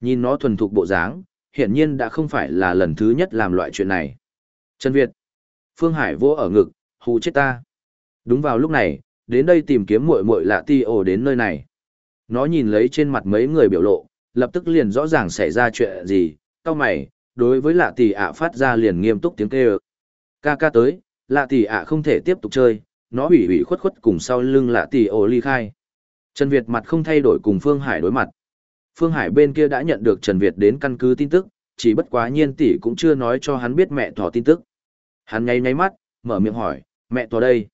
Nhìn nó thuần thục bộ dáng, hiển nhiên đã không phải là lần thứ nhất làm loại chuyện này. Trần Việt. Phương Hải vỗ ở ngực, hù chết ta. Đúng vào lúc này, đến đây tìm kiếm muội muội lạ ti ổ đến nơi này. Nó nhìn lấy trên mặt mấy người biểu lộ, lập tức liền rõ ràng xảy ra chuyện gì, tao mày, đối với lạ tỷ ạ phát ra liền nghiêm túc tiếng kêu. Ca ca tới, lạ tỷ ạ không thể tiếp tục chơi, nó hủy hủy khuất khuất cùng sau lưng lạ tỷ ổ ly khai. Trần Việt mặt không thay đổi cùng Phương Hải đối mặt. Phương Hải bên kia đã nhận được Trần Việt đến căn cứ tin tức, chỉ bất quá nhiên tỷ cũng chưa nói cho hắn biết mẹ thỏ tin tức. Hắn nháy nháy mắt, mở miệng hỏi, mẹ thỏ đây.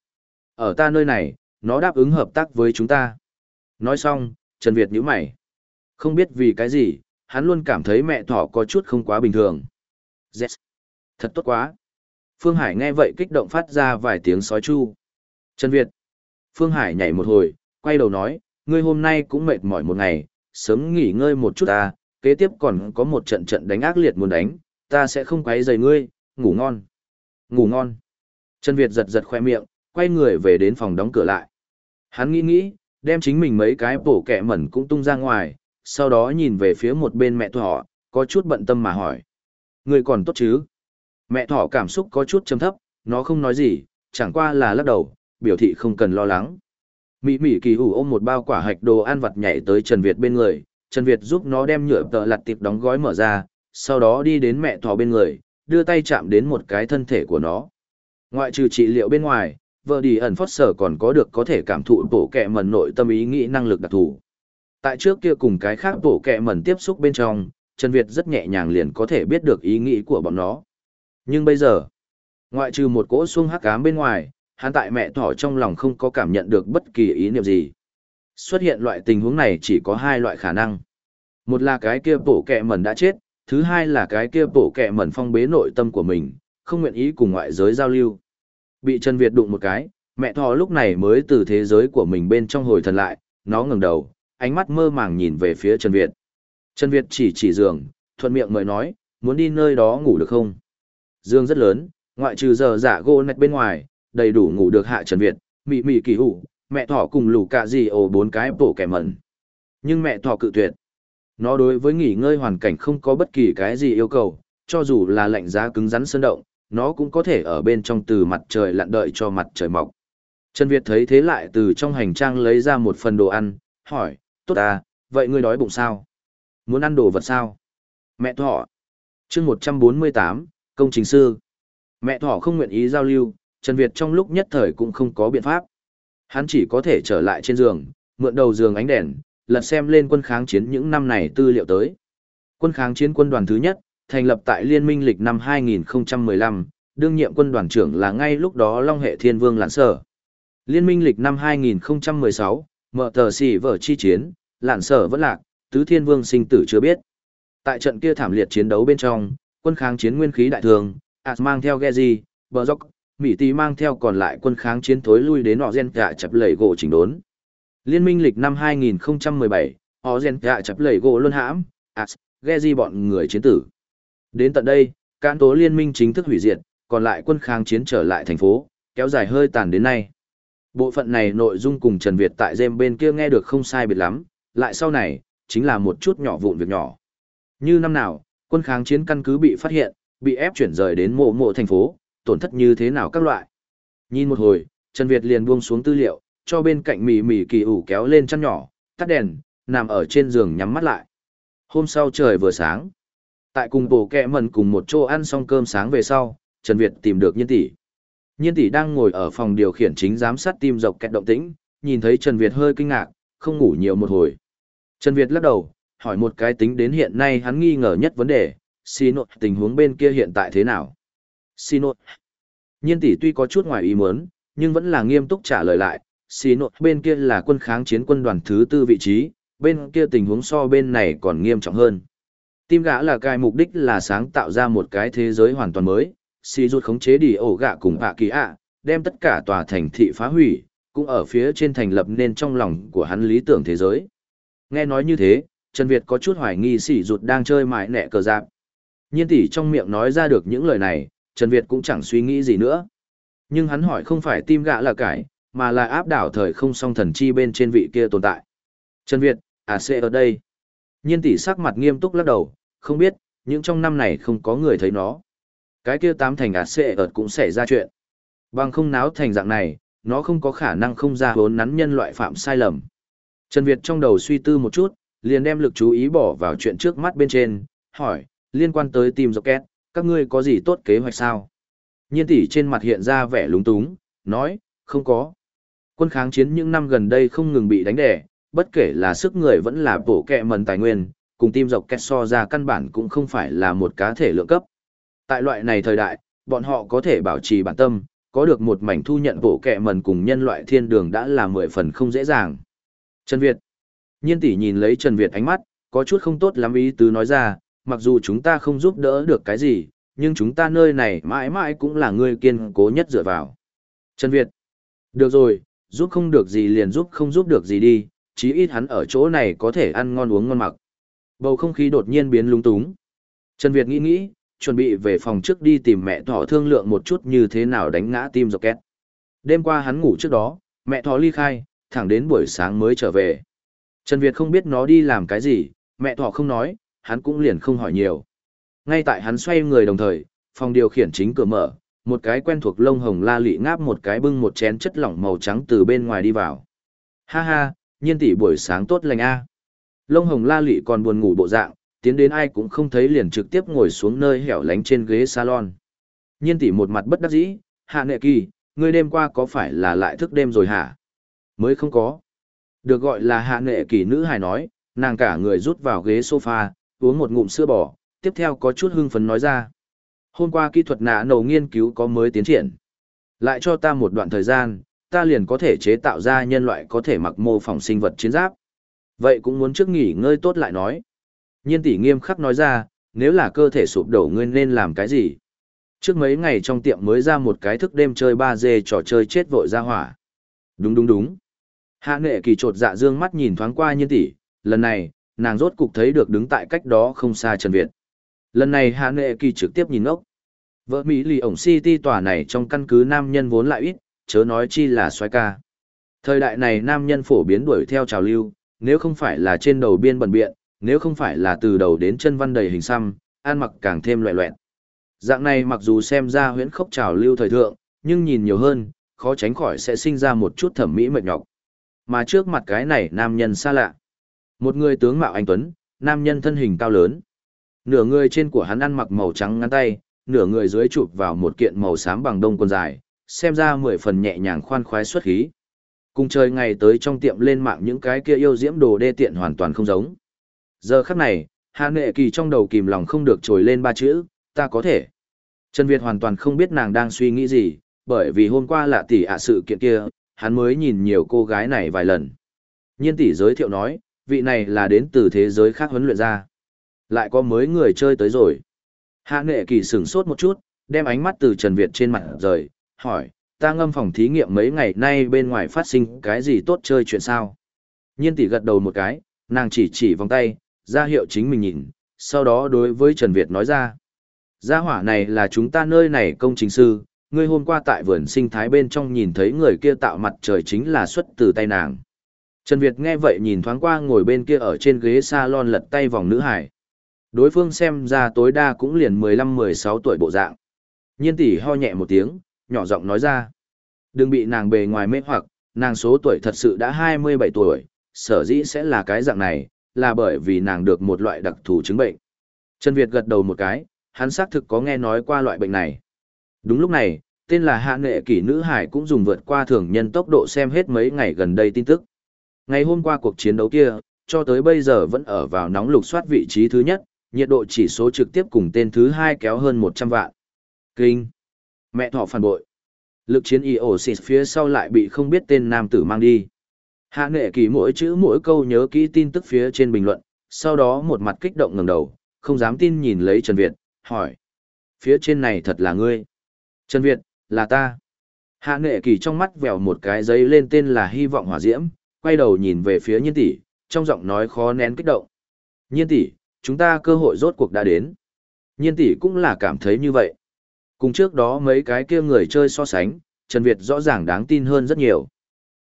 Ở ta nơi này, nó đáp ứng hợp tác với chúng ta. Nói xong, Trần Việt nhíu mày. Không biết vì cái gì, hắn luôn cảm thấy mẹ thỏ có chút không quá bình thường. Yes. Thật tốt quá. Phương Hải nghe vậy kích động phát ra vài tiếng sói chu. Trần Việt. Phương Hải nhảy một hồi, quay đầu nói, ngươi hôm nay cũng mệt mỏi một ngày, sớm nghỉ ngơi một chút ta, kế tiếp còn có một trận trận đánh ác liệt muốn đánh, ta sẽ không quấy rầy ngươi, ngủ ngon. Ngủ ngon. Trần Việt giật giật khoe miệng, quay người về đến phòng đóng cửa lại. Hắn nghĩ nghĩ, đem chính mình mấy cái bổ kẹ mẩn cũng tung ra ngoài, sau đó nhìn về phía một bên mẹ thỏ, có chút bận tâm mà hỏi. Người còn tốt chứ? Mẹ thỏ cảm xúc có chút chấm thấp, nó không nói gì, chẳng qua là lắc đầu, biểu thị không cần lo lắng. Mỹ Mỹ kỳ hủ ôm một bao quả hạch đồ ăn vặt nhảy tới Trần Việt bên người, Trần Việt giúp nó đem nhựa tờ lặt tiệp đóng gói mở ra, sau đó đi đến mẹ thỏ bên người, đưa tay chạm đến một cái thân thể của nó. Ngoại trừ trị liệu bên ngoài, vợ đi ẩn phót sở còn có được có thể cảm thụ bổ kẹ mẩn nội tâm ý nghĩ năng lực đặc thù. Tại trước kia cùng cái khác bổ kẹ mẩn tiếp xúc bên trong, Trần Việt rất nhẹ nhàng liền có thể biết được ý nghĩ của bọn nó. Nhưng bây giờ, ngoại trừ một cỗ xuông hắc ám bên ngoài, hắn tại mẹ thỏ trong lòng không có cảm nhận được bất kỳ ý niệm gì. Xuất hiện loại tình huống này chỉ có hai loại khả năng. Một là cái kia bổ kẹ mẩn đã chết, thứ hai là cái kia bổ kẹ mẩn phong bế nội tâm của mình, không nguyện ý cùng ngoại giới giao lưu. Bị Trần Việt đụng một cái, mẹ thỏ lúc này mới từ thế giới của mình bên trong hồi thần lại, nó ngẩng đầu, ánh mắt mơ màng nhìn về phía Trần Việt. Trần Việt chỉ chỉ giường, thuận miệng mời nói, muốn đi nơi đó ngủ được không? Dương rất lớn, ngoại trừ giờ giả gỗ nạch bên ngoài, đầy đủ ngủ được hạ Trần Việt, mị mị kỳ hủ, mẹ thỏ cùng lù cả gì ồ bốn cái bổ kẻ mẩn. Nhưng mẹ thỏ cự tuyệt. Nó đối với nghỉ ngơi hoàn cảnh không có bất kỳ cái gì yêu cầu, cho dù là lạnh giá cứng rắn sơn động, nó cũng có thể ở bên trong từ mặt trời lặn đợi cho mặt trời mọc. Trần Việt thấy thế lại từ trong hành trang lấy ra một phần đồ ăn, hỏi, tốt à, vậy ngươi đói bụng sao? Muốn ăn đồ vật sao? Mẹ thỏ. chương 148, công trình sư. Mẹ thỏ không nguyện ý giao lưu, Trần Việt trong lúc nhất thời cũng không có biện pháp. Hắn chỉ có thể trở lại trên giường, mượn đầu giường ánh đèn, lật xem lên quân kháng chiến những năm này tư liệu tới. Quân kháng chiến quân đoàn thứ nhất, thành lập tại Liên minh lịch năm 2015, đương nhiệm quân đoàn trưởng là ngay lúc đó Long Hệ Thiên Vương Lãn Sở. Liên minh lịch năm 2016, mở tờ xỉ vở chi chiến, Lãn Sở vẫn lạc, Tứ Thiên Vương sinh tử chưa biết. Tại trận kia thảm liệt chiến đấu bên trong, quân kháng chiến nguyên khí đại thường, As mang theo Gezi, dốc. Mỹ tì mang theo còn lại quân kháng chiến thối lui đến họ gen cả chập lầy gỗ chỉnh đốn. Liên minh lịch năm 2017, họ gen cả chập lầy gỗ luôn hãm, As, Gezi bọn người chiến tử. Đến tận đây, cán tố liên minh chính thức hủy diệt, còn lại quân kháng chiến trở lại thành phố, kéo dài hơi tàn đến nay. Bộ phận này nội dung cùng Trần Việt tại Gem bên kia nghe được không sai biệt lắm, lại sau này, chính là một chút nhỏ vụn việc nhỏ. Như năm nào, quân kháng chiến căn cứ bị phát hiện, bị ép chuyển rời đến mộ mộ thành phố, tổn thất như thế nào các loại. Nhìn một hồi, Trần Việt liền buông xuống tư liệu, cho bên cạnh mì mì kỳ ủ kéo lên chăn nhỏ, tắt đèn, nằm ở trên giường nhắm mắt lại. Hôm sau trời vừa sáng, tại cùng bổ kẹ mần cùng một chỗ ăn xong cơm sáng về sau, Trần Việt tìm được Nhiên tỷ. Nhiên tỷ đang ngồi ở phòng điều khiển chính giám sát tim dọc kẹt động tĩnh, nhìn thấy Trần Việt hơi kinh ngạc, không ngủ nhiều một hồi. Trần Việt lắc đầu, hỏi một cái tính đến hiện nay hắn nghi ngờ nhất vấn đề, xin nội tình huống bên kia hiện tại thế nào? Xin nội. Nhiên tỷ tuy có chút ngoài ý muốn, nhưng vẫn là nghiêm túc trả lời lại, xin nội bên kia là quân kháng chiến quân đoàn thứ tư vị trí, bên kia tình huống so bên này còn nghiêm trọng hơn. Tim gã là cái mục đích là sáng tạo ra một cái thế giới hoàn toàn mới, xì rút khống chế đi ổ gạ cùng bạ kỳ ạ, đem tất cả tòa thành thị phá hủy, cũng ở phía trên thành lập nên trong lòng của hắn lý tưởng thế giới. Nghe nói như thế, Trần Việt có chút hoài nghi xỉ rụt đang chơi mãi nẹ cờ giáp. Nhiên tỷ trong miệng nói ra được những lời này, Trần Việt cũng chẳng suy nghĩ gì nữa. Nhưng hắn hỏi không phải tim gã là cải, mà là áp đảo thời không song thần chi bên trên vị kia tồn tại. Trần Việt, à sẽ ở đây. Nhiên tỷ sắc mặt nghiêm túc lắc đầu, không biết, những trong năm này không có người thấy nó. Cái kia tám thành à sẽ ợt cũng xảy ra chuyện. Bằng không náo thành dạng này, nó không có khả năng không ra hốn nắn nhân loại phạm sai lầm. Trần Việt trong đầu suy tư một chút, liền đem lực chú ý bỏ vào chuyện trước mắt bên trên, hỏi, liên quan tới tìm rocket, các ngươi có gì tốt kế hoạch sao? Nhiên tỷ trên mặt hiện ra vẻ lúng túng, nói, không có. Quân kháng chiến những năm gần đây không ngừng bị đánh đẻ, bất kể là sức người vẫn là bổ kẹ mần tài nguyên, cùng tim dọc kẹt so ra căn bản cũng không phải là một cá thể lượng cấp. Tại loại này thời đại, bọn họ có thể bảo trì bản tâm, có được một mảnh thu nhận bổ kẹ mần cùng nhân loại thiên đường đã là mười phần không dễ dàng. Trần Việt Nhiên tỷ nhìn lấy Trần Việt ánh mắt, có chút không tốt lắm ý tứ nói ra, mặc dù chúng ta không giúp đỡ được cái gì, nhưng chúng ta nơi này mãi mãi cũng là người kiên cố nhất dựa vào. Trần Việt Được rồi, giúp không được gì liền giúp không giúp được gì đi, chí ít hắn ở chỗ này có thể ăn ngon uống ngon mặc. Bầu không khí đột nhiên biến lung túng. Trần Việt nghĩ nghĩ, chuẩn bị về phòng trước đi tìm mẹ thỏ thương lượng một chút như thế nào đánh ngã tim dọc két. Đêm qua hắn ngủ trước đó, mẹ thỏ ly khai, thẳng đến buổi sáng mới trở về. Trần Việt không biết nó đi làm cái gì, mẹ thỏ không nói, hắn cũng liền không hỏi nhiều. Ngay tại hắn xoay người đồng thời, phòng điều khiển chính cửa mở, một cái quen thuộc lông hồng la lị ngáp một cái bưng một chén chất lỏng màu trắng từ bên ngoài đi vào. Ha ha, nhiên tỷ buổi sáng tốt lành a. Lông hồng la lị còn buồn ngủ bộ dạng, tiến đến ai cũng không thấy liền trực tiếp ngồi xuống nơi hẻo lánh trên ghế salon. Nhiên tỷ một mặt bất đắc dĩ, hạ nệ kỳ, ngươi đêm qua có phải là lại thức đêm rồi hả? Mới không có. Được gọi là hạ nệ kỳ nữ hài nói, nàng cả người rút vào ghế sofa, uống một ngụm sữa bò, tiếp theo có chút hưng phấn nói ra. Hôm qua kỹ thuật nạ nổ nghiên cứu có mới tiến triển. Lại cho ta một đoạn thời gian, ta liền có thể chế tạo ra nhân loại có thể mặc mô phỏng sinh vật chiến giáp. Vậy cũng muốn trước nghỉ ngơi tốt lại nói. Nhiên tỷ nghiêm khắc nói ra, nếu là cơ thể sụp đổ ngươi nên làm cái gì? Trước mấy ngày trong tiệm mới ra một cái thức đêm chơi 3D trò chơi chết vội ra hỏa. Đúng đúng đúng. Hạ nghệ kỳ trột dạ dương mắt nhìn thoáng qua nhiên tỷ, lần này, nàng rốt cục thấy được đứng tại cách đó không xa Trần Việt. Lần này Hạ Nệ kỳ trực tiếp nhìn ngốc. Vợ Mỹ lì ổng City tòa này trong căn cứ nam nhân vốn lại ít, chớ nói chi là xoái ca. Thời đại này nam nhân phổ biến đuổi theo trào lưu, nếu không phải là trên đầu biên bẩn biện, nếu không phải là từ đầu đến chân văn đầy hình xăm, ăn mặc càng thêm loẹ loẹn. Dạng này mặc dù xem ra huyễn khốc trào lưu thời thượng, nhưng nhìn nhiều hơn, khó tránh khỏi sẽ sinh ra một chút thẩm mỹ mệt nhọc. Mà trước mặt cái này nam nhân xa lạ. Một người tướng mạo anh Tuấn, nam nhân thân hình cao lớn. Nửa người trên của hắn ăn mặc màu trắng ngắn tay, nửa người dưới chụp vào một kiện màu xám bằng đông quần dài, xem ra mười phần nhẹ nhàng khoan khoái xuất khí. Cùng trời ngày tới trong tiệm lên mạng những cái kia yêu diễm đồ đê tiện hoàn toàn không giống. Giờ khắc này, Hạ Nệ Kỳ trong đầu kìm lòng không được trồi lên ba chữ, ta có thể. Trần Việt hoàn toàn không biết nàng đang suy nghĩ gì, bởi vì hôm qua là tỷ ạ sự kiện kia, hắn mới nhìn nhiều cô gái này vài lần. Nhiên tỷ giới thiệu nói, vị này là đến từ thế giới khác huấn luyện ra. Lại có mới người chơi tới rồi. Hạ Nệ Kỳ sửng sốt một chút, đem ánh mắt từ Trần Việt trên mặt rời, hỏi, ta ngâm phòng thí nghiệm mấy ngày nay bên ngoài phát sinh cái gì tốt chơi chuyện sao? Nhiên tỷ gật đầu một cái, nàng chỉ chỉ vòng tay, ra hiệu chính mình nhìn, sau đó đối với Trần Việt nói ra. Gia hỏa này là chúng ta nơi này công trình sư, ngươi hôm qua tại vườn sinh thái bên trong nhìn thấy người kia tạo mặt trời chính là xuất từ tay nàng. Trần Việt nghe vậy nhìn thoáng qua ngồi bên kia ở trên ghế salon lật tay vòng nữ hải. Đối phương xem ra tối đa cũng liền 15-16 tuổi bộ dạng. Nhiên tỷ ho nhẹ một tiếng, nhỏ giọng nói ra. Đừng bị nàng bề ngoài mê hoặc, nàng số tuổi thật sự đã 27 tuổi, sở dĩ sẽ là cái dạng này, là bởi vì nàng được một loại đặc thù chứng bệnh. Trần Việt gật đầu một cái, hắn xác thực có nghe nói qua loại bệnh này. Đúng lúc này, tên là hạ nghệ kỷ nữ hải cũng dùng vượt qua thường nhân tốc độ xem hết mấy ngày gần đây tin tức. Ngày hôm qua cuộc chiến đấu kia, cho tới bây giờ vẫn ở vào nóng lục soát vị trí thứ nhất, nhiệt độ chỉ số trực tiếp cùng tên thứ hai kéo hơn 100 vạn. Kinh! Mẹ thọ phản bội. Lực chiến Eosis phía sau lại bị không biết tên nam tử mang đi. Hạ nghệ kỳ mỗi chữ mỗi câu nhớ kỹ tin tức phía trên bình luận, sau đó một mặt kích động ngẩng đầu, không dám tin nhìn lấy Trần Việt, hỏi. Phía trên này thật là ngươi. Trần Việt, là ta. Hạ nghệ kỳ trong mắt vèo một cái giấy lên tên là hy vọng hỏa diễm, quay đầu nhìn về phía nhiên tỷ, trong giọng nói khó nén kích động. Nhiên tỷ, chúng ta cơ hội rốt cuộc đã đến. Nhiên tỷ cũng là cảm thấy như vậy. Cùng trước đó mấy cái kia người chơi so sánh, Trần Việt rõ ràng đáng tin hơn rất nhiều.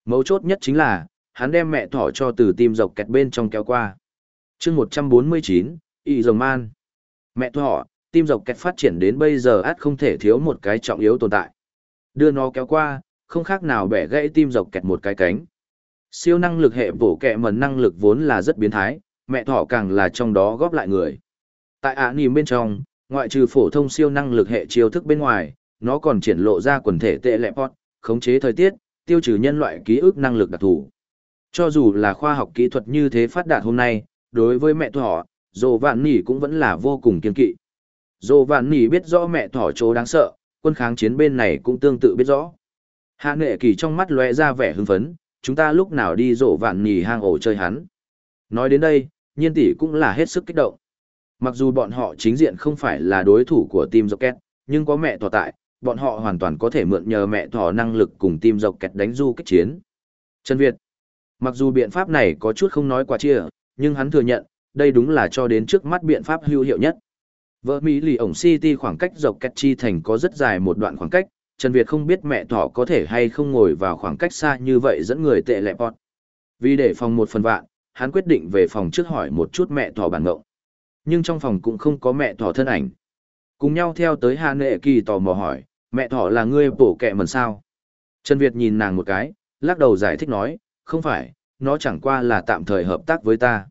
Mấu chốt nhất chính là, hắn đem mẹ thỏ cho từ tim dọc kẹt bên trong kéo qua. chương 149, Y Rồng Man. Mẹ thỏ, tim dọc kẹt phát triển đến bây giờ át không thể thiếu một cái trọng yếu tồn tại. Đưa nó kéo qua, không khác nào bẻ gãy tim dọc kẹt một cái cánh. Siêu năng lực hệ bổ kẹ mần năng lực vốn là rất biến thái, mẹ thỏ càng là trong đó góp lại người. Tại ả nìm bên trong, ngoại trừ phổ thông siêu năng lực hệ chiêu thức bên ngoài, nó còn triển lộ ra quần thể tệ lệ pot, khống chế thời tiết, tiêu trừ nhân loại ký ức năng lực đặc thù. Cho dù là khoa học kỹ thuật như thế phát đạt hôm nay, đối với mẹ thỏ, dồ vạn nỉ cũng vẫn là vô cùng kiên kỵ. Dồ vạn nỉ biết rõ mẹ thỏ chỗ đáng sợ, quân kháng chiến bên này cũng tương tự biết rõ. Hạ nghệ kỳ trong mắt lóe ra vẻ hưng phấn, chúng ta lúc nào đi rộ vạn nhì hang ổ chơi hắn. Nói đến đây, nhiên tỷ cũng là hết sức kích động. Mặc dù bọn họ chính diện không phải là đối thủ của Team Rocket, nhưng có mẹ thỏ tại, bọn họ hoàn toàn có thể mượn nhờ mẹ thỏ năng lực cùng Team Rocket đánh du kích chiến. Trần Việt Mặc dù biện pháp này có chút không nói quá chia, nhưng hắn thừa nhận, đây đúng là cho đến trước mắt biện pháp hữu hiệu nhất. Vợ Mỹ lì ổng City khoảng cách dọc cách chi thành có rất dài một đoạn khoảng cách, Trần Việt không biết mẹ thỏ có thể hay không ngồi vào khoảng cách xa như vậy dẫn người tệ lẹ bọt. Vì để phòng một phần vạn, hắn quyết định về phòng trước hỏi một chút mẹ thỏ bản ngộng. Nhưng trong phòng cũng không có mẹ thỏ thân ảnh. Cùng nhau theo tới Hà Nệ Kỳ tò mò hỏi, mẹ thỏ là ngươi bổ kẹ mần sao? Trần Việt nhìn nàng một cái, lắc đầu giải thích nói, không phải, nó chẳng qua là tạm thời hợp tác với ta.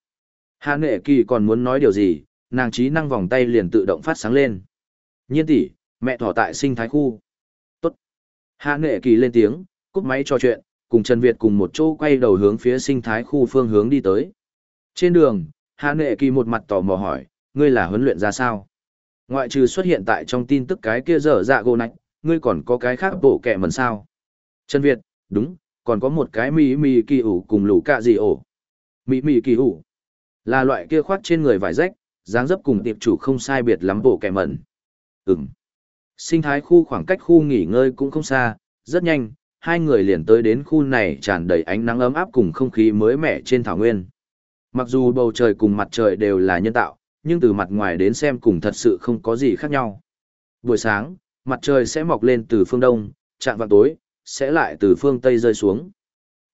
Hà Nệ Kỳ còn muốn nói điều gì, nàng trí năng vòng tay liền tự động phát sáng lên. Nhiên tỷ, mẹ thỏ tại sinh thái khu. Hạ Nghệ Nệ Kỳ lên tiếng, cúp máy trò chuyện, cùng Trần Việt cùng một chỗ quay đầu hướng phía sinh thái khu phương hướng đi tới. Trên đường, Hạ Nệ Kỳ một mặt tò mò hỏi, ngươi là huấn luyện ra sao? Ngoại trừ xuất hiện tại trong tin tức cái kia dở dạ gồ nạch, ngươi còn có cái khác bổ kẹ mần sao? Trần Việt, đúng, còn có một cái mì mì kỳ ủ cùng lũ cạ gì ổ. Mì mì kỳ ủ, là loại kia khoát trên người vải rách, dáng dấp cùng tiệp chủ không sai biệt lắm bổ kẹ mần. Ừm. Sinh thái khu khoảng cách khu nghỉ ngơi cũng không xa, rất nhanh, hai người liền tới đến khu này tràn đầy ánh nắng ấm áp cùng không khí mới mẻ trên thảo nguyên. Mặc dù bầu trời cùng mặt trời đều là nhân tạo, nhưng từ mặt ngoài đến xem cùng thật sự không có gì khác nhau. Buổi sáng, mặt trời sẽ mọc lên từ phương đông, chạm vào tối, sẽ lại từ phương tây rơi xuống.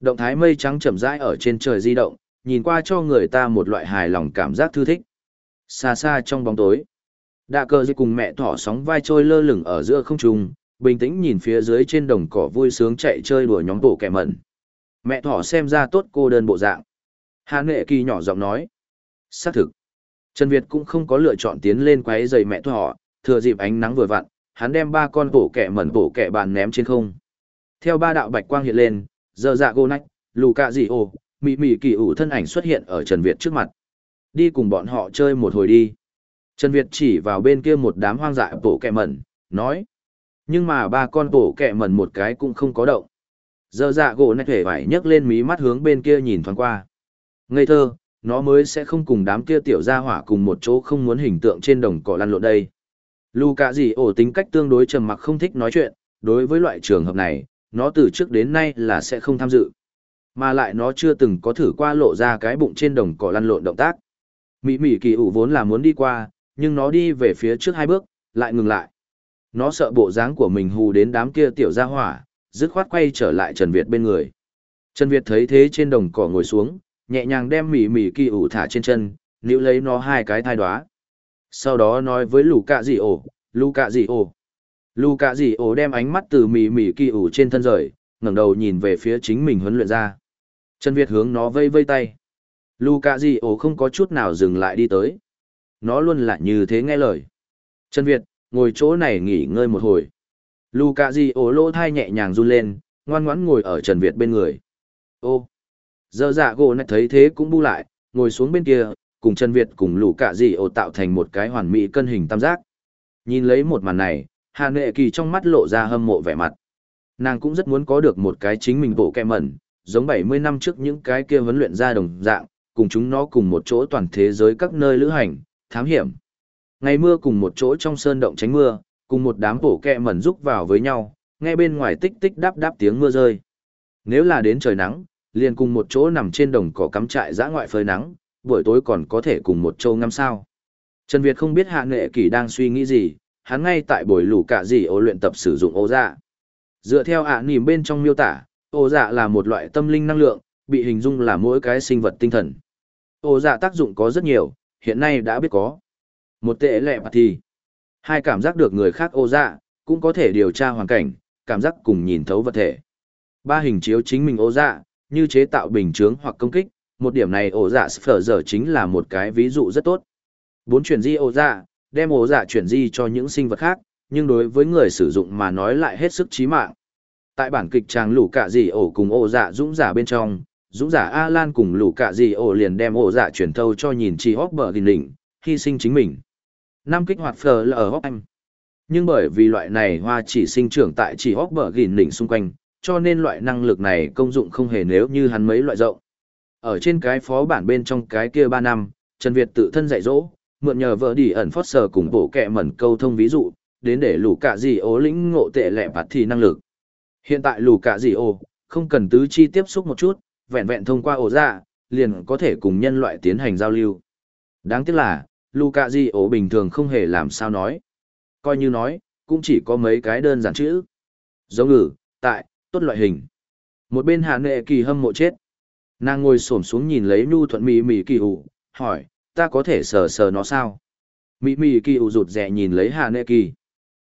Động thái mây trắng chậm rãi ở trên trời di động, nhìn qua cho người ta một loại hài lòng cảm giác thư thích. Xa xa trong bóng tối, đạ cờ dịch cùng mẹ thỏ sóng vai trôi lơ lửng ở giữa không trung, bình tĩnh nhìn phía dưới trên đồng cỏ vui sướng chạy chơi đùa nhóm bộ kẻ mẩn. Mẹ thỏ xem ra tốt cô đơn bộ dạng. Hà Nghệ Kỳ nhỏ giọng nói. Xác thực. Trần Việt cũng không có lựa chọn tiến lên quấy giày mẹ thỏ, thừa dịp ánh nắng vừa vặn, hắn đem ba con tổ kẻ mẩn tổ kẻ bàn ném trên không. Theo ba đạo bạch quang hiện lên, giờ dạ gô nách, lù cạ dị ồ, mị mị kỳ ủ thân ảnh xuất hiện ở Trần Việt trước mặt. Đi cùng bọn họ chơi một hồi đi. Trần Việt chỉ vào bên kia một đám hoang dại bổ kẹ mẩn, nói. Nhưng mà ba con bổ kẹ mẩn một cái cũng không có động. Giờ dạ gỗ nách hề phải nhấc lên mí mắt hướng bên kia nhìn thoáng qua. Ngây thơ, nó mới sẽ không cùng đám kia tiểu gia hỏa cùng một chỗ không muốn hình tượng trên đồng cỏ lăn lộn đây. Lù cả gì ổ tính cách tương đối trầm mặc không thích nói chuyện, đối với loại trường hợp này, nó từ trước đến nay là sẽ không tham dự. Mà lại nó chưa từng có thử qua lộ ra cái bụng trên đồng cỏ lăn lộn động tác. Mỹ Mỹ kỳ ủ vốn là muốn đi qua, nhưng nó đi về phía trước hai bước, lại ngừng lại. Nó sợ bộ dáng của mình hù đến đám kia tiểu gia hỏa, dứt khoát quay trở lại Trần Việt bên người. Trần Việt thấy thế trên đồng cỏ ngồi xuống, nhẹ nhàng đem mỉ mỉ kỳ ủ thả trên chân, níu lấy nó hai cái thai đoá. Sau đó nói với lù cạ dị ổ, lù cạ dị ổ. Lù cạ dị ổ đem ánh mắt từ mỉ mỉ kỳ ủ trên thân rời, ngẩng đầu nhìn về phía chính mình huấn luyện ra. Trần Việt hướng nó vây vây tay. Lù cạ dị ổ không có chút nào dừng lại đi tới. Nó luôn là như thế nghe lời. Trần Việt, ngồi chỗ này nghỉ ngơi một hồi. Luca Di ổ lỗ thai nhẹ nhàng run lên, ngoan ngoãn ngồi ở Trần Việt bên người. Ô, Giờ dạ gỗ này thấy thế cũng bu lại, ngồi xuống bên kia, cùng Trần Việt cùng Luca Di ổ tạo thành một cái hoàn mỹ cân hình tam giác. Nhìn lấy một màn này, Hà Nệ Kỳ trong mắt lộ ra hâm mộ vẻ mặt. Nàng cũng rất muốn có được một cái chính mình bộ kẹ mẩn, giống 70 năm trước những cái kia vấn luyện ra đồng dạng, cùng chúng nó cùng một chỗ toàn thế giới các nơi lữ hành, thám hiểm. Ngày mưa cùng một chỗ trong sơn động tránh mưa, cùng một đám bổ kẹ mẩn rúc vào với nhau, nghe bên ngoài tích tích đáp đáp tiếng mưa rơi. Nếu là đến trời nắng, liền cùng một chỗ nằm trên đồng cỏ cắm trại giã ngoại phơi nắng, buổi tối còn có thể cùng một châu ngắm sao. Trần Việt không biết hạ nghệ kỳ đang suy nghĩ gì, hắn ngay tại buổi lũ cả gì ô luyện tập sử dụng ô dạ. Dựa theo ạ à nìm bên trong miêu tả, ô dạ là một loại tâm linh năng lượng, bị hình dung là mỗi cái sinh vật tinh thần. ô dạ tác dụng có rất nhiều, hiện nay đã biết có. Một tệ lệ bạc thì. Hai cảm giác được người khác ô dạ, cũng có thể điều tra hoàn cảnh, cảm giác cùng nhìn thấu vật thể. Ba hình chiếu chính mình ô dạ, như chế tạo bình chướng hoặc công kích, một điểm này ổ dạ phở giờ chính là một cái ví dụ rất tốt. Bốn chuyển di ổ dạ, đem ổ dạ chuyển di cho những sinh vật khác, nhưng đối với người sử dụng mà nói lại hết sức chí mạng. Tại bản kịch tràng lũ cả gì ổ cùng ổ dạ dũng giả bên trong, dũng giả A-Lan cùng lũ cả gì ổ liền đem ổ dạ chuyển thâu cho nhìn chi hóc bờ đình đỉnh, hy sinh chính mình. Năm kích hoạt phờ là ở hóc anh. Nhưng bởi vì loại này hoa chỉ sinh trưởng tại chỉ hóc bờ gìn đỉnh xung quanh, cho nên loại năng lực này công dụng không hề nếu như hắn mấy loại rộng. Ở trên cái phó bản bên trong cái kia 3 năm, Trần Việt tự thân dạy dỗ, mượn nhờ vợ đi ẩn phót sờ cùng bộ kẹ mẩn câu thông ví dụ, đến để lũ cả gì ố lĩnh ngộ tệ lẹ bạt thì năng lực. Hiện tại lũ cả gì ố, không cần tứ chi tiếp xúc một chút, vẹn vẹn thông qua ổ dạ, liền có thể cùng nhân loại tiến hành giao lưu. Đáng tiếc là, Luca Di ổ bình thường không hề làm sao nói. Coi như nói, cũng chỉ có mấy cái đơn giản chữ. Giống ngữ, tại, tốt loại hình. Một bên hạ nệ kỳ hâm mộ chết. Nàng ngồi xổm xuống nhìn lấy nhu thuận mì mì kỳ ủ, hỏi, ta có thể sờ sờ nó sao? Mì mì kỳ ủ rụt rè nhìn lấy hạ nệ kỳ.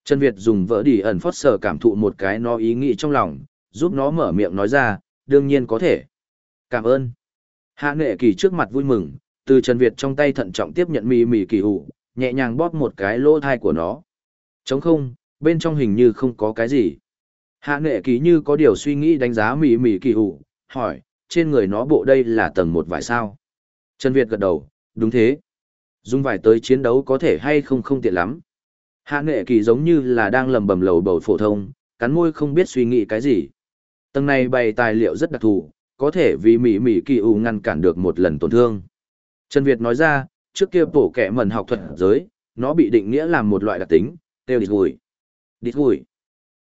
Trần Việt dùng vỡ đỉ ẩn phót sờ cảm thụ một cái nó ý nghĩ trong lòng, giúp nó mở miệng nói ra, đương nhiên có thể. Cảm ơn. Hạ nghệ kỳ trước mặt vui mừng, từ Trần Việt trong tay thận trọng tiếp nhận mì mì kỳ hụ nhẹ nhàng bóp một cái lỗ thai của nó. Trống không, bên trong hình như không có cái gì. Hạ nghệ kỳ như có điều suy nghĩ đánh giá mì mì kỳ hụ hỏi, trên người nó bộ đây là tầng một vải sao. Trần Việt gật đầu, đúng thế. Dùng vải tới chiến đấu có thể hay không không tiện lắm. Hạ nghệ kỳ giống như là đang lầm bầm lầu bầu phổ thông, cắn môi không biết suy nghĩ cái gì. Tầng này bày tài liệu rất đặc thù, có thể vì mỉ mỉ kỳ ủ ngăn cản được một lần tổn thương. Trần Việt nói ra, trước kia bổ kẻ mần học thuật giới, nó bị định nghĩa làm một loại đặc tính, tiêu địch hùi. Địch hùi.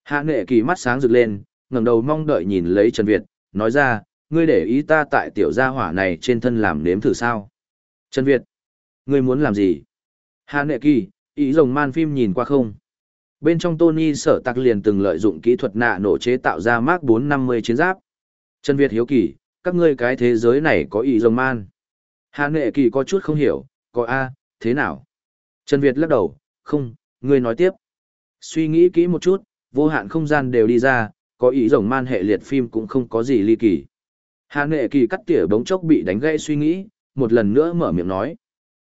Hạ nghệ kỳ mắt sáng rực lên, ngẩng đầu mong đợi nhìn lấy Trần Việt, nói ra, ngươi để ý ta tại tiểu gia hỏa này trên thân làm nếm thử sao. Trần Việt, ngươi muốn làm gì? Hạ nghệ kỳ, ý rồng man phim nhìn qua không? Bên trong Tony sở tạc liền từng lợi dụng kỹ thuật nạ nổ chế tạo ra Mark 450 chiến giáp. Trần Việt hiếu kỳ, các ngươi cái thế giới này có ý rồng man. Hạ nghệ kỳ có chút không hiểu, có A, thế nào? Trần Việt lắc đầu, không, ngươi nói tiếp. Suy nghĩ kỹ một chút, vô hạn không gian đều đi ra, có ý rồng man hệ liệt phim cũng không có gì ly kỳ. Hà nghệ kỳ cắt tỉa bóng chốc bị đánh gãy suy nghĩ, một lần nữa mở miệng nói.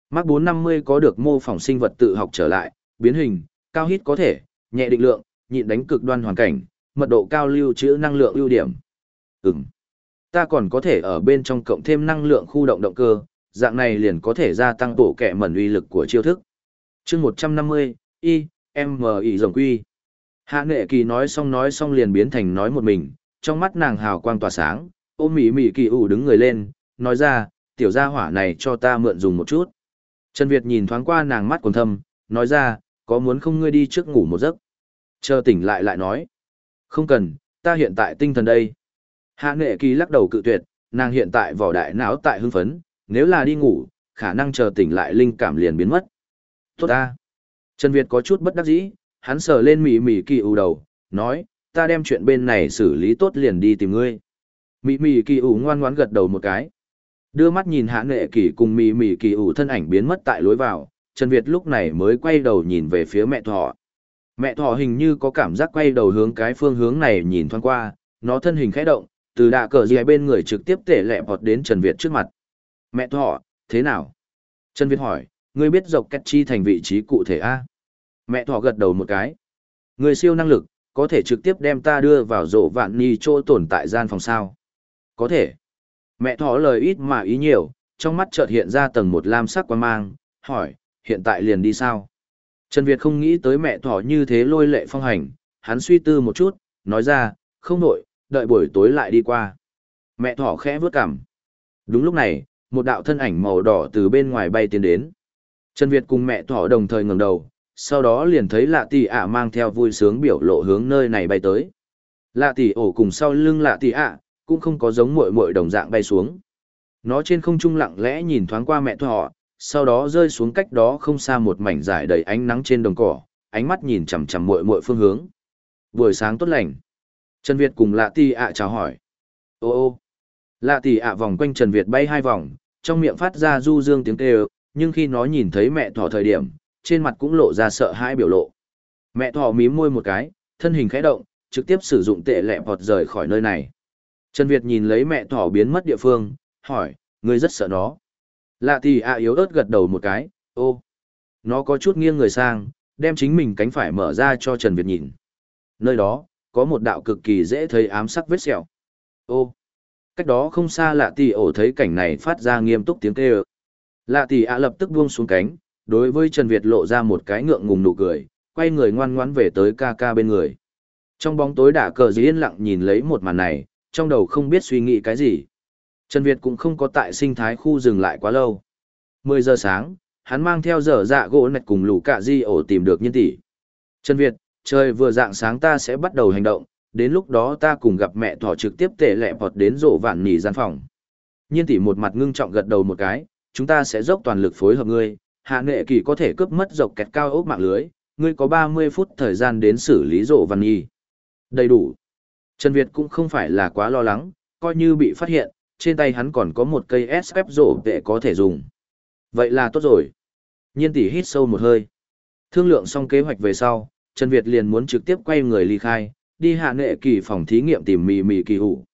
Mark 450 có được mô phỏng sinh vật tự học trở lại, biến hình, cao hít có thể, nhẹ định lượng, nhịn đánh cực đoan hoàn cảnh, mật độ cao lưu trữ năng lượng ưu điểm. Ừm. Ta còn có thể ở bên trong cộng thêm năng lượng khu động động cơ, dạng này liền có thể gia tăng bộ kẻ mẩn uy lực của chiêu thức. chương 150, Y, M, I rồng quy. Hạ nghệ kỳ nói xong nói xong liền biến thành nói một mình, trong mắt nàng hào quang tỏa sáng, ôm mỉ mỉ kỳ ủ đứng người lên, nói ra, tiểu gia hỏa này cho ta mượn dùng một chút. Trần Việt nhìn thoáng qua nàng mắt còn thâm, nói ra, có muốn không ngươi đi trước ngủ một giấc? Chờ tỉnh lại lại nói. Không cần, ta hiện tại tinh thần đây. Hạ nghệ kỳ lắc đầu cự tuyệt, nàng hiện tại vỏ đại não tại hưng phấn, nếu là đi ngủ, khả năng chờ tỉnh lại linh cảm liền biến mất. Tốt ta. Trần Việt có chút bất đắc dĩ, hắn sờ lên mỉ mỉ kỳ ủ đầu, nói, ta đem chuyện bên này xử lý tốt liền đi tìm ngươi. Mị mị kỳ ủ ngoan ngoãn gật đầu một cái. Đưa mắt nhìn hạ nghệ kỳ cùng mị mị kỳ ủ thân ảnh biến mất tại lối vào, Trần Việt lúc này mới quay đầu nhìn về phía mẹ thỏ. Mẹ thỏ hình như có cảm giác quay đầu hướng cái phương hướng này nhìn thoáng qua, nó thân hình khẽ động, từ đạ cờ gì bên người trực tiếp tể lẹ vọt đến Trần Việt trước mặt. Mẹ thọ thế nào? Trần Việt hỏi, ngươi biết dọc cách chi thành vị trí cụ thể a? Mẹ thọ gật đầu một cái. Ngươi siêu năng lực, có thể trực tiếp đem ta đưa vào rộ vạn ni chỗ tồn tại gian phòng sao có thể. Mẹ thọ lời ít mà ý nhiều, trong mắt chợt hiện ra tầng một lam sắc quan mang, hỏi, hiện tại liền đi sao? Trần Việt không nghĩ tới mẹ thỏ như thế lôi lệ phong hành, hắn suy tư một chút, nói ra, không nội, đợi buổi tối lại đi qua. Mẹ thỏ khẽ vướt cằm. Đúng lúc này, một đạo thân ảnh màu đỏ từ bên ngoài bay tiến đến. Trần Việt cùng mẹ thỏ đồng thời ngẩng đầu, sau đó liền thấy lạ tỷ ạ mang theo vui sướng biểu lộ hướng nơi này bay tới. Lạ tỷ ổ cùng sau lưng lạ tỷ ạ, cũng không có giống muội muội đồng dạng bay xuống. Nó trên không trung lặng lẽ nhìn thoáng qua mẹ thỏ, sau đó rơi xuống cách đó không xa một mảnh dài đầy ánh nắng trên đồng cỏ, ánh mắt nhìn chằm chằm muội muội phương hướng. Buổi sáng tốt lành. Trần Việt cùng Lạ Tỷ ạ chào hỏi. Ô ô. Lạ Tỷ ạ vòng quanh Trần Việt bay hai vòng, trong miệng phát ra du dương tiếng kêu, nhưng khi nó nhìn thấy mẹ thỏ thời điểm, trên mặt cũng lộ ra sợ hãi biểu lộ. Mẹ thỏ mím môi một cái, thân hình khẽ động, trực tiếp sử dụng tệ lẹ vọt rời khỏi nơi này. Trần Việt nhìn lấy mẹ thỏ biến mất địa phương, hỏi, ngươi rất sợ nó. Lạ tì ạ yếu ớt gật đầu một cái, ô. Nó có chút nghiêng người sang, đem chính mình cánh phải mở ra cho Trần Việt nhìn. Nơi đó, có một đạo cực kỳ dễ thấy ám sắc vết sẹo. Ô. Cách đó không xa lạ tỷ ổ thấy cảnh này phát ra nghiêm túc tiếng kêu. Lạ tỷ ạ lập tức buông xuống cánh, đối với Trần Việt lộ ra một cái ngượng ngùng nụ cười, quay người ngoan ngoãn về tới ca ca bên người. Trong bóng tối đã cờ dĩ yên lặng nhìn lấy một màn này, trong đầu không biết suy nghĩ cái gì. Trần Việt cũng không có tại sinh thái khu dừng lại quá lâu. 10 giờ sáng, hắn mang theo dở dạ gỗ nạch cùng lũ cạ di ổ tìm được nhân tỷ. Trần Việt, trời vừa dạng sáng ta sẽ bắt đầu hành động, đến lúc đó ta cùng gặp mẹ thỏ trực tiếp tệ lẹ bọt đến rộ vạn nỉ gian phòng. Nhiên tỷ một mặt ngưng trọng gật đầu một cái, chúng ta sẽ dốc toàn lực phối hợp ngươi, hạ nghệ kỳ có thể cướp mất dọc kẹt cao ốc mạng lưới, ngươi có 30 phút thời gian đến xử lý rộ vạn nỉ. Đầy đủ. Trần Việt cũng không phải là quá lo lắng, coi như bị phát hiện, trên tay hắn còn có một cây SF rổ tệ có thể dùng. Vậy là tốt rồi. Nhiên tỷ hít sâu một hơi. Thương lượng xong kế hoạch về sau, Trần Việt liền muốn trực tiếp quay người ly khai, đi hạ nghệ kỳ phòng thí nghiệm tìm mì mì kỳ hủ.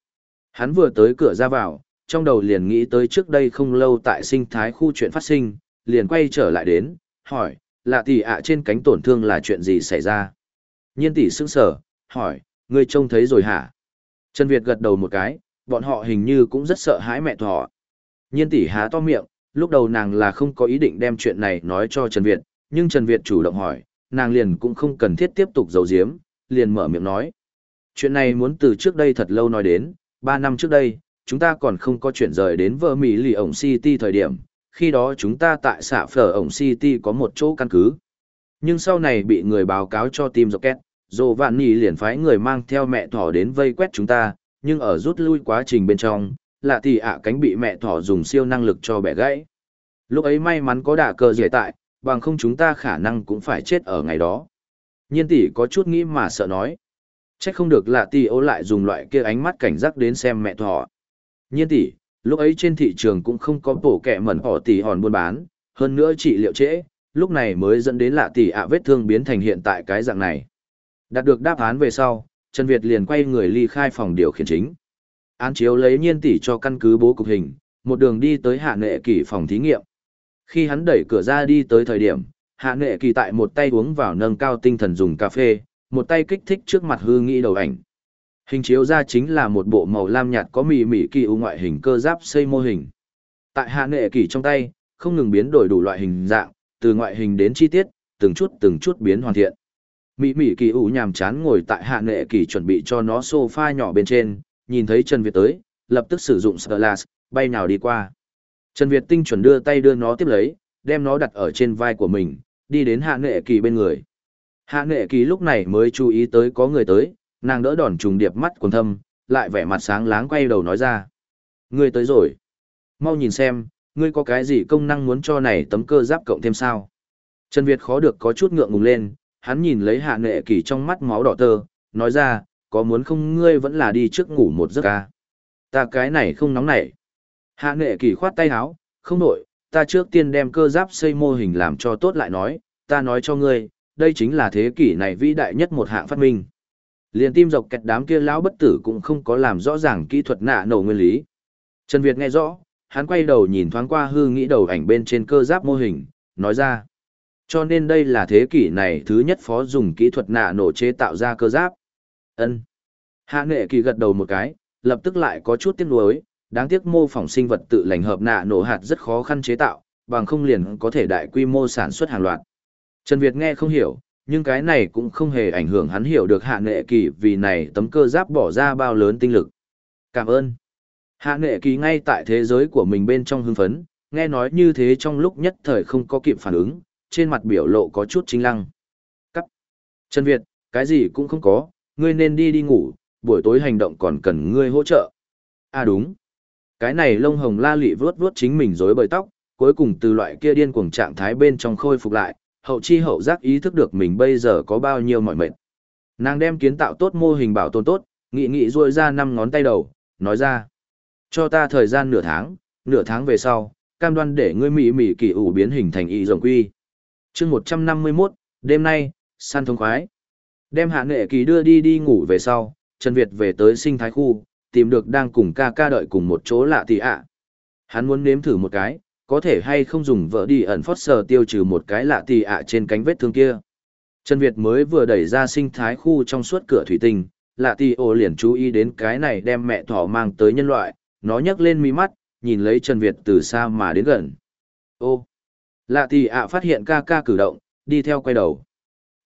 Hắn vừa tới cửa ra vào, trong đầu liền nghĩ tới trước đây không lâu tại sinh thái khu chuyện phát sinh, liền quay trở lại đến, hỏi, lạ tỷ ạ trên cánh tổn thương là chuyện gì xảy ra? Nhiên tỷ sững sở, hỏi, ngươi trông thấy rồi hả? Trần Việt gật đầu một cái, bọn họ hình như cũng rất sợ hãi mẹ thỏ. Nhiên tỷ há to miệng, lúc đầu nàng là không có ý định đem chuyện này nói cho Trần Việt, nhưng Trần Việt chủ động hỏi, nàng liền cũng không cần thiết tiếp tục giấu giếm, liền mở miệng nói. Chuyện này muốn từ trước đây thật lâu nói đến, 3 năm trước đây, chúng ta còn không có chuyển rời đến vợ Mỹ lì ổng City thời điểm, khi đó chúng ta tại xã phở ổng City có một chỗ căn cứ. Nhưng sau này bị người báo cáo cho team Rocket, Dồ Vạn Nì liền phái người mang theo mẹ thỏ đến vây quét chúng ta, nhưng ở rút lui quá trình bên trong, lạ thì ạ cánh bị mẹ thỏ dùng siêu năng lực cho bẻ gãy. Lúc ấy may mắn có đả cờ dễ tại, bằng không chúng ta khả năng cũng phải chết ở ngày đó. Nhiên tỷ có chút nghĩ mà sợ nói. Chắc không được là tỷ ô lại dùng loại kia ánh mắt cảnh giác đến xem mẹ thọ. Nhiên tỷ, lúc ấy trên thị trường cũng không có bổ kẹ mẩn họ tỷ hòn buôn bán, hơn nữa trị liệu trễ, lúc này mới dẫn đến lạ tỷ ạ vết thương biến thành hiện tại cái dạng này. Đạt được đáp án về sau, Trần Việt liền quay người ly khai phòng điều khiển chính. Án chiếu lấy nhiên tỷ cho căn cứ bố cục hình, một đường đi tới hạ nghệ kỷ phòng thí nghiệm. Khi hắn đẩy cửa ra đi tới thời điểm, hạ nghệ kỳ tại một tay uống vào nâng cao tinh thần dùng cà phê, một tay kích thích trước mặt hư nghĩ đầu ảnh. Hình chiếu ra chính là một bộ màu lam nhạt có mì mì kỳ ưu ngoại hình cơ giáp xây mô hình. Tại hạ nghệ kỳ trong tay, không ngừng biến đổi đủ loại hình dạng, từ ngoại hình đến chi tiết, từng chút từng chút biến hoàn thiện. Mỹ Mỹ kỳ ủ nhàm chán ngồi tại hạ nghệ kỳ chuẩn bị cho nó sofa nhỏ bên trên, nhìn thấy Trần Việt tới, lập tức sử dụng Scarlas, bay nào đi qua. Trần Việt tinh chuẩn đưa tay đưa nó tiếp lấy, đem nó đặt ở trên vai của mình, đi đến hạ nghệ kỳ bên người. Hạ nghệ kỳ lúc này mới chú ý tới có người tới, nàng đỡ đòn trùng điệp mắt quần thâm, lại vẻ mặt sáng láng quay đầu nói ra. Ngươi tới rồi. Mau nhìn xem, ngươi có cái gì công năng muốn cho này tấm cơ giáp cộng thêm sao? Trần Việt khó được có chút ngượng ngùng lên, hắn nhìn lấy hạ nghệ kỳ trong mắt máu đỏ tơ, nói ra, có muốn không ngươi vẫn là đi trước ngủ một giấc ca. Ta cái này không nóng nảy. Hạ nghệ kỳ khoát tay háo, không nổi, ta trước tiên đem cơ giáp xây mô hình làm cho tốt lại nói, ta nói cho ngươi, đây chính là thế kỷ này vĩ đại nhất một hạng phát minh. Liền tim dọc kẹt đám kia lão bất tử cũng không có làm rõ ràng kỹ thuật nạ nổ nguyên lý. Trần Việt nghe rõ, hắn quay đầu nhìn thoáng qua hư nghĩ đầu ảnh bên trên cơ giáp mô hình, nói ra. Cho nên đây là thế kỷ này thứ nhất phó dùng kỹ thuật nạ nổ chế tạo ra cơ giáp. Ân. Hạ nghệ kỳ gật đầu một cái, lập tức lại có chút tiếc nuối, đáng tiếc mô phỏng sinh vật tự lành hợp nạ nổ hạt rất khó khăn chế tạo, bằng không liền có thể đại quy mô sản xuất hàng loạt. Trần Việt nghe không hiểu, nhưng cái này cũng không hề ảnh hưởng hắn hiểu được hạ nghệ kỳ vì này tấm cơ giáp bỏ ra bao lớn tinh lực. Cảm ơn. Hạ nghệ kỳ ngay tại thế giới của mình bên trong hưng phấn, nghe nói như thế trong lúc nhất thời không có kịp phản ứng, trên mặt biểu lộ có chút chính lăng. Cắt. Trần Việt, cái gì cũng không có, ngươi nên đi đi ngủ, buổi tối hành động còn cần ngươi hỗ trợ. À đúng. Cái này lông hồng la lị vuốt vuốt chính mình rối bời tóc, cuối cùng từ loại kia điên cuồng trạng thái bên trong khôi phục lại, hậu chi hậu giác ý thức được mình bây giờ có bao nhiêu mọi mệt. Nàng đem kiến tạo tốt mô hình bảo tồn tốt, nghị nghị ruôi ra năm ngón tay đầu, nói ra. Cho ta thời gian nửa tháng, nửa tháng về sau, cam đoan để ngươi mỉ mỉ kỳ ủ biến hình thành y rồng quy. chương 151, đêm nay, săn thông khoái. Đem hạ nghệ kỳ đưa đi đi ngủ về sau, Trần Việt về tới sinh thái khu, tìm được đang cùng ca ca đợi cùng một chỗ lạ Tì ạ. Hắn muốn nếm thử một cái, có thể hay không dùng vợ đi ẩn phót sờ tiêu trừ một cái lạ Tì ạ trên cánh vết thương kia. Trần Việt mới vừa đẩy ra sinh thái khu trong suốt cửa thủy tinh, lạ Tì ô liền chú ý đến cái này đem mẹ thỏ mang tới nhân loại, nó nhấc lên mi mắt, nhìn lấy Trần Việt từ xa mà đến gần. Ô! Lạ Tì ạ phát hiện ca ca cử động, đi theo quay đầu.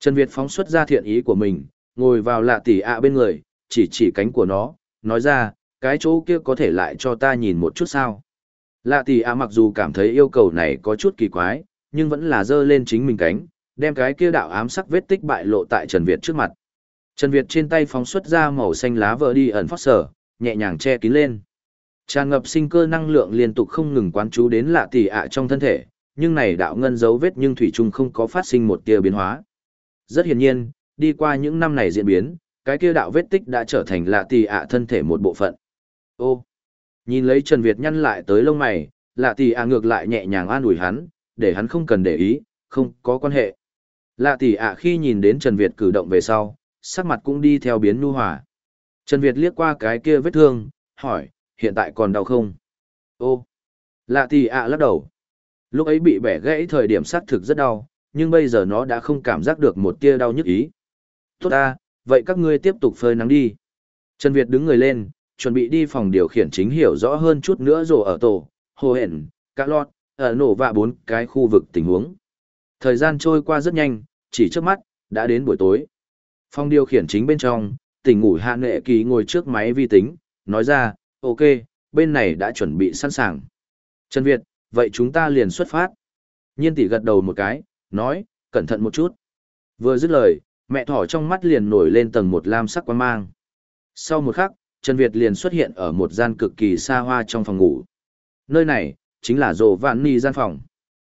Trần Việt phóng xuất ra thiện ý của mình, ngồi vào lạ tỷ ạ bên người, chỉ chỉ cánh của nó, nói ra, cái chỗ kia có thể lại cho ta nhìn một chút sao. Lạ tỷ ạ mặc dù cảm thấy yêu cầu này có chút kỳ quái, nhưng vẫn là dơ lên chính mình cánh, đem cái kia đạo ám sắc vết tích bại lộ tại Trần Việt trước mặt. Trần Việt trên tay phóng xuất ra màu xanh lá vỡ đi ẩn phát sở, nhẹ nhàng che kín lên. Tràn ngập sinh cơ năng lượng liên tục không ngừng quán chú đến lạ tỷ ạ trong thân thể, nhưng này đạo ngân dấu vết nhưng thủy chung không có phát sinh một tia biến hóa. Rất hiển nhiên, đi qua những năm này diễn biến, cái kia đạo vết tích đã trở thành lạ tì ạ thân thể một bộ phận. Ô, nhìn lấy Trần Việt nhăn lại tới lông mày, lạ tì ạ ngược lại nhẹ nhàng an ủi hắn, để hắn không cần để ý, không có quan hệ. Lạ tì ạ khi nhìn đến Trần Việt cử động về sau, sắc mặt cũng đi theo biến nu hòa. Trần Việt liếc qua cái kia vết thương, hỏi, hiện tại còn đau không? Ô, lạ tì ạ lắc đầu. Lúc ấy bị bẻ gãy thời điểm xác thực rất đau, nhưng bây giờ nó đã không cảm giác được một tia đau nhức ý. Tốt ta, vậy các ngươi tiếp tục phơi nắng đi. Trần Việt đứng người lên, chuẩn bị đi phòng điều khiển chính hiểu rõ hơn chút nữa rồi ở tổ, hồ hển, cá lọt, ở nổ vạ bốn cái khu vực tình huống. Thời gian trôi qua rất nhanh, chỉ trước mắt, đã đến buổi tối. Phòng điều khiển chính bên trong, tỉnh ngủ hạ nệ kỳ ngồi trước máy vi tính, nói ra, ok, bên này đã chuẩn bị sẵn sàng. Trần Việt, vậy chúng ta liền xuất phát. Nhiên tỷ gật đầu một cái, nói, cẩn thận một chút. Vừa dứt lời, mẹ thỏ trong mắt liền nổi lên tầng một lam sắc quan mang. Sau một khắc, Trần Việt liền xuất hiện ở một gian cực kỳ xa hoa trong phòng ngủ. Nơi này, chính là rồ vạn ni gian phòng.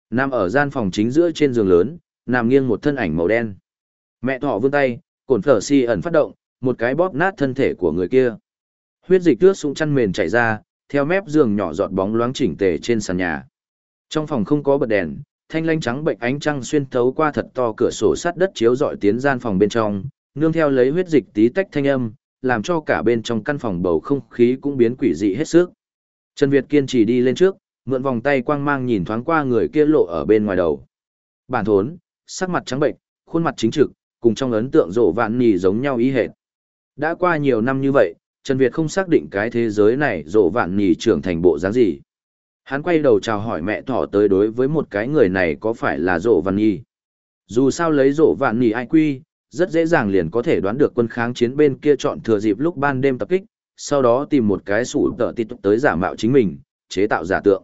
Nam ở gian phòng chính giữa trên giường lớn, nằm nghiêng một thân ảnh màu đen. Mẹ thỏ vươn tay, cồn phở si ẩn phát động, một cái bóp nát thân thể của người kia. Huyết dịch tước sung chăn mền chảy ra, theo mép giường nhỏ giọt bóng loáng chỉnh tề trên sàn nhà. Trong phòng không có bật đèn, thanh lanh trắng bệnh ánh trăng xuyên thấu qua thật to cửa sổ sắt đất chiếu dọi tiến gian phòng bên trong, nương theo lấy huyết dịch tí tách thanh âm, làm cho cả bên trong căn phòng bầu không khí cũng biến quỷ dị hết sức. Trần Việt kiên trì đi lên trước, mượn vòng tay quang mang nhìn thoáng qua người kia lộ ở bên ngoài đầu. Bản thốn, sắc mặt trắng bệnh, khuôn mặt chính trực, cùng trong ấn tượng rộ vạn nhì giống nhau ý hệt. Đã qua nhiều năm như vậy, Trần Việt không xác định cái thế giới này rộ vạn nhì trưởng thành bộ dáng gì. Hắn quay đầu chào hỏi mẹ thỏ tới đối với một cái người này có phải là rộ vạn Nhi? Dù sao lấy rộ vạn Nhi ai quy, rất dễ dàng liền có thể đoán được quân kháng chiến bên kia chọn thừa dịp lúc ban đêm tập kích, sau đó tìm một cái sủ tợ tít tới giả mạo chính mình, chế tạo giả tượng.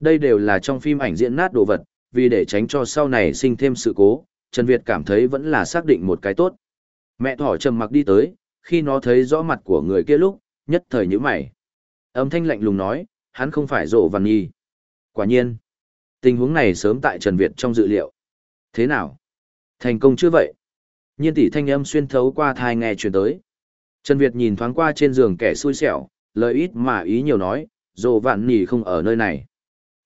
Đây đều là trong phim ảnh diễn nát đồ vật, vì để tránh cho sau này sinh thêm sự cố, Trần Việt cảm thấy vẫn là xác định một cái tốt. Mẹ thỏ trầm mặc đi tới, khi nó thấy rõ mặt của người kia lúc, nhất thời như mày. Âm thanh lạnh lùng nói, hắn không phải rộ văn nhi. Quả nhiên, tình huống này sớm tại Trần Việt trong dự liệu. Thế nào? Thành công chưa vậy? Nhiên tỷ thanh âm xuyên thấu qua thai nghe truyền tới. Trần Việt nhìn thoáng qua trên giường kẻ xui xẻo, lời ít mà ý nhiều nói, rộ vạn nỉ không ở nơi này.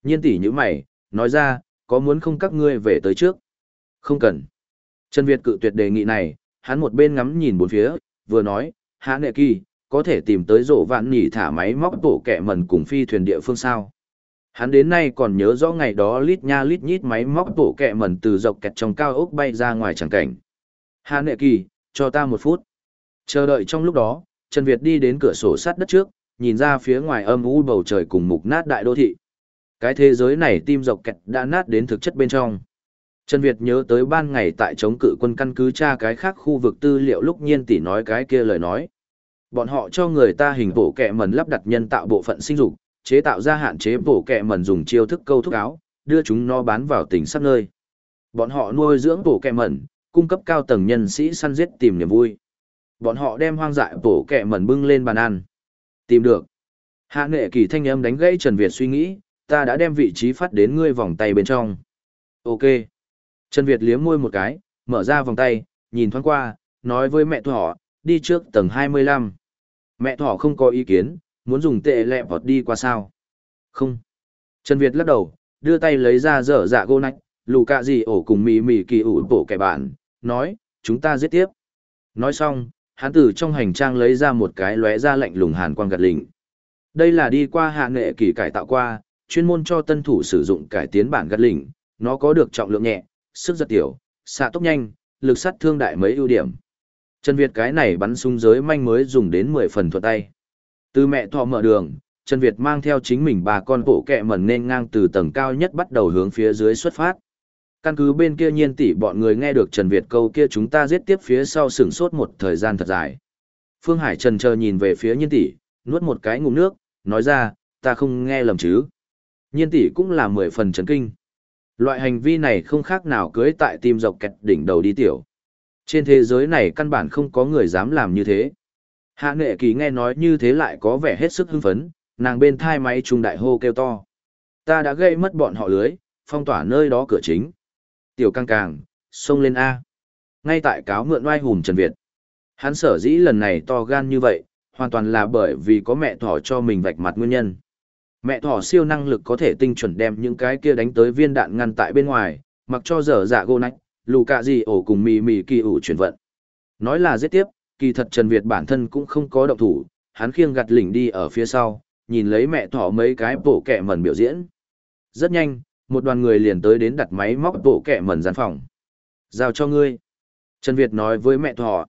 Nhiên tỷ như mày, nói ra, có muốn không các ngươi về tới trước? Không cần. Trần Việt cự tuyệt đề nghị này, hắn một bên ngắm nhìn bốn phía, vừa nói, hạ nệ kỳ, có thể tìm tới rổ vạn nỉ thả máy móc tổ kẻ mần cùng phi thuyền địa phương sao. Hắn đến nay còn nhớ rõ ngày đó lít nha lít nhít máy móc tổ kẹ mần từ dọc kẹt trong cao ốc bay ra ngoài chẳng cảnh. hà nệ kỳ, cho ta một phút. Chờ đợi trong lúc đó, Trần Việt đi đến cửa sổ sắt đất trước, nhìn ra phía ngoài âm u bầu trời cùng mục nát đại đô thị. Cái thế giới này tim dọc kẹt đã nát đến thực chất bên trong. Trần Việt nhớ tới ban ngày tại chống cự quân căn cứ tra cái khác khu vực tư liệu lúc nhiên tỷ nói cái kia lời nói. Bọn họ cho người ta hình bổ kẹ mần lắp đặt nhân tạo bộ phận sinh dục, chế tạo ra hạn chế bổ kẹ mần dùng chiêu thức câu thúc áo, đưa chúng nó bán vào tỉnh sắp nơi. Bọn họ nuôi dưỡng bổ kẹ mần, cung cấp cao tầng nhân sĩ săn giết tìm niềm vui. Bọn họ đem hoang dại bổ kẹ mần bưng lên bàn ăn. Tìm được. Hạ nghệ kỳ thanh âm đánh gãy Trần Việt suy nghĩ, ta đã đem vị trí phát đến ngươi vòng tay bên trong. Ok. Trần Việt liếm môi một cái, mở ra vòng tay, nhìn thoáng qua, nói với mẹ thỏ, đi trước tầng 25. Mẹ thỏ không có ý kiến, muốn dùng tệ lẹ vọt đi qua sao. Không. Trần Việt lắc đầu, đưa tay lấy ra dở dạ gô nách, lù cạ gì ổ cùng mì mì kỳ ủ bổ kẻ bạn, nói, chúng ta giết tiếp. Nói xong, hắn từ trong hành trang lấy ra một cái lóe ra lạnh lùng hàn quang gạt lỉnh. Đây là đi qua hạ nghệ kỳ cải tạo qua, chuyên môn cho tân thủ sử dụng cải tiến bản gạt lỉnh, nó có được trọng lượng nhẹ, sức giật tiểu, xạ tốc nhanh, lực sát thương đại mấy ưu điểm. Trần Việt cái này bắn súng giới manh mới dùng đến 10 phần thuận tay. Từ mẹ thọ mở đường, Trần Việt mang theo chính mình bà con bộ kẹ mẩn nên ngang từ tầng cao nhất bắt đầu hướng phía dưới xuất phát. Căn cứ bên kia nhiên tỷ bọn người nghe được Trần Việt câu kia chúng ta giết tiếp phía sau sửng sốt một thời gian thật dài. Phương Hải Trần chờ nhìn về phía nhiên tỷ, nuốt một cái ngụm nước, nói ra, ta không nghe lầm chứ. Nhiên tỷ cũng là mười phần chấn kinh. Loại hành vi này không khác nào cưới tại tim dọc kẹt đỉnh đầu đi tiểu. Trên thế giới này căn bản không có người dám làm như thế. Hạ nghệ kỳ nghe nói như thế lại có vẻ hết sức hưng phấn, nàng bên thai máy trung đại hô kêu to. Ta đã gây mất bọn họ lưới, phong tỏa nơi đó cửa chính. Tiểu căng càng, xông lên A. Ngay tại cáo mượn oai hùng Trần Việt. Hắn sở dĩ lần này to gan như vậy, hoàn toàn là bởi vì có mẹ thỏ cho mình vạch mặt nguyên nhân. Mẹ thỏ siêu năng lực có thể tinh chuẩn đem những cái kia đánh tới viên đạn ngăn tại bên ngoài, mặc cho dở dạ gô nách, lù cạ gì ổ cùng mì mì kỳ ủ chuyển vận. Nói là giết tiếp, kỳ thật Trần Việt bản thân cũng không có động thủ, hắn khiêng gặt lỉnh đi ở phía sau, nhìn lấy mẹ thỏ mấy cái bổ kẹ mẩn biểu diễn. Rất nhanh, một đoàn người liền tới đến đặt máy móc bổ kẹ mẩn gian phòng. Giao cho ngươi. Trần Việt nói với mẹ thỏ.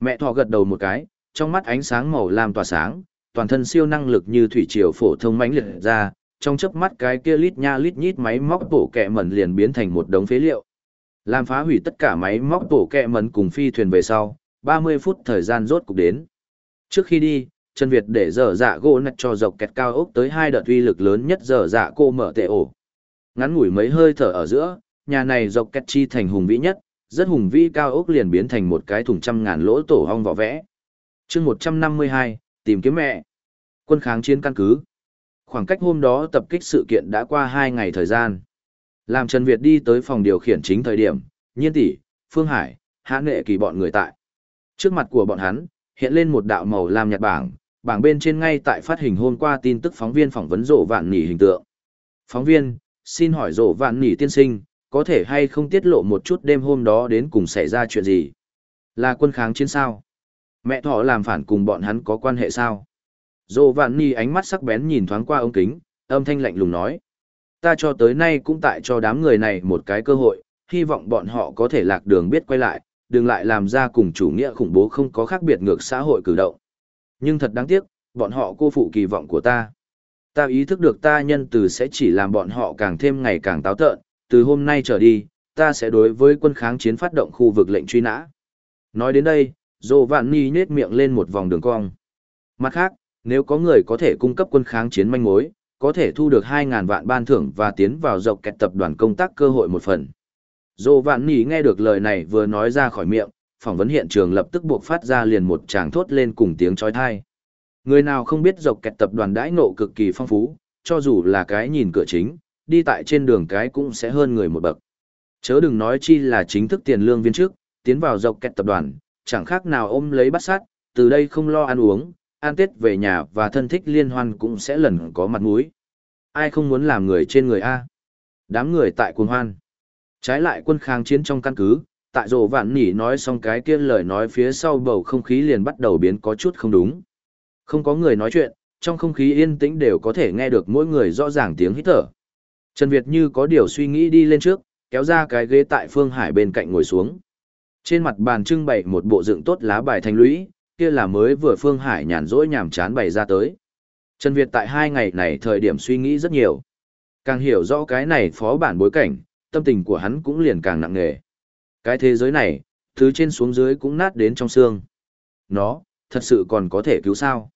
Mẹ thỏ gật đầu một cái, trong mắt ánh sáng màu lam tỏa sáng, toàn thân siêu năng lực như thủy triều phổ thông mãnh liệt ra, trong chớp mắt cái kia lít nha lít nhít máy móc bổ kẹ mẩn liền biến thành một đống phế liệu. Làm phá hủy tất cả máy móc tổ kẹ mấn cùng phi thuyền về sau, 30 phút thời gian rốt cục đến. Trước khi đi, Trần Việt để dở dạ gỗ nạch cho dọc kẹt cao ốc tới hai đợt uy lực lớn nhất dở dạ cô mở tệ ổ. Ngắn ngủi mấy hơi thở ở giữa, nhà này dọc kẹt chi thành hùng vĩ nhất, rất hùng vĩ cao ốc liền biến thành một cái thùng trăm ngàn lỗ tổ hong vỏ vẽ. chương 152, tìm kiếm mẹ. Quân kháng chiến căn cứ. Khoảng cách hôm đó tập kích sự kiện đã qua hai ngày thời gian. Làm Trần Việt đi tới phòng điều khiển chính thời điểm, nhiên tỷ, Phương Hải, hạ nghệ kỳ bọn người tại. Trước mặt của bọn hắn, hiện lên một đạo màu lam nhạt bảng, bảng bên trên ngay tại phát hình hôm qua tin tức phóng viên phỏng vấn rộ vạn nỉ hình tượng. Phóng viên, xin hỏi rộ vạn nỉ tiên sinh, có thể hay không tiết lộ một chút đêm hôm đó đến cùng xảy ra chuyện gì? Là quân kháng chiến sao? Mẹ thọ làm phản cùng bọn hắn có quan hệ sao? Rộ vạn nỉ ánh mắt sắc bén nhìn thoáng qua ống kính, âm thanh lạnh lùng nói. Ta cho tới nay cũng tại cho đám người này một cái cơ hội, hy vọng bọn họ có thể lạc đường biết quay lại, đừng lại làm ra cùng chủ nghĩa khủng bố không có khác biệt ngược xã hội cử động. Nhưng thật đáng tiếc, bọn họ cô phụ kỳ vọng của ta. Ta ý thức được ta nhân từ sẽ chỉ làm bọn họ càng thêm ngày càng táo tợn, từ hôm nay trở đi, ta sẽ đối với quân kháng chiến phát động khu vực lệnh truy nã. Nói đến đây, Dô Vạn Ni nhết miệng lên một vòng đường cong. Mặt khác, nếu có người có thể cung cấp quân kháng chiến manh mối, có thể thu được 2.000 vạn ban thưởng và tiến vào dọc kẹt tập đoàn công tác cơ hội một phần. Dô Vạn Nỉ nghe được lời này vừa nói ra khỏi miệng, phỏng vấn hiện trường lập tức buộc phát ra liền một tràng thốt lên cùng tiếng chói tai. Người nào không biết dọc kẹt tập đoàn đãi ngộ cực kỳ phong phú, cho dù là cái nhìn cửa chính, đi tại trên đường cái cũng sẽ hơn người một bậc. Chớ đừng nói chi là chính thức tiền lương viên trước, tiến vào dọc kẹt tập đoàn, chẳng khác nào ôm lấy bắt sát, từ đây không lo ăn uống, An tết về nhà và thân thích liên hoan cũng sẽ lần có mặt mũi. Ai không muốn làm người trên người A? Đám người tại cuồng hoan. Trái lại quân kháng chiến trong căn cứ, tại rổ vạn nỉ nói xong cái kia lời nói phía sau bầu không khí liền bắt đầu biến có chút không đúng. Không có người nói chuyện, trong không khí yên tĩnh đều có thể nghe được mỗi người rõ ràng tiếng hít thở. Trần Việt như có điều suy nghĩ đi lên trước, kéo ra cái ghế tại Phương Hải bên cạnh ngồi xuống. Trên mặt bàn trưng bày một bộ dựng tốt lá bài thành lũy, kia là mới vừa Phương Hải nhàn rỗi nhàm chán bày ra tới. Trần Việt tại hai ngày này thời điểm suy nghĩ rất nhiều. Càng hiểu rõ cái này phó bản bối cảnh, tâm tình của hắn cũng liền càng nặng nề. Cái thế giới này, thứ trên xuống dưới cũng nát đến trong xương. Nó, thật sự còn có thể cứu sao?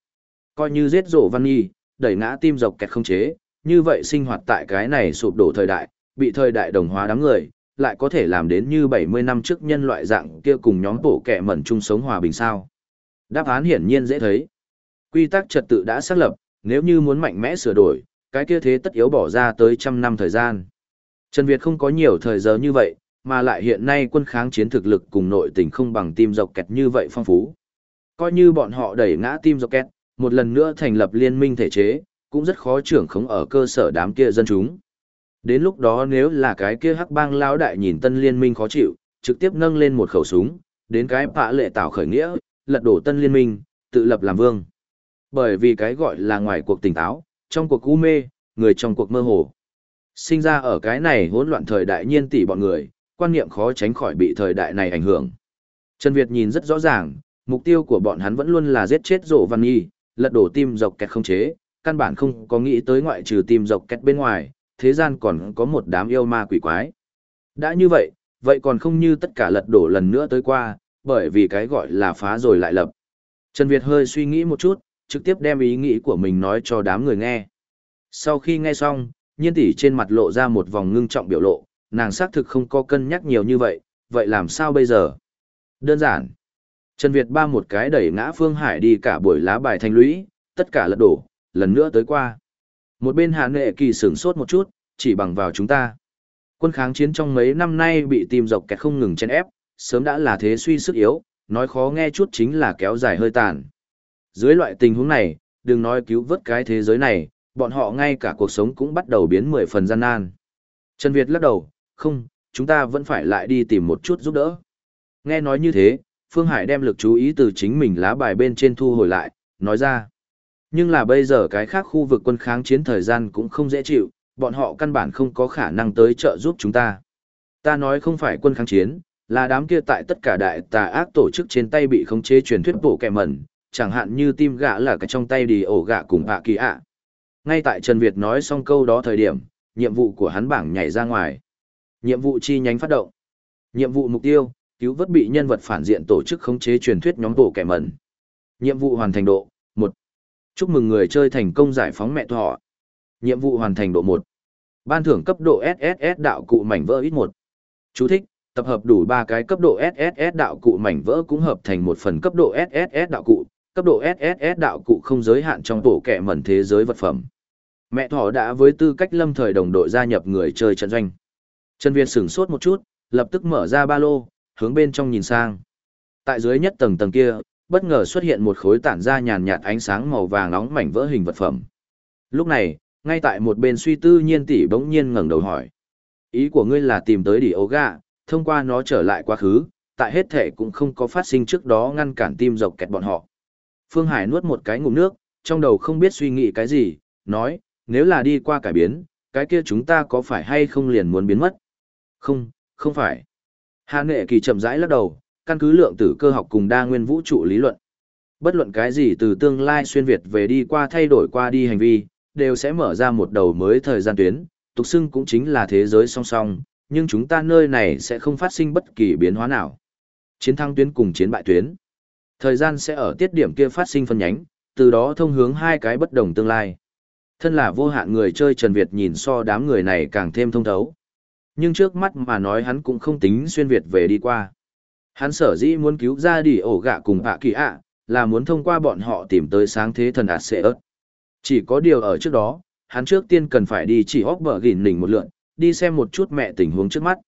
Coi như giết rổ văn Y, đẩy ngã tim dọc kẹt không chế, như vậy sinh hoạt tại cái này sụp đổ thời đại, bị thời đại đồng hóa đám người, lại có thể làm đến như 70 năm trước nhân loại dạng kia cùng nhóm bổ kẻ mẩn chung sống hòa bình sao. Đáp án hiển nhiên dễ thấy. Quy tắc trật tự đã xác lập, nếu như muốn mạnh mẽ sửa đổi, cái kia thế tất yếu bỏ ra tới trăm năm thời gian. Trần Việt không có nhiều thời giờ như vậy, mà lại hiện nay quân kháng chiến thực lực cùng nội tình không bằng tim dọc kẹt như vậy phong phú. Coi như bọn họ đẩy ngã tim dọc kẹt, một lần nữa thành lập liên minh thể chế, cũng rất khó trưởng khống ở cơ sở đám kia dân chúng. Đến lúc đó nếu là cái kia hắc bang lão đại nhìn tân liên minh khó chịu, trực tiếp nâng lên một khẩu súng, đến cái bạ lệ tạo khởi nghĩa, lật đổ tân liên minh, tự lập làm vương. Bởi vì cái gọi là ngoài cuộc tỉnh táo, trong cuộc u mê, người trong cuộc mơ hồ. Sinh ra ở cái này hỗn loạn thời đại nhiên tỷ bọn người, quan niệm khó tránh khỏi bị thời đại này ảnh hưởng. Trần Việt nhìn rất rõ ràng, mục tiêu của bọn hắn vẫn luôn là giết chết rộ văn nhi, lật đổ tim dọc kẹt không chế, căn bản không có nghĩ tới ngoại trừ tim dọc kẹt bên ngoài, thế gian còn có một đám yêu ma quỷ quái. Đã như vậy, vậy còn không như tất cả lật đổ lần nữa tới qua, bởi vì cái gọi là phá rồi lại lập. Trần Việt hơi suy nghĩ một chút, trực tiếp đem ý nghĩ của mình nói cho đám người nghe. Sau khi nghe xong, nhiên tỷ trên mặt lộ ra một vòng ngưng trọng biểu lộ, nàng xác thực không có cân nhắc nhiều như vậy, vậy làm sao bây giờ? Đơn giản. Trần Việt ba một cái đẩy ngã Phương Hải đi cả buổi lá bài thanh lũy, tất cả lật đổ, lần nữa tới qua. Một bên hạ nghệ kỳ sửng sốt một chút, chỉ bằng vào chúng ta. Quân kháng chiến trong mấy năm nay bị tìm dọc kẹt không ngừng chen ép, sớm đã là thế suy sức yếu, nói khó nghe chút chính là kéo dài hơi tàn. Dưới loại tình huống này, đừng nói cứu vớt cái thế giới này, bọn họ ngay cả cuộc sống cũng bắt đầu biến mười phần gian nan. Trần Việt lắc đầu, không, chúng ta vẫn phải lại đi tìm một chút giúp đỡ. Nghe nói như thế, Phương Hải đem lực chú ý từ chính mình lá bài bên trên thu hồi lại, nói ra. Nhưng là bây giờ cái khác khu vực quân kháng chiến thời gian cũng không dễ chịu, bọn họ căn bản không có khả năng tới trợ giúp chúng ta. Ta nói không phải quân kháng chiến, là đám kia tại tất cả đại tà ác tổ chức trên tay bị khống chế truyền thuyết bổ kẹ mẩn, chẳng hạn như tim gạ là cái trong tay đi ổ gạ cùng ạ kỳ ạ. Ngay tại Trần Việt nói xong câu đó thời điểm, nhiệm vụ của hắn bảng nhảy ra ngoài. Nhiệm vụ chi nhánh phát động. Nhiệm vụ mục tiêu, cứu vớt bị nhân vật phản diện tổ chức khống chế truyền thuyết nhóm bộ kẻ mẩn. Nhiệm vụ hoàn thành độ, một Chúc mừng người chơi thành công giải phóng mẹ thọ. Nhiệm vụ hoàn thành độ một Ban thưởng cấp độ SSS đạo cụ mảnh vỡ ít một Chú thích, tập hợp đủ ba cái cấp độ SSS đạo cụ mảnh vỡ cũng hợp thành một phần cấp độ SSS đạo cụ, cấp độ SSS đạo cụ không giới hạn trong tổ kẻ mẩn thế giới vật phẩm. Mẹ thỏ đã với tư cách lâm thời đồng đội gia nhập người chơi trận doanh. Trần viên sửng sốt một chút, lập tức mở ra ba lô, hướng bên trong nhìn sang. Tại dưới nhất tầng tầng kia, bất ngờ xuất hiện một khối tản ra nhàn nhạt ánh sáng màu vàng nóng mảnh vỡ hình vật phẩm. Lúc này, ngay tại một bên suy tư nhiên tỷ bỗng nhiên ngẩng đầu hỏi. Ý của ngươi là tìm tới đỉ ấu gà, thông qua nó trở lại quá khứ, tại hết thể cũng không có phát sinh trước đó ngăn cản tim dọc kẹt bọn họ. Phương Hải nuốt một cái ngụm nước, trong đầu không biết suy nghĩ cái gì, nói, nếu là đi qua cải biến, cái kia chúng ta có phải hay không liền muốn biến mất? Không, không phải. Hà Nghệ Kỳ chậm rãi lắc đầu, căn cứ lượng tử cơ học cùng đa nguyên vũ trụ lý luận. Bất luận cái gì từ tương lai xuyên Việt về đi qua thay đổi qua đi hành vi, đều sẽ mở ra một đầu mới thời gian tuyến, tục xưng cũng chính là thế giới song song, nhưng chúng ta nơi này sẽ không phát sinh bất kỳ biến hóa nào. Chiến thắng tuyến cùng chiến bại tuyến. Thời gian sẽ ở tiết điểm kia phát sinh phân nhánh, từ đó thông hướng hai cái bất đồng tương lai. Thân là vô hạn người chơi Trần Việt nhìn so đám người này càng thêm thông thấu. Nhưng trước mắt mà nói hắn cũng không tính xuyên Việt về đi qua. Hắn sở dĩ muốn cứu ra đi ổ gạ cùng hạ kỳ ạ, là muốn thông qua bọn họ tìm tới sáng thế thần ạt sẽ ớt. Chỉ có điều ở trước đó, hắn trước tiên cần phải đi chỉ hóc bờ gìn đỉnh một lượn, đi xem một chút mẹ tình huống trước mắt.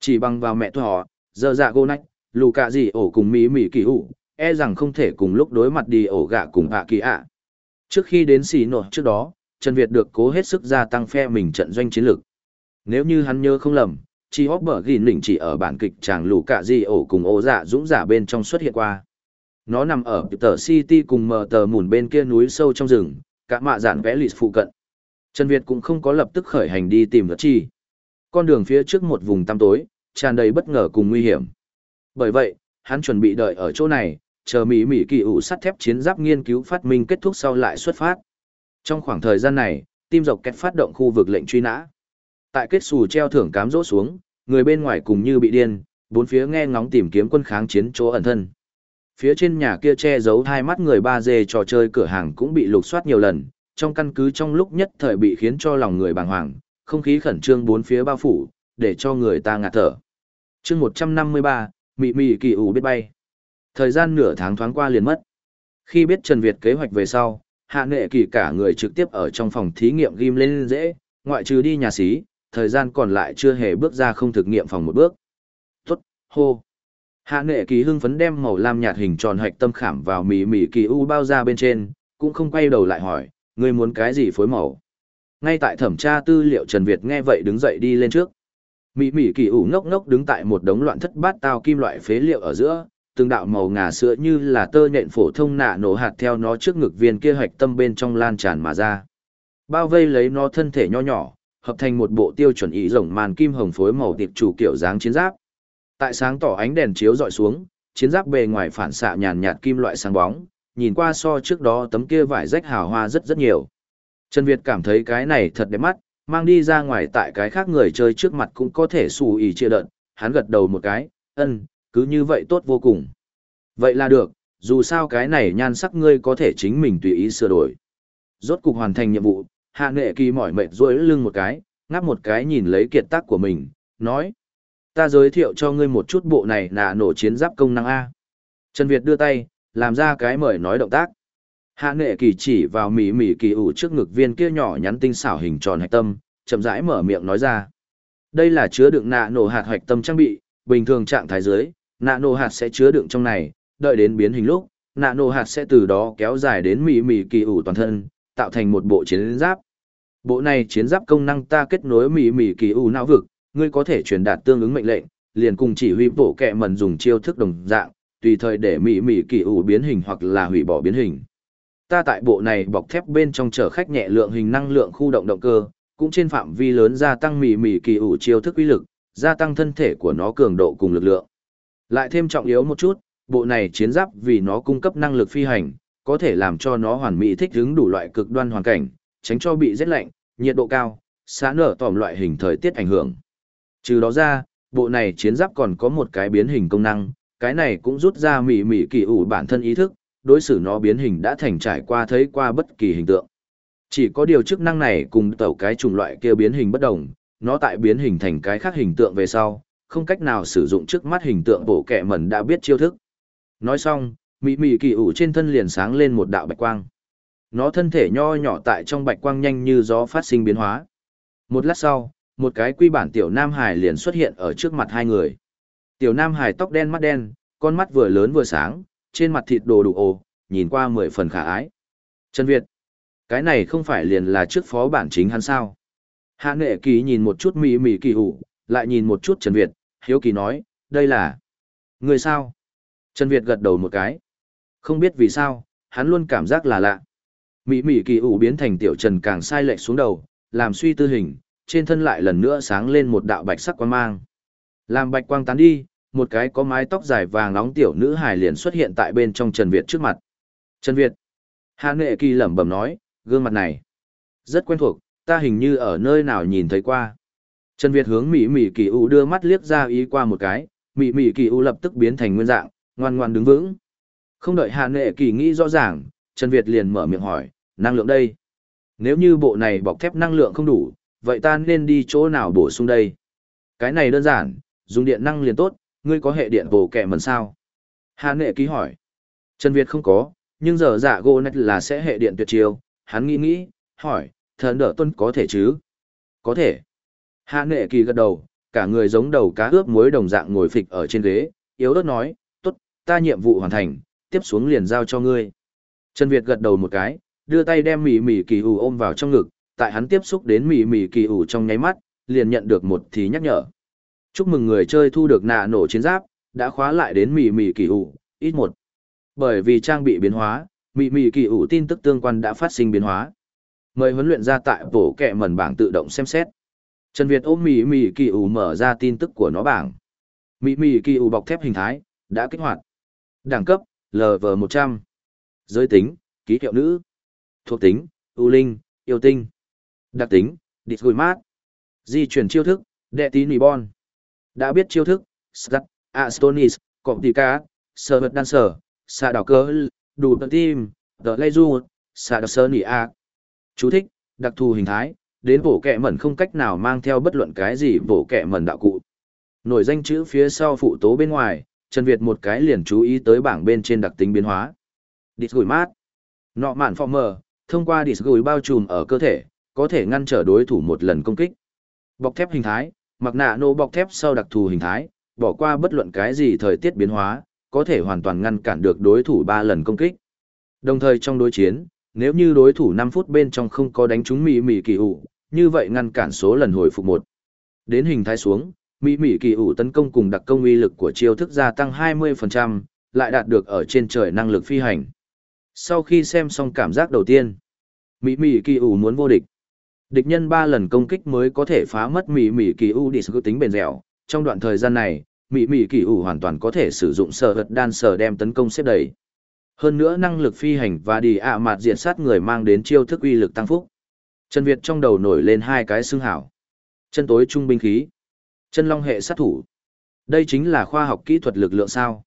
Chỉ bằng vào mẹ thỏ, giờ dạ gô nách, lù cạ gì ổ cùng mỹ mỹ kỳ ủ, e rằng không thể cùng lúc đối mặt đi ổ gạ cùng hạ kỳ ạ. Trước khi đến xì nổ trước đó, Trần Việt được cố hết sức gia tăng phe mình trận doanh chiến lược. Nếu như hắn nhớ không lầm, chỉ hóc bở ghi nỉnh chỉ ở bản kịch chàng lù cả gì ổ cùng ổ dạ dũng giả bên trong xuất hiện qua. Nó nằm ở tờ City cùng mờ tờ mùn bên kia núi sâu trong rừng, cả mạ giản vẽ lịt phụ cận. Trần Việt cũng không có lập tức khởi hành đi tìm vật chi. Con đường phía trước một vùng tăm tối, tràn đầy bất ngờ cùng nguy hiểm. Bởi vậy, hắn chuẩn bị đợi ở chỗ này, chờ Mỹ Mỹ kỳ ủ sắt thép chiến giáp nghiên cứu phát minh kết thúc sau lại xuất phát. Trong khoảng thời gian này, tim dọc kẹt phát động khu vực lệnh truy nã. Tại kết xù treo thưởng cám rỗ xuống, người bên ngoài cùng như bị điên, bốn phía nghe ngóng tìm kiếm quân kháng chiến chỗ ẩn thân. Phía trên nhà kia che giấu hai mắt người ba dê trò chơi cửa hàng cũng bị lục soát nhiều lần, trong căn cứ trong lúc nhất thời bị khiến cho lòng người bàng hoàng, không khí khẩn trương bốn phía bao phủ, để cho người ta ngạt thở. chương 153, mị mị kỳ ủ biết bay. Thời gian nửa tháng thoáng qua liền mất. Khi biết Trần Việt kế hoạch về sau, hạ nghệ kỳ cả người trực tiếp ở trong phòng thí nghiệm ghim lên dễ, ngoại trừ đi nhà xí, thời gian còn lại chưa hề bước ra không thực nghiệm phòng một bước. Tốt, hô. Hạ nghệ kỳ hưng phấn đem màu lam nhạt hình tròn hạch tâm khảm vào mị mị kỳ u bao ra bên trên, cũng không quay đầu lại hỏi, Ngươi muốn cái gì phối màu? Ngay tại thẩm tra tư liệu Trần Việt nghe vậy đứng dậy đi lên trước. Mị mị kỳ ủ ngốc ngốc đứng tại một đống loạn thất bát tao kim loại phế liệu ở giữa, từng đạo màu ngà sữa như là tơ nhện phổ thông nạ nổ hạt theo nó trước ngực viên kia hạch tâm bên trong lan tràn mà ra. Bao vây lấy nó thân thể nho nhỏ, hợp thành một bộ tiêu chuẩn ý rồng màn kim hồng phối màu tiệp chủ kiểu dáng chiến giáp. Tại sáng tỏ ánh đèn chiếu dọi xuống, chiến giáp bề ngoài phản xạ nhàn nhạt kim loại sáng bóng, nhìn qua so trước đó tấm kia vải rách hào hoa rất rất nhiều. Trần Việt cảm thấy cái này thật đẹp mắt, mang đi ra ngoài tại cái khác người chơi trước mặt cũng có thể xù ý chia đợt, hắn gật đầu một cái, ân, cứ như vậy tốt vô cùng. Vậy là được, dù sao cái này nhan sắc ngươi có thể chính mình tùy ý sửa đổi. Rốt cục hoàn thành nhiệm vụ, hạ nghệ kỳ mỏi mệt rối lưng một cái, ngáp một cái nhìn lấy kiệt tác của mình, nói. Ta giới thiệu cho ngươi một chút bộ này là nổ chiến giáp công năng A. Trần Việt đưa tay, làm ra cái mời nói động tác. Hạ nghệ kỳ chỉ vào mỉ mỉ kỳ ủ trước ngực viên kia nhỏ nhắn tinh xảo hình tròn hạch tâm, chậm rãi mở miệng nói ra. Đây là chứa đựng nạ nổ hạt hạch tâm trang bị, bình thường trạng thái dưới, nạ nổ hạt sẽ chứa đựng trong này, đợi đến biến hình lúc, nạ nổ hạt sẽ từ đó kéo dài đến mỉ mỉ kỳ ủ toàn thân, tạo thành một bộ chiến giáp. Bộ này chiến giáp công năng ta kết nối mỉ mỉ kỳ ủ não vực, ngươi có thể truyền đạt tương ứng mệnh lệnh, liền cùng chỉ huy bộ kẹ mần dùng chiêu thức đồng dạng, tùy thời để mị mị kỳ ủ biến hình hoặc là hủy bỏ biến hình. Ta tại bộ này bọc thép bên trong chở khách nhẹ lượng hình năng lượng khu động động cơ, cũng trên phạm vi lớn gia tăng mị mị kỳ ủ chiêu thức uy lực, gia tăng thân thể của nó cường độ cùng lực lượng. Lại thêm trọng yếu một chút, bộ này chiến giáp vì nó cung cấp năng lực phi hành, có thể làm cho nó hoàn mỹ thích ứng đủ loại cực đoan hoàn cảnh, tránh cho bị rét lạnh, nhiệt độ cao, xá nở tỏm loại hình thời tiết ảnh hưởng. Trừ đó ra, bộ này chiến giáp còn có một cái biến hình công năng, cái này cũng rút ra mỉ mỉ kỳ ủ bản thân ý thức, đối xử nó biến hình đã thành trải qua thấy qua bất kỳ hình tượng. Chỉ có điều chức năng này cùng tàu cái chủng loại kia biến hình bất đồng, nó tại biến hình thành cái khác hình tượng về sau, không cách nào sử dụng trước mắt hình tượng bộ kẹ mẩn đã biết chiêu thức. Nói xong, mỉ mỉ kỳ ủ trên thân liền sáng lên một đạo bạch quang. Nó thân thể nho nhỏ tại trong bạch quang nhanh như gió phát sinh biến hóa. Một lát sau, một cái quy bản tiểu Nam Hải liền xuất hiện ở trước mặt hai người. Tiểu Nam Hải tóc đen mắt đen, con mắt vừa lớn vừa sáng, trên mặt thịt đồ đủ ồ, nhìn qua mười phần khả ái. Trần Việt, cái này không phải liền là trước phó bản chính hắn sao? Hạ nghệ kỳ nhìn một chút mỉ mỉ kỳ hủ, lại nhìn một chút Trần Việt, hiếu kỳ nói, đây là... Người sao? Trần Việt gật đầu một cái. Không biết vì sao, hắn luôn cảm giác là lạ. Mỉ mỉ kỳ hủ biến thành tiểu Trần càng sai lệch xuống đầu, làm suy tư hình, trên thân lại lần nữa sáng lên một đạo bạch sắc quang mang. Làm bạch quang tán đi, một cái có mái tóc dài vàng nóng tiểu nữ hài liền xuất hiện tại bên trong Trần Việt trước mặt. Trần Việt. Hạ nghệ kỳ lẩm bẩm nói, gương mặt này. Rất quen thuộc, ta hình như ở nơi nào nhìn thấy qua. Trần Việt hướng Mỹ Mỹ Kỳ U đưa mắt liếc ra ý qua một cái, Mỹ Mỹ Kỳ U lập tức biến thành nguyên dạng, ngoan ngoan đứng vững. Không đợi Hạ Nghệ Kỳ nghĩ rõ ràng, Trần Việt liền mở miệng hỏi, năng lượng đây. Nếu như bộ này bọc thép năng lượng không đủ, vậy ta nên đi chỗ nào bổ sung đây? Cái này đơn giản, dùng điện năng liền tốt, ngươi có hệ điện bổ kẹ mần sao? Hạ Nệ ký hỏi. Trần Việt không có, nhưng giờ dạ gỗ nét là sẽ hệ điện tuyệt chiêu, hắn nghĩ nghĩ, hỏi, thần đỡ tuân có thể chứ? Có thể. Hạ Nệ kỳ gật đầu, cả người giống đầu cá ướp muối đồng dạng ngồi phịch ở trên ghế, yếu ớt nói, tốt, ta nhiệm vụ hoàn thành, tiếp xuống liền giao cho ngươi. Trần Việt gật đầu một cái, đưa tay đem mỉ mỉ kỳ ủ ôm vào trong ngực, tại hắn tiếp xúc đến mỉ mỉ kỳ ủ trong nháy mắt, liền nhận được một thì nhắc nhở. Chúc mừng người chơi thu được nạ nổ chiến giáp, đã khóa lại đến mì mì kỳ ủ, ít một. Bởi vì trang bị biến hóa, mì mì kỳ ủ tin tức tương quan đã phát sinh biến hóa. Mời huấn luyện ra tại bổ kẹ mẩn bảng tự động xem xét. Trần Việt ôm mì mì kỳ ủ mở ra tin tức của nó bảng. Mì mì kỳ ủ bọc thép hình thái, đã kích hoạt. Đẳng cấp, LV100. Giới tính, ký hiệu nữ. Thuộc tính, ưu linh, yêu tinh. Đặc tính, địch gùi mát. Di chuyển chiêu thức, đệ tí nì bon. Đã biết chiêu thức, Scat, Astonis, Coptica, Sơ vật dancer, sở, xạ cơ, đủ Tờ tim, tờ lây du, xạ đảo sơ nỉ a. Chú thích, đặc thù hình thái, đến bổ kẹ mẩn không cách nào mang theo bất luận cái gì bổ kẹ mẩn đạo cụ. Nổi danh chữ phía sau phụ tố bên ngoài, Trần Việt một cái liền chú ý tới bảng bên trên đặc tính biến hóa. Địch gửi mát. Nọ mạn phò mờ, thông qua địch gửi bao trùm ở cơ thể, có thể ngăn trở đối thủ một lần công kích. Bọc thép hình thái, mặc nạ nô bọc thép sau đặc thù hình thái, bỏ qua bất luận cái gì thời tiết biến hóa, có thể hoàn toàn ngăn cản được đối thủ ba lần công kích. Đồng thời trong đối chiến, nếu như đối thủ 5 phút bên trong không có đánh trúng Mỹ Mỹ kỳ ủ, như vậy ngăn cản số lần hồi phục một. Đến hình thái xuống, Mỹ Mỹ kỳ ủ tấn công cùng đặc công uy lực của chiêu thức gia tăng 20%, lại đạt được ở trên trời năng lực phi hành. Sau khi xem xong cảm giác đầu tiên, Mỹ Mỹ kỳ ủ muốn vô địch. Địch nhân ba lần công kích mới có thể phá mất Mỹ Mỹ kỳ U đi sự tính bền dẻo. Trong đoạn thời gian này, Mỹ Mỹ kỳ U hoàn toàn có thể sử dụng sở vật đan sở đem tấn công xếp đẩy. Hơn nữa năng lực phi hành và đi ạ mạt diện sát người mang đến chiêu thức uy lực tăng phúc. Trần Việt trong đầu nổi lên hai cái xương hảo. Chân tối trung binh khí. Chân long hệ sát thủ. Đây chính là khoa học kỹ thuật lực lượng sao.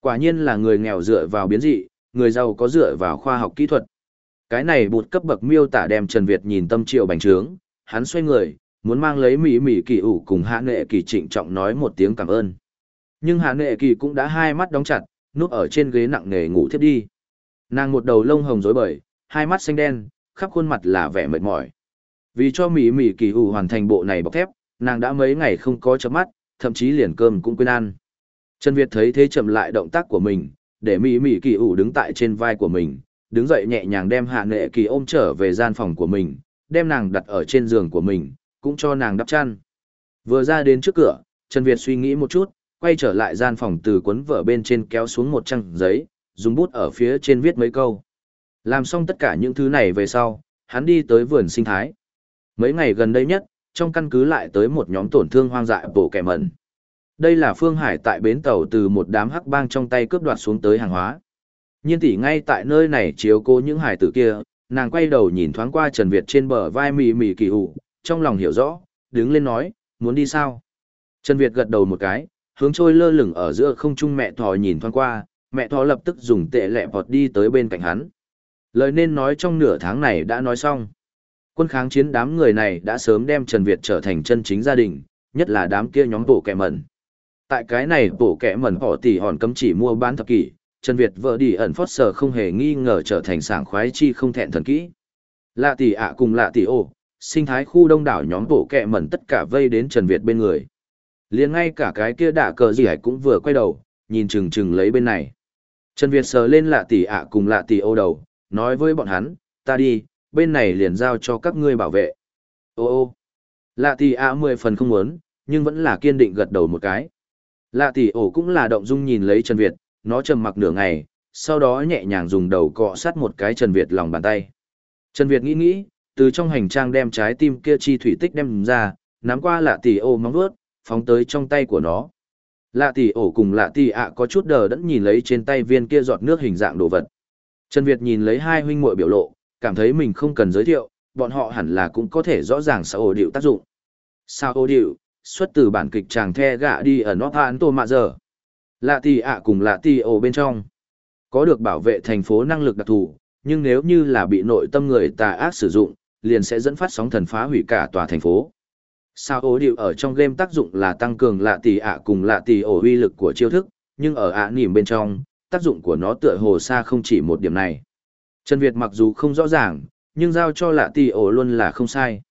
Quả nhiên là người nghèo dựa vào biến dị, người giàu có dựa vào khoa học kỹ thuật. Cái này bụt cấp bậc miêu tả đem Trần Việt nhìn tâm triệu bành trướng, hắn xoay người, muốn mang lấy mỹ mỹ kỳ ủ cùng hạ nệ kỳ trịnh trọng nói một tiếng cảm ơn. Nhưng hạ nệ kỳ cũng đã hai mắt đóng chặt, núp ở trên ghế nặng nề ngủ thiếp đi. Nàng một đầu lông hồng rối bời, hai mắt xanh đen, khắp khuôn mặt là vẻ mệt mỏi. Vì cho mỹ mỹ kỳ ủ hoàn thành bộ này bọc thép, nàng đã mấy ngày không có chớp mắt, thậm chí liền cơm cũng quên ăn. Trần Việt thấy thế chậm lại động tác của mình, để mỹ mỹ kỳ ủ đứng tại trên vai của mình, đứng dậy nhẹ nhàng đem hạ nệ kỳ ôm trở về gian phòng của mình, đem nàng đặt ở trên giường của mình, cũng cho nàng đắp chăn. Vừa ra đến trước cửa, Trần Việt suy nghĩ một chút, quay trở lại gian phòng từ cuốn vở bên trên kéo xuống một trang giấy, dùng bút ở phía trên viết mấy câu. Làm xong tất cả những thứ này về sau, hắn đi tới vườn sinh thái. Mấy ngày gần đây nhất, trong căn cứ lại tới một nhóm tổn thương hoang dại bổ kẻ mẩn. Đây là Phương Hải tại bến tàu từ một đám hắc bang trong tay cướp đoạt xuống tới hàng hóa. Nhiên tỷ ngay tại nơi này chiếu cố những hải tử kia, nàng quay đầu nhìn thoáng qua Trần Việt trên bờ vai mì mì kỳ hủ, trong lòng hiểu rõ, đứng lên nói, muốn đi sao? Trần Việt gật đầu một cái, hướng trôi lơ lửng ở giữa không trung mẹ thỏ nhìn thoáng qua, mẹ thỏ lập tức dùng tệ lẹ vọt đi tới bên cạnh hắn. Lời nên nói trong nửa tháng này đã nói xong. Quân kháng chiến đám người này đã sớm đem Trần Việt trở thành chân chính gia đình, nhất là đám kia nhóm bộ kẻ mẩn. Tại cái này bộ kẻ mẩn họ tỷ hòn cấm chỉ mua bán thập kỷ, Trần Việt vợ đi ẩn phót sở không hề nghi ngờ trở thành sảng khoái chi không thẹn thần kỹ. Lạ tỷ ạ cùng lạ tỷ ổ, sinh thái khu đông đảo nhóm bộ kẹ mẩn tất cả vây đến Trần Việt bên người. liền ngay cả cái kia đạ cờ gì hải cũng vừa quay đầu, nhìn chừng chừng lấy bên này. Trần Việt sờ lên lạ tỷ ạ cùng lạ tỷ ô đầu, nói với bọn hắn, ta đi, bên này liền giao cho các ngươi bảo vệ. Ô ô, lạ tỷ ạ mười phần không muốn, nhưng vẫn là kiên định gật đầu một cái. Lạ tỷ ổ cũng là động dung nhìn lấy Trần Việt, nó trầm mặc nửa ngày, sau đó nhẹ nhàng dùng đầu cọ sát một cái Trần Việt lòng bàn tay. Trần Việt nghĩ nghĩ, từ trong hành trang đem trái tim kia chi thủy tích đem ra, nắm qua lạ tỷ ô móng vuốt, phóng tới trong tay của nó. Lạ tỷ ổ cùng lạ tỷ ạ có chút đờ đẫn nhìn lấy trên tay viên kia giọt nước hình dạng đồ vật. Trần Việt nhìn lấy hai huynh muội biểu lộ, cảm thấy mình không cần giới thiệu, bọn họ hẳn là cũng có thể rõ ràng sao ổ điệu tác dụng. Sao ổ điệu, xuất từ bản kịch chàng the gạ đi ở North An Tô Mạ Giờ. Lạ tỷ ạ cùng lạ tỷ ổ bên trong. Có được bảo vệ thành phố năng lực đặc thù, nhưng nếu như là bị nội tâm người tà ác sử dụng, liền sẽ dẫn phát sóng thần phá hủy cả tòa thành phố. Sao ố điệu ở trong game tác dụng là tăng cường lạ tỷ ạ cùng lạ tỷ ổ uy lực của chiêu thức, nhưng ở ạ nỉm bên trong, tác dụng của nó tựa hồ xa không chỉ một điểm này. Trần Việt mặc dù không rõ ràng, nhưng giao cho lạ tỷ ổ luôn là không sai.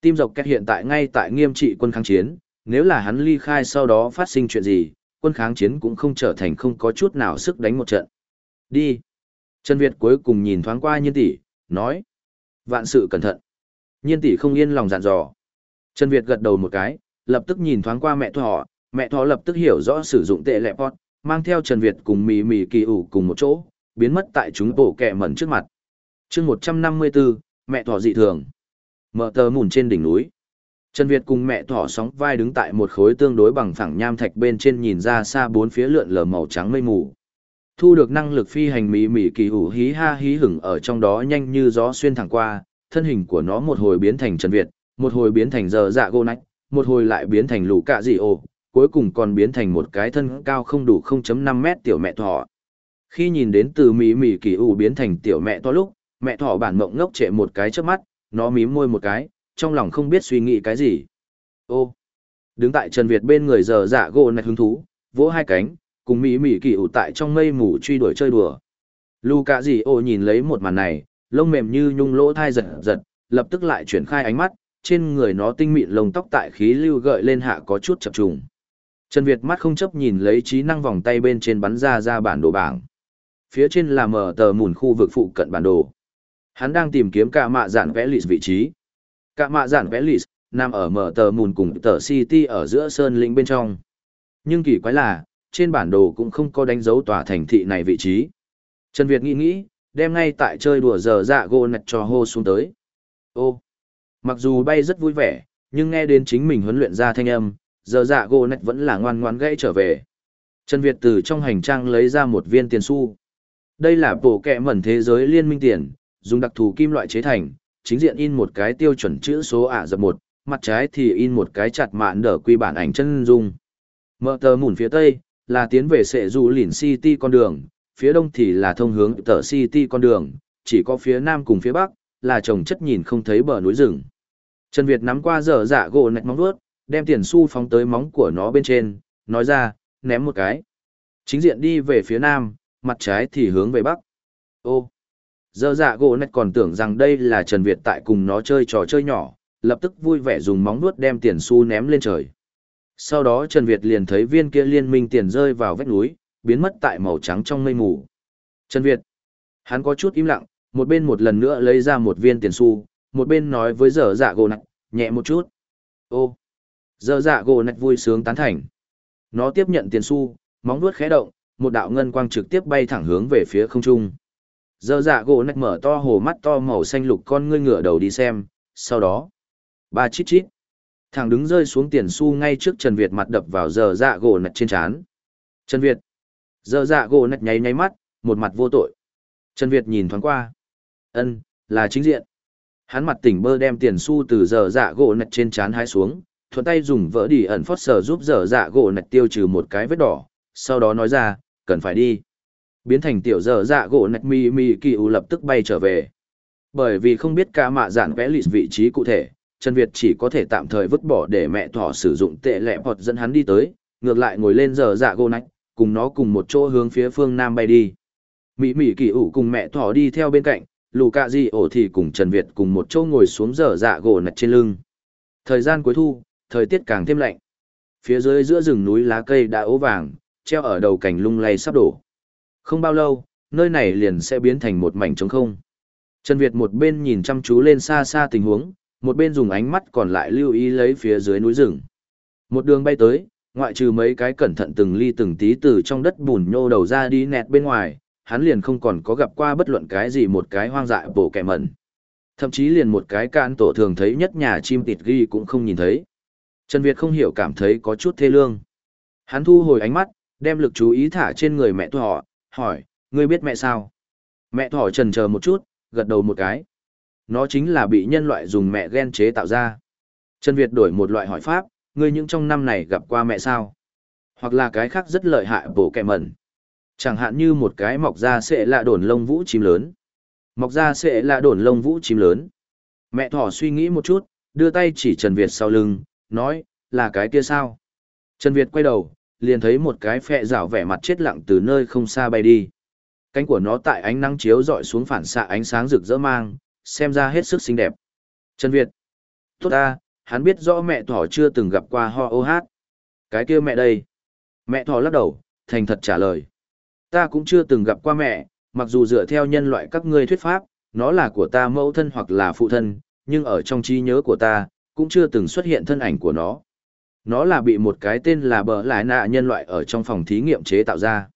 Tim dọc kẹt hiện tại ngay tại nghiêm trị quân kháng chiến, nếu là hắn ly khai sau đó phát sinh chuyện gì, quân kháng chiến cũng không trở thành không có chút nào sức đánh một trận. Đi. Trần Việt cuối cùng nhìn thoáng qua nhiên tỷ, nói. Vạn sự cẩn thận. Nhiên tỷ không yên lòng dặn dò. Trần Việt gật đầu một cái, lập tức nhìn thoáng qua mẹ thỏ, mẹ thỏ lập tức hiểu rõ sử dụng tệ lệ pot, mang theo Trần Việt cùng mì mì kỳ ủ cùng một chỗ, biến mất tại chúng bộ kẹ mẩn trước mặt. chương 154, mẹ thỏ dị thường. Mở tờ mùn trên đỉnh núi. Trần Việt cùng mẹ thỏ sóng vai đứng tại một khối tương đối bằng phẳng nham thạch bên trên nhìn ra xa bốn phía lượn lờ màu trắng mây mù. Thu được năng lực phi hành mỉ mỉ kỳ hủ hí ha hí hửng ở trong đó nhanh như gió xuyên thẳng qua, thân hình của nó một hồi biến thành Trần Việt, một hồi biến thành giờ dạ gô nách, một hồi lại biến thành lũ cạ dị ồ, cuối cùng còn biến thành một cái thân cao không đủ 0.5 mét tiểu mẹ thỏ. Khi nhìn đến từ mỉ mỉ kỳ ủ biến thành tiểu mẹ to lúc, mẹ thỏ bản mộng ngốc trệ một cái trước mắt, nó mím môi một cái, trong lòng không biết suy nghĩ cái gì. Ô! Đứng tại Trần Việt bên người giờ dạ gỗ nạch hứng thú, vỗ hai cánh, cùng mỹ mỹ kỳ ủ tại trong mây mù truy đuổi chơi đùa. Lù cả gì ô nhìn lấy một màn này, lông mềm như nhung lỗ thai giật giật, lập tức lại chuyển khai ánh mắt, trên người nó tinh mịn lông tóc tại khí lưu gợi lên hạ có chút chập trùng. Trần Việt mắt không chấp nhìn lấy trí năng vòng tay bên trên bắn ra ra bản đồ bảng. Phía trên là mở tờ mùn khu vực phụ cận bản đồ. Hắn đang tìm kiếm cả mạ giản vẽ lịt vị trí. Cả mạ giản vẽ lịt, nằm ở mở tờ mùn cùng tờ City ở giữa sơn lĩnh bên trong. Nhưng kỳ quái là, trên bản đồ cũng không có đánh dấu tòa thành thị này vị trí. Trần Việt nghĩ nghĩ, đem ngay tại chơi đùa giờ dạ gô nạch cho hô xuống tới. Ô, mặc dù bay rất vui vẻ, nhưng nghe đến chính mình huấn luyện ra thanh âm, giờ dạ gô nạch vẫn là ngoan ngoan gãy trở về. Trần Việt từ trong hành trang lấy ra một viên tiền xu. Đây là bộ kẹ mẩn thế giới liên minh tiền, dùng đặc thù kim loại chế thành, chính diện in một cái tiêu chuẩn chữ số ả dập một, mặt trái thì in một cái chặt mạn đỡ quy bản ảnh chân dung. Mở tờ mùn phía tây, là tiến về sệ dù lìn City con đường, phía đông thì là thông hướng tờ City con đường, chỉ có phía nam cùng phía bắc, là trồng chất nhìn không thấy bờ núi rừng. Trần Việt nắm qua dở dạ gỗ nạch móng vuốt, đem tiền xu phóng tới móng của nó bên trên, nói ra, ném một cái. Chính diện đi về phía nam, mặt trái thì hướng về bắc. Ô, dở dạ gỗ nạch còn tưởng rằng đây là Trần Việt tại cùng nó chơi trò chơi nhỏ, lập tức vui vẻ dùng móng nuốt đem tiền xu ném lên trời. Sau đó Trần Việt liền thấy viên kia liên minh tiền rơi vào vách núi, biến mất tại màu trắng trong mây mù. Trần Việt, hắn có chút im lặng, một bên một lần nữa lấy ra một viên tiền xu, một bên nói với dở dạ gỗ nạch, nhẹ một chút. Ô, dở dạ gỗ nạch vui sướng tán thành. Nó tiếp nhận tiền xu, móng vuốt khẽ động, một đạo ngân quang trực tiếp bay thẳng hướng về phía không trung. Dơ dạ gỗ nạch mở to hồ mắt to màu xanh lục con ngươi ngửa đầu đi xem, sau đó, ba chít chít. Thằng đứng rơi xuống tiền xu ngay trước Trần Việt mặt đập vào dơ dạ gỗ nạch trên chán. Trần Việt, dơ dạ gỗ nạch nháy nháy mắt, một mặt vô tội. Trần Việt nhìn thoáng qua. ân là chính diện. Hắn mặt tỉnh bơ đem tiền xu từ giờ dạ gỗ nạch trên chán hái xuống, thuận tay dùng vỡ đi ẩn phót sờ giúp giờ dạ gỗ nạch tiêu trừ một cái vết đỏ, sau đó nói ra, cần phải đi. Biến thành tiểu dở dạ gỗ nạch mi mi kỳ u lập tức bay trở về. Bởi vì không biết ca mạ dạn vẽ lịt vị trí cụ thể, Trần Việt chỉ có thể tạm thời vứt bỏ để mẹ thỏ sử dụng tệ lẹ hoặc dẫn hắn đi tới, ngược lại ngồi lên dở dạ gỗ nạch, cùng nó cùng một chỗ hướng phía phương Nam bay đi. Mỹ Mỹ kỳ ủ cùng mẹ thỏ đi theo bên cạnh, lù cạ di ổ thì cùng Trần Việt cùng một chỗ ngồi xuống dở dạ gỗ nạch trên lưng. Thời gian cuối thu, thời tiết càng thêm lạnh. Phía dưới giữa rừng núi lá cây đã ố vàng, treo ở đầu cành lung lay sắp đổ. Không bao lâu, nơi này liền sẽ biến thành một mảnh trống không. Trần Việt một bên nhìn chăm chú lên xa xa tình huống, một bên dùng ánh mắt còn lại lưu ý lấy phía dưới núi rừng. Một đường bay tới, ngoại trừ mấy cái cẩn thận từng ly từng tí từ trong đất bùn nhô đầu ra đi nẹt bên ngoài, hắn liền không còn có gặp qua bất luận cái gì một cái hoang dại bổ kẻ mẩn. Thậm chí liền một cái can tổ thường thấy nhất nhà chim tịt ghi cũng không nhìn thấy. Trần Việt không hiểu cảm thấy có chút thê lương. Hắn thu hồi ánh mắt, đem lực chú ý thả trên người mẹ thỏ, hỏi, ngươi biết mẹ sao? Mẹ thỏ trần chờ một chút, gật đầu một cái. Nó chính là bị nhân loại dùng mẹ gen chế tạo ra. Trần Việt đổi một loại hỏi pháp, ngươi những trong năm này gặp qua mẹ sao? Hoặc là cái khác rất lợi hại bổ kẹ mẩn. Chẳng hạn như một cái mọc ra sẽ là đồn lông vũ chim lớn. Mọc ra sẽ là đồn lông vũ chim lớn. Mẹ thỏ suy nghĩ một chút, đưa tay chỉ Trần Việt sau lưng, nói, là cái kia sao? Trần Việt quay đầu, liền thấy một cái phẹ rảo vẻ mặt chết lặng từ nơi không xa bay đi. Cánh của nó tại ánh nắng chiếu dọi xuống phản xạ ánh sáng rực rỡ mang, xem ra hết sức xinh đẹp. Trần Việt. Tốt ta, hắn biết rõ mẹ thỏ chưa từng gặp qua ho ô hát. Cái kia mẹ đây. Mẹ thỏ lắc đầu, thành thật trả lời. Ta cũng chưa từng gặp qua mẹ, mặc dù dựa theo nhân loại các ngươi thuyết pháp, nó là của ta mẫu thân hoặc là phụ thân, nhưng ở trong trí nhớ của ta, cũng chưa từng xuất hiện thân ảnh của nó. Nó là bị một cái tên là bờ lại nạ nhân loại ở trong phòng thí nghiệm chế tạo ra.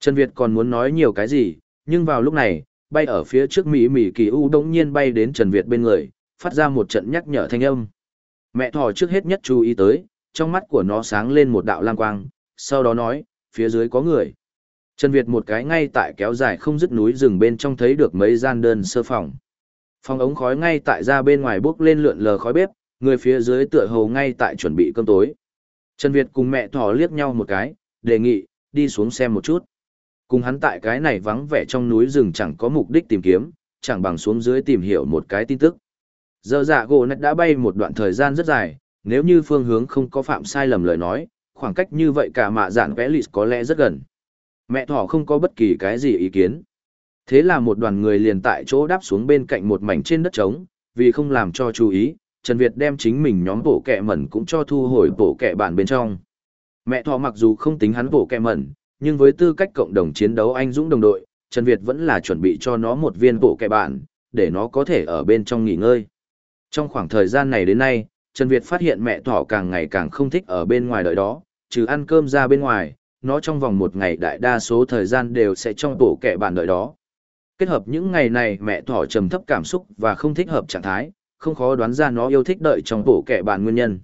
Trần Việt còn muốn nói nhiều cái gì, nhưng vào lúc này, bay ở phía trước Mỹ Mỹ Kỳ U đống nhiên bay đến Trần Việt bên người, phát ra một trận nhắc nhở thanh âm. Mẹ thỏ trước hết nhất chú ý tới, trong mắt của nó sáng lên một đạo lam quang, sau đó nói, phía dưới có người. Trần Việt một cái ngay tại kéo dài không dứt núi rừng bên trong thấy được mấy gian đơn sơ phòng. Phòng ống khói ngay tại ra bên ngoài bốc lên lượn lờ khói bếp, người phía dưới tựa hồ ngay tại chuẩn bị cơm tối. Trần Việt cùng mẹ thỏ liếc nhau một cái, đề nghị, đi xuống xem một chút. Cùng hắn tại cái này vắng vẻ trong núi rừng chẳng có mục đích tìm kiếm, chẳng bằng xuống dưới tìm hiểu một cái tin tức. Giờ dạ gỗ nạch đã bay một đoạn thời gian rất dài, nếu như phương hướng không có phạm sai lầm lời nói, khoảng cách như vậy cả mạ dạn vẽ lịt có lẽ rất gần. Mẹ thỏ không có bất kỳ cái gì ý kiến. Thế là một đoàn người liền tại chỗ đáp xuống bên cạnh một mảnh trên đất trống, vì không làm cho chú ý, Trần Việt đem chính mình nhóm bộ kẹ mẩn cũng cho thu hồi bộ kẹ bản bên trong. Mẹ thỏ mặc dù không tính hắn bộ kẹ mẩn, nhưng với tư cách cộng đồng chiến đấu anh dũng đồng đội, Trần Việt vẫn là chuẩn bị cho nó một viên bộ kẹ bản, để nó có thể ở bên trong nghỉ ngơi. Trong khoảng thời gian này đến nay, Trần Việt phát hiện mẹ thỏ càng ngày càng không thích ở bên ngoài đợi đó, trừ ăn cơm ra bên ngoài, nó trong vòng một ngày đại đa số thời gian đều sẽ trong bộ kẹ bạn đợi đó. Kết hợp những ngày này mẹ thỏ trầm thấp cảm xúc và không thích hợp trạng thái, không khó đoán ra nó yêu thích đợi trong tổ kẻ bạn nguyên nhân.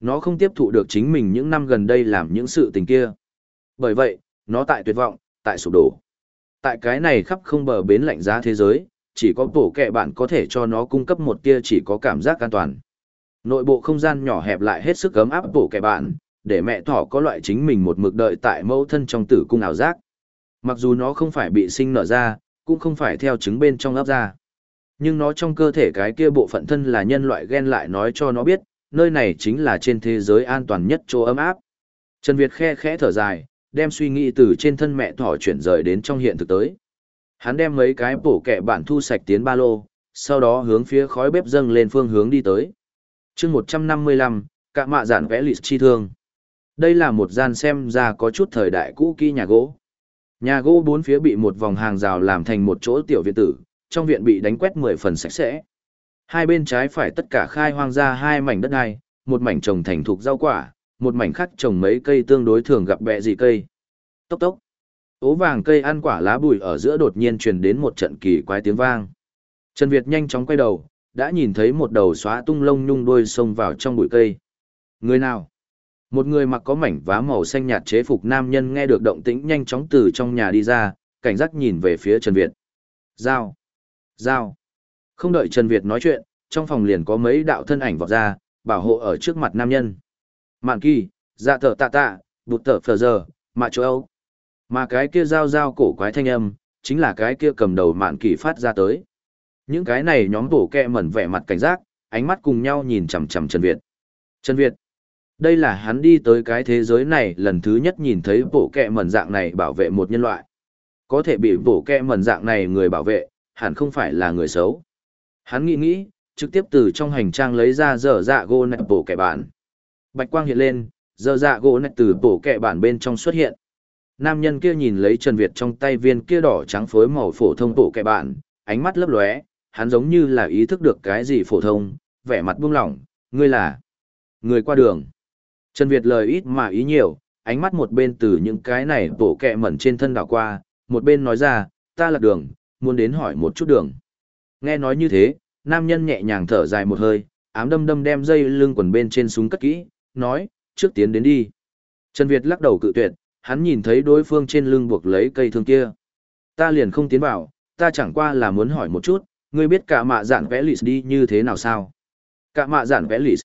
Nó không tiếp thụ được chính mình những năm gần đây làm những sự tình kia. Bởi vậy, nó tại tuyệt vọng, tại sụp đổ. Tại cái này khắp không bờ bến lạnh giá thế giới, chỉ có tổ kẻ bạn có thể cho nó cung cấp một tia chỉ có cảm giác an toàn. Nội bộ không gian nhỏ hẹp lại hết sức ấm áp tổ kẻ bạn, để mẹ thỏ có loại chính mình một mực đợi tại mẫu thân trong tử cung ảo giác. Mặc dù nó không phải bị sinh nở ra, cũng không phải theo trứng bên trong ấp ra. Nhưng nó trong cơ thể cái kia bộ phận thân là nhân loại ghen lại nói cho nó biết, nơi này chính là trên thế giới an toàn nhất chỗ ấm áp. Trần Việt khe khẽ thở dài, đem suy nghĩ từ trên thân mẹ thỏ chuyển rời đến trong hiện thực tới. Hắn đem mấy cái bổ kẹ bản thu sạch tiến ba lô, sau đó hướng phía khói bếp dâng lên phương hướng đi tới. chương 155, cạ mạ giản vẽ lịch chi thương. Đây là một gian xem ra có chút thời đại cũ kỹ nhà gỗ. Nhà gỗ bốn phía bị một vòng hàng rào làm thành một chỗ tiểu viện tử, trong viện bị đánh quét mười phần sạch sẽ. Hai bên trái phải tất cả khai hoang ra hai mảnh đất này, một mảnh trồng thành thục rau quả, một mảnh khác trồng mấy cây tương đối thường gặp bẹ gì cây. Tốc tốc. Ố vàng cây ăn quả lá bùi ở giữa đột nhiên truyền đến một trận kỳ quái tiếng vang. Trần Việt nhanh chóng quay đầu, đã nhìn thấy một đầu xóa tung lông nhung đuôi xông vào trong bụi cây. Người nào? Một người mặc có mảnh vá màu xanh nhạt chế phục nam nhân nghe được động tĩnh nhanh chóng từ trong nhà đi ra, cảnh giác nhìn về phía Trần Việt. Giao! Giao! Không đợi Trần Việt nói chuyện, trong phòng liền có mấy đạo thân ảnh vọt ra, bảo hộ ở trước mặt nam nhân. Mạn kỳ, dạ thở tạ tạ, bụt thở phờ giờ, mạ chỗ âu. Mà cái kia giao giao cổ quái thanh âm, chính là cái kia cầm đầu mạn kỳ phát ra tới. Những cái này nhóm bổ kẹ mẩn vẻ mặt cảnh giác, ánh mắt cùng nhau nhìn chằm chằm Trần Việt. Trần Việt. Đây là hắn đi tới cái thế giới này lần thứ nhất nhìn thấy bổ kẹ mẩn dạng này bảo vệ một nhân loại. Có thể bị bổ kẹ mẩn dạng này người bảo vệ, hẳn không phải là người xấu. Hắn nghĩ nghĩ, trực tiếp từ trong hành trang lấy ra dở dạ gỗ nạch bổ kẻ bản. Bạch quang hiện lên, dở dạ gỗ nạch từ bổ kẻ bản bên trong xuất hiện. Nam nhân kia nhìn lấy Trần Việt trong tay viên kia đỏ trắng phối màu phổ thông bổ kẻ bản, ánh mắt lấp lóe, hắn giống như là ý thức được cái gì phổ thông, vẻ mặt buông lỏng, ngươi là người qua đường. Trần Việt lời ít mà ý nhiều, ánh mắt một bên từ những cái này bổ kẹ mẩn trên thân đảo qua, một bên nói ra, ta là đường, muốn đến hỏi một chút đường. Nghe nói như thế, nam nhân nhẹ nhàng thở dài một hơi, ám đâm đâm đem dây lưng quần bên trên súng cất kỹ, nói, trước tiến đến đi. Trần Việt lắc đầu cự tuyệt, hắn nhìn thấy đối phương trên lưng buộc lấy cây thương kia. Ta liền không tiến vào, ta chẳng qua là muốn hỏi một chút, ngươi biết cả mạ giản vẽ lịt đi như thế nào sao? Cả mạ giản vẽ lịt.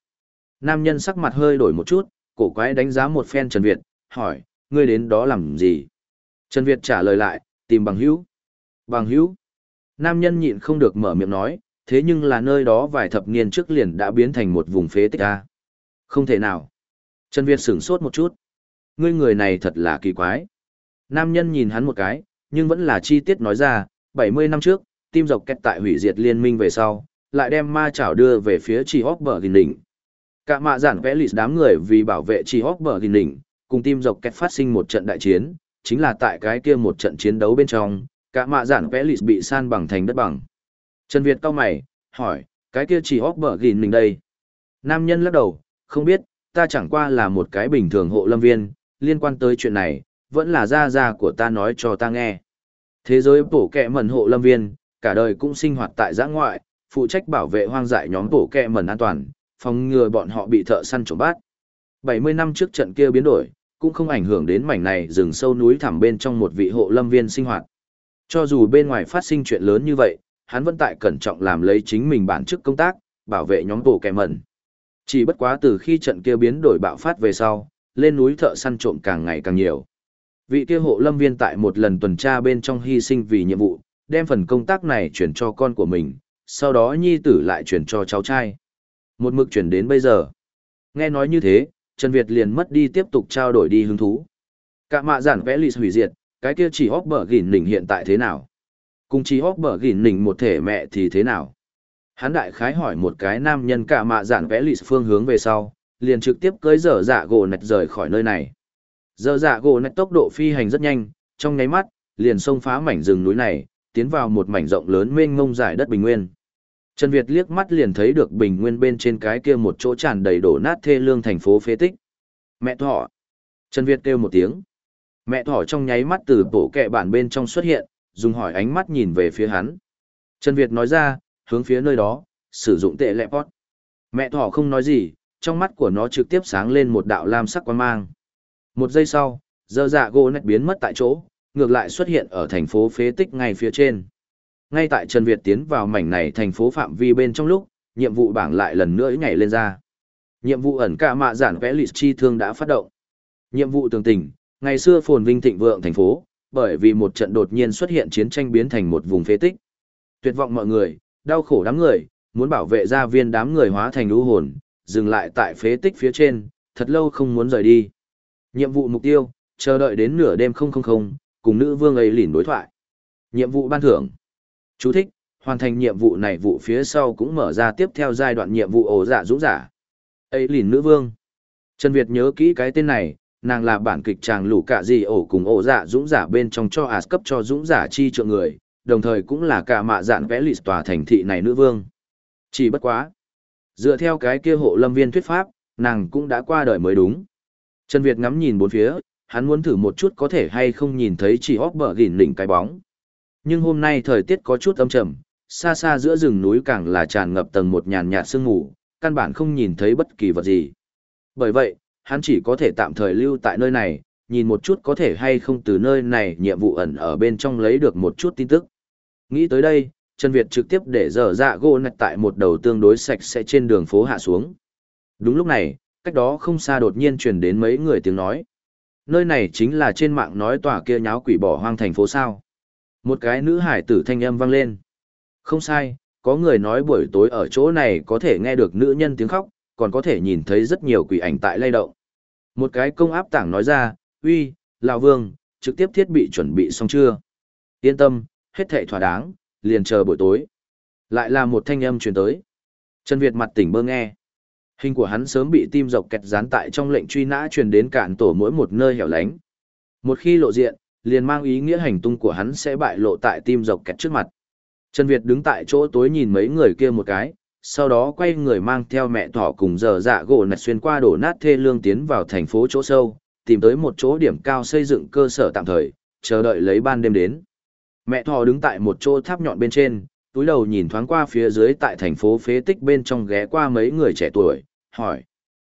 Nam nhân sắc mặt hơi đổi một chút, cổ quái đánh giá một phen Trần Việt, hỏi, ngươi đến đó làm gì? Trần Việt trả lời lại, tìm bằng hữu. Bằng hữu. Nam nhân nhịn không được mở miệng nói, thế nhưng là nơi đó vài thập niên trước liền đã biến thành một vùng phế tích a. Không thể nào. Trần Việt sửng sốt một chút. Ngươi người này thật là kỳ quái. Nam nhân nhìn hắn một cái, nhưng vẫn là chi tiết nói ra, 70 năm trước, tim dọc kẹt tại hủy diệt liên minh về sau, lại đem ma chảo đưa về phía chỉ hóc bờ gìn đỉnh. Cả mạ giản vẽ lịt đám người vì bảo vệ chỉ hóc bờ gìn đỉnh, cùng tim dọc kẹt phát sinh một trận đại chiến, chính là tại cái kia một trận chiến đấu bên trong, cả mạ giản vẽ lịt bị san bằng thành đất bằng. Trần Việt cao mày, hỏi, cái kia chỉ hóc bở gìn mình đây. Nam nhân lắc đầu, không biết, ta chẳng qua là một cái bình thường hộ lâm viên, liên quan tới chuyện này, vẫn là gia gia của ta nói cho ta nghe. Thế giới bổ kẹ mẩn hộ lâm viên, cả đời cũng sinh hoạt tại giã ngoại, phụ trách bảo vệ hoang dại nhóm bổ kẹ mẩn an toàn, phòng ngừa bọn họ bị thợ săn trộm bát. 70 năm trước trận kia biến đổi, cũng không ảnh hưởng đến mảnh này rừng sâu núi thẳm bên trong một vị hộ lâm viên sinh hoạt. Cho dù bên ngoài phát sinh chuyện lớn như vậy, hắn vẫn tại cẩn trọng làm lấy chính mình bản chức công tác, bảo vệ nhóm bộ kẻ mẩn. Chỉ bất quá từ khi trận kia biến đổi bạo phát về sau, lên núi thợ săn trộm càng ngày càng nhiều. Vị kia hộ lâm viên tại một lần tuần tra bên trong hy sinh vì nhiệm vụ, đem phần công tác này chuyển cho con của mình, sau đó nhi tử lại chuyển cho cháu trai. Một mực chuyển đến bây giờ. Nghe nói như thế, Trần Việt liền mất đi tiếp tục trao đổi đi hứng thú. Cả mạ giản vẽ lì hủy diệt, cái kia chỉ hóc bở gỉn nỉnh hiện tại thế nào? Cùng chỉ hóc bở gỉn nỉnh một thể mẹ thì thế nào? Hắn đại khái hỏi một cái nam nhân cả mạ giản vẽ lì phương hướng về sau, liền trực tiếp cưới dở dạ gỗ nạch rời khỏi nơi này. Dở dạ gỗ nạch tốc độ phi hành rất nhanh, trong nháy mắt, liền xông phá mảnh rừng núi này, tiến vào một mảnh rộng lớn mênh mông dài đất bình nguyên. Trần Việt liếc mắt liền thấy được bình nguyên bên trên cái kia một chỗ tràn đầy đổ nát thê lương thành phố phế tích. Mẹ thọ. Trần Việt kêu một tiếng. Mẹ thỏ trong nháy mắt từ bộ kẹ bản bên trong xuất hiện, dùng hỏi ánh mắt nhìn về phía hắn. Trần Việt nói ra, hướng phía nơi đó, sử dụng tệ lẹ pot. Mẹ thỏ không nói gì, trong mắt của nó trực tiếp sáng lên một đạo lam sắc quan mang. Một giây sau, dơ dạ gỗ nạch biến mất tại chỗ, ngược lại xuất hiện ở thành phố phế tích ngay phía trên. Ngay tại Trần Việt tiến vào mảnh này thành phố phạm vi bên trong lúc, nhiệm vụ bảng lại lần nữa nhảy lên ra. Nhiệm vụ ẩn cả mạ giản vẽ lịch chi thương đã phát động. Nhiệm vụ tường tình, ngày xưa phồn vinh thịnh vượng thành phố, bởi vì một trận đột nhiên xuất hiện chiến tranh biến thành một vùng phế tích. Tuyệt vọng mọi người, đau khổ đám người, muốn bảo vệ gia viên đám người hóa thành lũ hồn, dừng lại tại phế tích phía trên, thật lâu không muốn rời đi. Nhiệm vụ mục tiêu, chờ đợi đến nửa đêm 000, cùng nữ vương ấy lỉn đối thoại. Nhiệm vụ ban thưởng. Chú thích, hoàn thành nhiệm vụ này vụ phía sau cũng mở ra tiếp theo giai đoạn nhiệm vụ ổ giả dũng giả. Ấy lỉn nữ vương. Trần Việt nhớ kỹ cái tên này, nàng là bản kịch chàng lũ cả gì ổ cùng ổ dạ dũng giả bên trong cho as cấp cho dũng giả chi trượng người, đồng thời cũng là cả mạ dạn vẽ lịt tòa thành thị này nữ vương. Chỉ bất quá. Dựa theo cái kia hộ lâm viên thuyết pháp, nàng cũng đã qua đời mới đúng. Trần Việt ngắm nhìn bốn phía, hắn muốn thử một chút có thể hay không nhìn thấy chỉ óc bờ gỉn đỉnh cái bóng. Nhưng hôm nay thời tiết có chút âm trầm, xa xa giữa rừng núi càng là tràn ngập tầng một nhàn nhạt sương mù, căn bản không nhìn thấy bất kỳ vật gì. Bởi vậy, hắn chỉ có thể tạm thời lưu tại nơi này, nhìn một chút có thể hay không từ nơi này nhiệm vụ ẩn ở bên trong lấy được một chút tin tức. Nghĩ tới đây, Trần Việt trực tiếp để dở dạ gỗ nạch tại một đầu tương đối sạch sẽ trên đường phố hạ xuống. Đúng lúc này, cách đó không xa đột nhiên truyền đến mấy người tiếng nói. Nơi này chính là trên mạng nói tòa kia nháo quỷ bỏ hoang thành phố sao. Một cái nữ hải tử thanh âm vang lên. Không sai, có người nói buổi tối ở chỗ này có thể nghe được nữ nhân tiếng khóc, còn có thể nhìn thấy rất nhiều quỷ ảnh tại lay động. Một cái công áp tảng nói ra, uy, lão vương, trực tiếp thiết bị chuẩn bị xong chưa? Yên tâm, hết thảy thỏa đáng, liền chờ buổi tối. Lại là một thanh âm truyền tới. Trần Việt mặt tỉnh bơ nghe. Hình của hắn sớm bị tim dọc kẹt dán tại trong lệnh truy nã truyền đến cản tổ mỗi một nơi hẻo lánh. Một khi lộ diện, liền mang ý nghĩa hành tung của hắn sẽ bại lộ tại tim dọc kẹt trước mặt. Trần Việt đứng tại chỗ tối nhìn mấy người kia một cái, sau đó quay người mang theo mẹ thỏ cùng giờ dạ gỗ nạch xuyên qua đổ nát thê lương tiến vào thành phố chỗ sâu, tìm tới một chỗ điểm cao xây dựng cơ sở tạm thời, chờ đợi lấy ban đêm đến. Mẹ thỏ đứng tại một chỗ tháp nhọn bên trên, túi đầu nhìn thoáng qua phía dưới tại thành phố phế tích bên trong ghé qua mấy người trẻ tuổi, hỏi.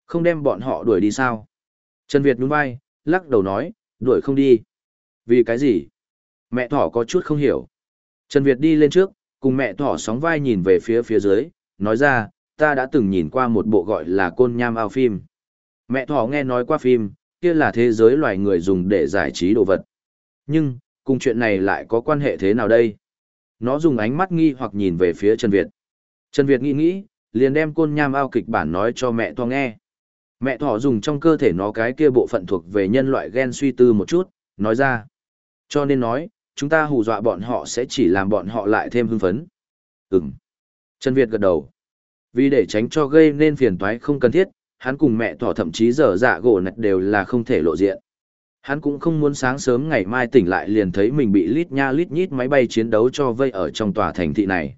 Không đem bọn họ đuổi đi sao? Trần Việt nhún vai, lắc đầu nói, đuổi không đi. Vì cái gì? Mẹ thỏ có chút không hiểu. Trần Việt đi lên trước, cùng mẹ thỏ sóng vai nhìn về phía phía dưới, nói ra, ta đã từng nhìn qua một bộ gọi là Côn Nham Ao phim. Mẹ thỏ nghe nói qua phim, kia là thế giới loài người dùng để giải trí đồ vật. Nhưng, cùng chuyện này lại có quan hệ thế nào đây? Nó dùng ánh mắt nghi hoặc nhìn về phía Trần Việt. Trần Việt nghĩ nghĩ, liền đem côn nham ao kịch bản nói cho mẹ thỏ nghe. Mẹ thỏ dùng trong cơ thể nó cái kia bộ phận thuộc về nhân loại gen suy tư một chút, nói ra. Cho nên nói, chúng ta hù dọa bọn họ sẽ chỉ làm bọn họ lại thêm hưng phấn. Ừm. Trần Việt gật đầu. Vì để tránh cho gây nên phiền toái không cần thiết, hắn cùng mẹ thỏ thậm chí giờ dạ gỗ nạch đều là không thể lộ diện. Hắn cũng không muốn sáng sớm ngày mai tỉnh lại liền thấy mình bị lít nha lít nhít máy bay chiến đấu cho vây ở trong tòa thành thị này.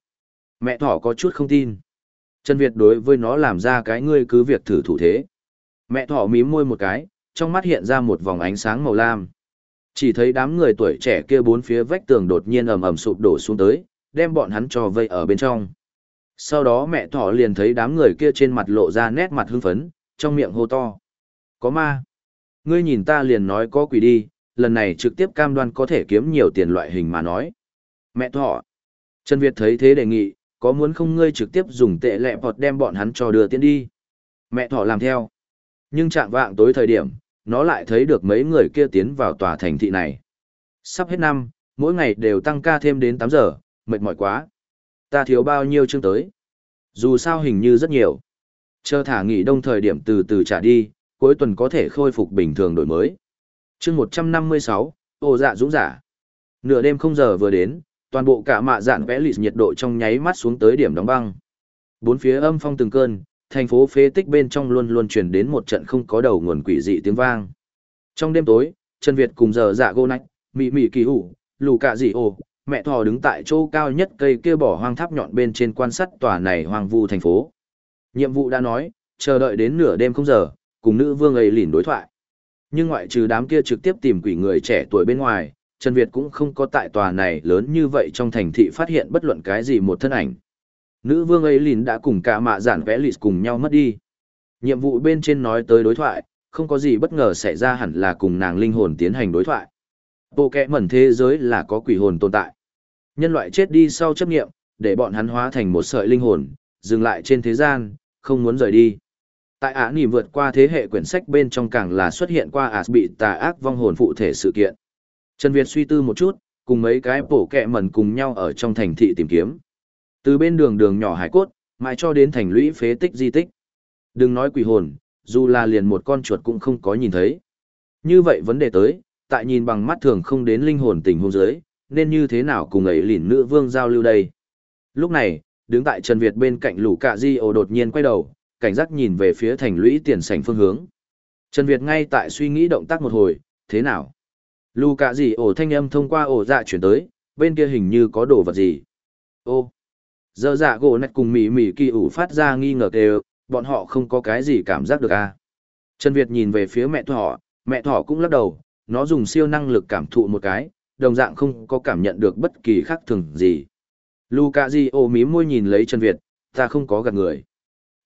Mẹ thỏ có chút không tin. Trần Việt đối với nó làm ra cái ngươi cứ việc thử thủ thế. Mẹ thỏ mím môi một cái, trong mắt hiện ra một vòng ánh sáng màu lam. Chỉ thấy đám người tuổi trẻ kia bốn phía vách tường đột nhiên ầm ầm sụp đổ xuống tới, đem bọn hắn cho vây ở bên trong. Sau đó mẹ thỏ liền thấy đám người kia trên mặt lộ ra nét mặt hưng phấn, trong miệng hô to. Có ma. Ngươi nhìn ta liền nói có quỷ đi, lần này trực tiếp cam đoan có thể kiếm nhiều tiền loại hình mà nói. Mẹ thỏ. Trần Việt thấy thế đề nghị, có muốn không ngươi trực tiếp dùng tệ lẹ bọt đem bọn hắn cho đưa tiến đi. Mẹ thỏ làm theo. Nhưng chạm vạng tối thời điểm, nó lại thấy được mấy người kia tiến vào tòa thành thị này. Sắp hết năm, mỗi ngày đều tăng ca thêm đến 8 giờ, mệt mỏi quá. Ta thiếu bao nhiêu chương tới? Dù sao hình như rất nhiều. Chờ thả nghỉ đông thời điểm từ từ trả đi, cuối tuần có thể khôi phục bình thường đổi mới. chương 156, ô dạ dũng giả. Nửa đêm không giờ vừa đến, toàn bộ cả mạ dạn vẽ lịt nhiệt độ trong nháy mắt xuống tới điểm đóng băng. Bốn phía âm phong từng cơn, thành phố phế tích bên trong luôn luôn truyền đến một trận không có đầu nguồn quỷ dị tiếng vang. Trong đêm tối, Trần Việt cùng giờ dạ gô nách, mị mị kỳ hủ, lù cạ dị ồ, mẹ thỏ đứng tại chỗ cao nhất cây kia bỏ hoang tháp nhọn bên trên quan sát tòa này hoang vu thành phố. Nhiệm vụ đã nói, chờ đợi đến nửa đêm không giờ, cùng nữ vương ấy lìn đối thoại. Nhưng ngoại trừ đám kia trực tiếp tìm quỷ người trẻ tuổi bên ngoài, Trần Việt cũng không có tại tòa này lớn như vậy trong thành thị phát hiện bất luận cái gì một thân ảnh. Nữ vương ấy lìn đã cùng cả mạ giản vẽ lịt cùng nhau mất đi. Nhiệm vụ bên trên nói tới đối thoại, không có gì bất ngờ xảy ra hẳn là cùng nàng linh hồn tiến hành đối thoại. Bộ kẽ mẩn thế giới là có quỷ hồn tồn tại. Nhân loại chết đi sau chấp nghiệm, để bọn hắn hóa thành một sợi linh hồn, dừng lại trên thế gian, không muốn rời đi. Tại ả nỉ vượt qua thế hệ quyển sách bên trong càng là xuất hiện qua ả bị tà ác vong hồn phụ thể sự kiện. Trần Việt suy tư một chút, cùng mấy cái bổ kẹ mẩn cùng nhau ở trong thành thị tìm kiếm. Từ bên đường đường nhỏ hải cốt, mãi cho đến thành lũy phế tích di tích. Đừng nói quỷ hồn, dù là liền một con chuột cũng không có nhìn thấy. Như vậy vấn đề tới, tại nhìn bằng mắt thường không đến linh hồn tình hôn giới, nên như thế nào cùng ấy lìn nữ vương giao lưu đây. Lúc này, đứng tại Trần Việt bên cạnh lũ cạ di ồ đột nhiên quay đầu, cảnh giác nhìn về phía thành lũy tiền sảnh phương hướng. Trần Việt ngay tại suy nghĩ động tác một hồi, thế nào? Lũ cạ di ồ thanh âm thông qua ổ dạ chuyển tới, bên kia hình như có đồ vật gì. Ô! Giờ dạ gỗ nạch cùng mỉ mỉ kỳ ủ phát ra nghi ngờ kêu, bọn họ không có cái gì cảm giác được à. Trần Việt nhìn về phía mẹ thỏ, mẹ thỏ cũng lắc đầu, nó dùng siêu năng lực cảm thụ một cái, đồng dạng không có cảm nhận được bất kỳ khác thường gì. Luca Di ô mí môi nhìn lấy Trần Việt, ta không có gạt người.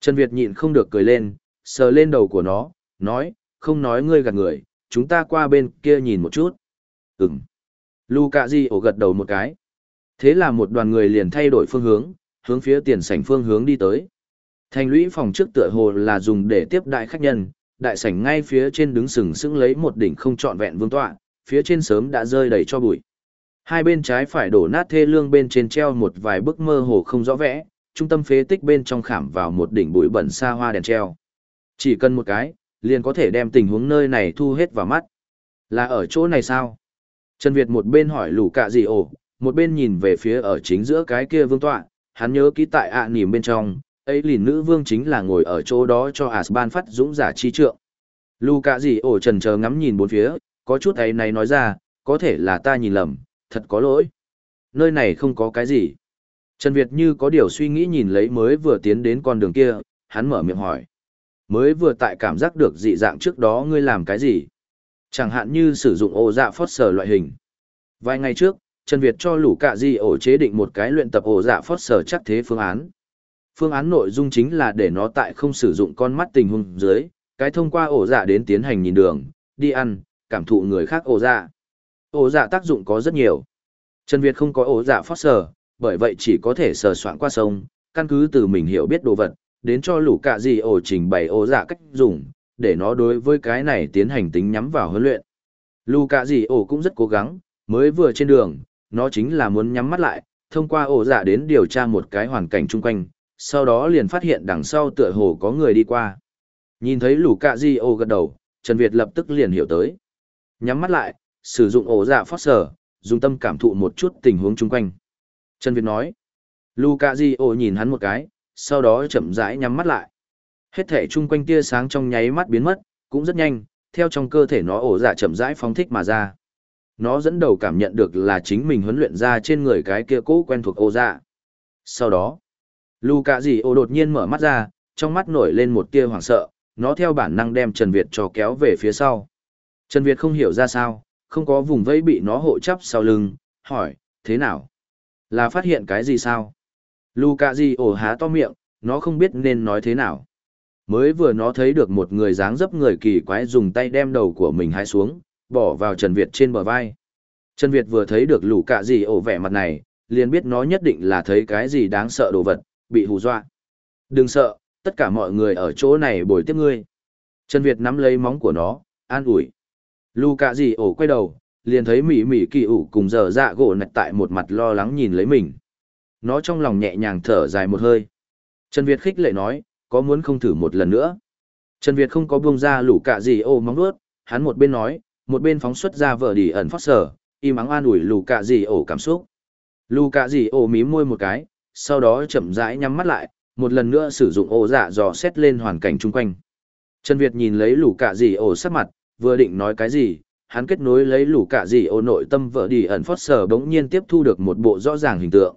Trần Việt nhịn không được cười lên, sờ lên đầu của nó, nói, không nói ngươi gạt người, chúng ta qua bên kia nhìn một chút. Ừm. Luca Di ô gật đầu một cái. Thế là một đoàn người liền thay đổi phương hướng, hướng phía tiền sảnh phương hướng đi tới. Thành lũy phòng trước tựa hồ là dùng để tiếp đại khách nhân, đại sảnh ngay phía trên đứng sừng sững lấy một đỉnh không trọn vẹn vương tọa, phía trên sớm đã rơi đầy cho bụi. Hai bên trái phải đổ nát thê lương bên trên treo một vài bức mơ hồ không rõ vẽ, trung tâm phế tích bên trong khảm vào một đỉnh bụi bẩn xa hoa đèn treo. Chỉ cần một cái, liền có thể đem tình huống nơi này thu hết vào mắt. Là ở chỗ này sao? Trần Việt một bên hỏi lũ cạ gì ổ, một bên nhìn về phía ở chính giữa cái kia vương tọa, hắn nhớ ký tại ạ à bên trong, ấy lìn nữ vương chính là ngồi ở chỗ đó cho Asban phát dũng giả chi trượng. Lũ cạ gì ổ trần chờ ngắm nhìn bốn phía, có chút ấy này nói ra, có thể là ta nhìn lầm, thật có lỗi. Nơi này không có cái gì. Trần Việt như có điều suy nghĩ nhìn lấy mới vừa tiến đến con đường kia, hắn mở miệng hỏi. Mới vừa tại cảm giác được dị dạng trước đó ngươi làm cái gì? Chẳng hạn như sử dụng ổ dạ phót sở loại hình. Vài ngày trước, Trần Việt cho lũ cạ di ổ chế định một cái luyện tập ổ dạ phót sở chắc thế phương án. Phương án nội dung chính là để nó tại không sử dụng con mắt tình huống dưới, cái thông qua ổ dạ đến tiến hành nhìn đường, đi ăn, cảm thụ người khác ổ dạ. Ổ dạ tác dụng có rất nhiều. Trần Việt không có ổ dạ phót sở, bởi vậy chỉ có thể sờ soạn qua sông, căn cứ từ mình hiểu biết đồ vật, đến cho lũ cạ gì ổ trình bày ổ dạ cách dùng, để nó đối với cái này tiến hành tính nhắm vào huấn luyện. Lũ cạ gì ổ cũng rất cố gắng, mới vừa trên đường, nó chính là muốn nhắm mắt lại, thông qua ổ dạ đến điều tra một cái hoàn cảnh chung quanh, sau đó liền phát hiện đằng sau tựa hồ có người đi qua. Nhìn thấy lũ cạ gì ổ gật đầu, Trần Việt lập tức liền hiểu tới. Nhắm mắt lại, sử dụng ổ dạ phát sở, dùng tâm cảm thụ một chút tình huống chung quanh. Trần Việt nói. Luca Di ổ nhìn hắn một cái, sau đó chậm rãi nhắm mắt lại. Hết thể chung quanh tia sáng trong nháy mắt biến mất, cũng rất nhanh, theo trong cơ thể nó ổ dạ chậm rãi phóng thích mà ra. Nó dẫn đầu cảm nhận được là chính mình huấn luyện ra trên người cái kia cũ quen thuộc ổ dạ. Sau đó, Luca Di ổ đột nhiên mở mắt ra, trong mắt nổi lên một tia hoảng sợ, nó theo bản năng đem Trần Việt cho kéo về phía sau. Trần Việt không hiểu ra sao, không có vùng vẫy bị nó hộ chắp sau lưng, hỏi, thế nào? Là phát hiện cái gì sao? Luca Di ổ há to miệng, nó không biết nên nói thế nào. Mới vừa nó thấy được một người dáng dấp người kỳ quái dùng tay đem đầu của mình hái xuống, bỏ vào Trần Việt trên bờ vai. Trần Việt vừa thấy được lũ cạ gì ổ vẻ mặt này, liền biết nó nhất định là thấy cái gì đáng sợ đồ vật, bị hù dọa. Đừng sợ, tất cả mọi người ở chỗ này bồi tiếp ngươi. Trần Việt nắm lấy móng của nó, an ủi. Lũ cạ gì ổ quay đầu, liền thấy mỉ mỉ kỳ ủ cùng giờ dạ gỗ nạch tại một mặt lo lắng nhìn lấy mình. Nó trong lòng nhẹ nhàng thở dài một hơi. Trần việt khích lệ nói có muốn không thử một lần nữa? Trần việt không có buông ra lũ cạ gì ổ móng nuốt hắn một bên nói một bên phóng xuất ra vợ đi ẩn phát sở im ắng an ủi lù cạ gì ổ cảm xúc. Lù cạ gì ổ mí môi một cái sau đó chậm rãi nhắm mắt lại một lần nữa sử dụng ổ dạ dò xét lên hoàn cảnh chung quanh. Trần việt nhìn lấy lù cạ gì ổ sắc mặt vừa định nói cái gì hắn kết nối lấy lũ cả gì ô nội tâm vợ đi ẩn Foster bỗng nhiên tiếp thu được một bộ rõ ràng hình tượng.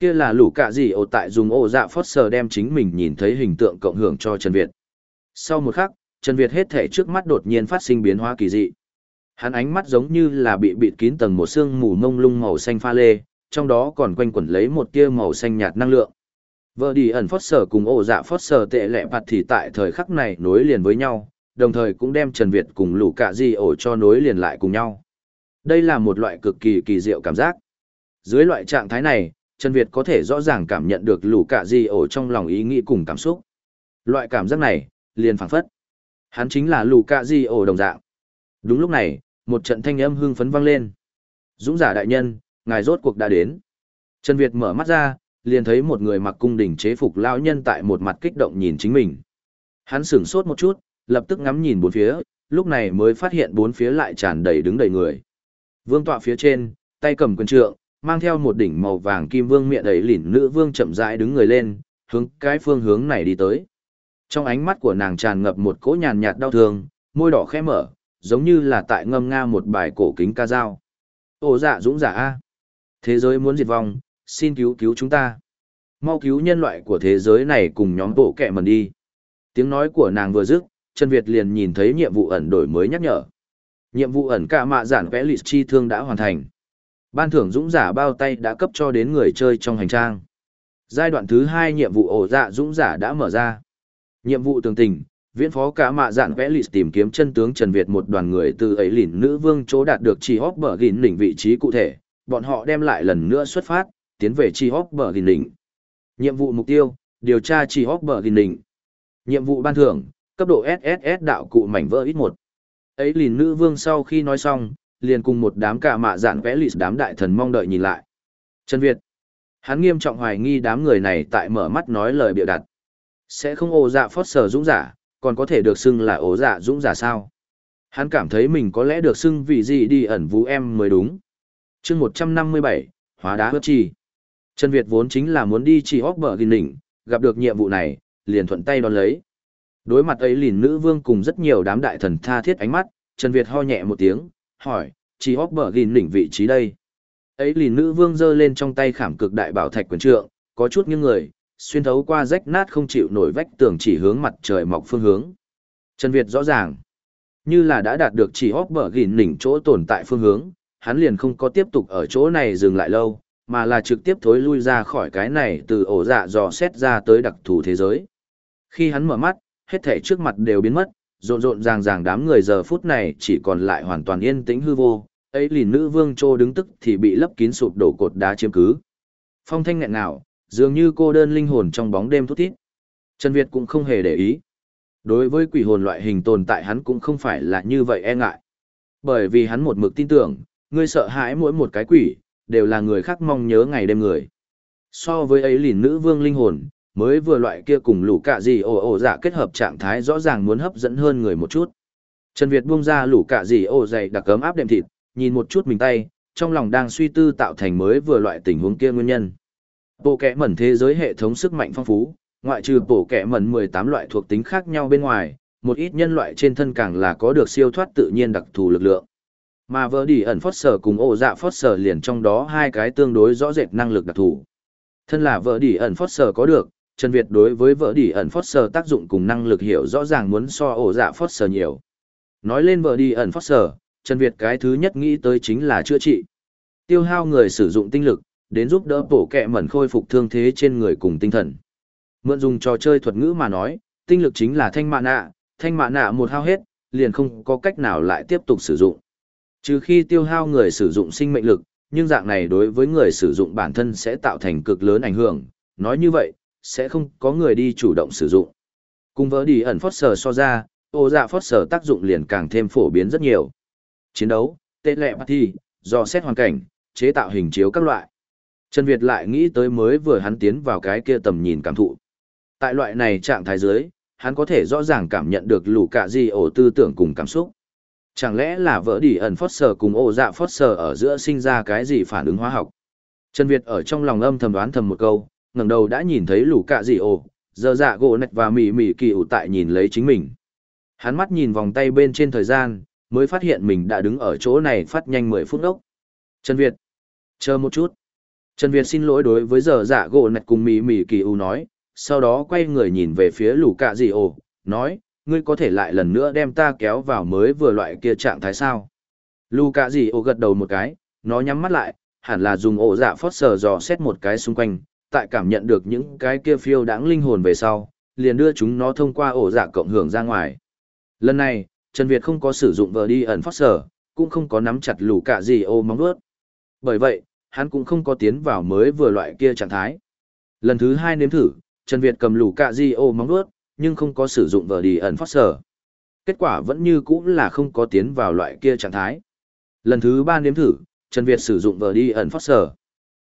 Kia là lũ cả gì ô tại dùng ô dạ Foster đem chính mình nhìn thấy hình tượng cộng hưởng cho Trần Việt. Sau một khắc, Trần Việt hết thể trước mắt đột nhiên phát sinh biến hóa kỳ dị. Hắn ánh mắt giống như là bị bịt kín tầng một sương mù mông lung màu xanh pha lê, trong đó còn quanh quẩn lấy một tia màu xanh nhạt năng lượng. Vợ đi ẩn phót sở cùng ổ dạ phót sở tệ lẹ bạt thì tại thời khắc này nối liền với nhau, đồng thời cũng đem Trần Việt cùng lũ cả di ổ cho nối liền lại cùng nhau. Đây là một loại cực kỳ kỳ diệu cảm giác. Dưới loại trạng thái này, Trần Việt có thể rõ ràng cảm nhận được lũ cả di ổ trong lòng ý nghĩ cùng cảm xúc. Loại cảm giác này, liền phảng phất. Hắn chính là lũ cả di ổ đồng dạng. Đúng lúc này, một trận thanh âm hưng phấn vang lên. Dũng giả đại nhân, ngài rốt cuộc đã đến. Trần Việt mở mắt ra, liền thấy một người mặc cung đình chế phục lão nhân tại một mặt kích động nhìn chính mình. Hắn sửng sốt một chút, lập tức ngắm nhìn bốn phía, lúc này mới phát hiện bốn phía lại tràn đầy đứng đầy người. Vương tọa phía trên, tay cầm quyền trượng, mang theo một đỉnh màu vàng kim vương miệng đầy lỉn nữ vương chậm rãi đứng người lên, hướng cái phương hướng này đi tới. Trong ánh mắt của nàng tràn ngập một cỗ nhàn nhạt đau thương, môi đỏ khẽ mở, giống như là tại ngâm nga một bài cổ kính ca dao. Ô dạ dũng giả A. Thế giới muốn diệt vong, xin cứu cứu chúng ta. Mau cứu nhân loại của thế giới này cùng nhóm bộ kệ mần đi. Tiếng nói của nàng vừa dứt, Trần Việt liền nhìn thấy nhiệm vụ ẩn đổi mới nhắc nhở. Nhiệm vụ ẩn cả mạ giản vẽ lịch chi thương đã hoàn thành. Ban thưởng dũng giả bao tay đã cấp cho đến người chơi trong hành trang. Giai đoạn thứ hai nhiệm vụ ổ dạ dũng giả đã mở ra. Nhiệm vụ tường tình, viễn phó cả mạ dạn vẽ lịch tìm kiếm chân tướng Trần Việt một đoàn người từ ấy lìn nữ vương chỗ đạt được chi hóc bờ gìn đỉnh vị trí cụ thể, bọn họ đem lại lần nữa xuất phát, tiến về chi hóc bờ gìn đỉnh. Nhiệm vụ mục tiêu, điều tra chi hóc bờ gìn đỉnh. Nhiệm vụ ban thưởng, cấp độ SSS đạo cụ mảnh vỡ ít một. Ấy lìn nữ vương sau khi nói xong, liền cùng một đám cả mạ dạn vẽ lịt đám đại thần mong đợi nhìn lại. Trần Việt. Hắn nghiêm trọng hoài nghi đám người này tại mở mắt nói lời biểu đặt. Sẽ không ồ dạ phót sở dũng giả, còn có thể được xưng là ố dạ dũng giả sao. Hắn cảm thấy mình có lẽ được xưng vì gì đi ẩn vũ em mới đúng. chương một trăm năm mươi bảy hóa đá hớt chi. Trần Việt vốn chính là muốn đi chỉ hóc bờ ghi đỉnh, gặp được nhiệm vụ này, liền thuận tay đón lấy. Đối mặt ấy lìn nữ vương cùng rất nhiều đám đại thần tha thiết ánh mắt, Trần Việt ho nhẹ một tiếng, hỏi, chỉ hóc bở gìn đỉnh vị trí đây. Ấy lìn nữ vương giơ lên trong tay khảm cực đại bảo thạch quyền trượng, có chút nghiêng người, xuyên thấu qua rách nát không chịu nổi vách tường chỉ hướng mặt trời mọc phương hướng. Trần Việt rõ ràng, như là đã đạt được chỉ hóc bở gìn đỉnh chỗ tồn tại phương hướng, hắn liền không có tiếp tục ở chỗ này dừng lại lâu, mà là trực tiếp thối lui ra khỏi cái này từ ổ dạ dò xét ra tới đặc thù thế giới. Khi hắn mở mắt, hết thể trước mặt đều biến mất, rộn rộn ràng ràng đám người giờ phút này chỉ còn lại hoàn toàn yên tĩnh hư vô, ấy lìn nữ vương trô đứng tức thì bị lấp kín sụp đổ cột đá chiếm cứ. Phong thanh nghẹn nào, dường như cô đơn linh hồn trong bóng đêm thút thít. Trần Việt cũng không hề để ý. Đối với quỷ hồn loại hình tồn tại hắn cũng không phải là như vậy e ngại. Bởi vì hắn một mực tin tưởng, người sợ hãi mỗi một cái quỷ, đều là người khác mong nhớ ngày đêm người. So với ấy lìn nữ vương linh hồn, mới vừa loại kia cùng lũ cạ gì ồ ồ dạ kết hợp trạng thái rõ ràng muốn hấp dẫn hơn người một chút. Trần Việt buông ra lũ cạ gì ồ dày đặc cấm áp đệm thịt, nhìn một chút mình tay, trong lòng đang suy tư tạo thành mới vừa loại tình huống kia nguyên nhân. Bộ kẻ mẩn thế giới hệ thống sức mạnh phong phú, ngoại trừ bộ kẻ mẩn 18 loại thuộc tính khác nhau bên ngoài, một ít nhân loại trên thân càng là có được siêu thoát tự nhiên đặc thù lực lượng. Mà vỡ đi ẩn phót sở cùng ổ dạ phót sở liền trong đó hai cái tương đối rõ rệt năng lực đặc thù. Thân là vỡ đi ẩn phót sở có được, Trần Việt đối với vợ đi ẩn Foster tác dụng cùng năng lực hiểu rõ ràng muốn so ổ dạ Foster nhiều. Nói lên vợ đi ẩn Foster, Trần Việt cái thứ nhất nghĩ tới chính là chữa trị. Tiêu hao người sử dụng tinh lực, đến giúp đỡ bổ kẹ mẩn khôi phục thương thế trên người cùng tinh thần. Mượn dùng trò chơi thuật ngữ mà nói, tinh lực chính là thanh mạ nạ, thanh mạ nạ một hao hết, liền không có cách nào lại tiếp tục sử dụng. Trừ khi tiêu hao người sử dụng sinh mệnh lực, nhưng dạng này đối với người sử dụng bản thân sẽ tạo thành cực lớn ảnh hưởng, nói như vậy, sẽ không có người đi chủ động sử dụng. Cùng với đi ẩn phót sở so ra, ô dạ phót sở tác dụng liền càng thêm phổ biến rất nhiều. Chiến đấu, tệ lệ party, do xét hoàn cảnh, chế tạo hình chiếu các loại. Trần Việt lại nghĩ tới mới vừa hắn tiến vào cái kia tầm nhìn cảm thụ. Tại loại này trạng thái dưới, hắn có thể rõ ràng cảm nhận được lũ cả gì ổ tư tưởng cùng cảm xúc. Chẳng lẽ là vỡ đỉ ẩn phót sở cùng ô dạ phót sở ở giữa sinh ra cái gì phản ứng hóa học? Trần Việt ở trong lòng âm thầm đoán thầm một câu, ngẩng đầu đã nhìn thấy lũ cạ dị ổ, giờ dạ gỗ nạch và mỉ mỉ kỳ ủ tại nhìn lấy chính mình. Hắn mắt nhìn vòng tay bên trên thời gian, mới phát hiện mình đã đứng ở chỗ này phát nhanh 10 phút ốc. Trần Việt, chờ một chút. Trần Việt xin lỗi đối với giờ dạ gỗ nạch cùng mỉ mỉ kỳ u nói, sau đó quay người nhìn về phía lũ cạ dị ồ, nói, ngươi có thể lại lần nữa đem ta kéo vào mới vừa loại kia trạng thái sao. Lũ cạ dị ồ gật đầu một cái, nó nhắm mắt lại, hẳn là dùng ổ dạ phót sờ dò xét một cái xung quanh, tại cảm nhận được những cái kia phiêu đáng linh hồn về sau, liền đưa chúng nó thông qua ổ dạ cộng hưởng ra ngoài. Lần này, Trần Việt không có sử dụng vờ đi ẩn phát sờ, cũng không có nắm chặt lũ cả gì ô móng vuốt. Bởi vậy, hắn cũng không có tiến vào mới vừa loại kia trạng thái. Lần thứ hai nếm thử, Trần Việt cầm lũ cả di ô móng vuốt, nhưng không có sử dụng vờ đi ẩn phát sở. Kết quả vẫn như cũ là không có tiến vào loại kia trạng thái. Lần thứ ba nếm thử, Trần Việt sử dụng vờ đi ẩn phát sở.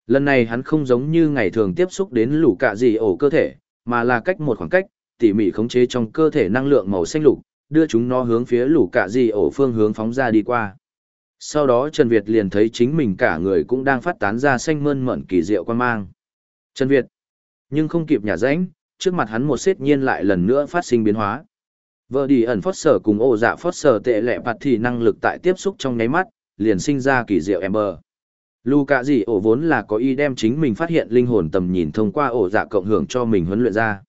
Lần này hắn không giống như ngày thường tiếp xúc đến lũ cạ gì ổ cơ thể, mà là cách một khoảng cách, tỉ mỉ khống chế trong cơ thể năng lượng màu xanh lục, đưa chúng nó hướng phía lũ cạ gì ổ phương hướng phóng ra đi qua. Sau đó Trần Việt liền thấy chính mình cả người cũng đang phát tán ra xanh mơn mởn kỳ diệu quan mang. Trần Việt, nhưng không kịp nhả rãnh, trước mặt hắn một xếp nhiên lại lần nữa phát sinh biến hóa. Vợ đi ẩn phót sở cùng ô dạ phót sở tệ lệ bạt thì năng lực tại tiếp xúc trong nháy mắt, liền sinh ra kỳ diệu ember. cạ gì ổ vốn là có ý đem chính mình phát hiện linh hồn tầm nhìn thông qua ổ dạ cộng hưởng cho mình huấn luyện ra.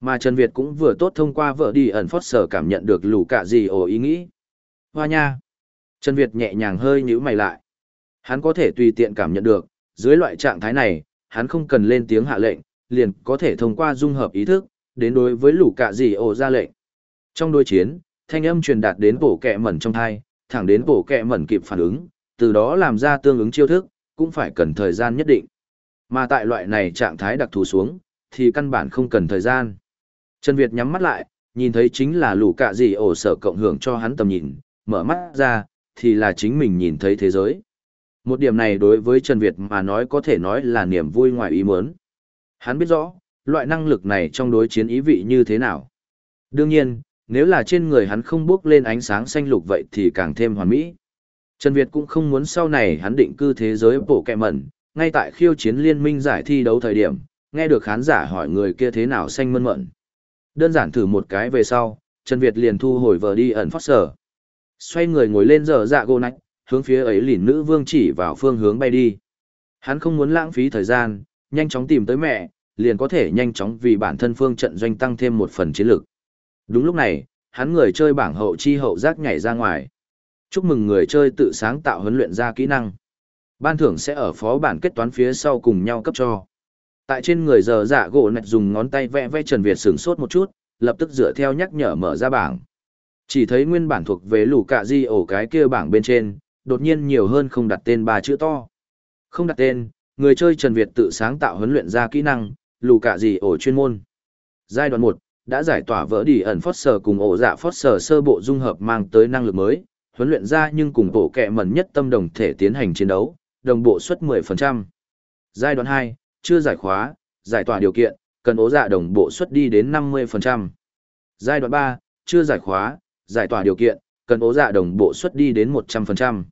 Mà Trần Việt cũng vừa tốt thông qua vợ đi ẩn phót sở cảm nhận được Luka gì ổ ý nghĩ. Hoa nha! Trần Việt nhẹ nhàng hơi nhíu mày lại. Hắn có thể tùy tiện cảm nhận được, dưới loại trạng thái này, hắn không cần lên tiếng hạ lệnh, liền có thể thông qua dung hợp ý thức, đến đối với lũ cạ gì ổ ra lệnh. Trong đối chiến, thanh âm truyền đạt đến bổ kẹ mẩn trong thai, thẳng đến bổ kẹ mẩn kịp phản ứng, từ đó làm ra tương ứng chiêu thức, cũng phải cần thời gian nhất định. Mà tại loại này trạng thái đặc thù xuống, thì căn bản không cần thời gian. Trần Việt nhắm mắt lại, nhìn thấy chính là lũ cạ gì ổ sở cộng hưởng cho hắn tầm nhìn, mở mắt ra, thì là chính mình nhìn thấy thế giới. Một điểm này đối với Trần Việt mà nói có thể nói là niềm vui ngoài ý muốn. Hắn biết rõ, loại năng lực này trong đối chiến ý vị như thế nào. Đương nhiên, nếu là trên người hắn không bước lên ánh sáng xanh lục vậy thì càng thêm hoàn mỹ. Trần Việt cũng không muốn sau này hắn định cư thế giới bộ kẹ mẩn, ngay tại khiêu chiến liên minh giải thi đấu thời điểm, nghe được khán giả hỏi người kia thế nào xanh mơn mận. Đơn giản thử một cái về sau, Trần Việt liền thu hồi vờ đi ẩn phát sở. Xoay người ngồi lên giờ dạ gô nách, hướng phía ấy lìn nữ vương chỉ vào phương hướng bay đi. Hắn không muốn lãng phí thời gian, nhanh chóng tìm tới mẹ, liền có thể nhanh chóng vì bản thân phương trận doanh tăng thêm một phần chiến lược. Đúng lúc này, hắn người chơi bảng hậu chi hậu giác nhảy ra ngoài. Chúc mừng người chơi tự sáng tạo huấn luyện ra kỹ năng. Ban thưởng sẽ ở phó bản kết toán phía sau cùng nhau cấp cho. Tại trên người giờ dạ gỗ nạch dùng ngón tay vẽ vẽ Trần Việt sửng sốt một chút, lập tức dựa theo nhắc nhở mở ra bảng. Chỉ thấy nguyên bản thuộc về lũ cạ di ổ cái kia bảng bên trên, đột nhiên nhiều hơn không đặt tên ba chữ to. Không đặt tên, người chơi Trần Việt tự sáng tạo huấn luyện ra kỹ năng, lù cạ di ổ chuyên môn. Giai đoạn một đã giải tỏa vỡ đi ẩn phót sở cùng ổ dạ phót sở sơ bộ dung hợp mang tới năng lực mới, huấn luyện ra nhưng cùng bộ kệ mẩn nhất tâm đồng thể tiến hành chiến đấu, đồng bộ suất 10%. Giai đoạn 2, chưa giải khóa, giải tỏa điều kiện, cần ố dạ đồng bộ suất đi đến 50%. Giai đoạn 3, chưa giải khóa, giải tỏa điều kiện, cần ố dạ đồng bộ suất đi đến 100%.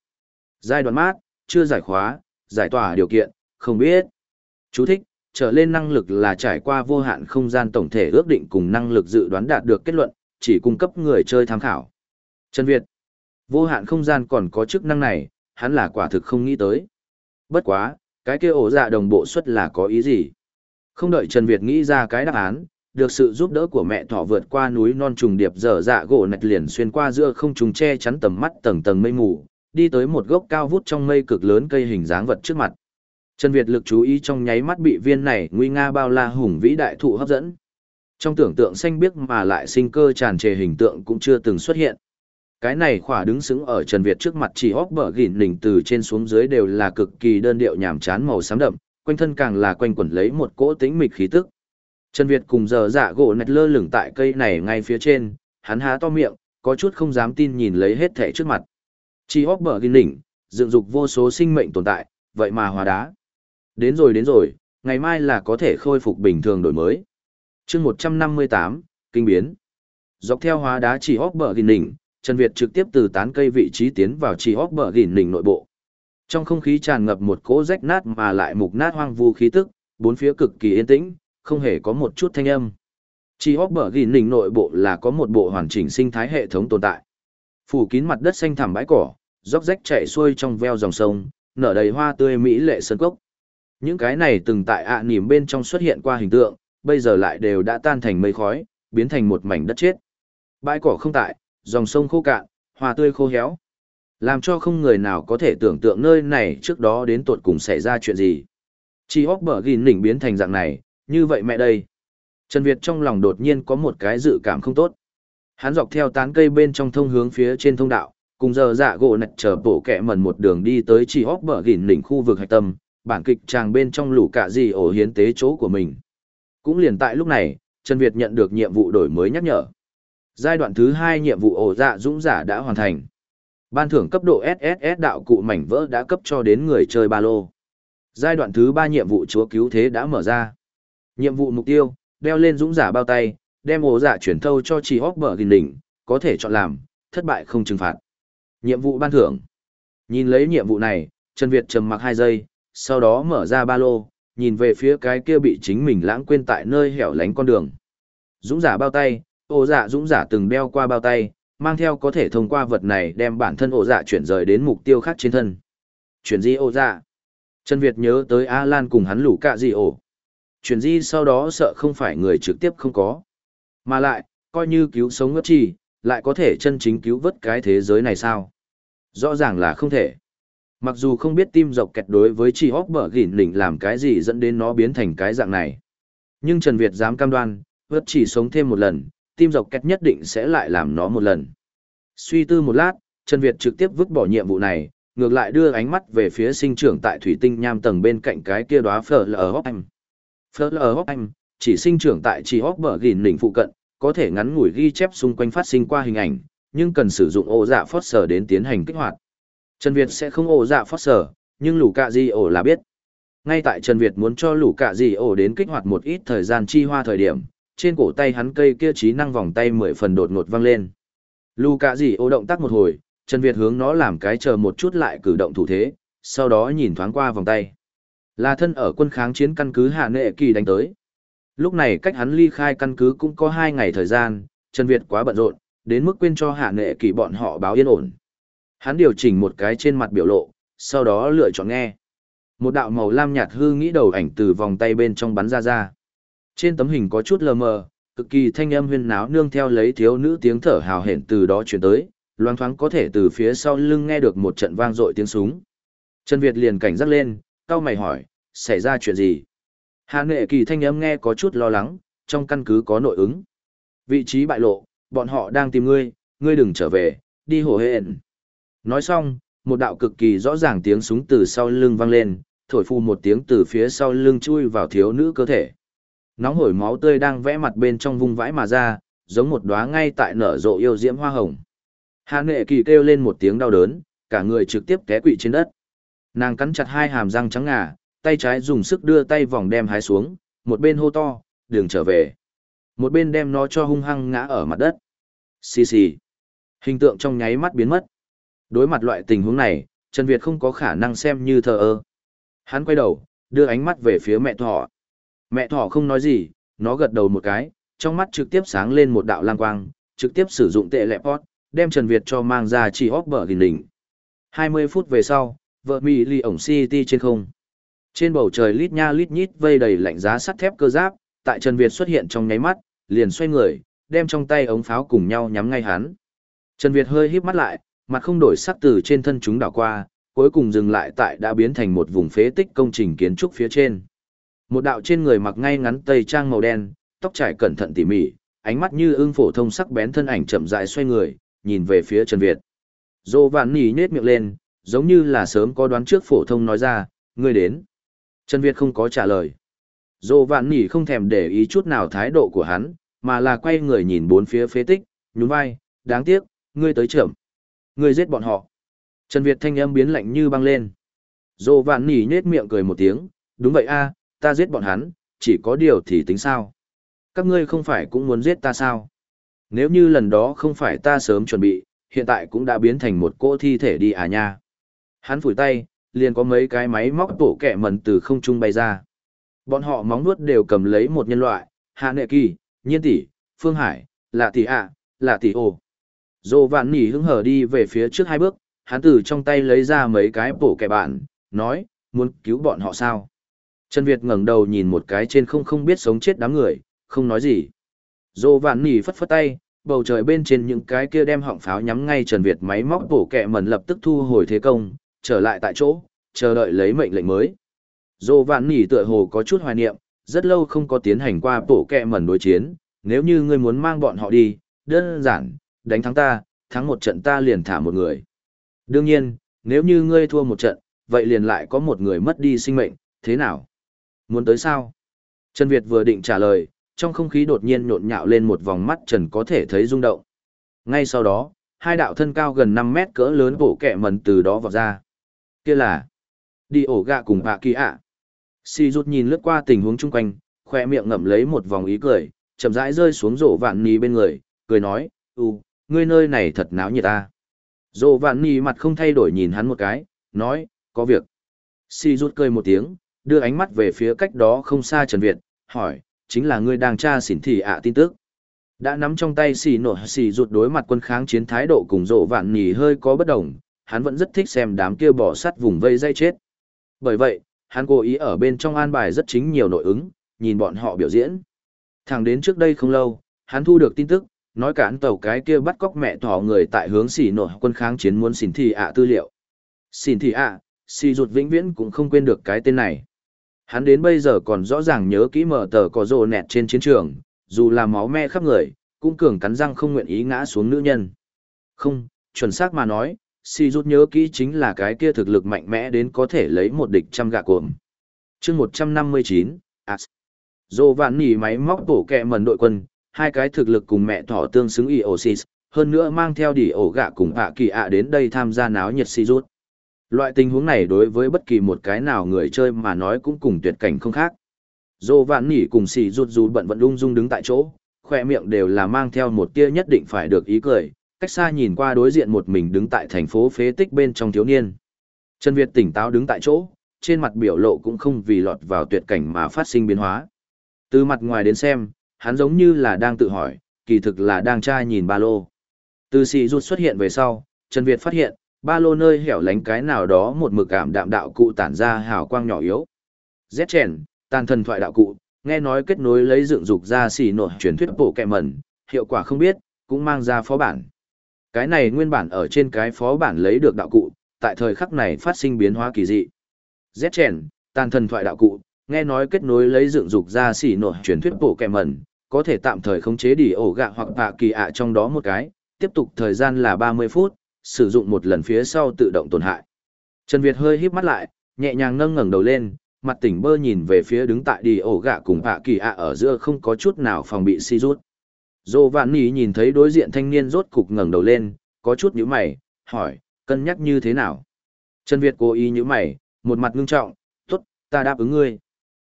Giai đoạn mát, chưa giải khóa, giải tỏa điều kiện, không biết. Chú thích, trở lên năng lực là trải qua vô hạn không gian tổng thể ước định cùng năng lực dự đoán đạt được kết luận, chỉ cung cấp người chơi tham khảo. Trần Việt, vô hạn không gian còn có chức năng này, hắn là quả thực không nghĩ tới. Bất quá, cái kia ổ dạ đồng bộ suất là có ý gì? Không đợi Trần Việt nghĩ ra cái đáp án, được sự giúp đỡ của mẹ thỏ vượt qua núi non trùng điệp dở dạ gỗ nạch liền xuyên qua giữa không trùng che chắn tầm mắt tầng tầng mây mù, đi tới một gốc cao vút trong mây cực lớn cây hình dáng vật trước mặt. Trần Việt lực chú ý trong nháy mắt bị viên này nguy nga bao la hùng vĩ đại thụ hấp dẫn. Trong tưởng tượng xanh biếc mà lại sinh cơ tràn trề hình tượng cũng chưa từng xuất hiện. Cái này khỏa đứng sững ở Trần Việt trước mặt chỉ hóc bờ gỉn đỉnh từ trên xuống dưới đều là cực kỳ đơn điệu nhàm chán màu xám đậm, quanh thân càng là quanh quẩn lấy một cỗ tĩnh mịch khí tức. Trần Việt cùng giờ dạ gỗ nạch lơ lửng tại cây này ngay phía trên, hắn há to miệng, có chút không dám tin nhìn lấy hết thể trước mặt. chỉ hóc bờ gỉn đỉnh, dựng dục vô số sinh mệnh tồn tại, vậy mà hòa đá. Đến rồi đến rồi, ngày mai là có thể khôi phục bình thường đổi mới. chương 158, kinh biến. Dọc theo hóa đá chỉ hóc bờ gỉn đỉnh, Trần Việt trực tiếp từ tán cây vị trí tiến vào chỉ hóc bờ ghiên đỉnh nội bộ. Trong không khí tràn ngập một cỗ rách nát mà lại mục nát hoang vu khí tức, bốn phía cực kỳ yên tĩnh, không hề có một chút thanh âm. Chỉ hóc bờ ghi nình nội bộ là có một bộ hoàn chỉnh sinh thái hệ thống tồn tại. Phủ kín mặt đất xanh thẳm bãi cỏ, róc rách chảy xuôi trong veo dòng sông, nở đầy hoa tươi mỹ lệ sơn cốc. Những cái này từng tại ạ à nỉm bên trong xuất hiện qua hình tượng, bây giờ lại đều đã tan thành mây khói, biến thành một mảnh đất chết. Bãi cỏ không tại, dòng sông khô cạn, hoa tươi khô héo. Làm cho không người nào có thể tưởng tượng nơi này trước đó đến tuột cùng xảy ra chuyện gì. Chỉ hóc bở gìn nỉnh biến thành dạng này, như vậy mẹ đây. Trần Việt trong lòng đột nhiên có một cái dự cảm không tốt. Hắn dọc theo tán cây bên trong thông hướng phía trên thông đạo, cùng giờ dạ gỗ nạch chờ bộ kẹ mần một đường đi tới chỉ hóc bở gìn nỉnh khu vực hạch tâm, bản kịch tràng bên trong lũ cả gì ổ hiến tế chỗ của mình. Cũng liền tại lúc này, Trần Việt nhận được nhiệm vụ đổi mới nhắc nhở. Giai đoạn thứ hai nhiệm vụ ổ dạ dũng giả đã hoàn thành. Ban thưởng cấp độ SSS đạo cụ mảnh vỡ đã cấp cho đến người chơi ba lô. Giai đoạn thứ ba nhiệm vụ chúa cứu thế đã mở ra. Nhiệm vụ mục tiêu, đeo lên dũng giả bao tay, đem ổ dạ chuyển thâu cho chỉ hóc bờ gìn đỉnh, có thể chọn làm, thất bại không trừng phạt. Nhiệm vụ ban thưởng. Nhìn lấy nhiệm vụ này, Trần Việt trầm mặc hai giây, sau đó mở ra ba lô, nhìn về phía cái kia bị chính mình lãng quên tại nơi hẻo lánh con đường. Dũng giả bao tay, ổ dạ dũng giả từng đeo qua bao tay, mang theo có thể thông qua vật này đem bản thân ổ dạ chuyển rời đến mục tiêu khác trên thân. Chuyển di ổ dạ. Trần Việt nhớ tới A-Lan cùng hắn lũ cạ gì ổ. Chuyển di sau đó sợ không phải người trực tiếp không có. Mà lại, coi như cứu sống ngất chi, lại có thể chân chính cứu vớt cái thế giới này sao? Rõ ràng là không thể. Mặc dù không biết tim dọc kẹt đối với chi hóc bở gỉn lỉnh làm cái gì dẫn đến nó biến thành cái dạng này. Nhưng Trần Việt dám cam đoan, vớt chỉ sống thêm một lần, tim dọc kẹt nhất định sẽ lại làm nó một lần. Suy tư một lát, Trần Việt trực tiếp vứt bỏ nhiệm vụ này, ngược lại đưa ánh mắt về phía sinh trưởng tại thủy tinh nham tầng bên cạnh cái kia đóa phở lở hóc anh. Phở lở hóc anh, chỉ sinh trưởng tại chỉ hóc bờ gìn đỉnh phụ cận, có thể ngắn ngủi ghi chép xung quanh phát sinh qua hình ảnh, nhưng cần sử dụng ổ dạ phót sở đến tiến hành kích hoạt. Trần Việt sẽ không ổ dạ phót sở, nhưng lũ cạ di ổ là biết. Ngay tại Trần Việt muốn cho lũ cạ di ổ đến kích hoạt một ít thời gian chi hoa thời điểm, trên cổ tay hắn cây kia trí năng vòng tay mười phần đột ngột văng lên. Lũ cả gì ô động tác một hồi, Trần Việt hướng nó làm cái chờ một chút lại cử động thủ thế, sau đó nhìn thoáng qua vòng tay. Là thân ở quân kháng chiến căn cứ Hạ Nệ Kỳ đánh tới. Lúc này cách hắn ly khai căn cứ cũng có hai ngày thời gian, Trần Việt quá bận rộn, đến mức quên cho Hạ Nệ Kỳ bọn họ báo yên ổn. Hắn điều chỉnh một cái trên mặt biểu lộ, sau đó lựa chọn nghe. Một đạo màu lam nhạt hư nghĩ đầu ảnh từ vòng tay bên trong bắn ra ra. Trên tấm hình có chút lờ mờ, cực kỳ thanh âm huyên náo nương theo lấy thiếu nữ tiếng thở hào hển từ đó truyền tới, loang thoáng có thể từ phía sau lưng nghe được một trận vang dội tiếng súng. Trần Việt liền cảnh giác lên, cao mày hỏi, xảy ra chuyện gì? Hà nghệ kỳ thanh âm nghe có chút lo lắng, trong căn cứ có nội ứng. Vị trí bại lộ, bọn họ đang tìm ngươi, ngươi đừng trở về, đi hồ hẹn. Nói xong, một đạo cực kỳ rõ ràng tiếng súng từ sau lưng vang lên, thổi phu một tiếng từ phía sau lưng chui vào thiếu nữ cơ thể. Nóng hổi máu tươi đang vẽ mặt bên trong vung vãi mà ra, giống một đóa ngay tại nở rộ yêu diễm hoa hồng. Hà nghệ kỳ kêu lên một tiếng đau đớn, cả người trực tiếp té quỵ trên đất. Nàng cắn chặt hai hàm răng trắng ngà, tay trái dùng sức đưa tay vòng đem hái xuống, một bên hô to, đường trở về. Một bên đem nó cho hung hăng ngã ở mặt đất. Xì xì. Hình tượng trong nháy mắt biến mất. Đối mặt loại tình huống này, Trần Việt không có khả năng xem như thờ ơ. Hắn quay đầu, đưa ánh mắt về phía mẹ thỏ. Mẹ thỏ không nói gì, nó gật đầu một cái, trong mắt trực tiếp sáng lên một đạo lang quang, trực tiếp sử dụng tệ lẹ pot, đem Trần Việt cho mang ra chỉ hóc bờ gìn đỉnh. 20 phút về sau, vợ mì lì ổng City trên không. Trên bầu trời lít nha lít nhít vây đầy lạnh giá sắt thép cơ giáp, tại Trần Việt xuất hiện trong nháy mắt, liền xoay người, đem trong tay ống pháo cùng nhau nhắm ngay hắn. Trần Việt hơi híp mắt lại, mặt không đổi sắc từ trên thân chúng đảo qua, cuối cùng dừng lại tại đã biến thành một vùng phế tích công trình kiến trúc phía trên. Một đạo trên người mặc ngay ngắn tây trang màu đen, tóc trải cẩn thận tỉ mỉ, ánh mắt như ưng phổ thông sắc bén thân ảnh chậm rãi xoay người, nhìn về phía Trần Việt. Dô vạn nỉ nhết miệng lên, giống như là sớm có đoán trước phổ thông nói ra, ngươi đến. Trần Việt không có trả lời. Dô vạn nỉ không thèm để ý chút nào thái độ của hắn, mà là quay người nhìn bốn phía phế tích, nhún vai, đáng tiếc, ngươi tới trưởng. Ngươi giết bọn họ. Trần Việt thanh âm biến lạnh như băng lên. Dô vạn nỉ nhết miệng cười một tiếng, đúng vậy a, ta giết bọn hắn, chỉ có điều thì tính sao. Các ngươi không phải cũng muốn giết ta sao? Nếu như lần đó không phải ta sớm chuẩn bị, hiện tại cũng đã biến thành một cỗ thi thể đi à nha. Hắn phủi tay, liền có mấy cái máy móc tổ kẹ mần từ không trung bay ra. Bọn họ móng nuốt đều cầm lấy một nhân loại, hạ nệ kỳ, nhiên tỷ, phương hải, lạ tỷ ạ, lạ tỷ ồ, Dô vạn nỉ hứng hở đi về phía trước hai bước, hắn từ trong tay lấy ra mấy cái bổ kẻ bạn, nói, muốn cứu bọn họ sao? Trần Việt ngẩng đầu nhìn một cái trên không không biết sống chết đám người, không nói gì. Dô vạn nỉ phất phất tay, bầu trời bên trên những cái kia đem họng pháo nhắm ngay Trần Việt máy móc bổ kẹ mẩn lập tức thu hồi thế công, trở lại tại chỗ, chờ đợi lấy mệnh lệnh mới. Dô vạn nỉ tựa hồ có chút hoài niệm, rất lâu không có tiến hành qua bổ kẹ mẩn đối chiến, nếu như ngươi muốn mang bọn họ đi, đơn giản, đánh thắng ta, thắng một trận ta liền thả một người. Đương nhiên, nếu như ngươi thua một trận, vậy liền lại có một người mất đi sinh mệnh, thế nào? Muốn tới sao? Trần Việt vừa định trả lời, trong không khí đột nhiên nhộn nhạo lên một vòng mắt trần có thể thấy rung động. Ngay sau đó, hai đạo thân cao gần 5 mét cỡ lớn bổ kẹ mần từ đó vọt ra. Kia là đi ổ gạ cùng bạ kỳ ạ. Si rút nhìn lướt qua tình huống chung quanh, khoe miệng ngậm lấy một vòng ý cười, chậm rãi rơi xuống rổ vạn nì bên người, cười nói, ừ, ngươi nơi này thật náo nhiệt ta. Rổ vạn nì mặt không thay đổi nhìn hắn một cái, nói, có việc. Si rút cười một tiếng, đưa ánh mắt về phía cách đó không xa Trần Việt, hỏi, chính là ngươi đang tra xỉn thị ạ tin tức. Đã nắm trong tay xì nổ xì rụt đối mặt quân kháng chiến thái độ cùng rộ vạn nhì hơi có bất đồng, hắn vẫn rất thích xem đám kia bỏ sắt vùng vây dây chết. Bởi vậy, hắn cố ý ở bên trong an bài rất chính nhiều nội ứng, nhìn bọn họ biểu diễn. Thẳng đến trước đây không lâu, hắn thu được tin tức, nói cản tàu cái kia bắt cóc mẹ thỏ người tại hướng xì nổ quân kháng chiến muốn xỉn thị ạ tư liệu. Xỉn thị ạ, xì rụt vĩnh viễn cũng không quên được cái tên này. Hắn đến bây giờ còn rõ ràng nhớ kỹ mở tờ có rồ nẹt trên chiến trường, dù là máu me khắp người, cũng cường cắn răng không nguyện ý ngã xuống nữ nhân. Không, chuẩn xác mà nói, si rút nhớ kỹ chính là cái kia thực lực mạnh mẽ đến có thể lấy một địch trăm gạ cuộm. chương 159, As. Dô vạn nỉ máy móc bổ kẹ mần đội quân, hai cái thực lực cùng mẹ thỏ tương xứng Iosis, hơn nữa mang theo đỉ ổ gạ cùng ạ kỳ ạ đến đây tham gia náo nhiệt si rút. Loại tình huống này đối với bất kỳ một cái nào người chơi mà nói cũng cùng tuyệt cảnh không khác. Dô vạn nỉ cùng xì rụt rụt bận vận lung dung đứng tại chỗ, khoe miệng đều là mang theo một tia nhất định phải được ý cười, cách xa nhìn qua đối diện một mình đứng tại thành phố phế tích bên trong thiếu niên. Trần Việt tỉnh táo đứng tại chỗ, trên mặt biểu lộ cũng không vì lọt vào tuyệt cảnh mà phát sinh biến hóa. Từ mặt ngoài đến xem, hắn giống như là đang tự hỏi, kỳ thực là đang trai nhìn ba lô. Từ xì rụt xuất hiện về sau, Trần Việt phát hiện, ba lô nơi hẻo lánh cái nào đó một mực cảm đạm đạo cụ tản ra hào quang nhỏ yếu. Rét chèn, tàn thần thoại đạo cụ, nghe nói kết nối lấy dựng dục ra xì nổi truyền thuyết bộ kẹ mẩn, hiệu quả không biết, cũng mang ra phó bản. Cái này nguyên bản ở trên cái phó bản lấy được đạo cụ, tại thời khắc này phát sinh biến hóa kỳ dị. Rét chèn, tàn thần thoại đạo cụ, nghe nói kết nối lấy dựng dục ra xì nổi truyền thuyết bộ kẹ mẩn, có thể tạm thời khống chế đi ổ gạ hoặc bạ kỳ ạ trong đó một cái, tiếp tục thời gian là 30 phút, sử dụng một lần phía sau tự động tổn hại. Trần Việt hơi híp mắt lại, nhẹ nhàng nâng ngẩng đầu lên, mặt tỉnh bơ nhìn về phía đứng tại đi ổ gạ cùng ạ kỳ ạ ở giữa không có chút nào phòng bị si rút. Dô vạn nỉ nhìn thấy đối diện thanh niên rốt cục ngẩng đầu lên, có chút nhíu mày, hỏi, cân nhắc như thế nào? Trần Việt cố ý nhíu mày, một mặt ngưng trọng, tốt, ta đáp ứng ngươi.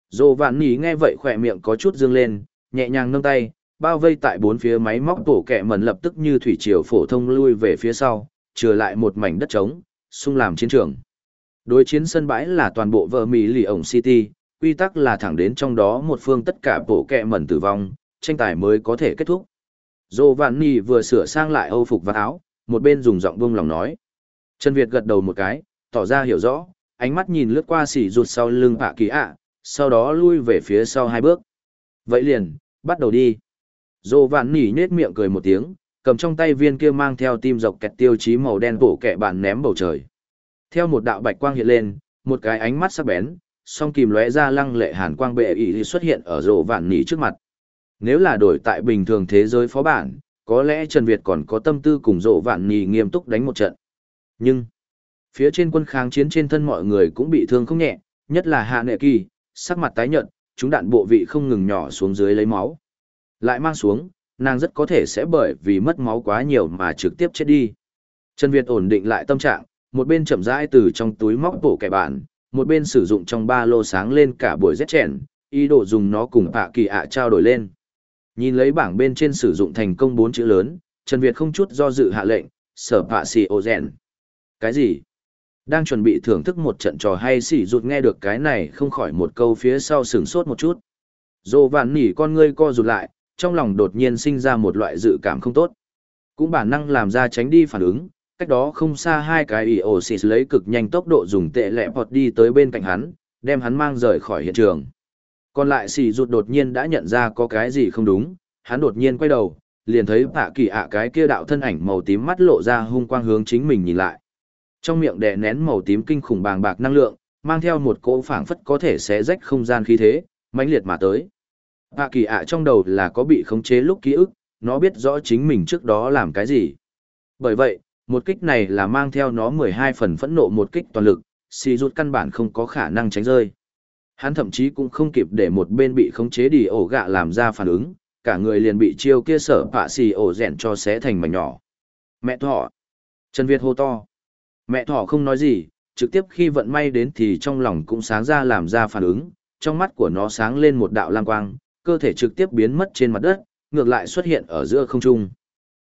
Dô vạn nỉ nghe vậy khỏe miệng có chút dương lên, nhẹ nhàng nâng tay, bao vây tại bốn phía máy móc tổ kẹ mẩn lập tức như thủy triều phổ thông lui về phía sau, trừ lại một mảnh đất trống, xung làm chiến trường. Đối chiến sân bãi là toàn bộ vợ Mỹ lì ổng City, quy tắc là thẳng đến trong đó một phương tất cả bộ kẹ mẩn tử vong, tranh tài mới có thể kết thúc. Dô Vạn Nì vừa sửa sang lại âu phục và áo, một bên dùng giọng buông lòng nói. Trần Việt gật đầu một cái, tỏ ra hiểu rõ, ánh mắt nhìn lướt qua xỉ rụt sau lưng hạ kỳ ạ, sau đó lui về phía sau hai bước. Vậy liền, bắt đầu đi. Dô Vạn Nì nhết miệng cười một tiếng, cầm trong tay viên kia mang theo tim dọc kẹt tiêu chí màu đen bổ kẹ bạn ném bầu trời. Theo một đạo bạch quang hiện lên, một cái ánh mắt sắc bén, song kìm lóe ra lăng lệ hàn quang bệ ý xuất hiện ở rổ vạn nỉ trước mặt. Nếu là đổi tại bình thường thế giới phó bản, có lẽ Trần Việt còn có tâm tư cùng rổ vạn nỉ nghiêm túc đánh một trận. Nhưng, phía trên quân kháng chiến trên thân mọi người cũng bị thương không nhẹ, nhất là hạ nệ kỳ, sắc mặt tái nhợt, chúng đạn bộ vị không ngừng nhỏ xuống dưới lấy máu. Lại mang xuống, nàng rất có thể sẽ bởi vì mất máu quá nhiều mà trực tiếp chết đi. Trần Việt ổn định lại tâm trạng, một bên chậm rãi từ trong túi móc bộ kẻ bản, một bên sử dụng trong ba lô sáng lên cả buổi rét chèn, ý đồ dùng nó cùng ạ kỳ ạ trao đổi lên. Nhìn lấy bảng bên trên sử dụng thành công bốn chữ lớn, Trần Việt không chút do dự hạ lệnh, sở phạ xì ô rèn. Cái gì? Đang chuẩn bị thưởng thức một trận trò hay xỉ rụt nghe được cái này không khỏi một câu phía sau sừng sốt một chút. Dô vạn nỉ con ngươi co rụt lại, trong lòng đột nhiên sinh ra một loại dự cảm không tốt. cũng bản năng làm ra tránh đi phản ứng, cách đó không xa hai cái ổ xì lấy cực nhanh tốc độ dùng tệ lẹ vọt đi tới bên cạnh hắn, đem hắn mang rời khỏi hiện trường. Còn lại xì rụt đột nhiên đã nhận ra có cái gì không đúng, hắn đột nhiên quay đầu, liền thấy bạ kỳ ạ cái kia đạo thân ảnh màu tím mắt lộ ra hung quang hướng chính mình nhìn lại. Trong miệng đè nén màu tím kinh khủng bàng bạc năng lượng, mang theo một cỗ phảng phất có thể xé rách không gian khí thế, mãnh liệt mà tới. Hạ kỳ ạ trong đầu là có bị khống chế lúc ký ức, nó biết rõ chính mình trước đó làm cái gì. Bởi vậy, một kích này là mang theo nó 12 phần phẫn nộ một kích toàn lực, xì rút căn bản không có khả năng tránh rơi. Hắn thậm chí cũng không kịp để một bên bị khống chế đi ổ gạ làm ra phản ứng, cả người liền bị chiêu kia sở bạ xì ổ rẹn cho xé thành mảnh nhỏ. Mẹ thỏ! Trần Việt hô to. Mẹ thỏ không nói gì, trực tiếp khi vận may đến thì trong lòng cũng sáng ra làm ra phản ứng, trong mắt của nó sáng lên một đạo lang quang, cơ thể trực tiếp biến mất trên mặt đất, ngược lại xuất hiện ở giữa không trung.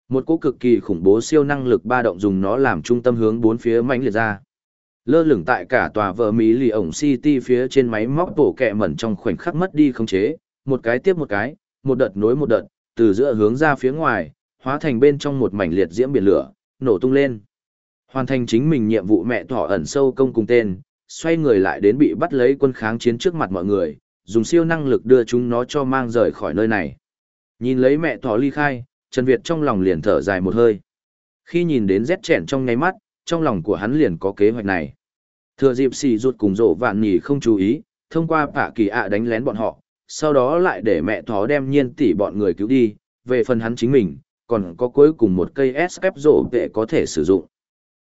Một cỗ cực kỳ khủng bố siêu năng lực ba động dùng nó làm trung tâm hướng bốn phía mãnh liệt ra. Lơ lửng tại cả tòa vợ Mỹ lì ổng City phía trên máy móc tổ kẹ mẩn trong khoảnh khắc mất đi không chế, một cái tiếp một cái, một đợt nối một đợt, từ giữa hướng ra phía ngoài, hóa thành bên trong một mảnh liệt diễm biển lửa, nổ tung lên. Hoàn thành chính mình nhiệm vụ mẹ thỏ ẩn sâu công cùng tên, xoay người lại đến bị bắt lấy quân kháng chiến trước mặt mọi người, dùng siêu năng lực đưa chúng nó cho mang rời khỏi nơi này. Nhìn lấy mẹ thỏ ly khai, Trần Việt trong lòng liền thở dài một hơi. Khi nhìn đến rét chèn trong ngay mắt, trong lòng của hắn liền có kế hoạch này. Thừa dịp xì rụt cùng rộ vạn nhì không chú ý, thông qua bả kỳ ạ đánh lén bọn họ, sau đó lại để mẹ thỏ đem nhiên tỷ bọn người cứu đi, về phần hắn chính mình, còn có cuối cùng một cây SF rộ vệ có thể sử dụng.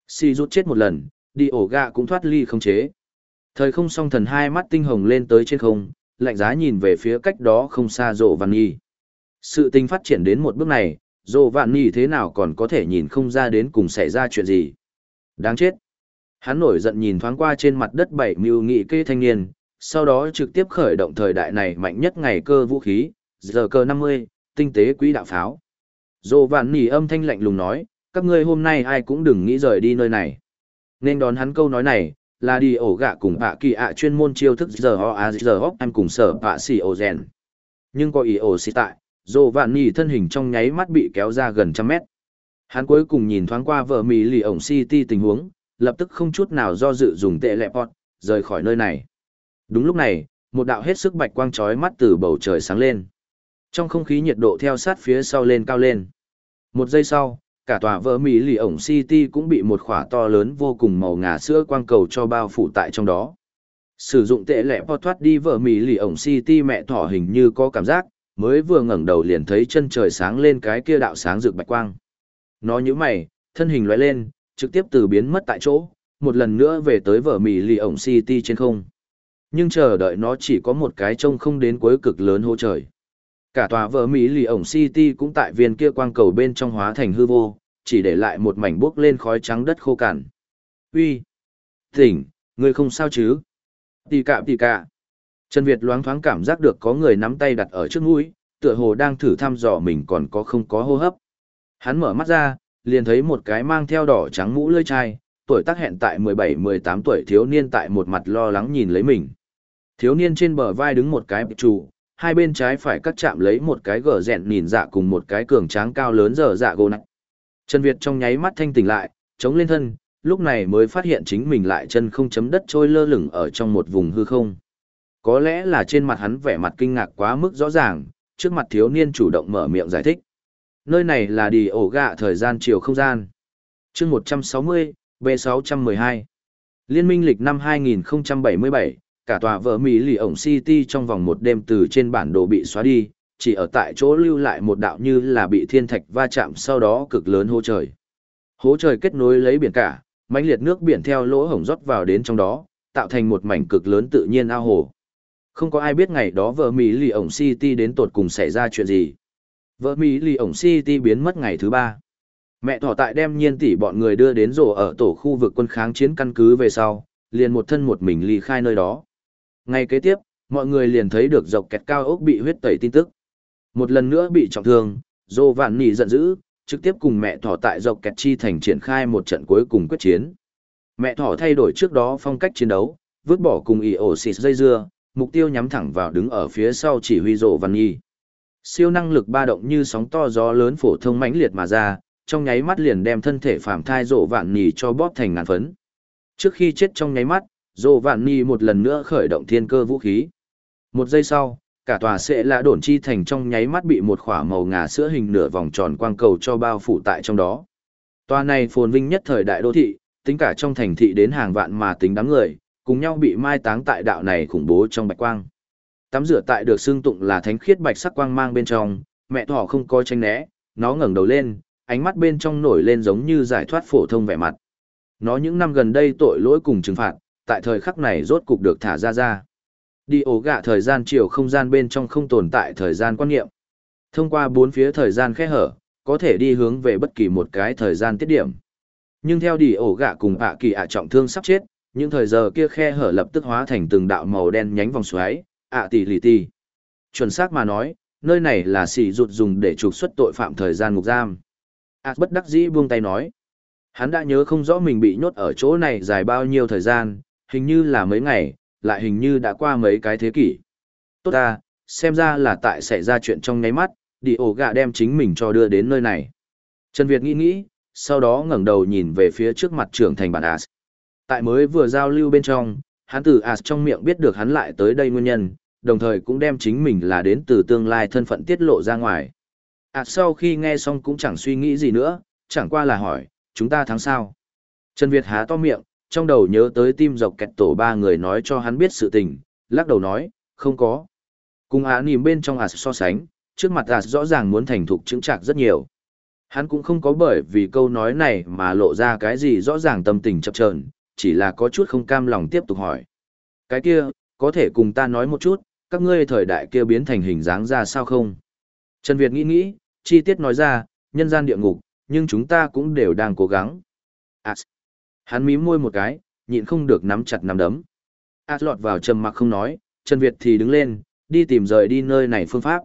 Xì rút chết một lần, đi ổ gạ cũng thoát ly không chế. Thời không song thần hai mắt tinh hồng lên tới trên không, lạnh giá nhìn về phía cách đó không xa rộ vạn Nhi, Sự tình phát triển đến một bước này, rộ vạn Nhi thế nào còn có thể nhìn không ra đến cùng xảy ra chuyện gì. Đáng chết. Hắn nổi giận nhìn thoáng qua trên mặt đất bảy mưu nghị kê thanh niên, sau đó trực tiếp khởi động thời đại này mạnh nhất ngày cơ vũ khí, giờ cơ 50, tinh tế quỹ đạo pháo. Dô vạn nỉ âm thanh lạnh lùng nói, các ngươi hôm nay ai cũng đừng nghĩ rời đi nơi này. Nên đón hắn câu nói này, là đi ổ gạ cùng bạ kỳ ạ chuyên môn chiêu thức giờ ho a à, giờ hóc em cùng sở bạ xì ổ rèn. Nhưng có ý ổ xì tại, dồ vạn nhì thân hình trong nháy mắt bị kéo ra gần trăm mét. Hắn cuối cùng nhìn thoáng qua vợ mì lì ổng City tình huống, lập tức không chút nào do dự dùng tệ lẹp pot, rời khỏi nơi này. Đúng lúc này, một đạo hết sức bạch quang chói mắt từ bầu trời sáng lên. Trong không khí nhiệt độ theo sát phía sau lên cao lên. Một giây sau, cả tòa vỡ mỹ lì ổng City cũng bị một khỏa to lớn vô cùng màu ngà sữa quang cầu cho bao phủ tại trong đó. Sử dụng tệ lẹ po thoát đi vỡ mỹ lì ổng City mẹ thỏ hình như có cảm giác, mới vừa ngẩng đầu liền thấy chân trời sáng lên cái kia đạo sáng rực bạch quang. Nó nhũ mày, thân hình loay lên, trực tiếp từ biến mất tại chỗ, một lần nữa về tới vở mỹ lì ổng City trên không. Nhưng chờ đợi nó chỉ có một cái trông không đến cuối cực lớn hô trời. Cả tòa vợ Mỹ lì ổng City cũng tại viên kia quang cầu bên trong hóa thành hư vô, chỉ để lại một mảnh bước lên khói trắng đất khô cằn. Uy, Tỉnh, ngươi không sao chứ? Tì cạm tì cạ. Trần Việt loáng thoáng cảm giác được có người nắm tay đặt ở trước mũi, tựa hồ đang thử thăm dò mình còn có không có hô hấp. Hắn mở mắt ra, liền thấy một cái mang theo đỏ trắng mũ lơi chai, tuổi tác hẹn tại 17-18 tuổi thiếu niên tại một mặt lo lắng nhìn lấy mình. Thiếu niên trên bờ vai đứng một cái trụ, hai bên trái phải cắt chạm lấy một cái gở rẹn nhìn dạ cùng một cái cường tráng cao lớn dở dạ gồ nặng. Trần Việt trong nháy mắt thanh tỉnh lại, chống lên thân, lúc này mới phát hiện chính mình lại chân không chấm đất trôi lơ lửng ở trong một vùng hư không. Có lẽ là trên mặt hắn vẻ mặt kinh ngạc quá mức rõ ràng, trước mặt thiếu niên chủ động mở miệng giải thích nơi này là đi ổ gạ thời gian chiều không gian. chương 160, B612. Liên minh lịch năm 2077, cả tòa vợ Mỹ lì ổng City trong vòng một đêm từ trên bản đồ bị xóa đi, chỉ ở tại chỗ lưu lại một đạo như là bị thiên thạch va chạm sau đó cực lớn hố trời. Hố trời kết nối lấy biển cả, mãnh liệt nước biển theo lỗ hổng rót vào đến trong đó, tạo thành một mảnh cực lớn tự nhiên ao hồ. Không có ai biết ngày đó vợ Mỹ lì ổng City đến tột cùng xảy ra chuyện gì. Vợ Mỹ lì ổng City biến mất ngày thứ ba. Mẹ thỏ tại đem nhiên tỷ bọn người đưa đến rổ ở tổ khu vực quân kháng chiến căn cứ về sau, liền một thân một mình ly khai nơi đó. Ngay kế tiếp, mọi người liền thấy được dọc kẹt cao ốc bị huyết tẩy tin tức. Một lần nữa bị trọng thương, Dô Vạn Nỉ giận dữ, trực tiếp cùng mẹ thỏ tại dọc kẹt chi thành triển khai một trận cuối cùng quyết chiến. Mẹ thỏ thay đổi trước đó phong cách chiến đấu, vứt bỏ cùng ý ổ xịt dây dưa, mục tiêu nhắm thẳng vào đứng ở phía sau chỉ huy Dô Vạn Nỉ siêu năng lực ba động như sóng to gió lớn phổ thông mãnh liệt mà ra, trong nháy mắt liền đem thân thể phàm thai Dô vạn Nỉ cho bóp thành ngàn phấn. Trước khi chết trong nháy mắt, rộ vạn Ni một lần nữa khởi động thiên cơ vũ khí. Một giây sau, cả tòa sẽ là đổn chi thành trong nháy mắt bị một khỏa màu ngà sữa hình nửa vòng tròn quang cầu cho bao phủ tại trong đó. Tòa này phồn vinh nhất thời đại đô thị, tính cả trong thành thị đến hàng vạn mà tính đám người, cùng nhau bị mai táng tại đạo này khủng bố trong bạch quang. Tắm rửa tại được xương tụng là thánh khiết bạch sắc quang mang bên trong, mẹ thỏ không có tranh né, nó ngẩng đầu lên, ánh mắt bên trong nổi lên giống như giải thoát phổ thông vẻ mặt. Nó những năm gần đây tội lỗi cùng trừng phạt, tại thời khắc này rốt cục được thả ra ra. Đi ổ gạ thời gian chiều không gian bên trong không tồn tại thời gian quan niệm. Thông qua bốn phía thời gian khe hở, có thể đi hướng về bất kỳ một cái thời gian tiết điểm. Nhưng theo đi ổ gạ cùng ạ kỳ ạ trọng thương sắp chết, những thời giờ kia khe hở lập tức hóa thành từng đạo màu đen nhánh vòng xoáy, ạ tỷ lì tỷ Chuẩn xác mà nói, nơi này là xỉ rụt dùng để trục xuất tội phạm thời gian ngục giam. ạ bất đắc dĩ buông tay nói. Hắn đã nhớ không rõ mình bị nhốt ở chỗ này dài bao nhiêu thời gian, hình như là mấy ngày, lại hình như đã qua mấy cái thế kỷ. Tốt ta, xem ra là tại xảy ra chuyện trong nháy mắt, đi ổ gạ đem chính mình cho đưa đến nơi này. Trần Việt nghĩ nghĩ, sau đó ngẩng đầu nhìn về phía trước mặt trưởng thành bản As. Tại mới vừa giao lưu bên trong, hắn từ As trong miệng biết được hắn lại tới đây nguyên nhân, đồng thời cũng đem chính mình là đến từ tương lai thân phận tiết lộ ra ngoài. As sau khi nghe xong cũng chẳng suy nghĩ gì nữa, chẳng qua là hỏi, chúng ta thắng sao? Trần Việt há to miệng, trong đầu nhớ tới tim dọc kẹt tổ ba người nói cho hắn biết sự tình, lắc đầu nói, không có. Cùng á nìm bên trong ạt so sánh, trước mặt ạt rõ ràng muốn thành thục chứng trạc rất nhiều. Hắn cũng không có bởi vì câu nói này mà lộ ra cái gì rõ ràng tâm tình chập chờn, chỉ là có chút không cam lòng tiếp tục hỏi. Cái kia, có thể cùng ta nói một chút, các ngươi thời đại kia biến thành hình dáng ra sao không? Trần Việt nghĩ nghĩ, chi tiết nói ra, nhân gian địa ngục, nhưng chúng ta cũng đều đang cố gắng. À, hắn mím môi một cái, nhịn không được nắm chặt nắm đấm. À lọt vào trầm mặc không nói, Trần Việt thì đứng lên, đi tìm rời đi nơi này phương pháp.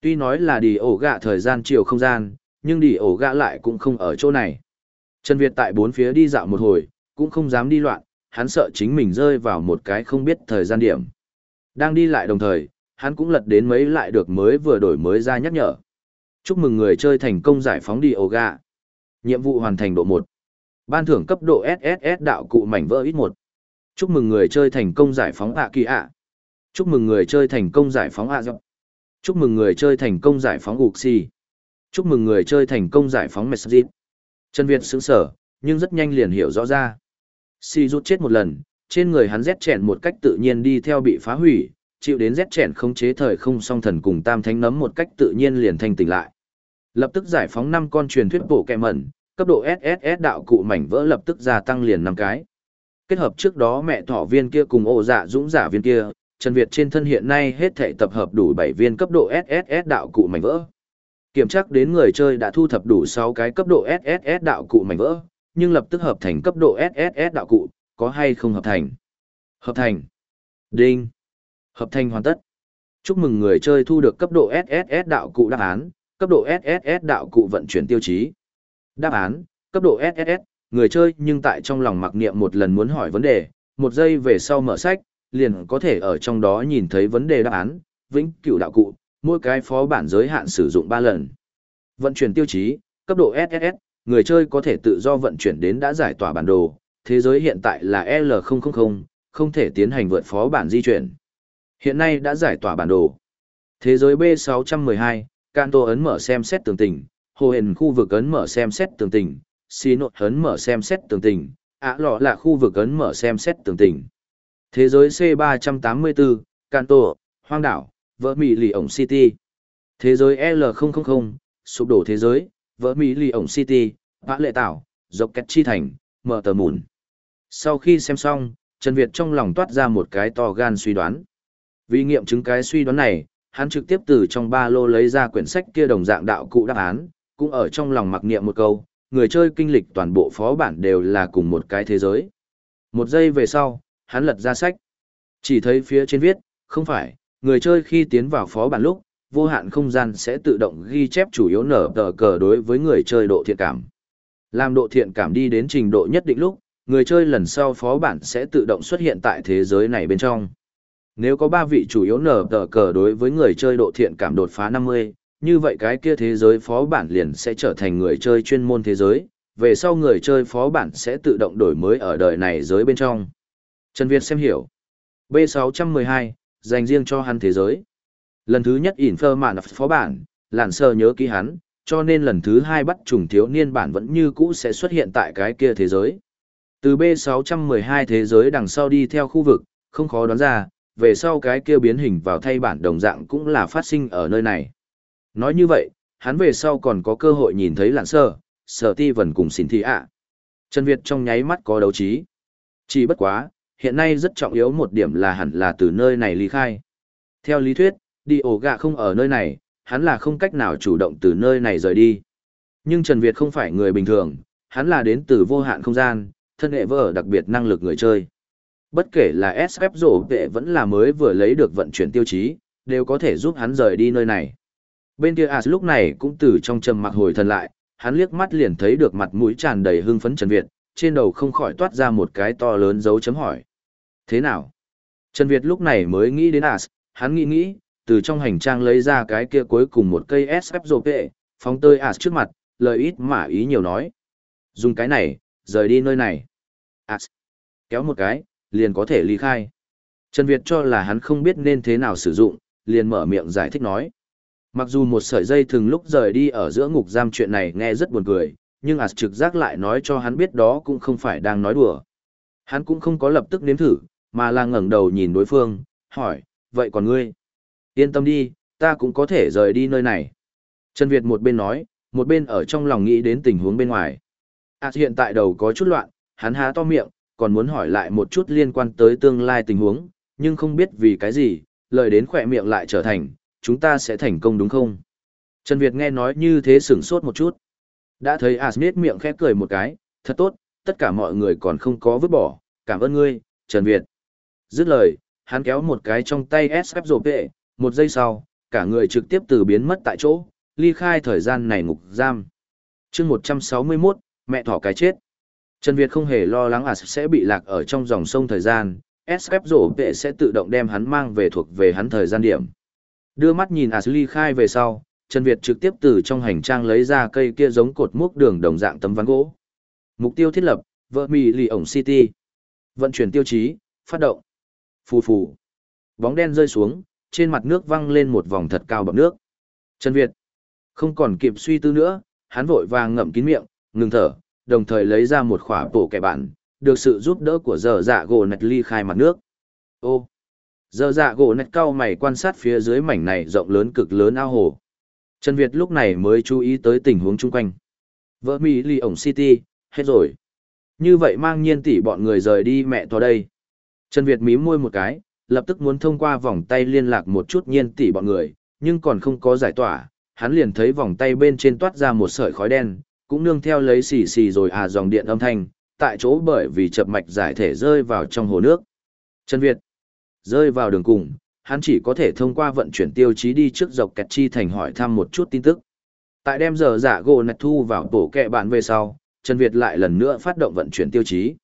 Tuy nói là đi ổ gạ thời gian chiều không gian, nhưng đi ổ gạ lại cũng không ở chỗ này. Trần Việt tại bốn phía đi dạo một hồi, cũng không dám đi loạn, hắn sợ chính mình rơi vào một cái không biết thời gian điểm. Đang đi lại đồng thời, hắn cũng lật đến mấy lại được mới vừa đổi mới ra nhắc nhở. Chúc mừng người chơi thành công giải phóng đi ổ gạ. Nhiệm vụ hoàn thành độ 1. Ban thưởng cấp độ SSS đạo cụ mảnh vỡ ít một. Chúc mừng người chơi thành công giải phóng ạ kỳ ạ. Chúc mừng người chơi thành công giải phóng ạ dọc. Chúc mừng người chơi thành công giải phóng gục xì. Chúc mừng người chơi thành công giải phóng Messit. Trần Việt sững sở, nhưng rất nhanh liền hiểu rõ ra. Si rút chết một lần, trên người hắn rét chèn một cách tự nhiên đi theo bị phá hủy, chịu đến rét chèn không chế thời không song thần cùng tam thánh nấm một cách tự nhiên liền thanh tỉnh lại. Lập tức giải phóng năm con truyền thuyết bộ kẹ mẩn, cấp độ SSS đạo cụ mảnh vỡ lập tức gia tăng liền năm cái. Kết hợp trước đó mẹ thỏ viên kia cùng ổ dạ dũng giả viên kia, Trần Việt trên thân hiện nay hết thể tập hợp đủ 7 viên cấp độ SSS đạo cụ mảnh vỡ. Kiểm tra đến người chơi đã thu thập đủ 6 cái cấp độ SSS đạo cụ mảnh vỡ, nhưng lập tức hợp thành cấp độ SSS đạo cụ, có hay không hợp thành? Hợp thành. Đinh. Hợp thành hoàn tất. Chúc mừng người chơi thu được cấp độ SSS đạo cụ đáp án, cấp độ SSS đạo cụ vận chuyển tiêu chí. Đáp án, cấp độ SSS, người chơi nhưng tại trong lòng mặc niệm một lần muốn hỏi vấn đề, một giây về sau mở sách, liền có thể ở trong đó nhìn thấy vấn đề đáp án, vĩnh cửu đạo cụ, mỗi cái phó bản giới hạn sử dụng 3 lần. Vận chuyển tiêu chí, cấp độ SSS, người chơi có thể tự do vận chuyển đến đã giải tỏa bản đồ, thế giới hiện tại là L000, không thể tiến hành vượt phó bản di chuyển. Hiện nay đã giải tỏa bản đồ. Thế giới B612, Canto ấn mở xem xét tường tình, Hồ hển khu vực ấn mở xem xét tường tình, Xí nội ấn mở xem xét tường tình, Ả Lọ là khu vực ấn mở xem xét tường tình. Thế giới C384, Kanto, Hoang đảo, vỡ mỹ lì ổng City. Thế giới L000, sụp đổ thế giới, vỡ mỹ lì ổng City, vã lệ tảo, dọc kẹt chi thành, mở tờ mùn. Sau khi xem xong, Trần Việt trong lòng toát ra một cái to gan suy đoán. Vì nghiệm chứng cái suy đoán này, hắn trực tiếp từ trong ba lô lấy ra quyển sách kia đồng dạng đạo cụ đáp án, cũng ở trong lòng mặc niệm một câu, người chơi kinh lịch toàn bộ phó bản đều là cùng một cái thế giới. Một giây về sau, hắn lật ra sách. Chỉ thấy phía trên viết, không phải, người chơi khi tiến vào phó bản lúc, vô hạn không gian sẽ tự động ghi chép chủ yếu nở tờ cờ đối với người chơi độ thiện cảm. Làm độ thiện cảm đi đến trình độ nhất định lúc, người chơi lần sau phó bản sẽ tự động xuất hiện tại thế giới này bên trong. Nếu có 3 vị chủ yếu nở tờ cờ đối với người chơi độ thiện cảm đột phá 50, như vậy cái kia thế giới phó bản liền sẽ trở thành người chơi chuyên môn thế giới, về sau người chơi phó bản sẽ tự động đổi mới ở đời này giới bên trong. Trần Việt xem hiểu. B612, dành riêng cho hắn thế giới. Lần thứ nhất Infer mạn phó bản, làn sơ nhớ ký hắn, cho nên lần thứ hai bắt trùng thiếu niên bản vẫn như cũ sẽ xuất hiện tại cái kia thế giới. Từ B612 thế giới đằng sau đi theo khu vực, không khó đoán ra, về sau cái kia biến hình vào thay bản đồng dạng cũng là phát sinh ở nơi này. Nói như vậy, hắn về sau còn có cơ hội nhìn thấy lạn sơ, sở ti vần cùng xin thị ạ. Trần Việt trong nháy mắt có đấu trí. Chỉ bất quá, hiện nay rất trọng yếu một điểm là hẳn là từ nơi này ly khai. Theo lý thuyết, đi ổ gạ không ở nơi này, hắn là không cách nào chủ động từ nơi này rời đi. Nhưng Trần Việt không phải người bình thường, hắn là đến từ vô hạn không gian, thân hệ vợ đặc biệt năng lực người chơi. Bất kể là SF rổ vệ vẫn là mới vừa lấy được vận chuyển tiêu chí, đều có thể giúp hắn rời đi nơi này. Bên kia As lúc này cũng từ trong trầm mặc hồi thần lại, hắn liếc mắt liền thấy được mặt mũi tràn đầy hưng phấn Trần Việt, trên đầu không khỏi toát ra một cái to lớn dấu chấm hỏi. Thế nào? Trần Việt lúc này mới nghĩ đến As, hắn nghĩ nghĩ, từ trong hành trang lấy ra cái kia cuối cùng một cây SF vệ, phóng tơi As trước mặt, lời ít mà ý nhiều nói. Dùng cái này, rời đi nơi này. As. Kéo một cái, liền có thể ly khai. Trần Việt cho là hắn không biết nên thế nào sử dụng, liền mở miệng giải thích nói. Mặc dù một sợi dây thường lúc rời đi ở giữa ngục giam chuyện này nghe rất buồn cười, nhưng ạt trực giác lại nói cho hắn biết đó cũng không phải đang nói đùa. Hắn cũng không có lập tức nếm thử, mà là ngẩng đầu nhìn đối phương, hỏi, vậy còn ngươi? Yên tâm đi, ta cũng có thể rời đi nơi này. Trần Việt một bên nói, một bên ở trong lòng nghĩ đến tình huống bên ngoài. Ảt hiện tại đầu có chút loạn, hắn há to miệng, còn muốn hỏi lại một chút liên quan tới tương lai tình huống, nhưng không biết vì cái gì, lời đến khỏe miệng lại trở thành, chúng ta sẽ thành công đúng không? Trần Việt nghe nói như thế sửng sốt một chút. Đã thấy Asmith miệng khẽ cười một cái, thật tốt, tất cả mọi người còn không có vứt bỏ, cảm ơn ngươi, Trần Việt. Dứt lời, hắn kéo một cái trong tay SF rộp vệ, một giây sau, cả người trực tiếp từ biến mất tại chỗ, ly khai thời gian này ngục giam. chương 161, mẹ thỏ cái chết. Trần Việt không hề lo lắng Ars sẽ bị lạc ở trong dòng sông thời gian, SF rộp vệ sẽ tự động đem hắn mang về thuộc về hắn thời gian điểm. Đưa mắt nhìn Ashley khai về sau, Trần Việt trực tiếp từ trong hành trang lấy ra cây kia giống cột mốc đường đồng dạng tấm ván gỗ. Mục tiêu thiết lập, vợ mì lì ổng City. Vận chuyển tiêu chí, phát động. Phù phù. Bóng đen rơi xuống, trên mặt nước văng lên một vòng thật cao bọc nước. Trần Việt. Không còn kịp suy tư nữa, hắn vội vàng ngậm kín miệng, ngừng thở, đồng thời lấy ra một khỏa bổ kẻ bản, được sự giúp đỡ của giờ dạ gỗ nạch ly khai mặt nước. Ô! Giờ dạ gỗ nạch cao mày quan sát phía dưới mảnh này rộng lớn cực lớn ao hồ. Trần Việt lúc này mới chú ý tới tình huống chung quanh. Vợ Mỹ lì ổng City, hết rồi. Như vậy mang nhiên tỷ bọn người rời đi mẹ to đây. Trần Việt mím môi một cái, lập tức muốn thông qua vòng tay liên lạc một chút nhiên tỷ bọn người, nhưng còn không có giải tỏa, hắn liền thấy vòng tay bên trên toát ra một sợi khói đen, cũng nương theo lấy xì xì rồi à dòng điện âm thanh, tại chỗ bởi vì chập mạch giải thể rơi vào trong hồ nước. Trần Việt rơi vào đường cùng, hắn chỉ có thể thông qua vận chuyển tiêu chí đi trước dọc kẹt chi thành hỏi thăm một chút tin tức. Tại đem giờ giả gỗ nạch thu vào tổ kẹ bạn về sau, Trần Việt lại lần nữa phát động vận chuyển tiêu chí.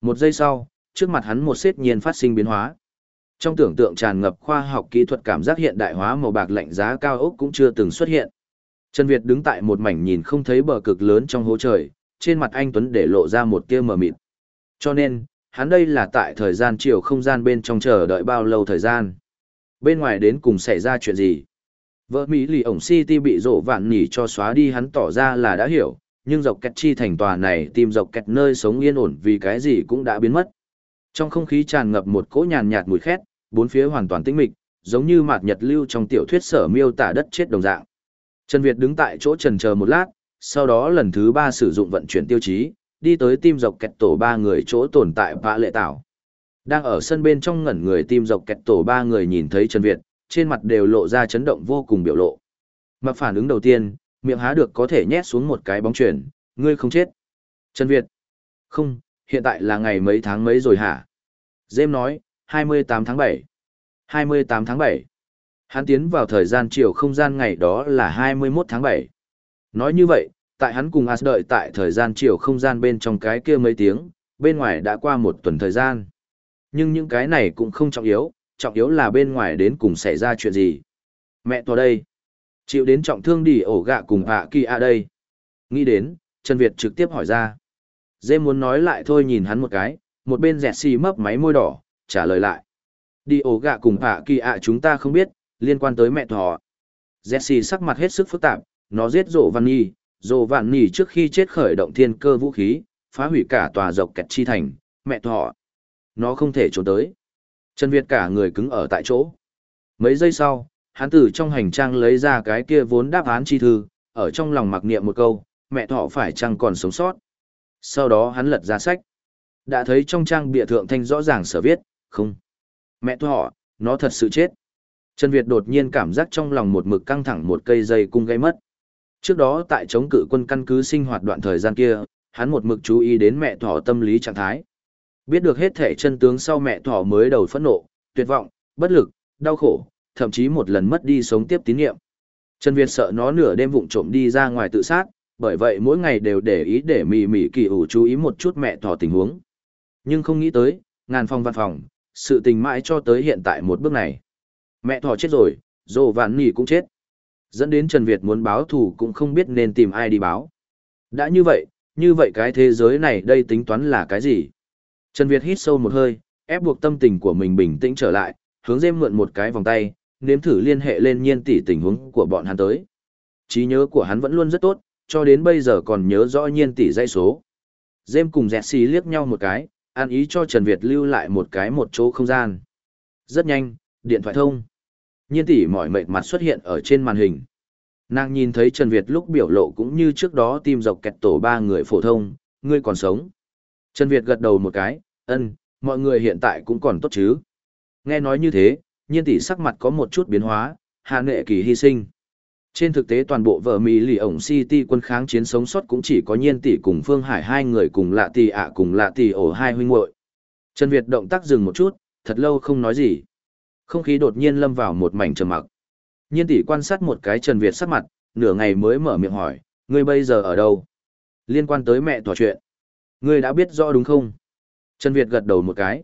Một giây sau, trước mặt hắn một xếp nhiên phát sinh biến hóa. Trong tưởng tượng tràn ngập khoa học kỹ thuật cảm giác hiện đại hóa màu bạc lạnh giá cao ốc cũng chưa từng xuất hiện. Trần Việt đứng tại một mảnh nhìn không thấy bờ cực lớn trong hố trời, trên mặt anh Tuấn để lộ ra một tia mờ mịt. Cho nên, hắn đây là tại thời gian chiều không gian bên trong chờ đợi bao lâu thời gian. Bên ngoài đến cùng xảy ra chuyện gì? Vợ Mỹ lì ổng City bị rộ vạn nỉ cho xóa đi hắn tỏ ra là đã hiểu, nhưng dọc kẹt chi thành tòa này tìm dọc kẹt nơi sống yên ổn vì cái gì cũng đã biến mất. Trong không khí tràn ngập một cỗ nhàn nhạt mùi khét, bốn phía hoàn toàn tĩnh mịch, giống như mạt nhật lưu trong tiểu thuyết sở miêu tả đất chết đồng dạng. Trần Việt đứng tại chỗ trần chờ một lát, sau đó lần thứ ba sử dụng vận chuyển tiêu chí, đi tới tim dọc kẹt tổ ba người chỗ tồn tại vã lệ tảo. Đang ở sân bên trong ngẩn người tim dọc kẹt tổ ba người nhìn thấy Trần Việt, trên mặt đều lộ ra chấn động vô cùng biểu lộ. Mà phản ứng đầu tiên, miệng há được có thể nhét xuống một cái bóng chuyển, ngươi không chết. Trần Việt. Không, hiện tại là ngày mấy tháng mấy rồi hả? Dêm nói, 28 tháng 7. 28 tháng 7. Hắn tiến vào thời gian chiều không gian ngày đó là 21 tháng 7. Nói như vậy, tại hắn cùng As đợi tại thời gian chiều không gian bên trong cái kia mấy tiếng, bên ngoài đã qua một tuần thời gian. Nhưng những cái này cũng không trọng yếu, trọng yếu là bên ngoài đến cùng xảy ra chuyện gì. Mẹ tôi đây. Chịu đến trọng thương đi ổ gạ cùng ạ kỳ a đây. Nghĩ đến, Trần Việt trực tiếp hỏi ra. Dê muốn nói lại thôi nhìn hắn một cái, một bên dẹt xì mấp máy môi đỏ, trả lời lại. Đi ổ gạ cùng ạ kỳ a chúng ta không biết, liên quan tới mẹ thỏ. Jesse sắc mặt hết sức phức tạp, nó giết rộ văn nhi, dồ vạn nỉ trước khi chết khởi động thiên cơ vũ khí, phá hủy cả tòa dọc kẹt chi thành, mẹ thọ. Nó không thể trốn tới. Trần Việt cả người cứng ở tại chỗ. Mấy giây sau, hắn từ trong hành trang lấy ra cái kia vốn đáp án chi thư, ở trong lòng mặc niệm một câu, mẹ thọ phải chăng còn sống sót. Sau đó hắn lật ra sách. Đã thấy trong trang bịa thượng thanh rõ ràng sở viết, không. Mẹ thọ, nó thật sự chết. Trần Việt đột nhiên cảm giác trong lòng một mực căng thẳng một cây dây cung gây mất. Trước đó tại chống cự quân căn cứ sinh hoạt đoạn thời gian kia, hắn một mực chú ý đến mẹ thỏ tâm lý trạng thái. Biết được hết thể chân tướng sau mẹ thỏ mới đầu phẫn nộ, tuyệt vọng, bất lực, đau khổ, thậm chí một lần mất đi sống tiếp tín nhiệm. Trần Việt sợ nó nửa đêm vụng trộm đi ra ngoài tự sát, bởi vậy mỗi ngày đều để ý để mỉ mỉ kỳ ủ chú ý một chút mẹ thỏ tình huống. Nhưng không nghĩ tới, ngàn phòng văn phòng, sự tình mãi cho tới hiện tại một bước này. Mẹ thỏ chết rồi, dồ vạn nỉ cũng chết. Dẫn đến Trần Việt muốn báo thù cũng không biết nên tìm ai đi báo. Đã như vậy, như vậy cái thế giới này đây tính toán là cái gì? Trần Việt hít sâu một hơi, ép buộc tâm tình của mình bình tĩnh trở lại, hướng dêm mượn một cái vòng tay, nếm thử liên hệ lên nhiên tỷ tình huống của bọn hắn tới. Trí nhớ của hắn vẫn luôn rất tốt, cho đến bây giờ còn nhớ rõ nhiên tỷ dây số. Dêm cùng dẹt xì liếc nhau một cái, an ý cho Trần Việt lưu lại một cái một chỗ không gian. Rất nhanh, điện thoại thông. Nhiên tỷ mỏi mệt mặt xuất hiện ở trên màn hình. Nàng nhìn thấy Trần Việt lúc biểu lộ cũng như trước đó tim dọc kẹt tổ ba người phổ thông, ngươi còn sống. Trần Việt gật đầu một cái, ân, mọi người hiện tại cũng còn tốt chứ. Nghe nói như thế, nhiên tỷ sắc mặt có một chút biến hóa, hạ nghệ kỳ hy sinh. Trên thực tế toàn bộ vợ Mỹ lì ổng City quân kháng chiến sống sót cũng chỉ có nhiên tỷ cùng Phương Hải hai người cùng lạ tỷ ạ cùng lạ tỷ ổ hai huynh muội. Trần Việt động tác dừng một chút, thật lâu không nói gì. Không khí đột nhiên lâm vào một mảnh trầm mặc. Nhiên tỷ quan sát một cái Trần Việt sắc mặt, nửa ngày mới mở miệng hỏi, ngươi bây giờ ở đâu? Liên quan tới mẹ tòa chuyện. Ngươi đã biết rõ đúng không? Trần Việt gật đầu một cái.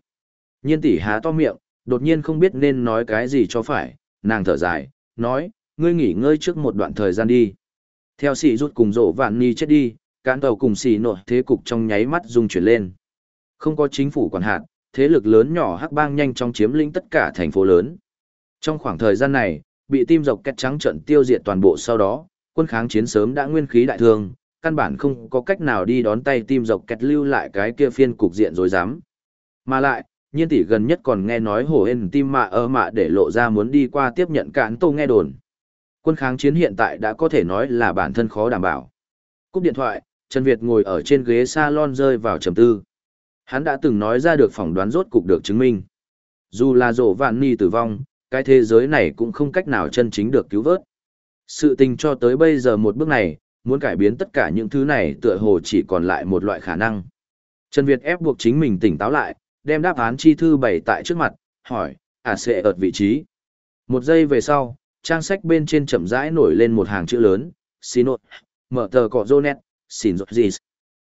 Nhiên tỷ há to miệng, đột nhiên không biết nên nói cái gì cho phải, nàng thở dài, nói, ngươi nghỉ ngơi trước một đoạn thời gian đi. Theo sĩ rút cùng rổ vạn ni chết đi, cán tàu cùng xì nội thế cục trong nháy mắt dung chuyển lên. Không có chính phủ quản hạt, thế lực lớn nhỏ hắc bang nhanh chóng chiếm lĩnh tất cả thành phố lớn. Trong khoảng thời gian này, bị tim dọc kẹt trắng trận tiêu diệt toàn bộ sau đó, quân kháng chiến sớm đã nguyên khí đại thương, căn bản không có cách nào đi đón tay tim dọc kẹt lưu lại cái kia phiên cục diện rối rắm. Mà lại, nhiên tỷ gần nhất còn nghe nói hổ hên tim mạ ơ mạ để lộ ra muốn đi qua tiếp nhận cản tô nghe đồn. Quân kháng chiến hiện tại đã có thể nói là bản thân khó đảm bảo. Cúp điện thoại, Trần Việt ngồi ở trên ghế salon rơi vào trầm tư. Hắn đã từng nói ra được phỏng đoán rốt cục được chứng minh. Dù là rổ vạn ni tử vong, cái thế giới này cũng không cách nào chân chính được cứu vớt. Sự tình cho tới bây giờ một bước này, muốn cải biến tất cả những thứ này tựa hồ chỉ còn lại một loại khả năng. Trần Việt ép buộc chính mình tỉnh táo lại, đem đáp án chi thư bày tại trước mặt, hỏi, à sẽ ở vị trí. Một giây về sau, trang sách bên trên chậm rãi nổi lên một hàng chữ lớn, xin nốt, mở tờ cỏ rô nét, xin rốt gì.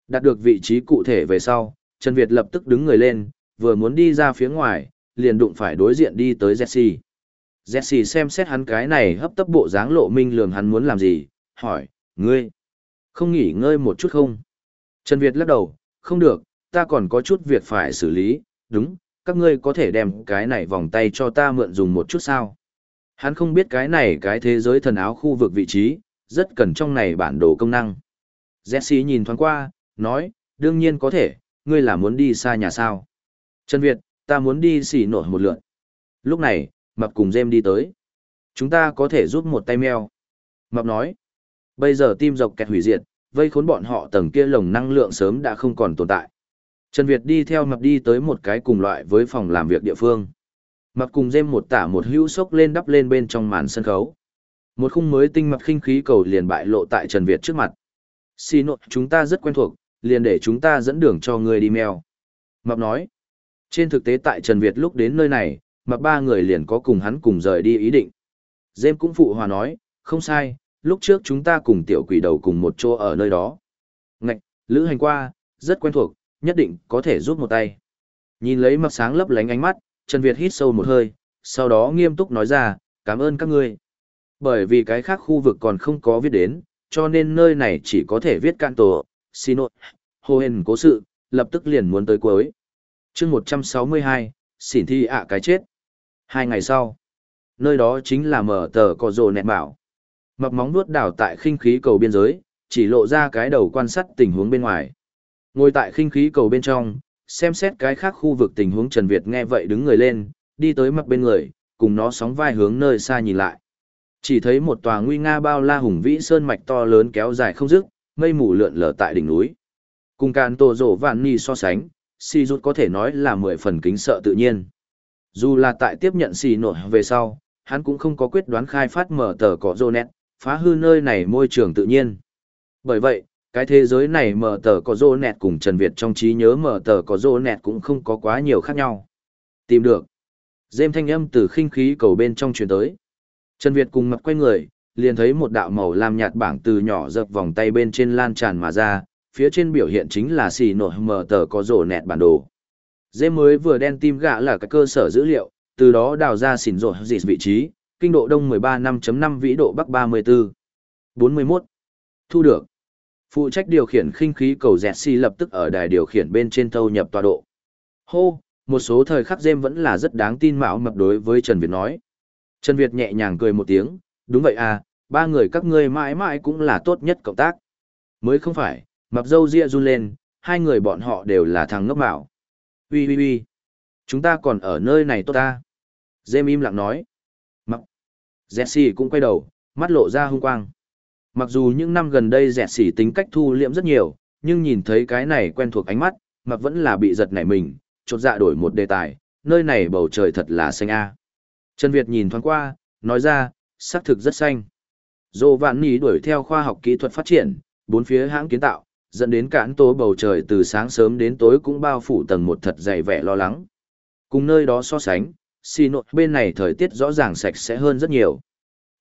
Đạt được vị trí cụ thể về sau, Trần Việt lập tức đứng người lên, vừa muốn đi ra phía ngoài, liền đụng phải đối diện đi tới Jesse. Jesse xem xét hắn cái này hấp tấp bộ dáng lộ minh lường hắn muốn làm gì, hỏi, ngươi, không nghỉ ngơi một chút không? Trần Việt lắc đầu, không được, ta còn có chút việc phải xử lý, đúng, các ngươi có thể đem cái này vòng tay cho ta mượn dùng một chút sao? Hắn không biết cái này cái thế giới thần áo khu vực vị trí, rất cần trong này bản đồ công năng. Jesse nhìn thoáng qua, nói, đương nhiên có thể, ngươi là muốn đi xa nhà sao? Trần Việt, ta muốn đi xỉ nổi một lượn. Lúc này, Mập cùng Jem đi tới. Chúng ta có thể giúp một tay mèo. Mập nói, bây giờ tim dọc kẹt hủy diệt, vây khốn bọn họ tầng kia lồng năng lượng sớm đã không còn tồn tại. Trần Việt đi theo Mập đi tới một cái cùng loại với phòng làm việc địa phương. Mập cùng Jem một tả một hữu sốc lên đắp lên bên trong màn sân khấu. Một khung mới tinh mập khinh khí cầu liền bại lộ tại Trần Việt trước mặt. Xin nội chúng ta rất quen thuộc, liền để chúng ta dẫn đường cho người đi mèo. Mập nói, trên thực tế tại Trần Việt lúc đến nơi này, mập ba người liền có cùng hắn cùng rời đi ý định. Dêm cũng phụ hòa nói, không sai, lúc trước chúng ta cùng tiểu quỷ đầu cùng một chỗ ở nơi đó. Ngạch, lữ hành qua, rất quen thuộc, nhất định có thể giúp một tay. Nhìn lấy mập sáng lấp lánh ánh mắt, Trần Việt hít sâu một hơi, sau đó nghiêm túc nói ra, cảm ơn các ngươi. Bởi vì cái khác khu vực còn không có viết đến, cho nên nơi này chỉ có thể viết can tổ, xin lỗi, hồ hên cố sự, lập tức liền muốn tới cuối. chương 162, xỉn thi ạ cái chết. Hai ngày sau, nơi đó chính là mở tờ cò rồ nẹt bảo. Mập móng nuốt đảo tại khinh khí cầu biên giới, chỉ lộ ra cái đầu quan sát tình huống bên ngoài. Ngồi tại khinh khí cầu bên trong, xem xét cái khác khu vực tình huống Trần Việt nghe vậy đứng người lên, đi tới mặt bên người, cùng nó sóng vai hướng nơi xa nhìn lại. Chỉ thấy một tòa nguy nga bao la hùng vĩ sơn mạch to lớn kéo dài không dứt, mây mù lượn lờ tại đỉnh núi. Cùng càn tổ rổ vạn ni so sánh, si rút có thể nói là mười phần kính sợ tự nhiên. Dù là tại tiếp nhận xì nổi về sau, hắn cũng không có quyết đoán khai phát mở tờ cỏ rô nét, phá hư nơi này môi trường tự nhiên. Bởi vậy, cái thế giới này mở tờ có rô nẹt cùng Trần Việt trong trí nhớ mở tờ có rô nẹt cũng không có quá nhiều khác nhau. Tìm được. Dêm thanh âm từ khinh khí cầu bên trong truyền tới. Trần Việt cùng mặt quay người, liền thấy một đạo màu lam nhạt bảng từ nhỏ dập vòng tay bên trên lan tràn mà ra, phía trên biểu hiện chính là xì nội mở tờ có rổ nẹt bản đồ. Dê mới vừa đen tim gạ là cái cơ sở dữ liệu, từ đó đào ra xỉn rổ dịt vị trí, kinh độ đông 13 5.5 vĩ độ bắc 34. 41. Thu được. Phụ trách điều khiển khinh khí cầu Jesse lập tức ở đài điều khiển bên trên thâu nhập tọa độ. Hô, một số thời khắc dêm vẫn là rất đáng tin mạo mập đối với Trần Việt nói. Trần Việt nhẹ nhàng cười một tiếng, đúng vậy à, ba người các ngươi mãi mãi cũng là tốt nhất cộng tác. Mới không phải, mập dâu ria run lên, hai người bọn họ đều là thằng ngốc bảo. Ui ui ui, chúng ta còn ở nơi này tốt ta. Dêm im lặng nói. Mập. Jesse cũng quay đầu, mắt lộ ra hung quang. Mặc dù những năm gần đây dẹt xỉ tính cách thu liễm rất nhiều, nhưng nhìn thấy cái này quen thuộc ánh mắt, mặc vẫn là bị giật nảy mình, chột dạ đổi một đề tài, nơi này bầu trời thật là xanh a. Trần Việt nhìn thoáng qua, nói ra, xác thực rất xanh. Dô vạn ní đuổi theo khoa học kỹ thuật phát triển, bốn phía hãng kiến tạo, dẫn đến cản tố bầu trời từ sáng sớm đến tối cũng bao phủ tầng một thật dày vẻ lo lắng. Cùng nơi đó so sánh, xì nội bên này thời tiết rõ ràng sạch sẽ hơn rất nhiều.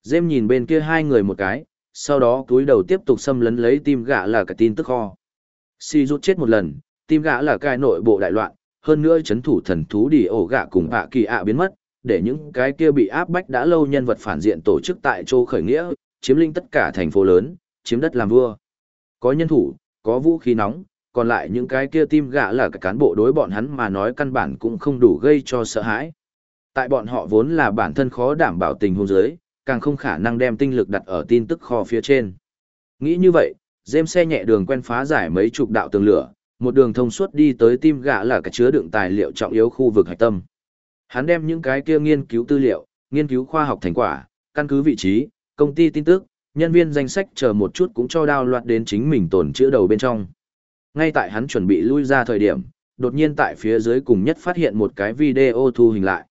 Dêm nhìn bên kia hai người một cái, sau đó túi đầu tiếp tục xâm lấn lấy tim gã là cái tin tức kho. Xì rút chết một lần, tim gã là cái nội bộ đại loạn, hơn nữa chấn thủ thần thú đi ổ gạ cùng hạ kỳ ạ biến mất, để những cái kia bị áp bách đã lâu nhân vật phản diện tổ chức tại châu khởi nghĩa, chiếm lĩnh tất cả thành phố lớn, chiếm đất làm vua. Có nhân thủ, có vũ khí nóng, còn lại những cái kia tim gã là cái cán bộ đối bọn hắn mà nói căn bản cũng không đủ gây cho sợ hãi. Tại bọn họ vốn là bản thân khó đảm bảo tình huống giới, càng không khả năng đem tinh lực đặt ở tin tức kho phía trên. Nghĩ như vậy, dêm xe nhẹ đường quen phá giải mấy chục đạo tường lửa, một đường thông suốt đi tới tim gã là cái chứa đựng tài liệu trọng yếu khu vực hạch tâm. Hắn đem những cái kia nghiên cứu tư liệu, nghiên cứu khoa học thành quả, căn cứ vị trí, công ty tin tức, nhân viên danh sách chờ một chút cũng cho đao loạt đến chính mình tổn chữa đầu bên trong. Ngay tại hắn chuẩn bị lui ra thời điểm, đột nhiên tại phía dưới cùng nhất phát hiện một cái video thu hình lại.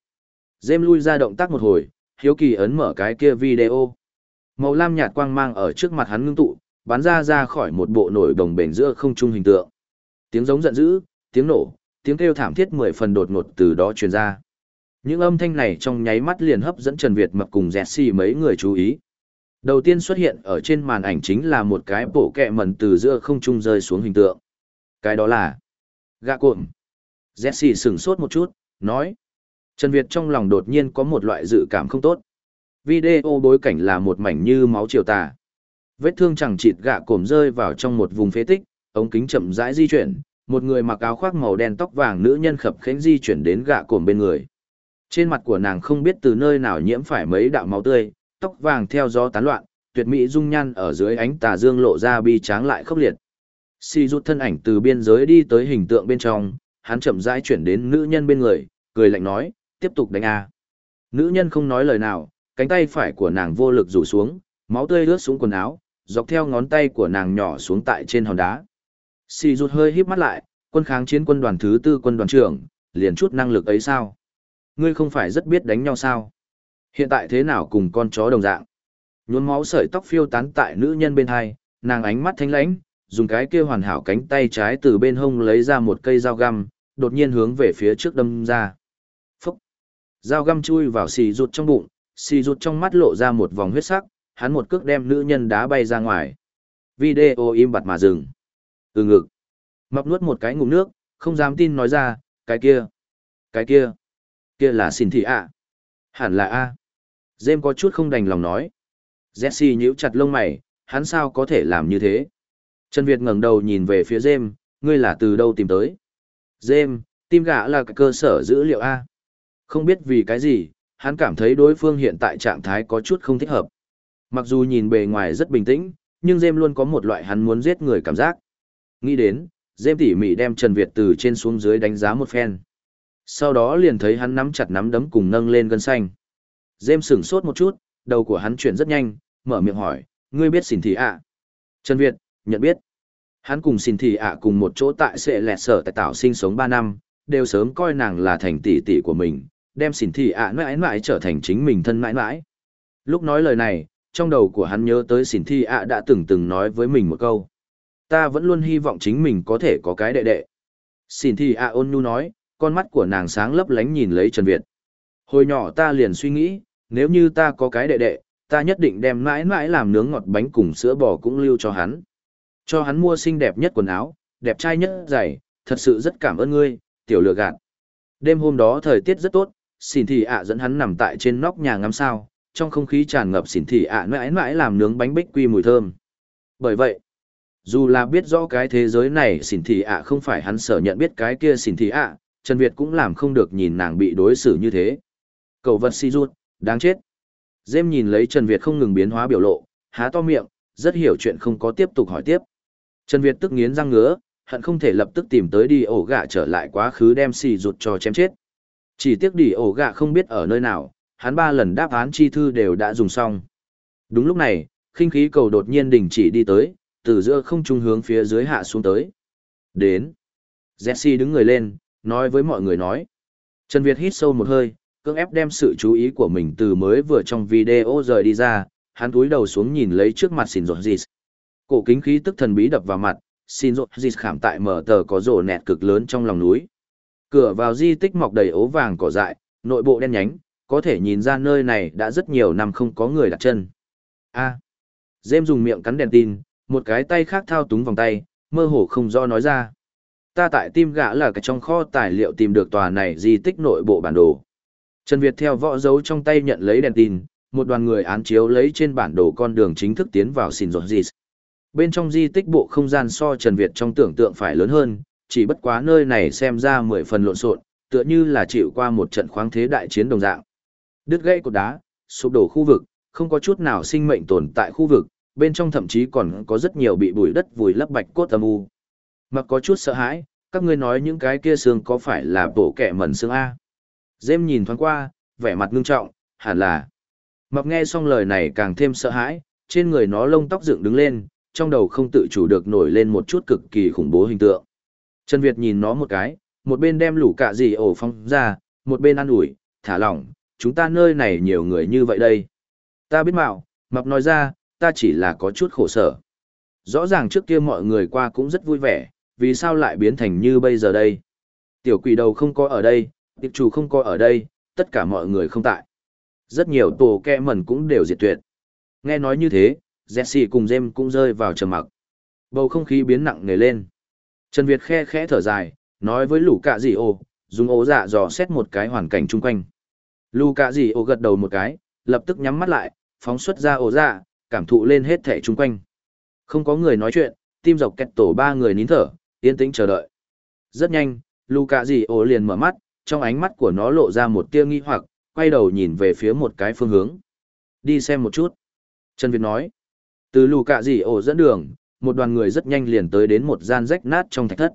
Dêm lui ra động tác một hồi, hiếu kỳ ấn mở cái kia video. Màu lam nhạt quang mang ở trước mặt hắn ngưng tụ, bắn ra ra khỏi một bộ nổi đồng bền giữa không trung hình tượng. Tiếng giống giận dữ, tiếng nổ, tiếng kêu thảm thiết mười phần đột ngột từ đó truyền ra. Những âm thanh này trong nháy mắt liền hấp dẫn Trần Việt Mập cùng Jesse mấy người chú ý. Đầu tiên xuất hiện ở trên màn ảnh chính là một cái bộ kẹ mẩn từ giữa không trung rơi xuống hình tượng. Cái đó là gạ cuộn. Jesse sửng sốt một chút, nói. Trần Việt trong lòng đột nhiên có một loại dự cảm không tốt. Video bối cảnh là một mảnh như máu chiều tà. Vết thương chẳng chịt gạ cổm rơi vào trong một vùng phế tích, ống kính chậm rãi di chuyển, một người mặc áo khoác màu đen tóc vàng nữ nhân khập khẽ di chuyển đến gạ cổm bên người. Trên mặt của nàng không biết từ nơi nào nhiễm phải mấy đạo máu tươi, tóc vàng theo gió tán loạn, tuyệt mỹ dung nhan ở dưới ánh tà dương lộ ra bi tráng lại khốc liệt. Si rút thân ảnh từ biên giới đi tới hình tượng bên trong, hắn chậm rãi chuyển đến nữ nhân bên người, cười lạnh nói, tiếp tục đánh a. Nữ nhân không nói lời nào, cánh tay phải của nàng vô lực rủ xuống, máu tươi lướt xuống quần áo, dọc theo ngón tay của nàng nhỏ xuống tại trên hòn đá. Si rút hơi híp mắt lại, quân kháng chiến quân đoàn thứ tư quân đoàn trưởng, liền chút năng lực ấy sao? Ngươi không phải rất biết đánh nhau sao? Hiện tại thế nào cùng con chó đồng dạng? Nhuốm máu sợi tóc phiêu tán tại nữ nhân bên hai, nàng ánh mắt thanh lãnh, dùng cái kia hoàn hảo cánh tay trái từ bên hông lấy ra một cây dao găm, đột nhiên hướng về phía trước đâm ra Phúc! dao găm chui vào xì rụt trong bụng, xì rụt trong mắt lộ ra một vòng huyết sắc, hắn một cước đem nữ nhân đá bay ra ngoài. Video im bặt mà dừng. Ừ ngực. Mập nuốt một cái ngụm nước, không dám tin nói ra, cái kia. Cái kia. Kia là xin thị ạ. Hẳn là A. Dêm có chút không đành lòng nói. Jesse nhíu chặt lông mày, hắn sao có thể làm như thế? Trần Việt ngẩng đầu nhìn về phía Jem, ngươi là từ đâu tìm tới? Jem, tim gã là cơ sở dữ liệu A. Không biết vì cái gì, hắn cảm thấy đối phương hiện tại trạng thái có chút không thích hợp. Mặc dù nhìn bề ngoài rất bình tĩnh, nhưng Jem luôn có một loại hắn muốn giết người cảm giác. Nghĩ đến, Jem tỉ mỉ đem Trần Việt từ trên xuống dưới đánh giá một phen. Sau đó liền thấy hắn nắm chặt nắm đấm cùng nâng lên gân xanh. Dêm sửng sốt một chút, đầu của hắn chuyển rất nhanh, mở miệng hỏi, ngươi biết xỉn thị ạ? Trần Việt, nhận biết. Hắn cùng xỉn thị ạ cùng một chỗ tại sệ lẹt sở tại tạo sinh sống 3 năm, đều sớm coi nàng là thành tỷ tỷ của mình, đem xỉn thị ạ mãi mãi trở thành chính mình thân mãi mãi. Lúc nói lời này, trong đầu của hắn nhớ tới xỉn thị ạ đã từng từng nói với mình một câu. Ta vẫn luôn hy vọng chính mình có thể có cái đệ đệ. Xỉn thị ạ ôn nhu nói, con mắt của nàng sáng lấp lánh nhìn lấy Trần Việt. Hồi nhỏ ta liền suy nghĩ, nếu như ta có cái đệ đệ, ta nhất định đem mãi mãi làm nướng ngọt bánh cùng sữa bò cũng lưu cho hắn. Cho hắn mua xinh đẹp nhất quần áo, đẹp trai nhất giày, thật sự rất cảm ơn ngươi, tiểu lừa gạt. Đêm hôm đó thời tiết rất tốt, xỉn thị ạ dẫn hắn nằm tại trên nóc nhà ngắm sao, trong không khí tràn ngập xỉn thị ạ mãi mãi làm nướng bánh bích quy mùi thơm. Bởi vậy, dù là biết rõ cái thế giới này xỉn thị ạ không phải hắn sở nhận biết cái kia xỉn thị ạ, Trần Việt cũng làm không được nhìn nàng bị đối xử như thế. Cầu vật si rút, đáng chết. Dêm nhìn lấy Trần Việt không ngừng biến hóa biểu lộ, há to miệng, rất hiểu chuyện không có tiếp tục hỏi tiếp. Trần Việt tức nghiến răng ngứa, hận không thể lập tức tìm tới đi ổ gạ trở lại quá khứ đem xì rụt cho chém chết. Chỉ tiếc đi ổ gạ không biết ở nơi nào, hắn ba lần đáp án chi thư đều đã dùng xong. Đúng lúc này, khinh khí cầu đột nhiên đình chỉ đi tới, từ giữa không trung hướng phía dưới hạ xuống tới. Đến. Jesse đứng người lên, nói với mọi người nói. Trần Việt hít sâu một hơi, cưỡng ép đem sự chú ý của mình từ mới vừa trong video rời đi ra, hắn túi đầu xuống nhìn lấy trước mặt xin rột dịt. Cổ kính khí tức thần bí đập vào mặt, xin rột dịt khảm tại mở tờ có rổ nẹt cực lớn trong lòng núi. Cửa vào di tích mọc đầy ố vàng cỏ dại, nội bộ đen nhánh, có thể nhìn ra nơi này đã rất nhiều năm không có người đặt chân. A. À. Dêm dùng miệng cắn đèn tin, một cái tay khác thao túng vòng tay, mơ hồ không do nói ra. Ta tại tim gã là cái trong kho tài liệu tìm được tòa này di tích nội bộ bản đồ. Trần Việt theo võ dấu trong tay nhận lấy đèn tin, một đoàn người án chiếu lấy trên bản đồ con đường chính thức tiến vào xin rột dịt. Bên trong di tích bộ không gian so Trần Việt trong tưởng tượng phải lớn hơn, chỉ bất quá nơi này xem ra mười phần lộn xộn, tựa như là chịu qua một trận khoáng thế đại chiến đồng dạng. Đứt gãy cột đá, sụp đổ khu vực, không có chút nào sinh mệnh tồn tại khu vực, bên trong thậm chí còn có rất nhiều bị bụi đất vùi lấp bạch cốt âm u. Mặc có chút sợ hãi, các ngươi nói những cái kia xương có phải là bộ kẻ mẩn xương A. Dêm nhìn thoáng qua, vẻ mặt ngưng trọng, hẳn là. Mập nghe xong lời này càng thêm sợ hãi, trên người nó lông tóc dựng đứng lên, trong đầu không tự chủ được nổi lên một chút cực kỳ khủng bố hình tượng. Trần Việt nhìn nó một cái, một bên đem lũ cạ gì ổ phong ra, một bên ăn ủi, thả lỏng, chúng ta nơi này nhiều người như vậy đây. Ta biết mạo, mập nói ra, ta chỉ là có chút khổ sở. Rõ ràng trước kia mọi người qua cũng rất vui vẻ, vì sao lại biến thành như bây giờ đây? Tiểu quỷ đầu không có ở đây, tiệp chủ không có ở đây, tất cả mọi người không tại. Rất nhiều tổ kẹ mẩn cũng đều diệt tuyệt. Nghe nói như thế, Jesse cùng Jem cũng rơi vào trầm mặc. Bầu không khí biến nặng nề lên. Trần Việt khe khẽ thở dài, nói với lũ cạ dị ô, dùng ố dạ dò xét một cái hoàn cảnh chung quanh. Lũ cạ dị ô gật đầu một cái, lập tức nhắm mắt lại, phóng xuất ra ố dạ, cảm thụ lên hết thể chung quanh. Không có người nói chuyện, tim dọc kẹt tổ ba người nín thở, yên tĩnh chờ đợi. Rất nhanh, Luca Di ổ liền mở mắt, trong ánh mắt của nó lộ ra một tia nghi hoặc, quay đầu nhìn về phía một cái phương hướng. Đi xem một chút. Trần Việt nói. Từ Luca Di ổ dẫn đường, một đoàn người rất nhanh liền tới đến một gian rách nát trong thạch thất.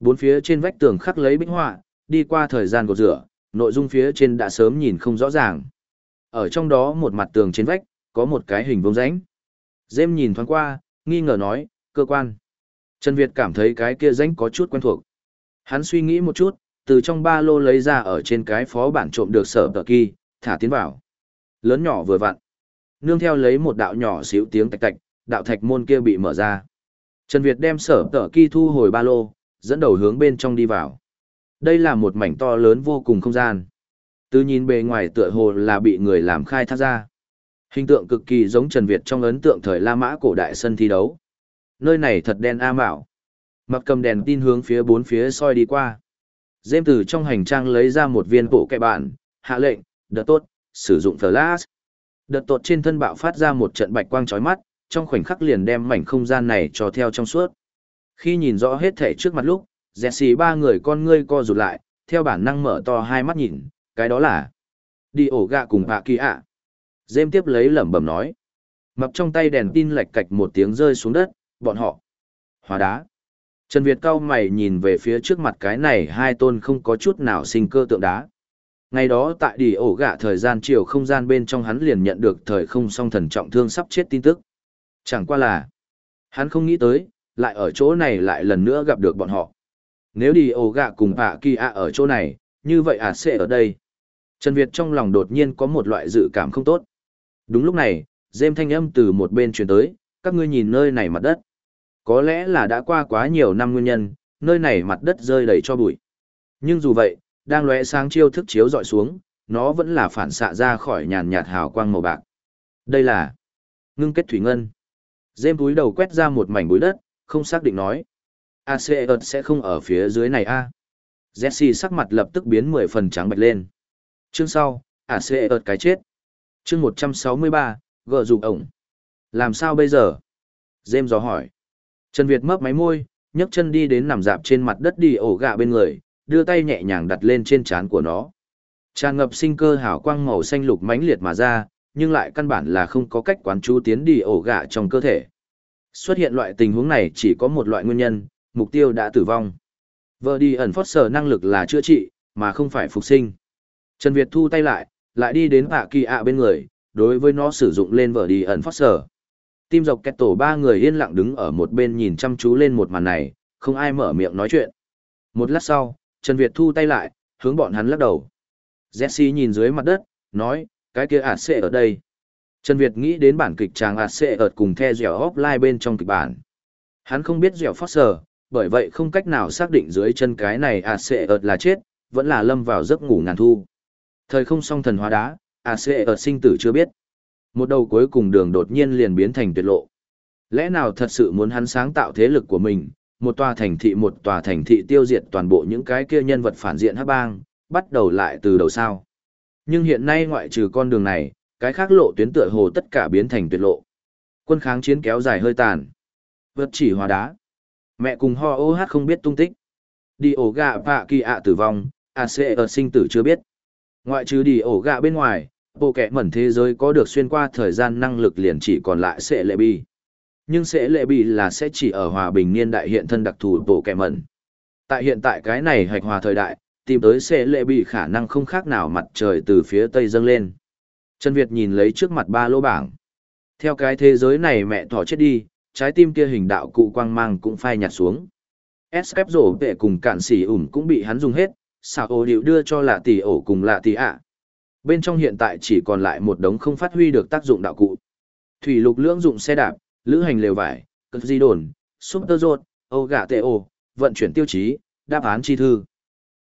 Bốn phía trên vách tường khắc lấy bích họa, đi qua thời gian gột rửa, nội dung phía trên đã sớm nhìn không rõ ràng. Ở trong đó một mặt tường trên vách, có một cái hình vông rãnh. Dêm nhìn thoáng qua, nghi ngờ nói, cơ quan. Trần Việt cảm thấy cái kia rãnh có chút quen thuộc. Hắn suy nghĩ một chút, từ trong ba lô lấy ra ở trên cái phó bản trộm được sở tờ kỳ, thả tiến vào. Lớn nhỏ vừa vặn. Nương theo lấy một đạo nhỏ xíu tiếng tạch tạch, đạo thạch môn kia bị mở ra. Trần Việt đem sở tờ kỳ thu hồi ba lô, dẫn đầu hướng bên trong đi vào. Đây là một mảnh to lớn vô cùng không gian. Từ nhìn bề ngoài tựa hồ là bị người làm khai thác ra. Hình tượng cực kỳ giống Trần Việt trong ấn tượng thời La Mã cổ đại sân thi đấu. Nơi này thật đen a mạo. Mặc cầm đèn tin hướng phía bốn phía soi đi qua. Dêm từ trong hành trang lấy ra một viên bộ kẹ bản, hạ lệnh, đợt tốt, sử dụng flash. Đợt tột trên thân bạo phát ra một trận bạch quang chói mắt, trong khoảnh khắc liền đem mảnh không gian này cho theo trong suốt. Khi nhìn rõ hết thể trước mặt lúc, Jesse ba người con ngươi co rụt lại, theo bản năng mở to hai mắt nhìn, cái đó là đi ổ gạ cùng hạ kỳ ạ. Dêm tiếp lấy lẩm bẩm nói. Mập trong tay đèn tin lạch cạch một tiếng rơi xuống đất, bọn họ. Hóa đá. Trần Việt cao mày nhìn về phía trước mặt cái này hai tôn không có chút nào sinh cơ tượng đá. Ngày đó tại đi ổ gạ thời gian chiều không gian bên trong hắn liền nhận được thời không song thần trọng thương sắp chết tin tức. Chẳng qua là, hắn không nghĩ tới, lại ở chỗ này lại lần nữa gặp được bọn họ. Nếu đi ổ gạ cùng ạ kỳ ạ ở chỗ này, như vậy ạ sẽ ở đây. Trần Việt trong lòng đột nhiên có một loại dự cảm không tốt. Đúng lúc này, dêm thanh âm từ một bên truyền tới, các ngươi nhìn nơi này mặt đất. Có lẽ là đã qua quá nhiều năm nguyên nhân, nơi này mặt đất rơi đầy cho bụi. Nhưng dù vậy, đang lóe sáng chiêu thức chiếu dọi xuống, nó vẫn là phản xạ ra khỏi nhàn nhạt hào quang màu bạc. Đây là ngưng kết thủy ngân. Dêm túi đầu quét ra một mảnh bụi đất, không xác định nói. AC sẽ không ở phía dưới này a à? Jesse sắc mặt lập tức biến 10 phần trắng bạch lên. Chương sau, AC cái chết. Chương 163, gỡ dụng ổng. Làm sao bây giờ? Dêm dò hỏi. Trần Việt mấp máy môi, nhấc chân đi đến nằm dạp trên mặt đất đi ổ gạ bên người, đưa tay nhẹ nhàng đặt lên trên trán của nó. Tràn ngập sinh cơ hào quang màu xanh lục mãnh liệt mà ra, nhưng lại căn bản là không có cách quán chú tiến đi ổ gạ trong cơ thể. Xuất hiện loại tình huống này chỉ có một loại nguyên nhân, mục tiêu đã tử vong. Vợ đi ẩn phót sở năng lực là chữa trị, mà không phải phục sinh. Trần Việt thu tay lại, lại đi đến ạ kỳ ạ bên người, đối với nó sử dụng lên vợ đi ẩn phót sở. Tim dọc kẹt tổ ba người yên lặng đứng ở một bên nhìn chăm chú lên một màn này, không ai mở miệng nói chuyện. Một lát sau, Trần Việt thu tay lại, hướng bọn hắn lắc đầu. Jesse nhìn dưới mặt đất, nói, cái kia ạt sẽ ở đây. Trần Việt nghĩ đến bản kịch chàng ạt sẽ ở cùng the dẻo offline bên trong kịch bản. Hắn không biết dẻo Foster, bởi vậy không cách nào xác định dưới chân cái này ạt sẽ ở là chết, vẫn là lâm vào giấc ngủ ngàn thu. Thời không song thần hóa đá, ạt sẽ ở sinh tử chưa biết. Một đầu cuối cùng đường đột nhiên liền biến thành tuyệt lộ. Lẽ nào thật sự muốn hắn sáng tạo thế lực của mình, một tòa thành thị một tòa thành thị tiêu diệt toàn bộ những cái kia nhân vật phản diện hắc bang, bắt đầu lại từ đầu sao. Nhưng hiện nay ngoại trừ con đường này, cái khác lộ tuyến tựa hồ tất cả biến thành tuyệt lộ. Quân kháng chiến kéo dài hơi tàn. Vượt chỉ hòa đá. Mẹ cùng ho ô hát không biết tung tích. Đi ổ gạ bạ kỳ ạ tử vong, à sẽ ở sinh tử chưa biết. Ngoại trừ đi ổ gạ bên ngoài, bộ kẻ mẩn thế giới có được xuyên qua thời gian năng lực liền chỉ còn lại sẽ lệ bi. Nhưng sẽ lệ bị là sẽ chỉ ở hòa bình niên đại hiện thân đặc thù bộ kẻ mẩn. Tại hiện tại cái này hạch hòa thời đại, tìm tới sẽ lệ bị khả năng không khác nào mặt trời từ phía tây dâng lên. Trần Việt nhìn lấy trước mặt ba lô bảng. Theo cái thế giới này mẹ thỏ chết đi, trái tim kia hình đạo cụ quang mang cũng phai nhạt xuống. Sf rổ vệ cùng cạn xỉ ủm cũng bị hắn dùng hết, xào ổ điệu đưa cho lạ tỷ ổ cùng lạ tỷ ạ. Bên trong hiện tại chỉ còn lại một đống không phát huy được tác dụng đạo cụ. Thủy lục lưỡng dụng xe đạp, lữ hành lều vải, cực di đồn, super rột, ô gà tệ ô, vận chuyển tiêu chí, đáp án chi thư.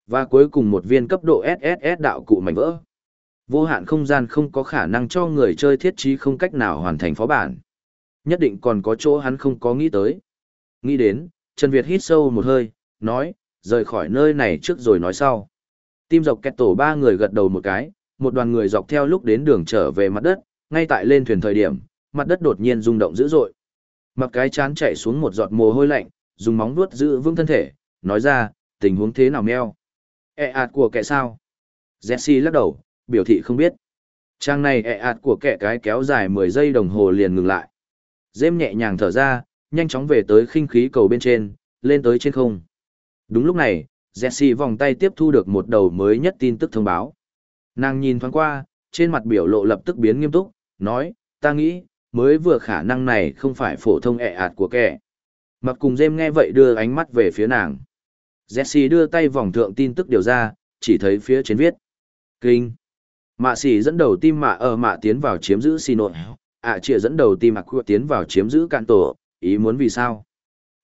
Và cuối cùng một viên cấp độ SSS đạo cụ mảnh vỡ. Vô hạn không gian không có khả năng cho người chơi thiết trí không cách nào hoàn thành phó bản. Nhất định còn có chỗ hắn không có nghĩ tới. Nghĩ đến, Trần Việt hít sâu một hơi, nói, rời khỏi nơi này trước rồi nói sau. Tim dọc kẹt tổ ba người gật đầu một cái, một đoàn người dọc theo lúc đến đường trở về mặt đất, ngay tại lên thuyền thời điểm, mặt đất đột nhiên rung động dữ dội. Mặc cái chán chạy xuống một giọt mồ hôi lạnh, dùng móng vuốt giữ vững thân thể, nói ra, tình huống thế nào meo? E ạt của kẻ sao? Jesse lắc đầu, biểu thị không biết. Trang này e ạt của kẻ cái kéo dài 10 giây đồng hồ liền ngừng lại. Dêm nhẹ nhàng thở ra, nhanh chóng về tới khinh khí cầu bên trên, lên tới trên không. Đúng lúc này, Jesse vòng tay tiếp thu được một đầu mới nhất tin tức thông báo. Nàng nhìn thoáng qua, trên mặt biểu lộ lập tức biến nghiêm túc, nói, ta nghĩ, mới vừa khả năng này không phải phổ thông ẹ ạt của kẻ. Mặc cùng dêm nghe vậy đưa ánh mắt về phía nàng. Jesse đưa tay vòng thượng tin tức điều ra, chỉ thấy phía trên viết. Kinh. Mạ Sĩ dẫn đầu tim mạ ở mạ tiến vào chiếm giữ xì nội. ạ à, trịa dẫn đầu tim mạ của tiến vào chiếm giữ cạn tổ, ý muốn vì sao?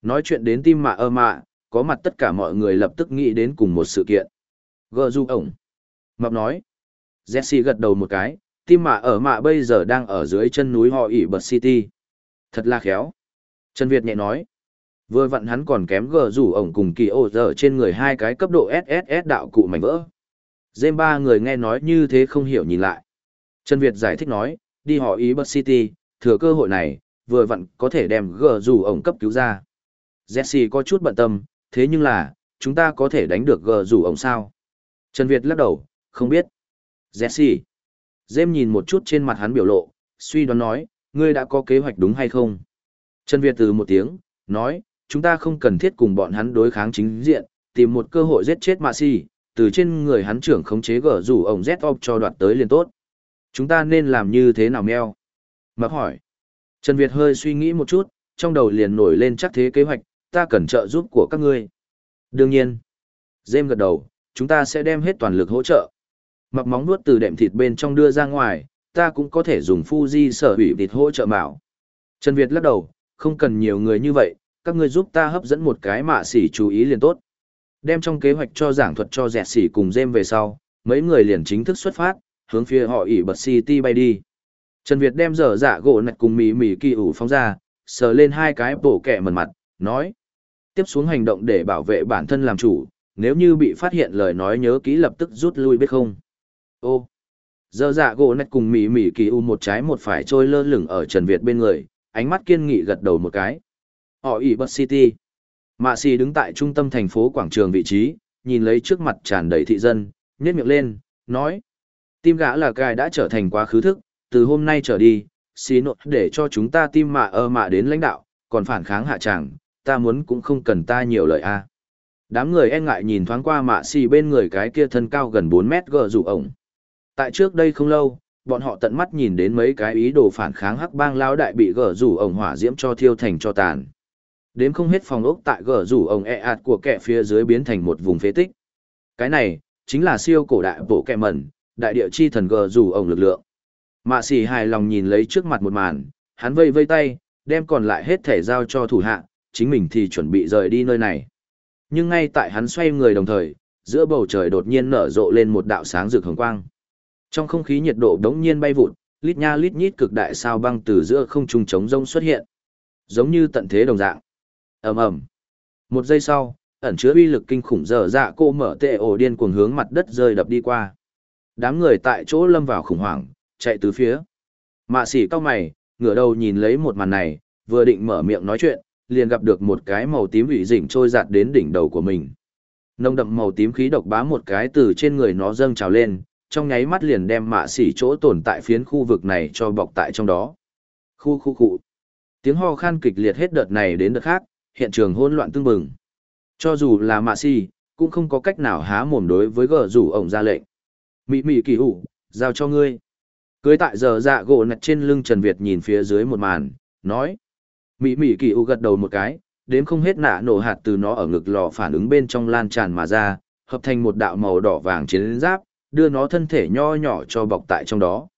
Nói chuyện đến tim mạ ở mạ, có mặt tất cả mọi người lập tức nghĩ đến cùng một sự kiện. Gờ du ổng. Mập nói. Jesse gật đầu một cái, tim mạ ở mạ bây giờ đang ở dưới chân núi họ ỉ bật city thật là khéo trần việt nhẹ nói vừa vặn hắn còn kém gờ rủ ổng cùng kỳ ô giờ trên người hai cái cấp độ sss đạo cụ mảnh vỡ dêm ba người nghe nói như thế không hiểu nhìn lại trần việt giải thích nói đi họ ý Bật City, thừa cơ hội này, vừa vặn có thể đem gờ rủ ổng cấp cứu ra. Jesse có chút bận tâm, thế nhưng là, chúng ta có thể đánh được gờ rủ ổng sao? Trần Việt lắc đầu, không biết. Jesse. Dêm nhìn một chút trên mặt hắn biểu lộ, suy đoán nói, ngươi đã có kế hoạch đúng hay không? Trần Việt từ một tiếng, nói, chúng ta không cần thiết cùng bọn hắn đối kháng chính diện, tìm một cơ hội giết chết Mạ Si, từ trên người hắn trưởng khống chế gở rủ ổng Z-Op cho đoạt tới liền tốt. Chúng ta nên làm như thế nào meo? Mặc hỏi. Trần Việt hơi suy nghĩ một chút, trong đầu liền nổi lên chắc thế kế hoạch, ta cần trợ giúp của các ngươi. Đương nhiên. Dêm gật đầu, chúng ta sẽ đem hết toàn lực hỗ trợ. Mặc móng nuốt từ đệm thịt bên trong đưa ra ngoài, ta cũng có thể dùng Fuji sở hủy thịt hỗ trợ bảo. Trần Việt lắc đầu, không cần nhiều người như vậy, các ngươi giúp ta hấp dẫn một cái mạ xỉ chú ý liền tốt. Đem trong kế hoạch cho giảng thuật cho dẹt xỉ cùng dêm về sau, mấy người liền chính thức xuất phát, hướng phía họ ỉ bật city bay đi. Trần Việt đem dở dạ gỗ nạch cùng mì mì kỳ ủ phóng ra, sờ lên hai cái bổ kẹ mần mặt, nói. Tiếp xuống hành động để bảo vệ bản thân làm chủ, nếu như bị phát hiện lời nói nhớ kỹ lập tức rút lui biết không. Ô, dơ dạ gỗ nạch cùng mỉ mỉ kỳ u một trái một phải trôi lơ lửng ở Trần Việt bên người, ánh mắt kiên nghị gật đầu một cái. Họ ỉ bất city. Mạ xì đứng tại trung tâm thành phố quảng trường vị trí, nhìn lấy trước mặt tràn đầy thị dân, nhét miệng lên, nói. Tim gã là cài đã trở thành quá khứ thức, từ hôm nay trở đi, xí nộp để cho chúng ta tim mạ ơ mạ đến lãnh đạo, còn phản kháng hạ tràng, ta muốn cũng không cần ta nhiều lời a. Đám người e ngại nhìn thoáng qua mạ xì bên người cái kia thân cao gần 4 mét gờ rủ ổng. Tại trước đây không lâu, bọn họ tận mắt nhìn đến mấy cái ý đồ phản kháng hắc bang lao đại bị gờ rủ ổng hỏa diễm cho thiêu thành cho tàn. Đếm không hết phòng ốc tại gờ rủ ổng e ạt của kẻ phía dưới biến thành một vùng phế tích. Cái này, chính là siêu cổ đại bộ kẹ mẩn, đại địa chi thần gờ rủ ổng lực lượng. Mạ xỉ hài lòng nhìn lấy trước mặt một màn, hắn vây vây tay, đem còn lại hết thể giao cho thủ hạ, chính mình thì chuẩn bị rời đi nơi này. Nhưng ngay tại hắn xoay người đồng thời, giữa bầu trời đột nhiên nở rộ lên một đạo sáng rực hồng quang. Trong không khí nhiệt độ đống nhiên bay vụt, lít nha lít nhít cực đại sao băng từ giữa không trung trống rông xuất hiện. Giống như tận thế đồng dạng. Ầm ầm. Một giây sau ẩn chứa uy lực kinh khủng dở dạ cô mở tệ ổ điên cuồng hướng mặt đất rơi đập đi qua. Đám người tại chỗ lâm vào khủng hoảng chạy từ phía. Mạ xỉ cao mày ngửa đầu nhìn lấy một màn này vừa định mở miệng nói chuyện liền gặp được một cái màu tím ủy dỉnh trôi giạt đến đỉnh đầu của mình. Nông đậm màu tím khí độc bá một cái từ trên người nó dâng trào lên trong nháy mắt liền đem mạ xỉ chỗ tồn tại phiến khu vực này cho bọc tại trong đó khu khu cụ tiếng ho khan kịch liệt hết đợt này đến đợt khác hiện trường hỗn loạn tương bừng. Cho dù là mạ xỉ cũng không có cách nào há mồm đối với gờ rủ ổng ra lệnh. Mị mị kỳ hủ, giao cho ngươi. Cưới tại giờ dạ gỗ nặt trên lưng Trần Việt nhìn phía dưới một màn, nói. Mị mị kỳ hủ gật đầu một cái, đếm không hết nạ nổ hạt từ nó ở ngực lò phản ứng bên trong lan tràn mà ra, hợp thành một đạo màu đỏ vàng chiến giáp, đưa nó thân thể nho nhỏ cho bọc tại trong đó.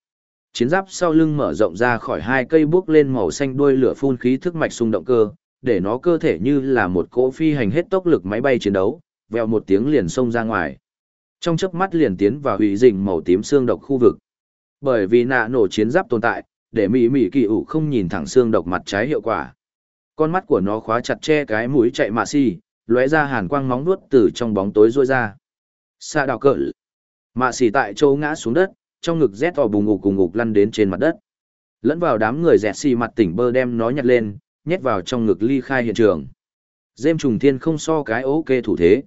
Chiến giáp sau lưng mở rộng ra khỏi hai cây bước lên màu xanh đuôi lửa phun khí thức mạch xung động cơ, để nó cơ thể như là một cỗ phi hành hết tốc lực máy bay chiến đấu, vèo một tiếng liền xông ra ngoài. Trong chớp mắt liền tiến vào hủy rình màu tím xương độc khu vực. Bởi vì nạ nổ chiến giáp tồn tại, để mỹ mỹ kỳ ủ không nhìn thẳng xương độc mặt trái hiệu quả. Con mắt của nó khóa chặt che cái mũi chạy mạ si, lóe ra hàn quang móng nuốt từ trong bóng tối rôi ra. Xa đào cỡ. Mạ xỉ tại châu ngã xuống đất, trong ngực rét to bùng ngục cùng ngục lăn đến trên mặt đất. Lẫn vào đám người rẹt xì mặt tỉnh bơ đem nó nhặt lên, nhét vào trong ngực ly khai hiện trường. Dêm trùng thiên không so cái ok thủ thế.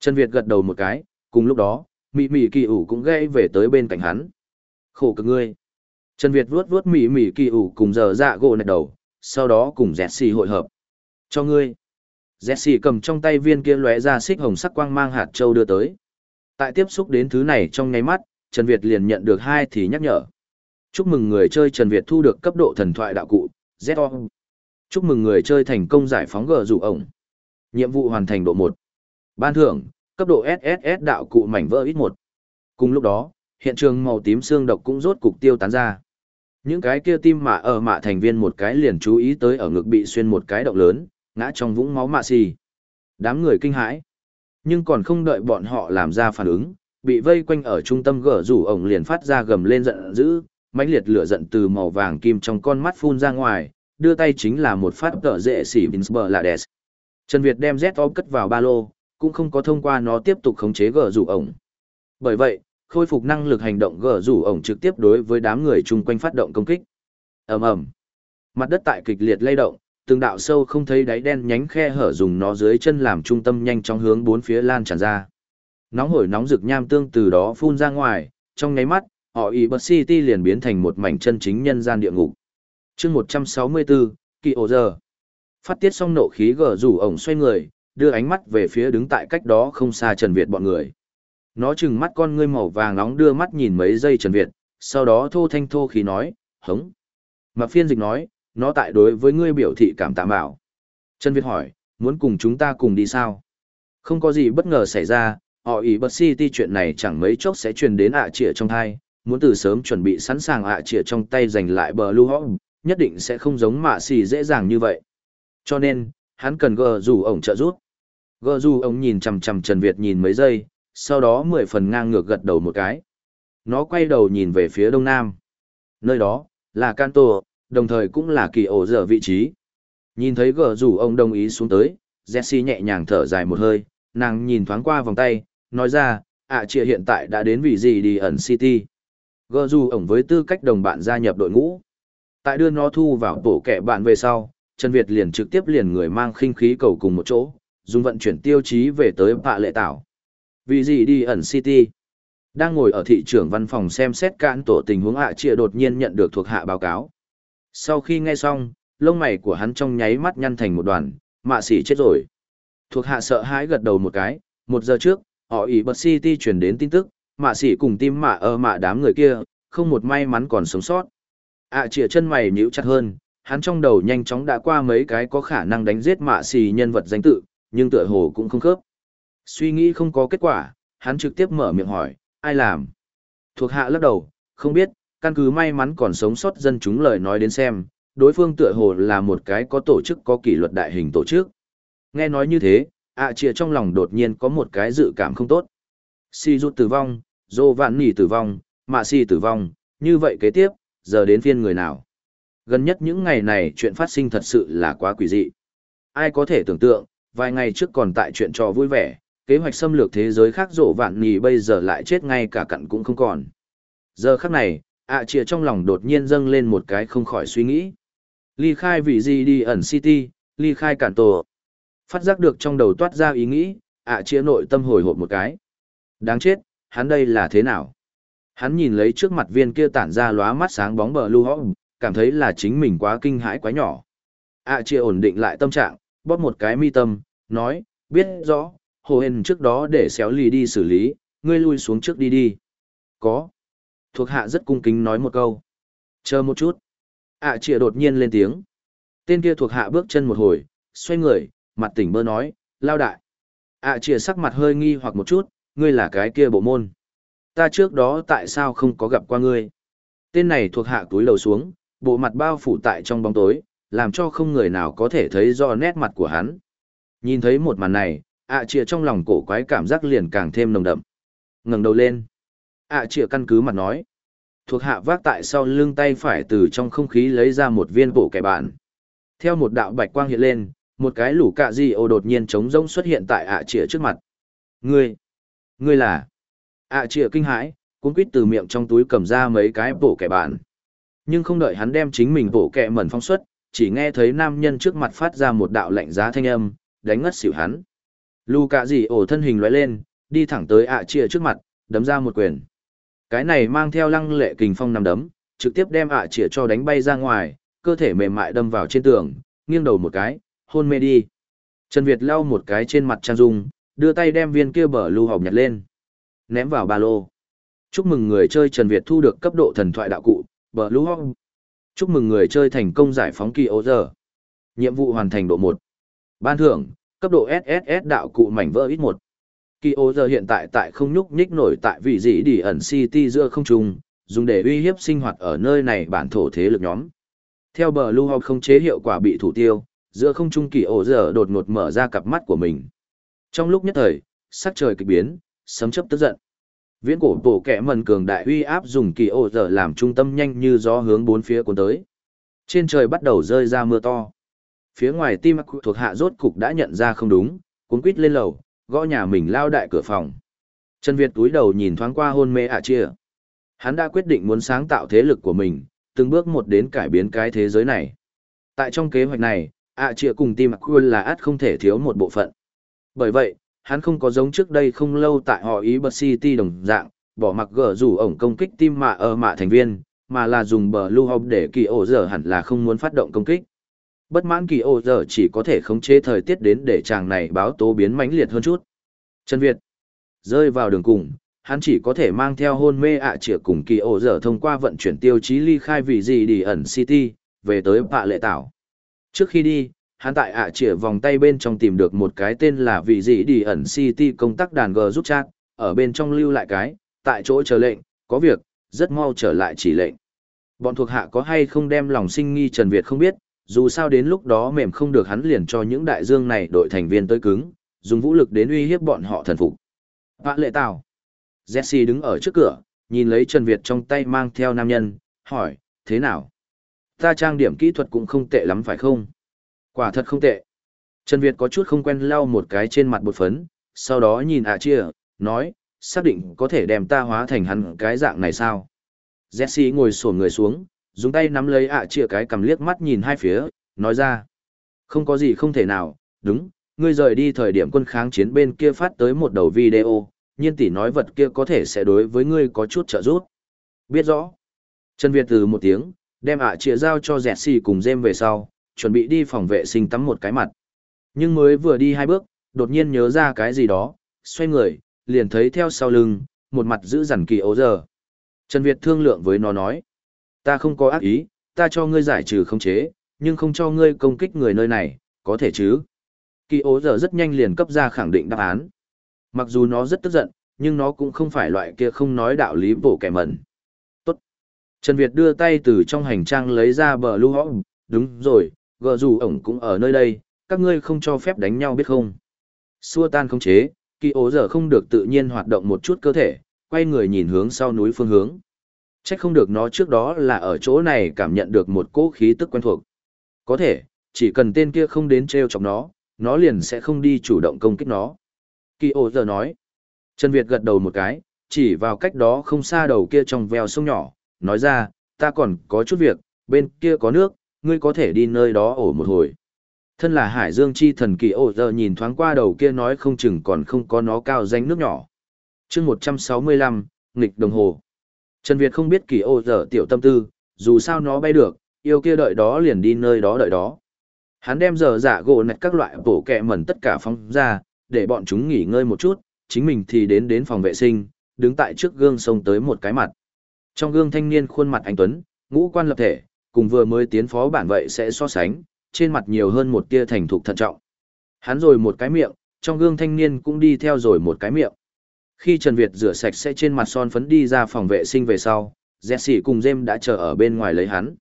Trần Việt gật đầu một cái, cùng lúc đó, mị mị kỳ ủ cũng gây về tới bên cạnh hắn. Khổ cực ngươi. Trần Việt vuốt vuốt mị mị kỳ ủ cùng giờ dạ gỗ nạch đầu, sau đó cùng Jesse hội hợp. Cho ngươi. Jesse cầm trong tay viên kia lóe ra xích hồng sắc quang mang hạt châu đưa tới. Tại tiếp xúc đến thứ này trong nháy mắt, Trần Việt liền nhận được hai thì nhắc nhở. Chúc mừng người chơi Trần Việt thu được cấp độ thần thoại đạo cụ, Z Chúc mừng người chơi thành công giải phóng gờ rủ ổng. Nhiệm vụ hoàn thành độ một Ban thưởng, cấp độ SSS đạo cụ mảnh vỡ ít một Cùng lúc đó, hiện trường màu tím xương độc cũng rốt cục tiêu tán ra. Những cái kia tim mạ ở mạ thành viên một cái liền chú ý tới ở ngực bị xuyên một cái động lớn, ngã trong vũng máu mạ xì. Đám người kinh hãi. Nhưng còn không đợi bọn họ làm ra phản ứng, bị vây quanh ở trung tâm gở rủ ổng liền phát ra gầm lên giận dữ, mãnh liệt lửa giận từ màu vàng kim trong con mắt phun ra ngoài, đưa tay chính là một phát tợ dễ xỉ Vinsber là đẹp. Trần Việt đem Z cất vào ba lô, cũng không có thông qua nó tiếp tục khống chế gờ rủ ổng. Bởi vậy, khôi phục năng lực hành động gờ rủ ổng trực tiếp đối với đám người chung quanh phát động công kích. ầm ầm, mặt đất tại kịch liệt lay động, từng đạo sâu không thấy đáy đen nhánh khe hở dùng nó dưới chân làm trung tâm nhanh chóng hướng bốn phía lan tràn ra. Nóng hổi nóng rực nham tương từ đó phun ra ngoài, trong nháy mắt, họ ý bật city liền biến thành một mảnh chân chính nhân gian địa ngục. chương 164, kỳ ổ giờ. Phát tiết xong nộ khí gờ rủ ổng xoay người, đưa ánh mắt về phía đứng tại cách đó không xa Trần Việt bọn người. Nó chừng mắt con ngươi màu vàng nóng đưa mắt nhìn mấy giây Trần Việt, sau đó thô thanh thô khí nói, hống. Mà phiên dịch nói, nó tại đối với ngươi biểu thị cảm tạ bảo. Trần Việt hỏi, muốn cùng chúng ta cùng đi sao? Không có gì bất ngờ xảy ra, họ ý bật city chuyện này chẳng mấy chốc sẽ truyền đến ạ à trịa trong thai, muốn từ sớm chuẩn bị sẵn sàng ạ à trịa trong tay giành lại bờ lưu hõng, nhất định sẽ không giống mạ xì dễ dàng như vậy. Cho nên, hắn cần gờ dù ổng trợ giúp. Gờ dù ổng nhìn chằm chằm Trần Việt nhìn mấy giây, sau đó mười phần ngang ngược gật đầu một cái. Nó quay đầu nhìn về phía đông nam. Nơi đó, là Canto, đồng thời cũng là kỳ ổ dở vị trí. Nhìn thấy gờ rủ ông đồng ý xuống tới, Jesse nhẹ nhàng thở dài một hơi, nàng nhìn thoáng qua vòng tay, nói ra, ạ à, chia hiện tại đã đến vì gì đi ẩn City. Gờ rủ ông với tư cách đồng bạn gia nhập đội ngũ. Tại đưa nó thu vào tổ kẻ bạn về sau, Trần Việt liền trực tiếp liền người mang khinh khí cầu cùng một chỗ, dùng vận chuyển tiêu chí về tới bạ lệ tảo. Vì gì đi ẩn City? Đang ngồi ở thị trưởng văn phòng xem xét cạn tổ tình huống ạ à chia đột nhiên nhận được thuộc hạ báo cáo. Sau khi nghe xong, lông mày của hắn trong nháy mắt nhăn thành một đoàn, mạ sĩ chết rồi. Thuộc hạ sợ hãi gật đầu một cái, một giờ trước, họ ý bật City truyền đến tin tức, mạ sĩ cùng tim mạ ơ mạ đám người kia, không một may mắn còn sống sót. à, chĩa chân mày nhíu chặt hơn, hắn trong đầu nhanh chóng đã qua mấy cái có khả năng đánh giết mạ xì nhân vật danh tự, nhưng tựa hồ cũng không khớp. Suy nghĩ không có kết quả, hắn trực tiếp mở miệng hỏi, ai làm? Thuộc hạ lắc đầu, không biết, căn cứ may mắn còn sống sót dân chúng lời nói đến xem, đối phương tựa hồ là một cái có tổ chức có kỷ luật đại hình tổ chức. Nghe nói như thế, ạ à trong lòng đột nhiên có một cái dự cảm không tốt. Si rút tử vong, dô vạn nỉ tử vong, mạ si tử vong, như vậy kế tiếp, giờ đến phiên người nào. Gần nhất những ngày này chuyện phát sinh thật sự là quá quỷ dị. Ai có thể tưởng tượng, vài ngày trước còn tại chuyện trò vui vẻ, kế hoạch xâm lược thế giới khác rộ vạn nỉ bây giờ lại chết ngay cả cặn cũng không còn. Giờ khắc này, ạ à chìa trong lòng đột nhiên dâng lên một cái không khỏi suy nghĩ. Ly khai vị gì đi ẩn city, ly khai cản tổ. Phát giác được trong đầu toát ra ý nghĩ, ạ à chìa nội tâm hồi hộp một cái. Đáng chết, hắn đây là thế nào? Hắn nhìn lấy trước mặt viên kia tản ra lóa mắt sáng bóng bờ lưu hõng, cảm thấy là chính mình quá kinh hãi quá nhỏ. ạ à chia ổn định lại tâm trạng, bóp một cái mi tâm, nói, biết rõ, hồ hên trước đó để xéo lì đi xử lý, ngươi lui xuống trước đi đi. Có. Thuộc hạ rất cung kính nói một câu. Chờ một chút. ạ à chia đột nhiên lên tiếng. Tên kia thuộc hạ bước chân một hồi, xoay người, mặt tỉnh bơ nói, lao đại. ạ à chia sắc mặt hơi nghi hoặc một chút, ngươi là cái kia bộ môn. Ta trước đó tại sao không có gặp qua ngươi? Tên này thuộc hạ túi lầu xuống, bộ mặt bao phủ tại trong bóng tối, làm cho không người nào có thể thấy rõ nét mặt của hắn. Nhìn thấy một màn này, ạ à chìa trong lòng cổ quái cảm giác liền càng thêm nồng đậm. ngẩng đầu lên ạ à căn cứ mặt nói. Thuộc hạ vác tại sau lưng tay phải từ trong không khí lấy ra một viên bộ kẻ bạn. Theo một đạo bạch quang hiện lên, một cái lũ cạ di ô đột nhiên trống rỗng xuất hiện tại ạ à trước mặt. Ngươi! Ngươi là! ạ chĩa kinh hãi, cuốn quít từ miệng trong túi cầm ra mấy cái bộ kẻ bạn. Nhưng không đợi hắn đem chính mình bộ kẹ mẩn phong xuất, chỉ nghe thấy nam nhân trước mặt phát ra một đạo lạnh giá thanh âm, đánh ngất xỉu hắn. Lù cạ gì ô thân hình lóe lên, đi thẳng tới ạ chĩa trước mặt, đấm ra một quyền. Cái này mang theo lăng lệ kình phong nằm đấm, trực tiếp đem ạ chĩa cho đánh bay ra ngoài, cơ thể mềm mại đâm vào trên tường, nghiêng đầu một cái, hôn mê đi. Trần Việt lau một cái trên mặt Trang Dung, đưa tay đem viên kia bờ lưu hồng nhặt lên. Ném vào ba lô. Chúc mừng người chơi Trần Việt thu được cấp độ thần thoại đạo cụ, Bờ lưu Hong. Chúc mừng người chơi thành công giải phóng kỳ ô giờ. Nhiệm vụ hoàn thành độ một Ban thưởng, cấp độ SSS đạo cụ mảnh vỡ ít một Kỳ ô giờ hiện tại tại không nhúc nhích nổi tại vị dĩ đi ẩn city giữa không trung, dùng để uy hiếp sinh hoạt ở nơi này bản thổ thế lực nhóm. Theo bờ lưu học không chế hiệu quả bị thủ tiêu, giữa không trung kỳ ổ giờ đột ngột mở ra cặp mắt của mình. Trong lúc nhất thời, sắc trời kịch biến, sấm chấp tức giận. Viễn cổ tổ kẻ mần cường đại uy áp dùng kỳ ô giờ làm trung tâm nhanh như gió hướng bốn phía cuốn tới. Trên trời bắt đầu rơi ra mưa to. Phía ngoài tim thuộc hạ rốt cục đã nhận ra không đúng, cuốn quít lên lầu, gõ nhà mình lao đại cửa phòng. Trần Việt túi đầu nhìn thoáng qua hôn mê ạ chia. Hắn đã quyết định muốn sáng tạo thế lực của mình, từng bước một đến cải biến cái thế giới này. Tại trong kế hoạch này, ạ chia cùng tim Aquil là át không thể thiếu một bộ phận. Bởi vậy, hắn không có giống trước đây không lâu tại họ ý bật City đồng dạng, bỏ mặc gỡ rủ ổng công kích tim mạ ở mạ thành viên, mà là dùng bờ lưu học để kỳ ổ giờ hẳn là không muốn phát động công kích. Bất mãn kỳ ô giờ chỉ có thể khống chế thời tiết đến để chàng này báo tố biến mãnh liệt hơn chút. Trần Việt rơi vào đường cùng, hắn chỉ có thể mang theo hôn mê ạ à cùng kỳ ô giờ thông qua vận chuyển tiêu chí ly khai vì gì đi ẩn City, về tới bạ lệ tảo. Trước khi đi, hắn tại ạ à vòng tay bên trong tìm được một cái tên là vị gì đi ẩn City công tác đàn G giúp chat, ở bên trong lưu lại cái, tại chỗ chờ lệnh, có việc, rất mau trở lại chỉ lệnh. Bọn thuộc hạ có hay không đem lòng sinh nghi Trần Việt không biết, dù sao đến lúc đó mềm không được hắn liền cho những đại dương này đội thành viên tới cứng, dùng vũ lực đến uy hiếp bọn họ thần phục. Vạ lệ tào. Jesse đứng ở trước cửa, nhìn lấy Trần Việt trong tay mang theo nam nhân, hỏi, thế nào? Ta trang điểm kỹ thuật cũng không tệ lắm phải không? Quả thật không tệ. Trần Việt có chút không quen lau một cái trên mặt bột phấn, sau đó nhìn ạ chia, nói, xác định có thể đem ta hóa thành hắn cái dạng này sao? Jesse ngồi sổ người xuống, dùng tay nắm lấy ạ chia cái cầm liếc mắt nhìn hai phía, nói ra. Không có gì không thể nào, đúng, ngươi rời đi thời điểm quân kháng chiến bên kia phát tới một đầu video, nhiên tỷ nói vật kia có thể sẽ đối với ngươi có chút trợ giúp. Biết rõ. Trần Việt từ một tiếng, đem ạ chia giao cho dẹt xì cùng Jem về sau, chuẩn bị đi phòng vệ sinh tắm một cái mặt. Nhưng mới vừa đi hai bước, đột nhiên nhớ ra cái gì đó, xoay người, liền thấy theo sau lưng, một mặt giữ dằn kỳ ấu giờ. Trần Việt thương lượng với nó nói, ta không có ác ý, ta cho ngươi giải trừ không chế, nhưng không cho ngươi công kích người nơi này, có thể chứ. Kỳ ố giờ rất nhanh liền cấp ra khẳng định đáp án. Mặc dù nó rất tức giận, nhưng nó cũng không phải loại kia không nói đạo lý bổ kẻ mẩn. Tốt. Trần Việt đưa tay từ trong hành trang lấy ra bờ lưu hõng, đúng rồi, gờ dù ổng cũng ở nơi đây, các ngươi không cho phép đánh nhau biết không. Xua tan không chế, kỳ ố giờ không được tự nhiên hoạt động một chút cơ thể, quay người nhìn hướng sau núi phương hướng. Chắc không được nó trước đó là ở chỗ này cảm nhận được một cỗ khí tức quen thuộc. Có thể, chỉ cần tên kia không đến treo chọc nó, nó liền sẽ không đi chủ động công kích nó. Kỳ ố giờ nói. Trần Việt gật đầu một cái, chỉ vào cách đó không xa đầu kia trong veo sông nhỏ, nói ra, ta còn có chút việc, bên kia có nước, ngươi có thể đi nơi đó ổ một hồi. Thân là Hải Dương chi thần kỳ ổ giờ nhìn thoáng qua đầu kia nói không chừng còn không có nó cao danh nước nhỏ. chương 165, nghịch đồng hồ. Trần Việt không biết kỳ ô giờ tiểu tâm tư, dù sao nó bay được, yêu kia đợi đó liền đi nơi đó đợi đó. Hắn đem giờ giả gỗ nạch các loại bổ kẹ mẩn tất cả phóng ra, để bọn chúng nghỉ ngơi một chút, chính mình thì đến đến phòng vệ sinh, đứng tại trước gương sông tới một cái mặt. Trong gương thanh niên khuôn mặt anh Tuấn, ngũ quan lập thể, cùng vừa mới tiến phó bản vậy sẽ so sánh, trên mặt nhiều hơn một tia thành thục thận trọng. Hắn rồi một cái miệng, trong gương thanh niên cũng đi theo rồi một cái miệng. Khi Trần Việt rửa sạch sẽ trên mặt son phấn đi ra phòng vệ sinh về sau, Jesse cùng Jem đã chờ ở bên ngoài lấy hắn.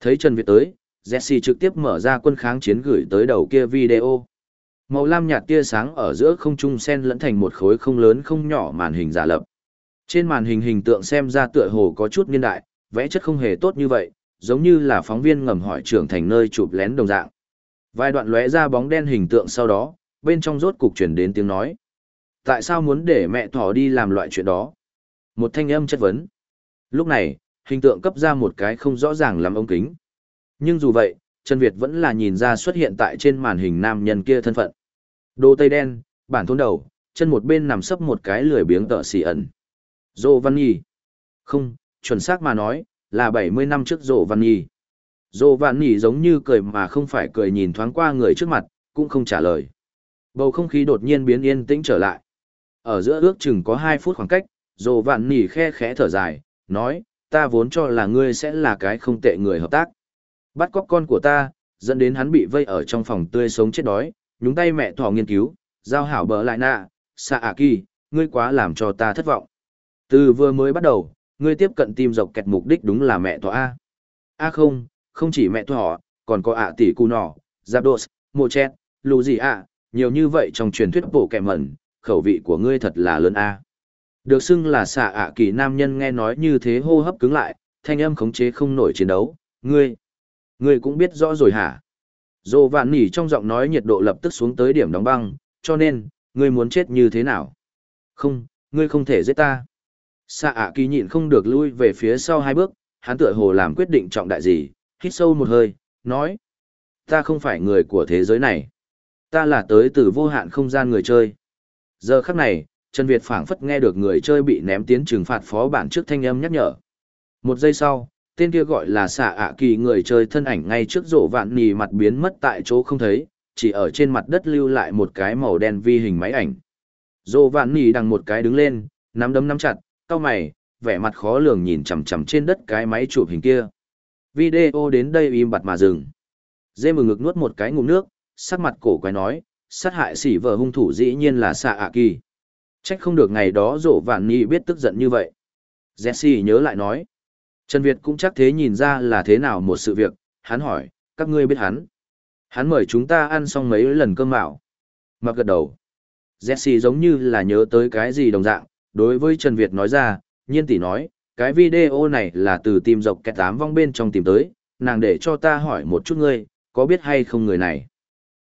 Thấy Trần Việt tới, Jesse trực tiếp mở ra quân kháng chiến gửi tới đầu kia video. Màu lam nhạt tia sáng ở giữa không trung sen lẫn thành một khối không lớn không nhỏ màn hình giả lập. Trên màn hình hình tượng xem ra tựa hồ có chút niên đại, vẽ chất không hề tốt như vậy, giống như là phóng viên ngầm hỏi trưởng thành nơi chụp lén đồng dạng. Vài đoạn lóe ra bóng đen hình tượng sau đó, bên trong rốt cục chuyển đến tiếng nói. Tại sao muốn để mẹ thỏ đi làm loại chuyện đó? Một thanh âm chất vấn. Lúc này, hình tượng cấp ra một cái không rõ ràng lắm ống kính. Nhưng dù vậy, Trần Việt vẫn là nhìn ra xuất hiện tại trên màn hình nam nhân kia thân phận. Đồ tây đen, bản thôn đầu, chân một bên nằm sấp một cái lười biếng tợ xì ẩn. Dô Văn Nhi. Không, chuẩn xác mà nói, là 70 năm trước Dô Văn Nhi. Dô Văn Nhi giống như cười mà không phải cười nhìn thoáng qua người trước mặt, cũng không trả lời. Bầu không khí đột nhiên biến yên tĩnh trở lại. Ở giữa ước chừng có 2 phút khoảng cách, Dồ Vạn Nỉ khe khẽ thở dài, nói, ta vốn cho là ngươi sẽ là cái không tệ người hợp tác. Bắt cóc con của ta, dẫn đến hắn bị vây ở trong phòng tươi sống chết đói, nhúng tay mẹ thỏ nghiên cứu, giao hảo bỡ lại nạ, xạ ạ kỳ, ngươi quá làm cho ta thất vọng. Từ vừa mới bắt đầu, ngươi tiếp cận tìm dọc kẹt mục đích đúng là mẹ thỏ A. A không, không chỉ mẹ thỏ, còn có ạ tỷ cù nỏ, giáp đột, mồ chét, lù gì ạ, nhiều như vậy trong truyền thuyết bổ kẻ mẩn, khẩu vị của ngươi thật là lớn A. Được xưng là xạ ạ kỳ nam nhân nghe nói như thế hô hấp cứng lại, thanh âm khống chế không nổi chiến đấu, ngươi. Ngươi cũng biết rõ rồi hả? dồ vạn nỉ trong giọng nói nhiệt độ lập tức xuống tới điểm đóng băng, cho nên, ngươi muốn chết như thế nào? Không, ngươi không thể giết ta. Xạ ạ kỳ nhịn không được lui về phía sau hai bước, hắn tựa hồ làm quyết định trọng đại gì, hít sâu một hơi, nói. Ta không phải người của thế giới này. Ta là tới từ vô hạn không gian người chơi. Giờ khắc này, Trần Việt phảng phất nghe được người chơi bị ném tiến trừng phạt phó bản trước thanh âm nhắc nhở. Một giây sau, tên kia gọi là xạ ạ kỳ người chơi thân ảnh ngay trước rổ vạn nì mặt biến mất tại chỗ không thấy, chỉ ở trên mặt đất lưu lại một cái màu đen vi hình máy ảnh. Rổ vạn nì đằng một cái đứng lên, nắm đấm nắm chặt, cau mày, vẻ mặt khó lường nhìn chằm chằm trên đất cái máy chụp hình kia. Video đến đây im bặt mà dừng. Dê mừng ngực nuốt một cái ngụm nước, sắc mặt cổ quái nói, sát hại sỉ vợ hung thủ dĩ nhiên là xạ ạ kỳ. Trách không được ngày đó rộ vạn nì biết tức giận như vậy. Jesse nhớ lại nói. Trần Việt cũng chắc thế nhìn ra là thế nào một sự việc, hắn hỏi, các ngươi biết hắn. Hắn mời chúng ta ăn xong mấy lần cơm mạo. Mặc gật đầu. Jesse giống như là nhớ tới cái gì đồng dạng, đối với Trần Việt nói ra, nhiên tỷ nói, cái video này là từ tìm dọc kẹt tám vong bên trong tìm tới, nàng để cho ta hỏi một chút ngươi, có biết hay không người này.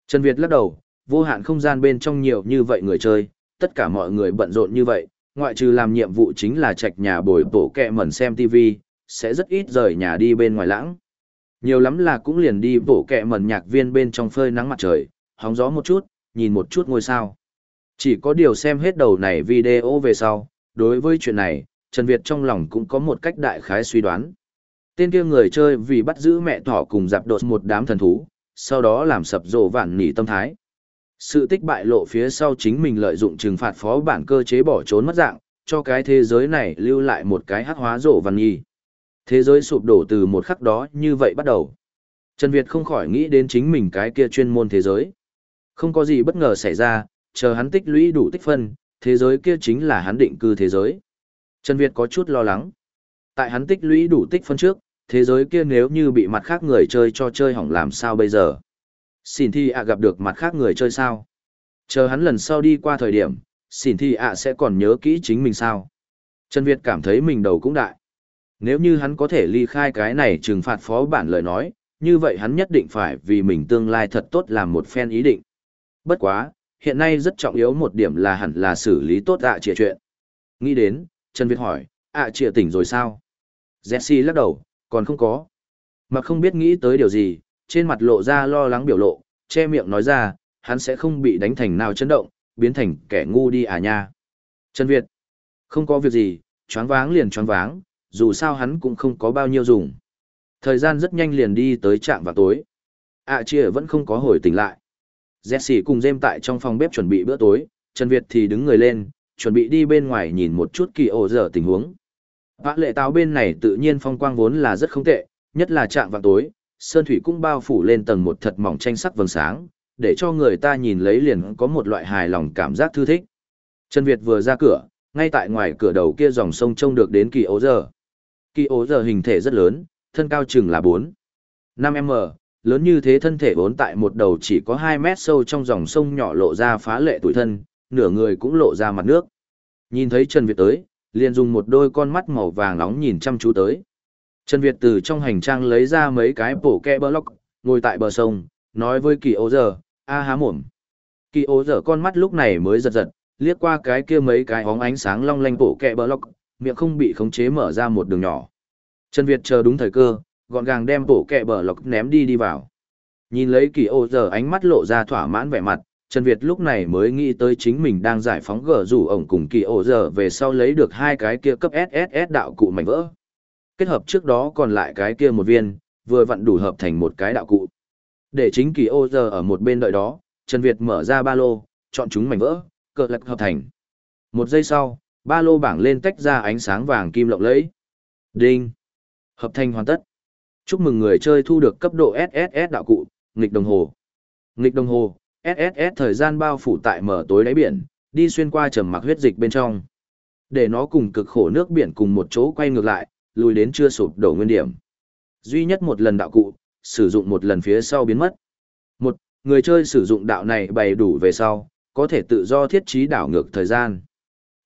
Trần Việt lắc đầu, vô hạn không gian bên trong nhiều như vậy người chơi, tất cả mọi người bận rộn như vậy, ngoại trừ làm nhiệm vụ chính là trạch nhà bồi bổ kẹ mẩn xem TV, sẽ rất ít rời nhà đi bên ngoài lãng. Nhiều lắm là cũng liền đi bổ kẹ mẩn nhạc viên bên trong phơi nắng mặt trời, hóng gió một chút, nhìn một chút ngôi sao. Chỉ có điều xem hết đầu này video về sau, đối với chuyện này, Trần Việt trong lòng cũng có một cách đại khái suy đoán. Tên kia người chơi vì bắt giữ mẹ thỏ cùng dạp đột một đám thần thú, sau đó làm sập rộ vạn nỉ tâm thái. Sự tích bại lộ phía sau chính mình lợi dụng trừng phạt phó bản cơ chế bỏ trốn mất dạng, cho cái thế giới này lưu lại một cái hắc hóa rổ văn nhi. Thế giới sụp đổ từ một khắc đó như vậy bắt đầu. Trần Việt không khỏi nghĩ đến chính mình cái kia chuyên môn thế giới. Không có gì bất ngờ xảy ra, chờ hắn tích lũy đủ tích phân, thế giới kia chính là hắn định cư thế giới. Trần Việt có chút lo lắng. Tại hắn tích lũy đủ tích phân trước, thế giới kia nếu như bị mặt khác người chơi cho chơi hỏng làm sao bây giờ? Xin thi ạ gặp được mặt khác người chơi sao? Chờ hắn lần sau đi qua thời điểm, xin thi ạ sẽ còn nhớ kỹ chính mình sao? Trần Việt cảm thấy mình đầu cũng đại. Nếu như hắn có thể ly khai cái này trừng phạt phó bản lời nói, như vậy hắn nhất định phải vì mình tương lai thật tốt làm một phen ý định. Bất quá, hiện nay rất trọng yếu một điểm là hẳn là xử lý tốt ạ à trịa chuyện. Nghĩ đến, Trần Việt hỏi, ạ à trịa tỉnh rồi sao? Jesse lắc đầu, còn không có. Mà không biết nghĩ tới điều gì, trên mặt lộ ra lo lắng biểu lộ, che miệng nói ra, hắn sẽ không bị đánh thành nào chấn động, biến thành kẻ ngu đi à nha. Trần Việt, không có việc gì, choáng váng liền choáng váng, dù sao hắn cũng không có bao nhiêu dùng. Thời gian rất nhanh liền đi tới trạm vào tối. À chia vẫn không có hồi tỉnh lại. Jesse cùng Jem tại trong phòng bếp chuẩn bị bữa tối, Trần Việt thì đứng người lên, chuẩn bị đi bên ngoài nhìn một chút kỳ ổ dở tình huống. Vã lệ táo bên này tự nhiên phong quang vốn là rất không tệ, nhất là trạm vào tối, sơn thủy cũng bao phủ lên tầng một thật mỏng tranh sắc vầng sáng, để cho người ta nhìn lấy liền có một loại hài lòng cảm giác thư thích. Trần Việt vừa ra cửa, ngay tại ngoài cửa đầu kia dòng sông trông được đến kỳ ố giờ. Kỳ ố giờ hình thể rất lớn, thân cao chừng là 4. 5m, lớn như thế thân thể vốn tại một đầu chỉ có 2 mét sâu trong dòng sông nhỏ lộ ra phá lệ tuổi thân, nửa người cũng lộ ra mặt nước. Nhìn thấy Trần Việt tới, liền dùng một đôi con mắt màu vàng nóng nhìn chăm chú tới. Trần Việt từ trong hành trang lấy ra mấy cái bổ kẹ block, ngồi tại bờ sông, nói với kỳ ố giờ, a há mồm. Kỳ ố giờ con mắt lúc này mới giật giật, liếc qua cái kia mấy cái hóng ánh sáng long lanh bổ kẹ block, miệng không bị khống chế mở ra một đường nhỏ. Trần Việt chờ đúng thời cơ, gọn gàng đem bổ kẹ bờ lọc ném đi đi vào. Nhìn lấy kỳ ô giờ ánh mắt lộ ra thỏa mãn vẻ mặt, Trần Việt lúc này mới nghĩ tới chính mình đang giải phóng gở rủ ổng cùng kỳ ô giờ về sau lấy được hai cái kia cấp SSS đạo cụ mảnh vỡ. Kết hợp trước đó còn lại cái kia một viên, vừa vặn đủ hợp thành một cái đạo cụ. Để chính kỳ ô giờ ở một bên đợi đó, Trần Việt mở ra ba lô, chọn chúng mảnh vỡ, cờ lạc hợp thành. Một giây sau, ba lô bảng lên tách ra ánh sáng vàng kim lộng lẫy. Đinh! Hợp thành hoàn tất. Chúc mừng người chơi thu được cấp độ SSS đạo cụ, nghịch đồng hồ. Nghịch đồng hồ, SSS thời gian bao phủ tại mở tối đáy biển, đi xuyên qua trầm mặc huyết dịch bên trong. Để nó cùng cực khổ nước biển cùng một chỗ quay ngược lại, lùi đến chưa sụp đổ nguyên điểm. Duy nhất một lần đạo cụ, sử dụng một lần phía sau biến mất. Một, người chơi sử dụng đạo này bày đủ về sau, có thể tự do thiết trí đảo ngược thời gian.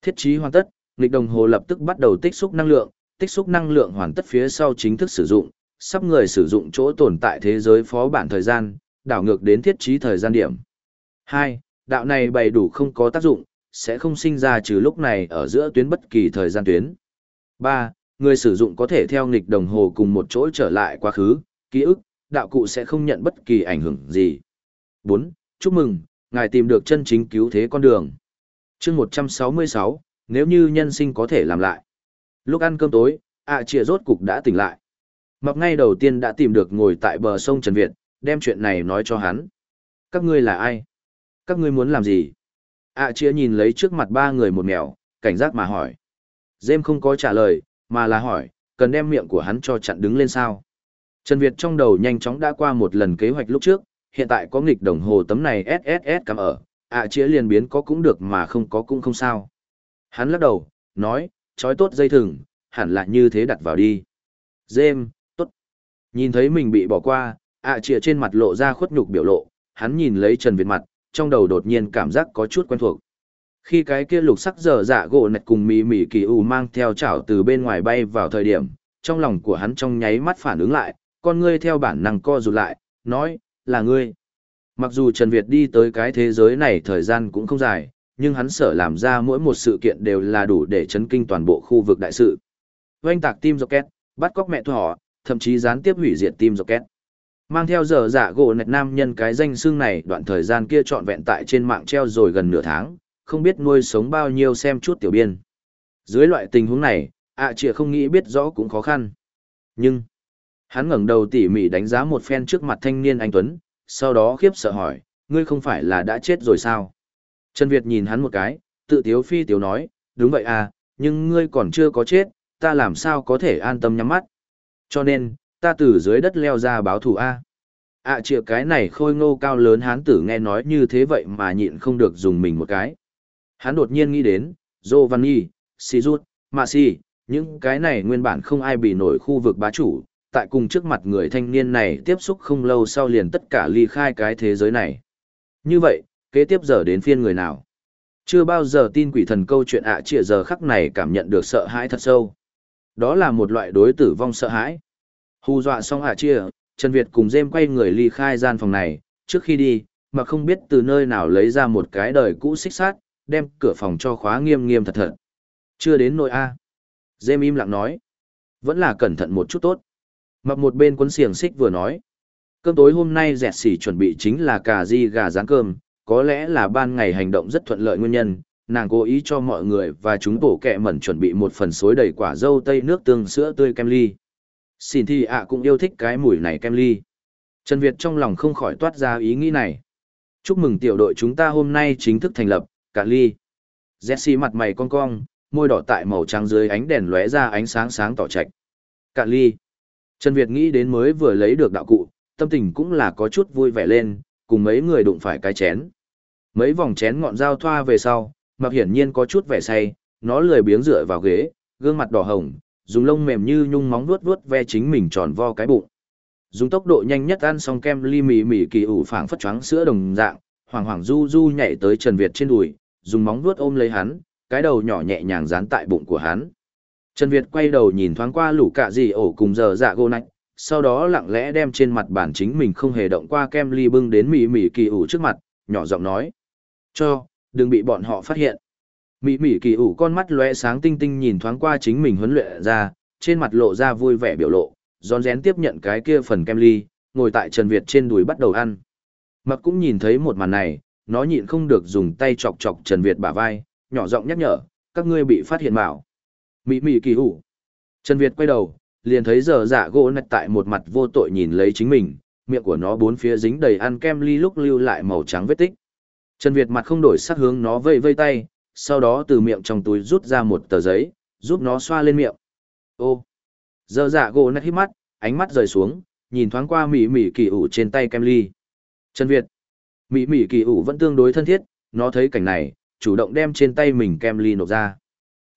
Thiết trí hoàn tất, nghịch đồng hồ lập tức bắt đầu tích xúc năng lượng, tích xúc năng lượng hoàn tất phía sau chính thức sử dụng, sắp người sử dụng chỗ tồn tại thế giới phó bản thời gian, đảo ngược đến thiết trí thời gian điểm. 2. Đạo này bày đủ không có tác dụng, sẽ không sinh ra trừ lúc này ở giữa tuyến bất kỳ thời gian tuyến. 3. Người sử dụng có thể theo nghịch đồng hồ cùng một chỗ trở lại quá khứ, ký ức, đạo cụ sẽ không nhận bất kỳ ảnh hưởng gì. 4. Chúc mừng, ngài tìm được chân chính cứu thế con đường. chương 166, nếu như nhân sinh có thể làm lại. Lúc ăn cơm tối, ạ à trịa rốt cục đã tỉnh lại. Mập ngay đầu tiên đã tìm được ngồi tại bờ sông Trần Việt, đem chuyện này nói cho hắn. Các ngươi là ai? Các ngươi muốn làm gì? ạ à trịa nhìn lấy trước mặt ba người một mèo, cảnh giác mà hỏi. Dêm không có trả lời, mà là hỏi, cần đem miệng của hắn cho chặn đứng lên sao? Trần Việt trong đầu nhanh chóng đã qua một lần kế hoạch lúc trước, hiện tại có nghịch đồng hồ tấm này SSS cắm ở, ạ à chĩa liền biến có cũng được mà không có cũng không sao. Hắn lắc đầu, nói, trói tốt dây thừng, hẳn là như thế đặt vào đi. Dêm, tốt. Nhìn thấy mình bị bỏ qua, ạ à chĩa trên mặt lộ ra khuất nhục biểu lộ, hắn nhìn lấy Trần Việt mặt, trong đầu đột nhiên cảm giác có chút quen thuộc. Khi cái kia lục sắc dở dạ gỗ nạch cùng mì mì kỳ u mang theo chảo từ bên ngoài bay vào thời điểm, trong lòng của hắn trong nháy mắt phản ứng lại, con ngươi theo bản năng co rụt lại, nói, là ngươi. Mặc dù Trần Việt đi tới cái thế giới này thời gian cũng không dài, nhưng hắn sở làm ra mỗi một sự kiện đều là đủ để chấn kinh toàn bộ khu vực đại sự. Oanh tạc tim Rocket, bắt cóc mẹ thỏ, thậm chí gián tiếp hủy diệt tim Rocket. Mang theo giờ giả dạ gỗ nạch nam nhân cái danh xương này đoạn thời gian kia trọn vẹn tại trên mạng treo rồi gần nửa tháng, không biết nuôi sống bao nhiêu xem chút tiểu biên. Dưới loại tình huống này, ạ à không nghĩ biết rõ cũng khó khăn. Nhưng, Hắn ngẩng đầu tỉ mỉ đánh giá một phen trước mặt thanh niên anh Tuấn, sau đó khiếp sợ hỏi, ngươi không phải là đã chết rồi sao? Trần Việt nhìn hắn một cái, tự tiếu phi tiếu nói, đúng vậy à, nhưng ngươi còn chưa có chết, ta làm sao có thể an tâm nhắm mắt. Cho nên, ta từ dưới đất leo ra báo thù A. ạ chịa cái này khôi ngô cao lớn hán tử nghe nói như thế vậy mà nhịn không được dùng mình một cái. Hắn đột nhiên nghĩ đến, Giovanni, Sijut, Masi, những cái này nguyên bản không ai bị nổi khu vực bá chủ, tại cùng trước mặt người thanh niên này tiếp xúc không lâu sau liền tất cả ly khai cái thế giới này. Như vậy, kế tiếp giờ đến phiên người nào? Chưa bao giờ tin quỷ thần câu chuyện ạ à trịa giờ khắc này cảm nhận được sợ hãi thật sâu. Đó là một loại đối tử vong sợ hãi. Hù dọa xong ạ à chia, Trần Việt cùng dêm quay người ly khai gian phòng này, trước khi đi, mà không biết từ nơi nào lấy ra một cái đời cũ xích sát, đem cửa phòng cho khóa nghiêm nghiêm thật thật. Chưa đến nội A. Dêm im lặng nói. Vẫn là cẩn thận một chút tốt. Mập một bên cuốn xiềng xích vừa nói. Cơm tối hôm nay dẹt xỉ chuẩn bị chính là cà ri gà rán cơm, có lẽ là ban ngày hành động rất thuận lợi nguyên nhân, nàng cố ý cho mọi người và chúng tổ kẹ mẩn chuẩn bị một phần xối đầy quả dâu tây nước tương sữa tươi kem ly. Xin thì ạ cũng yêu thích cái mùi này kem ly. Trần Việt trong lòng không khỏi toát ra ý nghĩ này. Chúc mừng tiểu đội chúng ta hôm nay chính thức thành lập, cả ly. Jesse mặt mày cong cong, môi đỏ tại màu trắng dưới ánh đèn lóe ra ánh sáng sáng tỏ trạch. Cả ly. Trần Việt nghĩ đến mới vừa lấy được đạo cụ, tâm tình cũng là có chút vui vẻ lên, cùng mấy người đụng phải cái chén. Mấy vòng chén ngọn dao thoa về sau, mặc hiển nhiên có chút vẻ say, nó lười biếng dựa vào ghế, gương mặt đỏ hồng, dùng lông mềm như nhung móng vuốt vuốt ve chính mình tròn vo cái bụng. Dùng tốc độ nhanh nhất ăn xong kem ly mì mì kỳ ủ phảng phất choáng sữa đồng dạng, hoàng hoàng du du nhảy tới Trần Việt trên đùi, dùng móng vuốt ôm lấy hắn, cái đầu nhỏ nhẹ nhàng dán tại bụng của hắn. Trần Việt quay đầu nhìn thoáng qua lũ cạ gì ổ cùng giờ dạ gô nạch, sau đó lặng lẽ đem trên mặt bản chính mình không hề động qua kem ly bưng đến mỉ mỉ kỳ ủ trước mặt, nhỏ giọng nói. Cho, đừng bị bọn họ phát hiện. Mỉ mỉ kỳ ủ con mắt lóe sáng tinh tinh nhìn thoáng qua chính mình huấn luyện ra, trên mặt lộ ra vui vẻ biểu lộ, giòn rén tiếp nhận cái kia phần kem ly, ngồi tại Trần Việt trên đùi bắt đầu ăn. Mặc cũng nhìn thấy một màn này, nó nhịn không được dùng tay chọc chọc Trần Việt bả vai, nhỏ giọng nhắc nhở, các ngươi bị phát hiện bảo. Mị mị kỳ hủ. Trần Việt quay đầu, liền thấy giờ dạ gỗ nạch tại một mặt vô tội nhìn lấy chính mình, miệng của nó bốn phía dính đầy ăn kem ly lúc lưu lại màu trắng vết tích. Trần Việt mặt không đổi sắc hướng nó vây vây tay, sau đó từ miệng trong túi rút ra một tờ giấy, giúp nó xoa lên miệng. Ô! Giờ dạ gỗ nạch hít mắt, ánh mắt rời xuống, nhìn thoáng qua mỉ mỉ kỳ ủ trên tay kem ly. Trần Việt! Mỹ Mỹ kỳ ủ vẫn tương đối thân thiết, nó thấy cảnh này, chủ động đem trên tay mình kem ly nộp ra.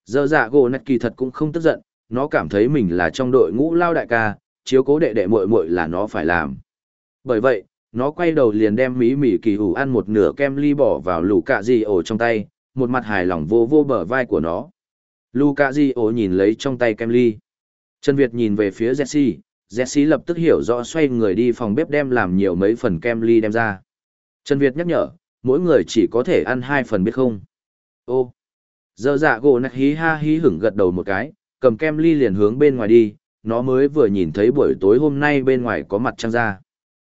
Giờ dạ gỗ nạch kỳ thật cũng không tức giận, nó cảm thấy mình là trong đội ngũ lao đại ca, chiếu cố đệ đệ muội muội là nó phải làm. Bởi vậy, nó quay đầu liền đem Mỹ Mỹ kỳ ủ ăn một nửa kem ly bỏ vào lù cạ di ổ trong tay, một mặt hài lòng vô vô bờ vai của nó. Lù cạ di ổ nhìn lấy trong tay kem ly. Trần Việt nhìn về phía Jesse, Jesse lập tức hiểu rõ xoay người đi phòng bếp đem làm nhiều mấy phần kem ly đem ra. Trần Việt nhắc nhở, mỗi người chỉ có thể ăn hai phần biết không. Ô, giờ dạ gỗ nạch hí ha hí hửng gật đầu một cái, cầm kem ly liền hướng bên ngoài đi, nó mới vừa nhìn thấy buổi tối hôm nay bên ngoài có mặt trăng ra.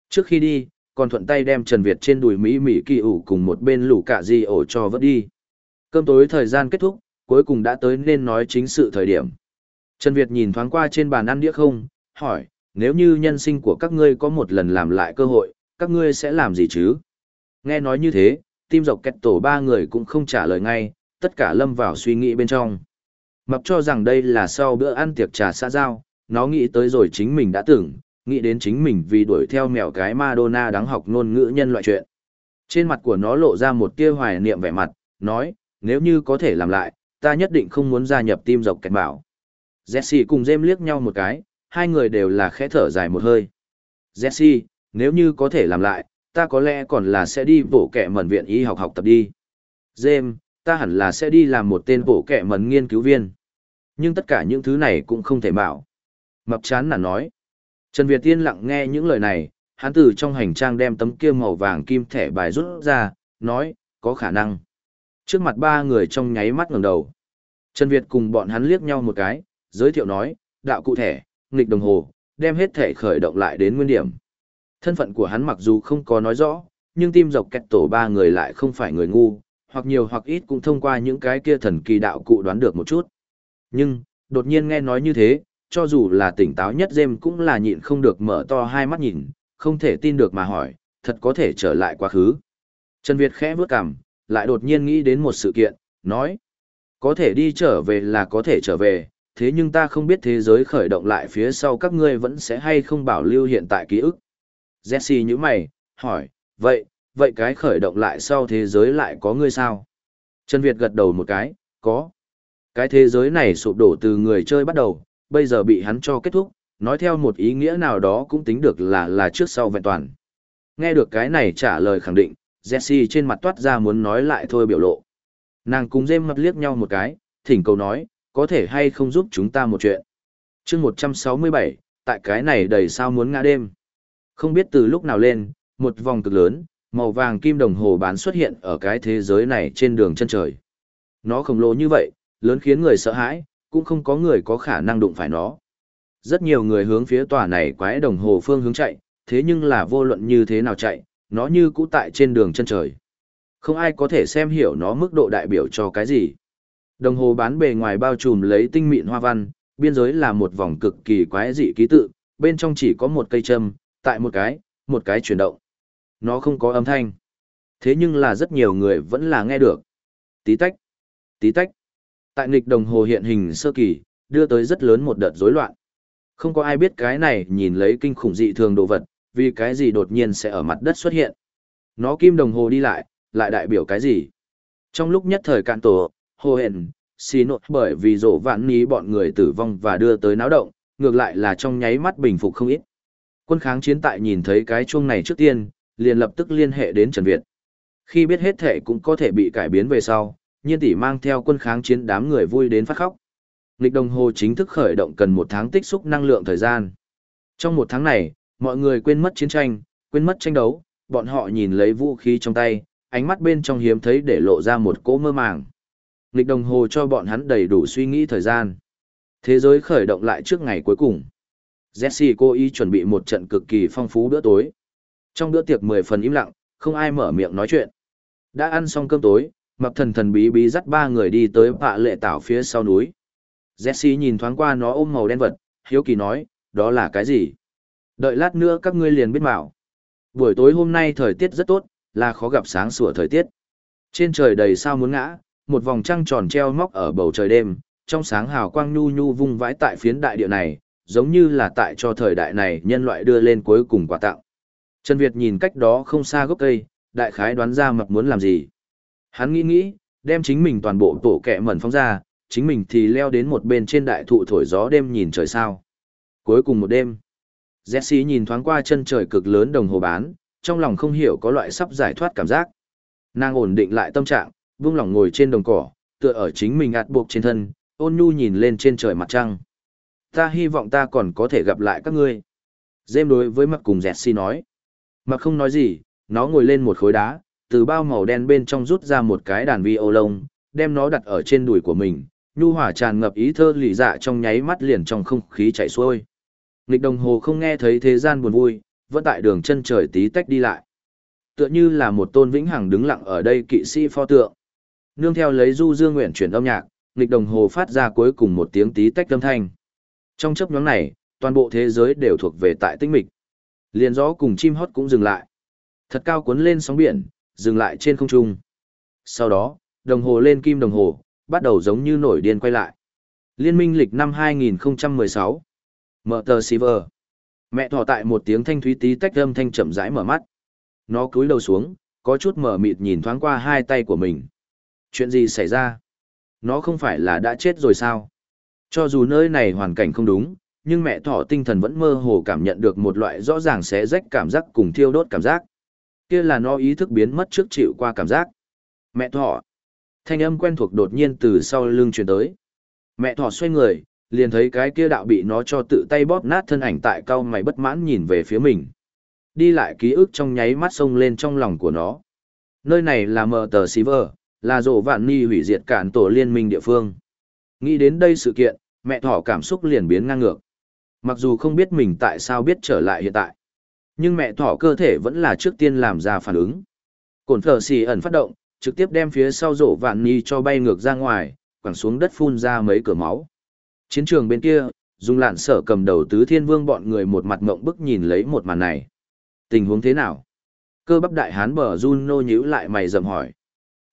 Trước khi đi, còn thuận tay đem Trần Việt trên đùi Mỹ Mỹ kỳ ủ cùng một bên lũ cả di ổ cho vớt đi. Cơm tối thời gian kết thúc, cuối cùng đã tới nên nói chính sự thời điểm. Trần Việt nhìn thoáng qua trên bàn ăn đĩa không, hỏi, nếu như nhân sinh của các ngươi có một lần làm lại cơ hội, các ngươi sẽ làm gì chứ? Nghe nói như thế, tim dọc kẹt tổ ba người cũng không trả lời ngay, tất cả lâm vào suy nghĩ bên trong. Mập cho rằng đây là sau bữa ăn tiệc trà xã giao, nó nghĩ tới rồi chính mình đã tưởng, nghĩ đến chính mình vì đuổi theo mèo cái Madonna đáng học ngôn ngữ nhân loại chuyện. Trên mặt của nó lộ ra một tia hoài niệm vẻ mặt, nói, nếu như có thể làm lại, ta nhất định không muốn gia nhập tim dọc kẹt bảo. Jesse cùng James liếc nhau một cái, hai người đều là khẽ thở dài một hơi. Jesse, nếu như có thể làm lại, ta có lẽ còn là sẽ đi bổ kẻ mẩn viện y học học tập đi. James, ta hẳn là sẽ đi làm một tên bổ kẻ mẩn nghiên cứu viên. Nhưng tất cả những thứ này cũng không thể bảo. Mập chán nản nói. Trần Việt Tiên lặng nghe những lời này, hắn từ trong hành trang đem tấm kia màu vàng kim thẻ bài rút ra, nói, có khả năng. Trước mặt ba người trong nháy mắt ngẩng đầu. Trần Việt cùng bọn hắn liếc nhau một cái, giới thiệu nói, đạo cụ thẻ, nghịch đồng hồ, đem hết thẻ khởi động lại đến nguyên điểm. Thân phận của hắn mặc dù không có nói rõ, nhưng tim dọc kẹt tổ ba người lại không phải người ngu, hoặc nhiều hoặc ít cũng thông qua những cái kia thần kỳ đạo cụ đoán được một chút. Nhưng, đột nhiên nghe nói như thế, cho dù là tỉnh táo nhất dêm cũng là nhịn không được mở to hai mắt nhìn, không thể tin được mà hỏi, thật có thể trở lại quá khứ. Trần Việt khẽ bước cằm, lại đột nhiên nghĩ đến một sự kiện, nói, có thể đi trở về là có thể trở về, thế nhưng ta không biết thế giới khởi động lại phía sau các ngươi vẫn sẽ hay không bảo lưu hiện tại ký ức. Jesse như mày, hỏi, vậy, vậy cái khởi động lại sau thế giới lại có ngươi sao? Trần Việt gật đầu một cái, có. Cái thế giới này sụp đổ từ người chơi bắt đầu, bây giờ bị hắn cho kết thúc, nói theo một ý nghĩa nào đó cũng tính được là là trước sau vẹn toàn. Nghe được cái này trả lời khẳng định, Jesse trên mặt toát ra muốn nói lại thôi biểu lộ. Nàng cùng dêm mặt liếc nhau một cái, thỉnh cầu nói, có thể hay không giúp chúng ta một chuyện. chương 167, tại cái này đầy sao muốn ngã đêm. Không biết từ lúc nào lên, một vòng cực lớn, màu vàng kim đồng hồ bán xuất hiện ở cái thế giới này trên đường chân trời. Nó khổng lồ như vậy, lớn khiến người sợ hãi, cũng không có người có khả năng đụng phải nó. Rất nhiều người hướng phía tòa này quái đồng hồ phương hướng chạy, thế nhưng là vô luận như thế nào chạy, nó như cũ tại trên đường chân trời. Không ai có thể xem hiểu nó mức độ đại biểu cho cái gì. Đồng hồ bán bề ngoài bao trùm lấy tinh mịn hoa văn, biên giới là một vòng cực kỳ quái dị ký tự, bên trong chỉ có một cây châm, tại một cái, một cái chuyển động. Nó không có âm thanh. Thế nhưng là rất nhiều người vẫn là nghe được. Tí tách, tí tách. Tại nghịch đồng hồ hiện hình sơ kỳ, đưa tới rất lớn một đợt rối loạn. Không có ai biết cái này nhìn lấy kinh khủng dị thường đồ vật, vì cái gì đột nhiên sẽ ở mặt đất xuất hiện. Nó kim đồng hồ đi lại, lại đại biểu cái gì? Trong lúc nhất thời cạn tổ, hồ hẹn, xì nốt bởi vì rổ vạn ní bọn người tử vong và đưa tới náo động, ngược lại là trong nháy mắt bình phục không ít. Quân kháng chiến tại nhìn thấy cái chuông này trước tiên, liền lập tức liên hệ đến Trần Việt. Khi biết hết thể cũng có thể bị cải biến về sau, nhiên tỷ mang theo quân kháng chiến đám người vui đến phát khóc. Nghịch đồng hồ chính thức khởi động cần một tháng tích xúc năng lượng thời gian. Trong một tháng này, mọi người quên mất chiến tranh, quên mất tranh đấu, bọn họ nhìn lấy vũ khí trong tay, ánh mắt bên trong hiếm thấy để lộ ra một cỗ mơ màng. Nghịch đồng hồ cho bọn hắn đầy đủ suy nghĩ thời gian. Thế giới khởi động lại trước ngày cuối cùng. Jesse cố ý chuẩn bị một trận cực kỳ phong phú bữa tối. Trong bữa tiệc 10 phần im lặng, không ai mở miệng nói chuyện. Đã ăn xong cơm tối, mập thần thần bí bí dắt ba người đi tới bạ lệ tảo phía sau núi. Jesse nhìn thoáng qua nó ôm màu đen vật, hiếu kỳ nói, đó là cái gì? Đợi lát nữa các ngươi liền biết bảo. Buổi tối hôm nay thời tiết rất tốt, là khó gặp sáng sủa thời tiết. Trên trời đầy sao muốn ngã, một vòng trăng tròn treo móc ở bầu trời đêm, trong sáng hào quang nhu nhu vung vãi tại phiến đại địa này, giống như là tại cho thời đại này nhân loại đưa lên cuối cùng quà tặng. Trần Việt nhìn cách đó không xa gốc cây, đại khái đoán ra mập muốn làm gì. Hắn nghĩ nghĩ, đem chính mình toàn bộ tổ kẹ mẩn phóng ra, chính mình thì leo đến một bên trên đại thụ thổi gió đêm nhìn trời sao. Cuối cùng một đêm, Jesse nhìn thoáng qua chân trời cực lớn đồng hồ bán, trong lòng không hiểu có loại sắp giải thoát cảm giác. Nàng ổn định lại tâm trạng, vung lòng ngồi trên đồng cỏ, tựa ở chính mình ạt buộc trên thân, ôn nhu nhìn lên trên trời mặt trăng. Ta hy vọng ta còn có thể gặp lại các ngươi. Dêm đối với mặt cùng Jesse nói. Mặt không nói gì, nó ngồi lên một khối đá, từ bao màu đen bên trong rút ra một cái đàn vi ô lông, đem nó đặt ở trên đùi của mình, nhu hòa tràn ngập ý thơ lì dạ trong nháy mắt liền trong không khí chảy xuôi. Nghịch đồng hồ không nghe thấy thế gian buồn vui, vẫn tại đường chân trời tí tách đi lại. Tựa như là một tôn vĩnh hằng đứng lặng ở đây kỵ sĩ pho tượng. Nương theo lấy du dương nguyện chuyển âm nhạc, nghịch đồng hồ phát ra cuối cùng một tiếng tí tách âm thanh. Trong chấp nhóm này, toàn bộ thế giới đều thuộc về tại tinh mịch. Liền gió cùng chim hót cũng dừng lại. Thật cao cuốn lên sóng biển, dừng lại trên không trung. Sau đó, đồng hồ lên kim đồng hồ, bắt đầu giống như nổi điên quay lại. Liên minh lịch năm 2016. Mở tờ Silver. Mẹ thỏ tại một tiếng thanh thúy tí tách âm thanh chậm rãi mở mắt. Nó cúi đầu xuống, có chút mở mịt nhìn thoáng qua hai tay của mình. Chuyện gì xảy ra? Nó không phải là đã chết rồi sao? Cho dù nơi này hoàn cảnh không đúng, nhưng mẹ thỏ tinh thần vẫn mơ hồ cảm nhận được một loại rõ ràng xé rách cảm giác cùng thiêu đốt cảm giác. Kia là nó ý thức biến mất trước chịu qua cảm giác. Mẹ thỏ. Thanh âm quen thuộc đột nhiên từ sau lưng truyền tới. Mẹ thỏ xoay người, liền thấy cái kia đạo bị nó cho tự tay bóp nát thân ảnh tại cao mày bất mãn nhìn về phía mình. Đi lại ký ức trong nháy mắt sông lên trong lòng của nó. Nơi này là mờ tờ Silver, là rổ vạn ni hủy diệt cản tổ liên minh địa phương. Nghĩ đến đây sự kiện, mẹ thỏ cảm xúc liền biến ngang ngược. Mặc dù không biết mình tại sao biết trở lại hiện tại, nhưng mẹ thỏ cơ thể vẫn là trước tiên làm ra phản ứng. Cổn phở xì ẩn phát động, trực tiếp đem phía sau rổ vạn ni cho bay ngược ra ngoài, quẳng xuống đất phun ra mấy cửa máu. Chiến trường bên kia, dùng lạn sở cầm đầu tứ thiên vương bọn người một mặt ngộng bức nhìn lấy một màn này. Tình huống thế nào? Cơ bắp đại hán bờ Juno nhíu lại mày dầm hỏi.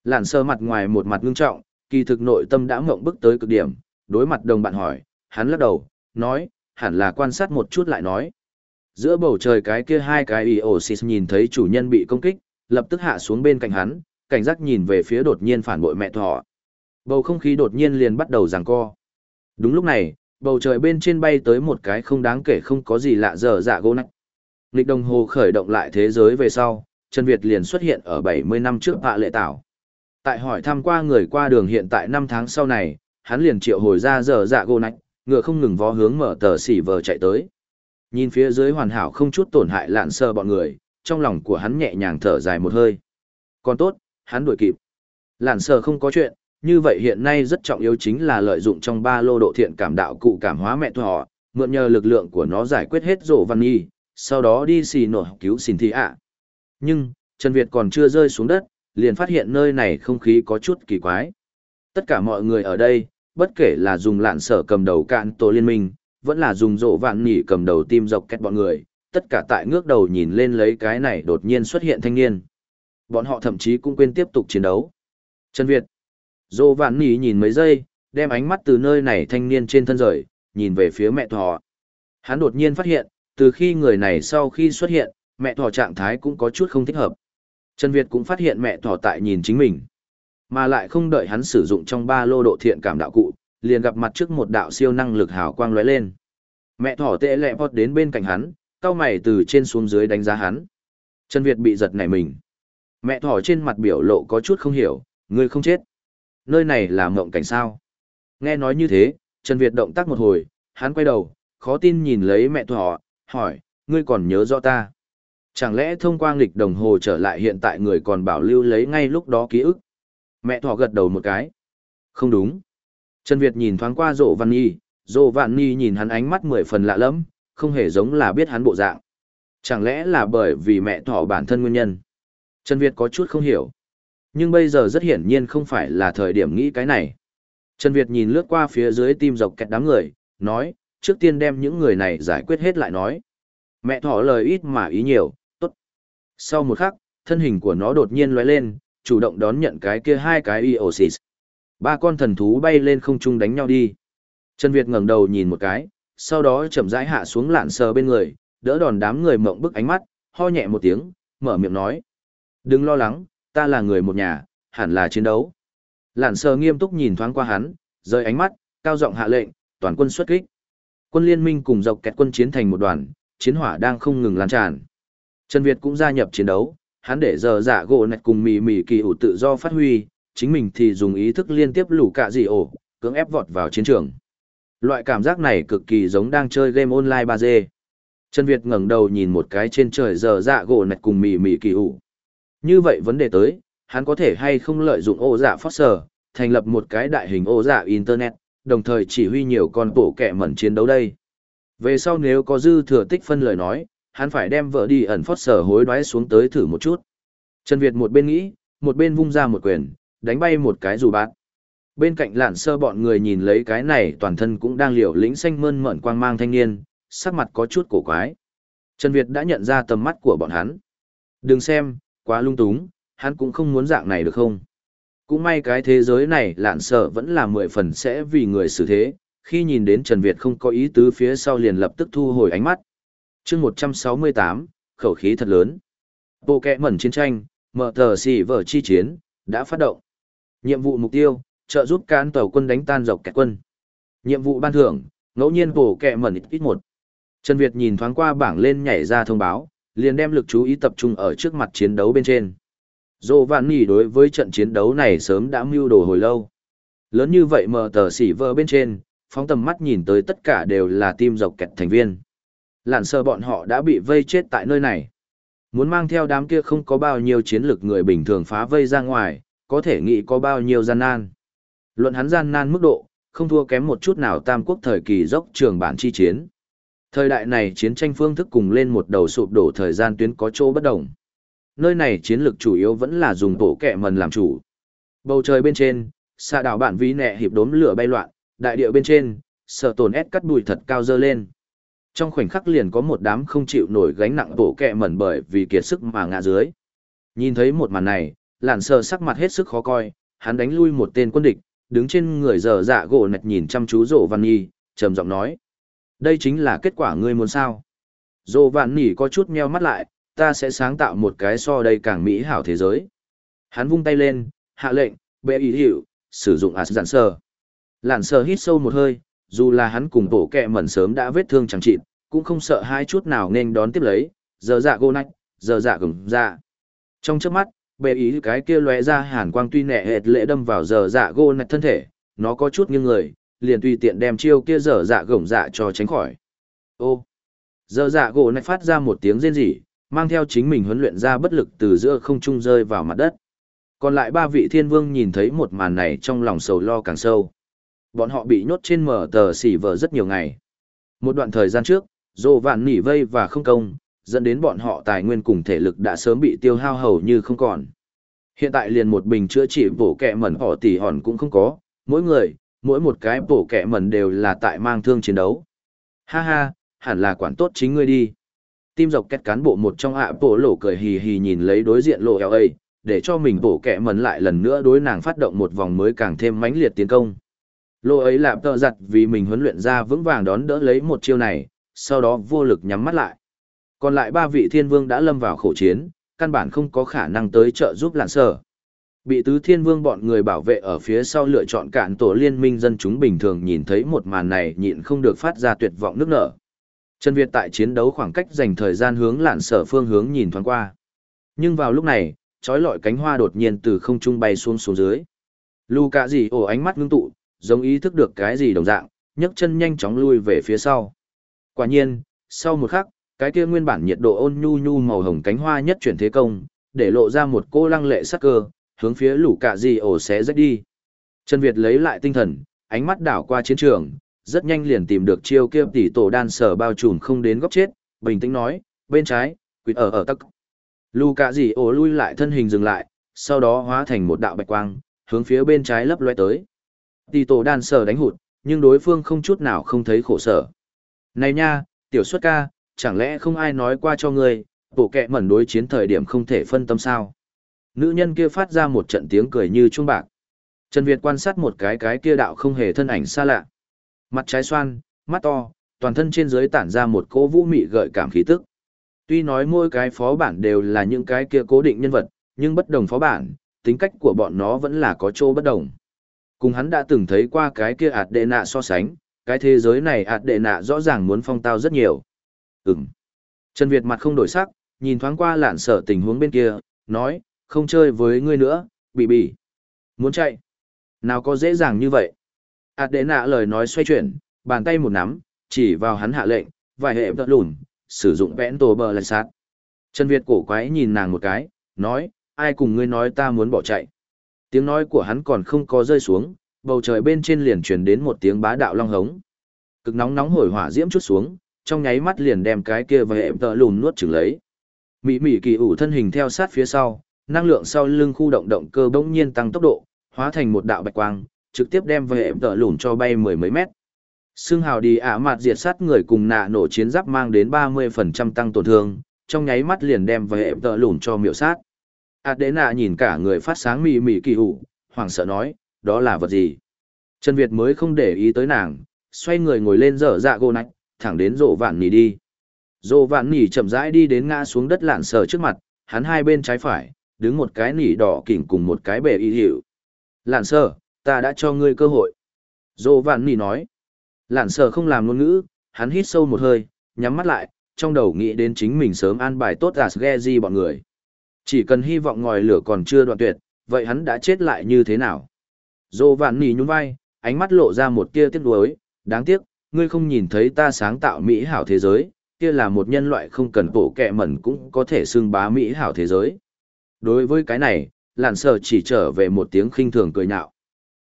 Lạn sơ mặt ngoài một mặt ngưng trọng, kỳ thực nội tâm đã mộng bức tới cực điểm, đối mặt đồng bạn hỏi, hắn lắc đầu, nói, hẳn là quan sát một chút lại nói. Giữa bầu trời cái kia hai cái Iosis nhìn thấy chủ nhân bị công kích, lập tức hạ xuống bên cạnh hắn, cảnh giác nhìn về phía đột nhiên phản bội mẹ thỏ. Bầu không khí đột nhiên liền bắt đầu giằng co. Đúng lúc này, bầu trời bên trên bay tới một cái không đáng kể không có gì lạ dở dạ gỗ nách. Lịch đồng hồ khởi động lại thế giới về sau, Trần Việt liền xuất hiện ở 70 năm trước hạ lệ tảo. Tại hỏi thăm qua người qua đường hiện tại năm tháng sau này, hắn liền triệu hồi ra giờ dạ gỗ nách, ngựa không ngừng vó hướng mở tờ xỉ vờ chạy tới. Nhìn phía dưới hoàn hảo không chút tổn hại lạn sơ bọn người, trong lòng của hắn nhẹ nhàng thở dài một hơi. Còn tốt, hắn đuổi kịp. Lạn sơ không có chuyện, như vậy hiện nay rất trọng yếu chính là lợi dụng trong ba lô độ thiện cảm đạo cụ cảm hóa mẹ thọ, mượn nhờ lực lượng của nó giải quyết hết rổ văn nghi, sau đó đi xì nổ cứu xin thị ạ. Nhưng, Trần Việt còn chưa rơi xuống đất, liền phát hiện nơi này không khí có chút kỳ quái. Tất cả mọi người ở đây, bất kể là dùng lạn sở cầm đầu cạn tổ liên minh, vẫn là dùng rộ vạn nhỉ cầm đầu tim dọc kết bọn người, tất cả tại ngước đầu nhìn lên lấy cái này đột nhiên xuất hiện thanh niên. Bọn họ thậm chí cũng quên tiếp tục chiến đấu. Trần Việt, rộ vạn nhỉ nhìn mấy giây, đem ánh mắt từ nơi này thanh niên trên thân rời, nhìn về phía mẹ thỏ. Hắn đột nhiên phát hiện, từ khi người này sau khi xuất hiện, mẹ thỏ trạng thái cũng có chút không thích hợp. Trần Việt cũng phát hiện mẹ thỏ tại nhìn chính mình. Mà lại không đợi hắn sử dụng trong ba lô độ thiện cảm đạo cụ, liền gặp mặt trước một đạo siêu năng lực hào quang lóe lên. Mẹ thỏ tệ lẹ vọt đến bên cạnh hắn, cao mày từ trên xuống dưới đánh giá hắn. Trần Việt bị giật nảy mình. Mẹ thỏ trên mặt biểu lộ có chút không hiểu, người không chết nơi này là mộng cảnh sao. Nghe nói như thế, Trần Việt động tác một hồi, hắn quay đầu, khó tin nhìn lấy mẹ thỏ, hỏi, ngươi còn nhớ rõ ta? Chẳng lẽ thông qua nghịch đồng hồ trở lại hiện tại người còn bảo lưu lấy ngay lúc đó ký ức? Mẹ thỏ gật đầu một cái. Không đúng. Trần Việt nhìn thoáng qua rộ văn nhi, rộ vạn nhi nhìn hắn ánh mắt mười phần lạ lẫm, không hề giống là biết hắn bộ dạng. Chẳng lẽ là bởi vì mẹ thỏ bản thân nguyên nhân? Trần Việt có chút không hiểu. Nhưng bây giờ rất hiển nhiên không phải là thời điểm nghĩ cái này. Trần Việt nhìn lướt qua phía dưới tim dọc kẹt đám người, nói, trước tiên đem những người này giải quyết hết lại nói. Mẹ thỏ lời ít mà ý nhiều. Sau một khắc, thân hình của nó đột nhiên lóe lên, chủ động đón nhận cái kia hai cái Eosis. Ba con thần thú bay lên không trung đánh nhau đi. Trần Việt ngẩng đầu nhìn một cái, sau đó chậm rãi hạ xuống lạn sờ bên người, đỡ đòn đám người mộng bức ánh mắt, ho nhẹ một tiếng, mở miệng nói. Đừng lo lắng, ta là người một nhà, hẳn là chiến đấu. Lạn sờ nghiêm túc nhìn thoáng qua hắn, rời ánh mắt, cao giọng hạ lệnh, toàn quân xuất kích. Quân liên minh cùng dọc kẹt quân chiến thành một đoàn, chiến hỏa đang không ngừng lan tràn. Trần Việt cũng gia nhập chiến đấu, hắn để giờ dạ gỗ nạch cùng mì mì kỳ ủ tự do phát huy, chính mình thì dùng ý thức liên tiếp lũ cạ dị ổ, cưỡng ép vọt vào chiến trường. Loại cảm giác này cực kỳ giống đang chơi game online 3D. Trần Việt ngẩng đầu nhìn một cái trên trời giờ dạ gỗ nạch cùng mì mì kỳ ủ. Như vậy vấn đề tới, hắn có thể hay không lợi dụng ô dạ Foster, thành lập một cái đại hình ô dạ Internet, đồng thời chỉ huy nhiều con tổ kẻ mẩn chiến đấu đây. Về sau nếu có dư thừa tích phân lời nói, hắn phải đem vợ đi ẩn phót sở hối đoái xuống tới thử một chút. Trần Việt một bên nghĩ, một bên vung ra một quyền, đánh bay một cái dù bát. Bên cạnh lạn sơ bọn người nhìn lấy cái này toàn thân cũng đang liều lĩnh xanh mơn mởn quang mang thanh niên, sắc mặt có chút cổ quái. Trần Việt đã nhận ra tầm mắt của bọn hắn. Đừng xem, quá lung túng, hắn cũng không muốn dạng này được không? Cũng may cái thế giới này lạn sợ vẫn là mười phần sẽ vì người xử thế, khi nhìn đến Trần Việt không có ý tứ phía sau liền lập tức thu hồi ánh mắt chương 168, khẩu khí thật lớn. Bộ kẽ mẩn chiến tranh, mở tờ xì vở chi chiến, đã phát động. Nhiệm vụ mục tiêu, trợ giúp cán tàu quân đánh tan dọc kẹt quân. Nhiệm vụ ban thưởng, ngẫu nhiên bổ kẹ mẩn ít ít một. Trần Việt nhìn thoáng qua bảng lên nhảy ra thông báo, liền đem lực chú ý tập trung ở trước mặt chiến đấu bên trên. dồ Vạn Nỉ đối với trận chiến đấu này sớm đã mưu đồ hồi lâu. Lớn như vậy mở tờ xỉ vơ bên trên, phóng tầm mắt nhìn tới tất cả đều là tim dọc kẹt thành viên. Lạn sơ bọn họ đã bị vây chết tại nơi này. Muốn mang theo đám kia không có bao nhiêu chiến lực người bình thường phá vây ra ngoài, có thể nghĩ có bao nhiêu gian nan. Luận hắn gian nan mức độ, không thua kém một chút nào tam quốc thời kỳ dốc trường bản chi chiến. Thời đại này chiến tranh phương thức cùng lên một đầu sụp đổ thời gian tuyến có chỗ bất đồng. Nơi này chiến lược chủ yếu vẫn là dùng tổ kẹ mần làm chủ. Bầu trời bên trên, xa đảo bản ví nẹ hiệp đốm lửa bay loạn, đại địa bên trên, sở tổn ép cắt bụi thật cao dơ lên. Trong khoảnh khắc liền có một đám không chịu nổi gánh nặng bổ kẹ mẩn bởi vì kiệt sức mà ngã dưới. Nhìn thấy một màn này, lạn sờ sắc mặt hết sức khó coi, hắn đánh lui một tên quân địch, đứng trên người dở dạ gỗ nạch nhìn chăm chú rộ văn nhi, trầm giọng nói. Đây chính là kết quả ngươi muốn sao. Dô vạn nỉ có chút meo mắt lại, ta sẽ sáng tạo một cái so đây càng mỹ hảo thế giới. Hắn vung tay lên, hạ lệnh, bệ ý hiệu, sử dụng ạt giản sơ. Lạn sơ hít sâu một hơi, dù là hắn cùng bộ kẹ mẩn sớm đã vết thương chẳng chịt, cũng không sợ hai chút nào nên đón tiếp lấy, giờ dạ gô nách, giờ dạ gừng dạ. Trong trước mắt, bệ ý cái kia lóe ra hàn quang tuy nẹ hệt lệ đâm vào giờ dạ gô nách thân thể, nó có chút nghiêng người, liền tùy tiện đem chiêu kia dở dạ gồng dạ cho tránh khỏi. Ô! Dở dạ gỗ nách phát ra một tiếng rên rỉ, mang theo chính mình huấn luyện ra bất lực từ giữa không trung rơi vào mặt đất. Còn lại ba vị thiên vương nhìn thấy một màn này trong lòng sầu lo càng sâu. Bọn họ bị nhốt trên mở tờ xỉ vờ rất nhiều ngày. Một đoạn thời gian trước, dồ vạn nỉ vây và không công, dẫn đến bọn họ tài nguyên cùng thể lực đã sớm bị tiêu hao hầu như không còn. Hiện tại liền một bình chữa trị bổ kẹ mẩn họ tỷ hòn cũng không có, mỗi người, mỗi một cái bổ kẹ mẩn đều là tại mang thương chiến đấu. Ha ha, hẳn là quản tốt chính ngươi đi. Tim dọc kết cán bộ một trong ạ bộ lỗ cười hì hì nhìn lấy đối diện lộ LA, để cho mình bổ kẹ mẩn lại lần nữa đối nàng phát động một vòng mới càng thêm mãnh liệt tiến công. Lô ấy lạp tợ giặt vì mình huấn luyện ra vững vàng đón đỡ lấy một chiêu này, sau đó vô lực nhắm mắt lại. Còn lại ba vị thiên vương đã lâm vào khổ chiến, căn bản không có khả năng tới trợ giúp lạn sở. Bị tứ thiên vương bọn người bảo vệ ở phía sau lựa chọn cạn tổ liên minh dân chúng bình thường nhìn thấy một màn này nhịn không được phát ra tuyệt vọng nước nở. Trần Việt tại chiến đấu khoảng cách dành thời gian hướng lạn sở phương hướng nhìn thoáng qua. Nhưng vào lúc này, trói lọi cánh hoa đột nhiên từ không trung bay xuống xuống dưới. Lu cả gì ổ ánh mắt ngưng tụ, giống ý thức được cái gì đồng dạng, nhấc chân nhanh chóng lui về phía sau. Quả nhiên, sau một khắc, cái kia nguyên bản nhiệt độ ôn nhu nhu màu hồng cánh hoa nhất chuyển thế công, để lộ ra một cô lăng lệ sắc cơ, hướng phía lũ cạ gì ổ xé rách đi. Trần Việt lấy lại tinh thần, ánh mắt đảo qua chiến trường, rất nhanh liền tìm được chiêu kia tỷ tổ đan sở bao trùm không đến góc chết, bình tĩnh nói, bên trái, quỵt ở ở tắc. Lũ cạ gì ổ lui lại thân hình dừng lại, sau đó hóa thành một đạo bạch quang, hướng phía bên trái lấp loe tới. Tỷ tổ đàn sở đánh hụt, nhưng đối phương không chút nào không thấy khổ sở. Này nha, tiểu xuất ca, chẳng lẽ không ai nói qua cho ngươi, bộ kẹ mẩn đối chiến thời điểm không thể phân tâm sao? Nữ nhân kia phát ra một trận tiếng cười như chuông bạc. Trần Việt quan sát một cái cái kia đạo không hề thân ảnh xa lạ. Mặt trái xoan, mắt to, toàn thân trên dưới tản ra một cỗ vũ mị gợi cảm khí tức. Tuy nói mỗi cái phó bản đều là những cái kia cố định nhân vật, nhưng bất đồng phó bản, tính cách của bọn nó vẫn là có chỗ bất đồng. Cùng hắn đã từng thấy qua cái kia ạt đệ nạ so sánh, cái thế giới này ạt đệ nạ rõ ràng muốn phong tao rất nhiều. Ừm. Trần Việt mặt không đổi sắc, nhìn thoáng qua lạn sở tình huống bên kia, nói, không chơi với ngươi nữa, bị bị. Muốn chạy? Nào có dễ dàng như vậy? Ảt đệ nạ lời nói xoay chuyển, bàn tay một nắm, chỉ vào hắn hạ lệnh, vài hệ vật lùn, sử dụng vẽn tổ bờ lại sát. Trần Việt cổ quái nhìn nàng một cái, nói, ai cùng ngươi nói ta muốn bỏ chạy? Tiếng nói của hắn còn không có rơi xuống, bầu trời bên trên liền truyền đến một tiếng bá đạo long hống. Cực nóng nóng hổi hỏa diễm chút xuống, trong nháy mắt liền đem cái kia và hệm tợ lùn nuốt chửng lấy. mỹ mỹ kỳ ủ thân hình theo sát phía sau, năng lượng sau lưng khu động động cơ bỗng nhiên tăng tốc độ, hóa thành một đạo bạch quang, trực tiếp đem và hệm tợ lùn cho bay mười mấy mét. Xương hào đi ả mặt diệt sát người cùng nạ nổ chiến giáp mang đến 30% tăng tổn thương, trong nháy mắt liền đem và hệm tợ lùn cho miểu sát. Adena nhìn cả người phát sáng mị mị kỳ hủ, hoảng sợ nói, đó là vật gì? Trần Việt mới không để ý tới nàng, xoay người ngồi lên dở dạ gô nách, thẳng đến rộ vạn nỉ đi. Rộ vạn nỉ chậm rãi đi đến ngã xuống đất lạn sờ trước mặt, hắn hai bên trái phải, đứng một cái nỉ đỏ kỉnh cùng một cái bề y hiệu. Lạn sờ, ta đã cho ngươi cơ hội. Rộ vạn nỉ nói. Lạn sờ không làm ngôn ngữ, hắn hít sâu một hơi, nhắm mắt lại, trong đầu nghĩ đến chính mình sớm an bài tốt Asgeji bọn người. Chỉ cần hy vọng ngòi lửa còn chưa đoạn tuyệt, vậy hắn đã chết lại như thế nào? Dô vạn nỉ nhún vai, ánh mắt lộ ra một tia tiếc nuối, đáng tiếc, ngươi không nhìn thấy ta sáng tạo Mỹ hảo thế giới, kia là một nhân loại không cần bộ kẹ mẩn cũng có thể xưng bá Mỹ hảo thế giới. Đối với cái này, làn sở chỉ trở về một tiếng khinh thường cười nhạo.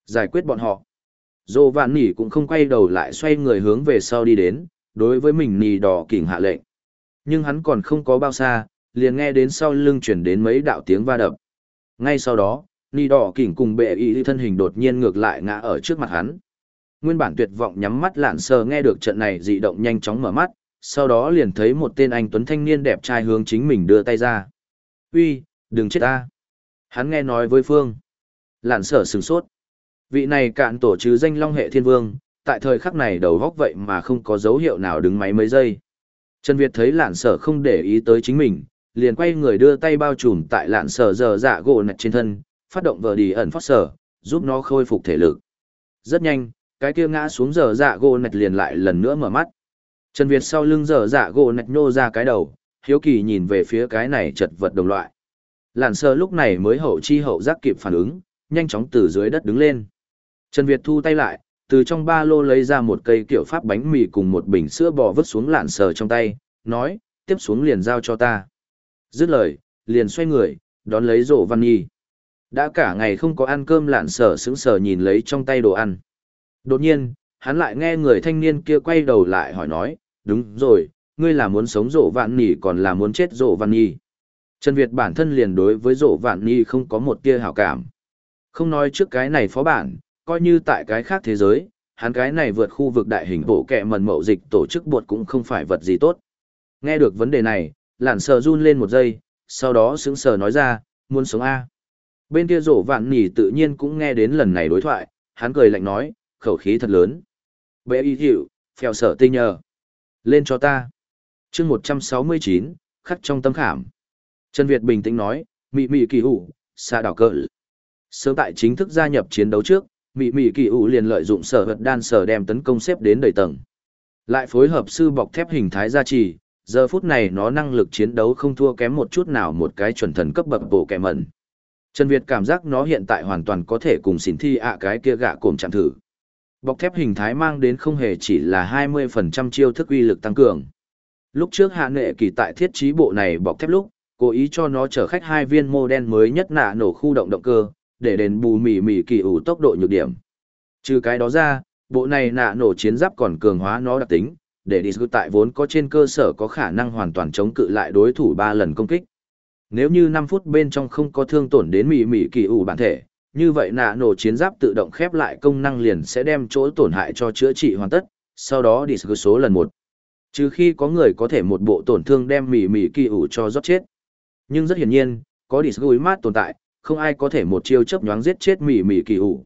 Giải quyết bọn họ. Dô vạn nỉ cũng không quay đầu lại xoay người hướng về sau đi đến, đối với mình nỉ đỏ kỉnh hạ lệnh. Nhưng hắn còn không có bao xa, liền nghe đến sau lưng chuyển đến mấy đạo tiếng va đập. Ngay sau đó, nỉ đỏ kỉnh cùng bệ y thân hình đột nhiên ngược lại ngã ở trước mặt hắn. Nguyên bản tuyệt vọng nhắm mắt lạn sờ nghe được trận này dị động nhanh chóng mở mắt, sau đó liền thấy một tên anh tuấn thanh niên đẹp trai hướng chính mình đưa tay ra. Uy, đừng chết ta. Hắn nghe nói với Phương. Lạn sở sừng sốt. Vị này cạn tổ chứ danh long hệ thiên vương, tại thời khắc này đầu góc vậy mà không có dấu hiệu nào đứng máy mấy giây. Trần Việt thấy lạn sở không để ý tới chính mình, liền quay người đưa tay bao trùm tại lạn sở giờ dạ gỗ nạch trên thân, phát động vờ đi ẩn phát sở, giúp nó khôi phục thể lực. Rất nhanh, cái kia ngã xuống giờ dạ gỗ nạch liền lại lần nữa mở mắt. Trần Việt sau lưng giờ dạ gỗ nạch nhô ra cái đầu, hiếu kỳ nhìn về phía cái này chật vật đồng loại. Lạn sở lúc này mới hậu chi hậu giác kịp phản ứng, nhanh chóng từ dưới đất đứng lên. Trần Việt thu tay lại, từ trong ba lô lấy ra một cây kiểu pháp bánh mì cùng một bình sữa bò vứt xuống lạn sờ trong tay, nói, tiếp xuống liền giao cho ta. Dứt lời, liền xoay người, đón lấy rổ văn nhi. Đã cả ngày không có ăn cơm lạn sở sững sờ nhìn lấy trong tay đồ ăn. Đột nhiên, hắn lại nghe người thanh niên kia quay đầu lại hỏi nói, đúng rồi, ngươi là muốn sống rộ vạn Nhi còn là muốn chết rộ vạn nhi. Trần Việt bản thân liền đối với rộ vạn nhi không có một tia hảo cảm. Không nói trước cái này phó bản, coi như tại cái khác thế giới, hắn cái này vượt khu vực đại hình bộ kẹ mần mậu dịch tổ chức buộc cũng không phải vật gì tốt. Nghe được vấn đề này, lản sờ run lên một giây, sau đó sững sờ nói ra, muốn sống A. Bên kia rổ vạn nỉ tự nhiên cũng nghe đến lần này đối thoại, hắn cười lạnh nói, khẩu khí thật lớn. Bệ y hiệu, phèo sở tinh nhờ. Lên cho ta. chương 169, khắc trong tâm khảm. Trần Việt bình tĩnh nói, mị mị kỳ hủ, xa đảo cỡ. Sớm tại chính thức gia nhập chiến đấu trước, mị mị kỳ hủ liền lợi dụng sở vật đan sở đem tấn công xếp đến đầy tầng. Lại phối hợp sư bọc thép hình thái gia trì, giờ phút này nó năng lực chiến đấu không thua kém một chút nào một cái chuẩn thần cấp bậc bộ kẻ mẩn. Trần Việt cảm giác nó hiện tại hoàn toàn có thể cùng xỉn thi ạ cái kia gạ cồm chạm thử. Bọc thép hình thái mang đến không hề chỉ là 20% chiêu thức uy lực tăng cường. Lúc trước hạ nghệ kỳ tại thiết trí bộ này bọc thép lúc, cố ý cho nó chở khách hai viên mô đen mới nhất nạ nổ khu động động cơ, để đền bù mỉ mỉ kỳ ủ tốc độ nhược điểm. Trừ cái đó ra, bộ này nạ nổ chiến giáp còn cường hóa nó đặc tính, để đi tại vốn có trên cơ sở có khả năng hoàn toàn chống cự lại đối thủ 3 lần công kích. Nếu như 5 phút bên trong không có thương tổn đến mỉ mỉ kỳ ủ bản thể, như vậy nạ nổ chiến giáp tự động khép lại công năng liền sẽ đem chỗ tổn hại cho chữa trị hoàn tất, sau đó đi số lần một. Trừ khi có người có thể một bộ tổn thương đem mỉ mỉ kỳ ủ cho rót chết. Nhưng rất hiển nhiên, có đi mát tồn tại, không ai có thể một chiêu chấp nhoáng giết chết mỉ mỉ kỳ ủ.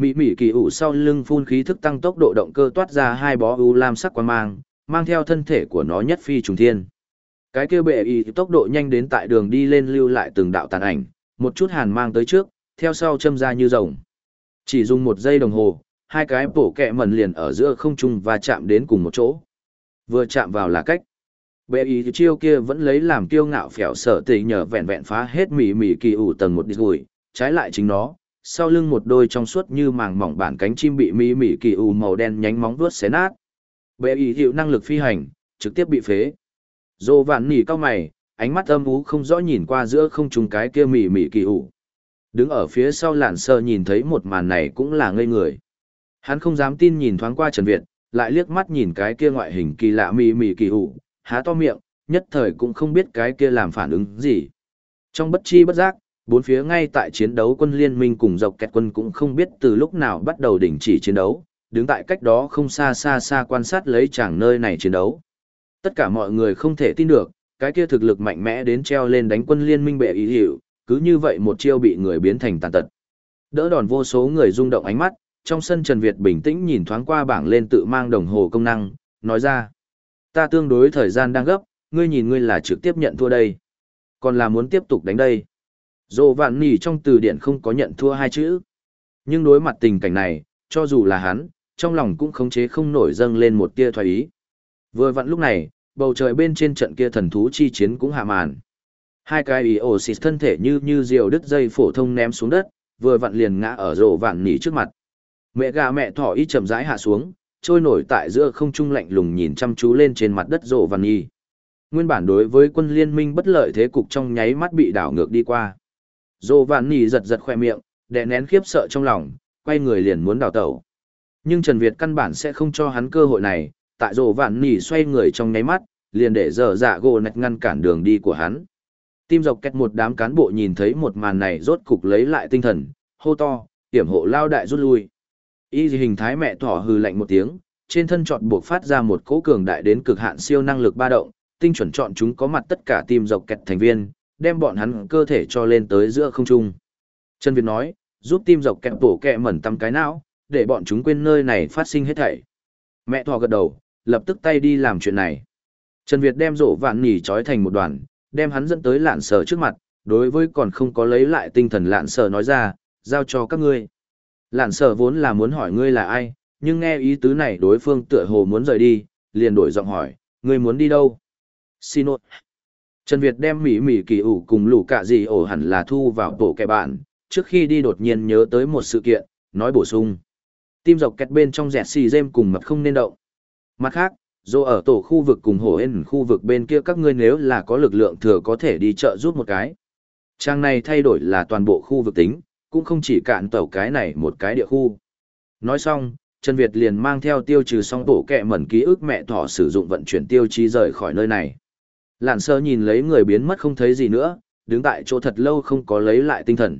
Mị mị kỳ ủ sau lưng phun khí thức tăng tốc độ động cơ toát ra hai bó u lam sắc quang mang, mang theo thân thể của nó nhất phi trùng thiên. Cái kia bệ y tốc độ nhanh đến tại đường đi lên lưu lại từng đạo tàn ảnh, một chút hàn mang tới trước, theo sau châm ra như rồng. Chỉ dùng một giây đồng hồ, hai cái bổ kẹ mẩn liền ở giữa không trung và chạm đến cùng một chỗ. Vừa chạm vào là cách. Bệ ý chiêu kia vẫn lấy làm kiêu ngạo phèo sở tỉ nhờ vẹn vẹn phá hết mỉ mỉ kỳ ủ tầng một đi rồi, trái lại chính nó, sau lưng một đôi trong suốt như màng mỏng bản cánh chim bị mỹ mỹ kỳ ù màu đen nhánh móng vuốt xé nát. Bệ ý hiệu năng lực phi hành, trực tiếp bị phế. Dô vạn nỉ cao mày, ánh mắt âm ú không rõ nhìn qua giữa không trung cái kia mỉ mỉ kỳ ủ. Đứng ở phía sau lạn sơ nhìn thấy một màn này cũng là ngây người. Hắn không dám tin nhìn thoáng qua Trần Việt, lại liếc mắt nhìn cái kia ngoại hình kỳ lạ mì mì kỳ hụ, há to miệng, nhất thời cũng không biết cái kia làm phản ứng gì. Trong bất chi bất giác, bốn phía ngay tại chiến đấu quân liên minh cùng dọc kẹt quân cũng không biết từ lúc nào bắt đầu đình chỉ chiến đấu, đứng tại cách đó không xa xa xa quan sát lấy chàng nơi này chiến đấu. Tất cả mọi người không thể tin được, cái kia thực lực mạnh mẽ đến treo lên đánh quân liên minh bệ ý hiệu, cứ như vậy một chiêu bị người biến thành tàn tật. Đỡ đòn vô số người rung động ánh mắt, trong sân Trần Việt bình tĩnh nhìn thoáng qua bảng lên tự mang đồng hồ công năng, nói ra. Ta tương đối thời gian đang gấp, ngươi nhìn ngươi là trực tiếp nhận thua đây. Còn là muốn tiếp tục đánh đây. Dồ vạn nỉ trong từ điển không có nhận thua hai chữ. Nhưng đối mặt tình cảnh này, cho dù là hắn, trong lòng cũng khống chế không nổi dâng lên một tia thoái ý. Vừa vặn lúc này, bầu trời bên trên trận kia thần thú chi chiến cũng hạ màn. Hai cái ý ổ xịt thân thể như như diều đứt dây phổ thông ném xuống đất, vừa vặn liền ngã ở rổ vạn nỉ trước mặt. Mẹ gà mẹ thỏ y chậm rãi hạ xuống, trôi nổi tại giữa không trung lạnh lùng nhìn chăm chú lên trên mặt đất rổ vạn nỉ. Nguyên bản đối với quân liên minh bất lợi thế cục trong nháy mắt bị đảo ngược đi qua. Dô vạn nỉ giật giật khoe miệng, đè nén khiếp sợ trong lòng, quay người liền muốn đào tẩu. Nhưng Trần Việt căn bản sẽ không cho hắn cơ hội này, tại Dô vạn nỉ xoay người trong nháy mắt, liền để dở dạ gỗ nạch ngăn cản đường đi của hắn. Tim dọc kẹt một đám cán bộ nhìn thấy một màn này rốt cục lấy lại tinh thần, hô to, hiểm hộ lao đại rút lui. Y hình thái mẹ thỏ hừ lạnh một tiếng, trên thân chọn buộc phát ra một cỗ cường đại đến cực hạn siêu năng lực ba động, tinh chuẩn chọn chúng có mặt tất cả tim dọc kẹt thành viên, đem bọn hắn cơ thể cho lên tới giữa không trung. Trần Việt nói, giúp tim dọc kẹp bổ kẹ mẩn tăm cái não, để bọn chúng quên nơi này phát sinh hết thảy. Mẹ thỏ gật đầu, lập tức tay đi làm chuyện này. Trần Việt đem rổ vạn nỉ trói thành một đoàn, đem hắn dẫn tới lạn sở trước mặt, đối với còn không có lấy lại tinh thần lạn sở nói ra, giao cho các ngươi. Lạn sở vốn là muốn hỏi ngươi là ai, nhưng nghe ý tứ này đối phương tựa hồ muốn rời đi, liền đổi giọng hỏi, ngươi muốn đi đâu? Xin lỗi. Trần Việt đem mỉ mỉ kỳ ủ cùng lũ cả gì ổ hẳn là thu vào tổ kẻ bạn, trước khi đi đột nhiên nhớ tới một sự kiện, nói bổ sung. Tim dọc kẹt bên trong dẹt xì dêm cùng mật không nên động. Mặt khác, dù ở tổ khu vực cùng hồ hên khu vực bên kia các ngươi nếu là có lực lượng thừa có thể đi chợ giúp một cái. Trang này thay đổi là toàn bộ khu vực tính, cũng không chỉ cạn tàu cái này một cái địa khu. Nói xong, Trần Việt liền mang theo tiêu trừ xong tổ kẹ mẩn ký ức mẹ thỏ sử dụng vận chuyển tiêu chí rời khỏi nơi này. Lạn sơ nhìn lấy người biến mất không thấy gì nữa, đứng tại chỗ thật lâu không có lấy lại tinh thần.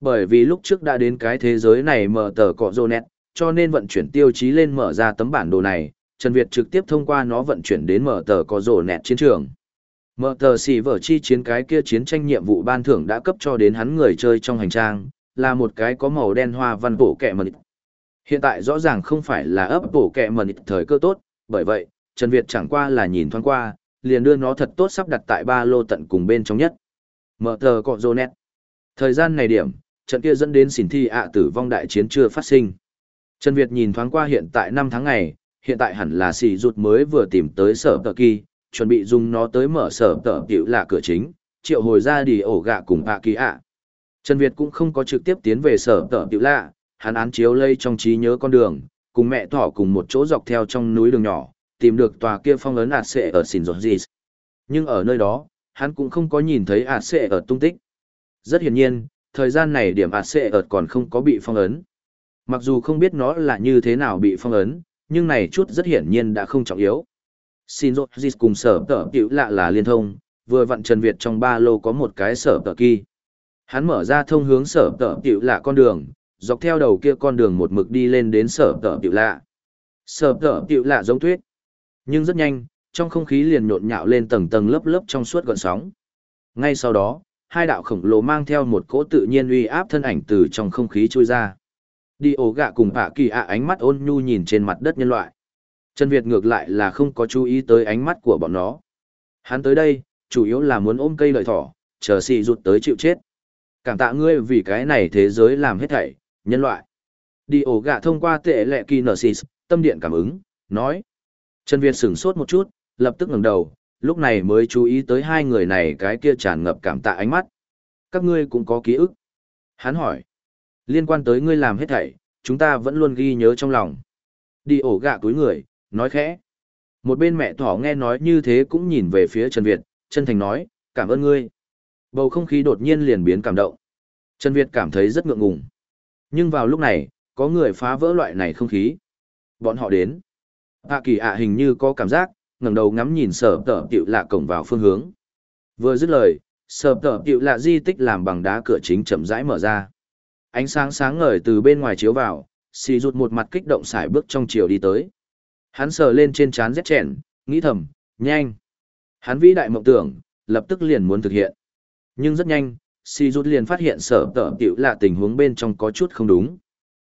Bởi vì lúc trước đã đến cái thế giới này mở tờ cọ rô nét, cho nên vận chuyển tiêu chí lên mở ra tấm bản đồ này, Trần Việt trực tiếp thông qua nó vận chuyển đến mở tờ có rổ nẹt chiến trường. Mở tờ xì vở chi chiến cái kia chiến tranh nhiệm vụ ban thưởng đã cấp cho đến hắn người chơi trong hành trang, là một cái có màu đen hoa văn bổ kẹ mật. Hiện tại rõ ràng không phải là ấp bổ kẹ mật thời cơ tốt, bởi vậy, Trần Việt chẳng qua là nhìn thoáng qua, liền đưa nó thật tốt sắp đặt tại ba lô tận cùng bên trong nhất. Mở tờ cọ rô nét. Thời gian này điểm, trận kia dẫn đến xỉn thi ạ tử vong đại chiến chưa phát sinh. Trần Việt nhìn thoáng qua hiện tại năm tháng ngày, hiện tại hẳn là xỉ rụt mới vừa tìm tới sở tờ kỳ, chuẩn bị dùng nó tới mở sở tờ tiểu là cửa chính, triệu hồi ra đi ổ gạ cùng hạ kỳ ạ. Trần Việt cũng không có trực tiếp tiến về sở tờ tiểu lạ, hắn án chiếu lây trong trí nhớ con đường, cùng mẹ thỏ cùng một chỗ dọc theo trong núi đường nhỏ, tìm được tòa kia phong ấn ạt sệ ở xìn rột Nhưng ở nơi đó, hắn cũng không có nhìn thấy ạt sệ ở tung tích. Rất hiển nhiên, thời gian này điểm ạt sệ ở còn không có bị phong ấn. Mặc dù không biết nó là như thế nào bị phong ấn, nhưng này chút rất hiển nhiên đã không trọng yếu. Xin rốt cùng sở tở tiểu lạ là liên thông, vừa vặn Trần Việt trong ba lô có một cái sở tở kỳ. Hắn mở ra thông hướng sở tở tiểu lạ con đường, dọc theo đầu kia con đường một mực đi lên đến sở tở tiểu lạ. Sở tở tiểu lạ giống tuyết. Nhưng rất nhanh, trong không khí liền nhộn nhạo lên tầng tầng lớp lớp trong suốt gọn sóng. Ngay sau đó, hai đạo khổng lồ mang theo một cỗ tự nhiên uy áp thân ảnh từ trong không khí trôi ra. Đi ổ gạ cùng hạ kỳ ạ ánh mắt ôn nhu nhìn trên mặt đất nhân loại. Trần Việt ngược lại là không có chú ý tới ánh mắt của bọn nó. Hắn tới đây, chủ yếu là muốn ôm cây lợi thỏ, chờ xì rụt tới chịu chết. Cảm tạ ngươi vì cái này thế giới làm hết thảy, nhân loại. Đi ổ gạ thông qua tệ lệ kỳ nở xì, tâm điện cảm ứng, nói. Trần Việt sửng sốt một chút, lập tức ngẩng đầu, lúc này mới chú ý tới hai người này cái kia tràn ngập cảm tạ ánh mắt. Các ngươi cũng có ký ức. Hắn hỏi. Liên quan tới ngươi làm hết thảy, chúng ta vẫn luôn ghi nhớ trong lòng. Đi ổ gạ túi người, nói khẽ. Một bên mẹ thỏ nghe nói như thế cũng nhìn về phía Trần Việt, chân thành nói, cảm ơn ngươi. Bầu không khí đột nhiên liền biến cảm động. Trần Việt cảm thấy rất ngượng ngùng. Nhưng vào lúc này, có người phá vỡ loại này không khí. Bọn họ đến. Hạ kỳ ạ hình như có cảm giác, ngẩng đầu ngắm nhìn sở tở tiệu lạ cổng vào phương hướng. Vừa dứt lời, sở tở tiệu lạ di tích làm bằng đá cửa chính chậm rãi mở ra. Ánh sáng sáng ngời từ bên ngoài chiếu vào, xì rụt một mặt kích động xài bước trong chiều đi tới. Hắn sờ lên trên trán rét chèn, nghĩ thầm, nhanh. Hắn vĩ đại mộng tưởng, lập tức liền muốn thực hiện. Nhưng rất nhanh, xì rụt liền phát hiện sở tở tiệu lạ tình huống bên trong có chút không đúng.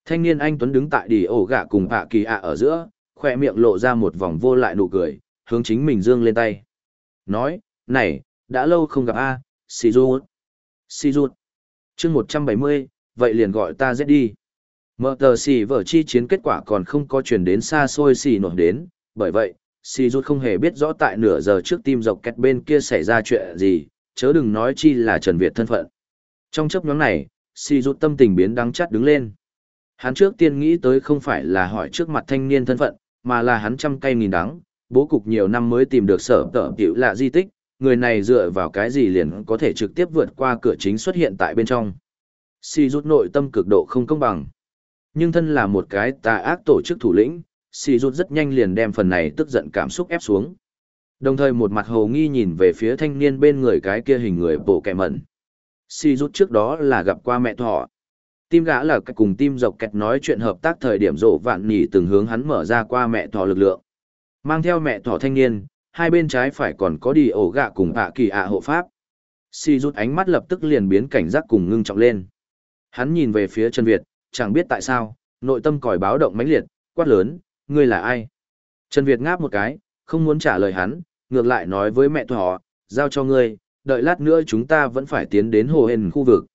Thanh niên anh Tuấn đứng tại đỉ ổ gạ cùng hạ kỳ ạ ở giữa, khoe miệng lộ ra một vòng vô lại nụ cười, hướng chính mình dương lên tay. Nói, này, đã lâu không gặp A, xì rụt. Xì rụt. chương 170, vậy liền gọi ta Z đi. Mở tờ xì vở chi chiến kết quả còn không có truyền đến xa xôi xì nổi đến, bởi vậy, xì rút không hề biết rõ tại nửa giờ trước tim dọc kẹt bên kia xảy ra chuyện gì, chớ đừng nói chi là Trần Việt thân phận. Trong chấp nhóm này, xì rút tâm tình biến đắng chắt đứng lên. Hắn trước tiên nghĩ tới không phải là hỏi trước mặt thanh niên thân phận, mà là hắn trăm cây nghìn đắng, bố cục nhiều năm mới tìm được sở tở tiểu lạ di tích, người này dựa vào cái gì liền có thể trực tiếp vượt qua cửa chính xuất hiện tại bên trong. Si rút nội tâm cực độ không công bằng. Nhưng thân là một cái tà ác tổ chức thủ lĩnh, Si rút rất nhanh liền đem phần này tức giận cảm xúc ép xuống. Đồng thời một mặt hồ nghi nhìn về phía thanh niên bên người cái kia hình người bộ kẻ mẩn. Si rút trước đó là gặp qua mẹ thọ. Tim gã là cùng tim dọc kẹt nói chuyện hợp tác thời điểm rộ vạn nhỉ từng hướng hắn mở ra qua mẹ thọ lực lượng. Mang theo mẹ thọ thanh niên, hai bên trái phải còn có đi ổ gạ cùng ạ kỳ ạ hộ pháp. Si rút ánh mắt lập tức liền biến cảnh giác cùng ngưng trọng lên. Hắn nhìn về phía Trần Việt, chẳng biết tại sao, nội tâm còi báo động mãnh liệt, quát lớn, ngươi là ai? Trần Việt ngáp một cái, không muốn trả lời hắn, ngược lại nói với mẹ thỏ giao cho ngươi, đợi lát nữa chúng ta vẫn phải tiến đến hồ hên khu vực.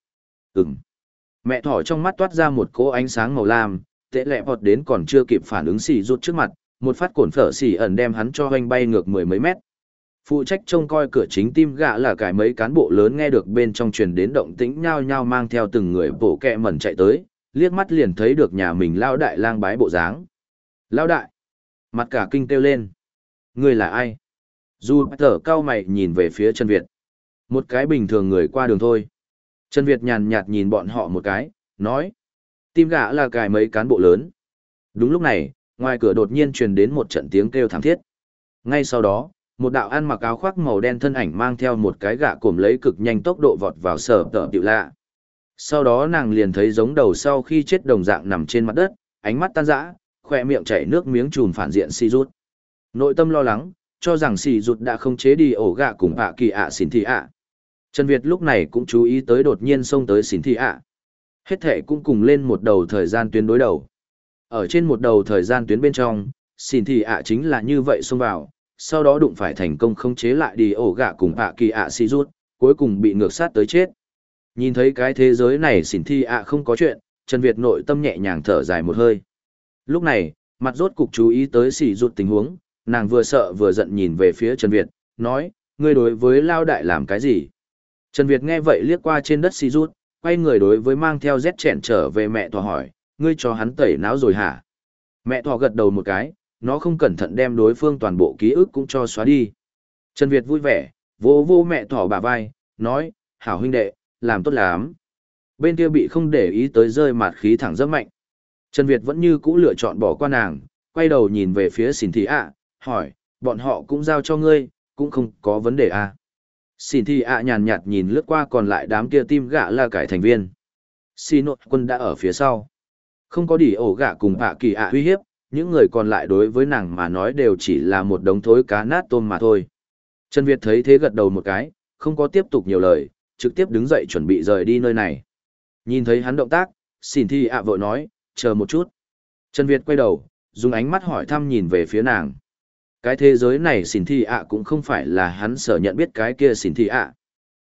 ừng Mẹ thỏ trong mắt toát ra một cỗ ánh sáng màu lam, tệ lẹ vọt đến còn chưa kịp phản ứng xì rút trước mặt, một phát cổn phở xì ẩn đem hắn cho hoanh bay ngược mười mấy mét. Phụ trách trông coi cửa chính tim gạ là cải mấy cán bộ lớn nghe được bên trong truyền đến động tĩnh nhao nhao mang theo từng người bổ kẹ mẩn chạy tới, liếc mắt liền thấy được nhà mình lao đại lang bái bộ dáng. Lao đại! Mặt cả kinh kêu lên. Người là ai? Dù tở cao mày nhìn về phía Trần Việt. Một cái bình thường người qua đường thôi. Trần Việt nhàn nhạt nhìn bọn họ một cái, nói. Tim gạ là cài mấy cán bộ lớn. Đúng lúc này, ngoài cửa đột nhiên truyền đến một trận tiếng kêu thảm thiết. Ngay sau đó, một đạo ăn mặc áo khoác màu đen thân ảnh mang theo một cái gạ cồm lấy cực nhanh tốc độ vọt vào sở tợ tiểu lạ. Sau đó nàng liền thấy giống đầu sau khi chết đồng dạng nằm trên mặt đất, ánh mắt tan rã, khỏe miệng chảy nước miếng trùm phản diện si rút. Nội tâm lo lắng, cho rằng si rút đã không chế đi ổ gạ cùng ạ kỳ ạ xin thị ạ. Trần Việt lúc này cũng chú ý tới đột nhiên xông tới xỉn thị ạ. Hết thể cũng cùng lên một đầu thời gian tuyến đối đầu. Ở trên một đầu thời gian tuyến bên trong, xỉn thị ạ chính là như vậy xông vào, sau đó đụng phải thành công không chế lại đi ổ gạ cùng ạ kỳ ạ si rút, cuối cùng bị ngược sát tới chết. Nhìn thấy cái thế giới này xỉn thi ạ không có chuyện, Trần Việt nội tâm nhẹ nhàng thở dài một hơi. Lúc này, mặt rốt cục chú ý tới xỉ rút tình huống, nàng vừa sợ vừa giận nhìn về phía Trần Việt, nói, ngươi đối với Lao Đại làm cái gì? Trần Việt nghe vậy liếc qua trên đất xì rút, quay người đối với mang theo rét chẹn trở về mẹ thỏ hỏi, ngươi cho hắn tẩy não rồi hả? Mẹ thỏ gật đầu một cái, nó không cẩn thận đem đối phương toàn bộ ký ức cũng cho xóa đi. Trần Việt vui vẻ, vô vô mẹ thỏ bà vai, nói, hảo huynh đệ, làm tốt lắm. Bên kia bị không để ý tới rơi mạt khí thẳng rất mạnh. Trần Việt vẫn như cũ lựa chọn bỏ qua nàng, quay đầu nhìn về phía xỉn thị ạ, hỏi, bọn họ cũng giao cho ngươi, cũng không có vấn đề à. Xỉn thi ạ nhàn nhạt nhìn lướt qua còn lại đám kia tim gạ là cải thành viên. Xin nội quân đã ở phía sau. Không có đỉ ổ gạ cùng ạ kỳ ạ uy hiếp, những người còn lại đối với nàng mà nói đều chỉ là một đống thối cá nát tôm mà thôi. Trần Việt thấy thế gật đầu một cái, không có tiếp tục nhiều lời, trực tiếp đứng dậy chuẩn bị rời đi nơi này. Nhìn thấy hắn động tác, xỉn thi ạ vội nói, chờ một chút. Trần Việt quay đầu, dùng ánh mắt hỏi thăm nhìn về phía nàng. Cái thế giới này xỉn thi ạ cũng không phải là hắn sở nhận biết cái kia xỉn thi ạ.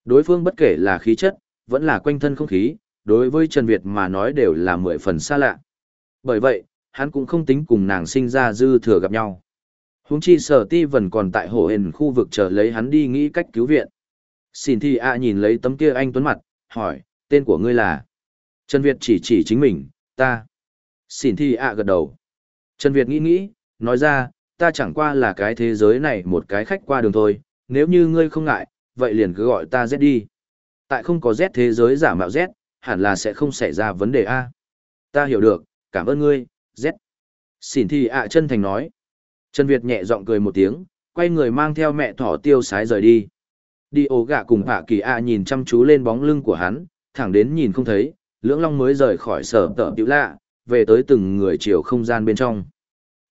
Đối phương bất kể là khí chất, vẫn là quanh thân không khí, đối với Trần Việt mà nói đều là mười phần xa lạ. Bởi vậy, hắn cũng không tính cùng nàng sinh ra dư thừa gặp nhau. Húng chi sở ti vẫn còn tại hồ hình khu vực chờ lấy hắn đi nghĩ cách cứu viện. Xin thi ạ nhìn lấy tấm kia anh tuấn mặt, hỏi, tên của ngươi là? Trần Việt chỉ chỉ chính mình, ta. Xin thi ạ gật đầu. Trần Việt nghĩ nghĩ, nói ra, ta chẳng qua là cái thế giới này một cái khách qua đường thôi, nếu như ngươi không ngại, vậy liền cứ gọi ta Z đi. Tại không có Z thế giới giả mạo Z, hẳn là sẽ không xảy ra vấn đề A. Ta hiểu được, cảm ơn ngươi, Z. Xỉn thì ạ chân thành nói. Trần Việt nhẹ giọng cười một tiếng, quay người mang theo mẹ thỏ tiêu sái rời đi. Đi ổ gạ cùng hạ kỳ ạ nhìn chăm chú lên bóng lưng của hắn, thẳng đến nhìn không thấy, lưỡng long mới rời khỏi sở tợ tiểu lạ, về tới từng người chiều không gian bên trong.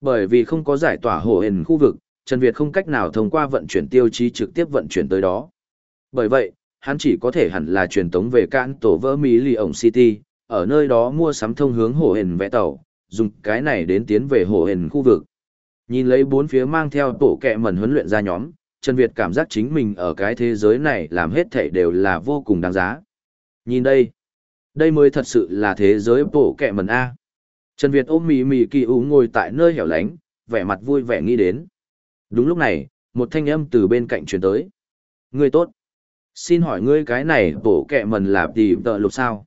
Bởi vì không có giải tỏa hồ hình khu vực, Trần Việt không cách nào thông qua vận chuyển tiêu chí trực tiếp vận chuyển tới đó. Bởi vậy, hắn chỉ có thể hẳn là truyền tống về cạn tổ vỡ Mỹ lì ổng City, ở nơi đó mua sắm thông hướng hồ hình vẽ tàu, dùng cái này đến tiến về hồ hình khu vực. Nhìn lấy bốn phía mang theo tổ kẹ mẩn huấn luyện ra nhóm, Trần Việt cảm giác chính mình ở cái thế giới này làm hết thảy đều là vô cùng đáng giá. Nhìn đây, đây mới thật sự là thế giới tổ kẹ mẩn A. Trần Việt ôm mì mì kỳ ú ngồi tại nơi hẻo lánh, vẻ mặt vui vẻ nghĩ đến. Đúng lúc này, một thanh âm từ bên cạnh truyền tới. Ngươi tốt. Xin hỏi ngươi cái này bổ kẹ mần là gì tợ lục sao?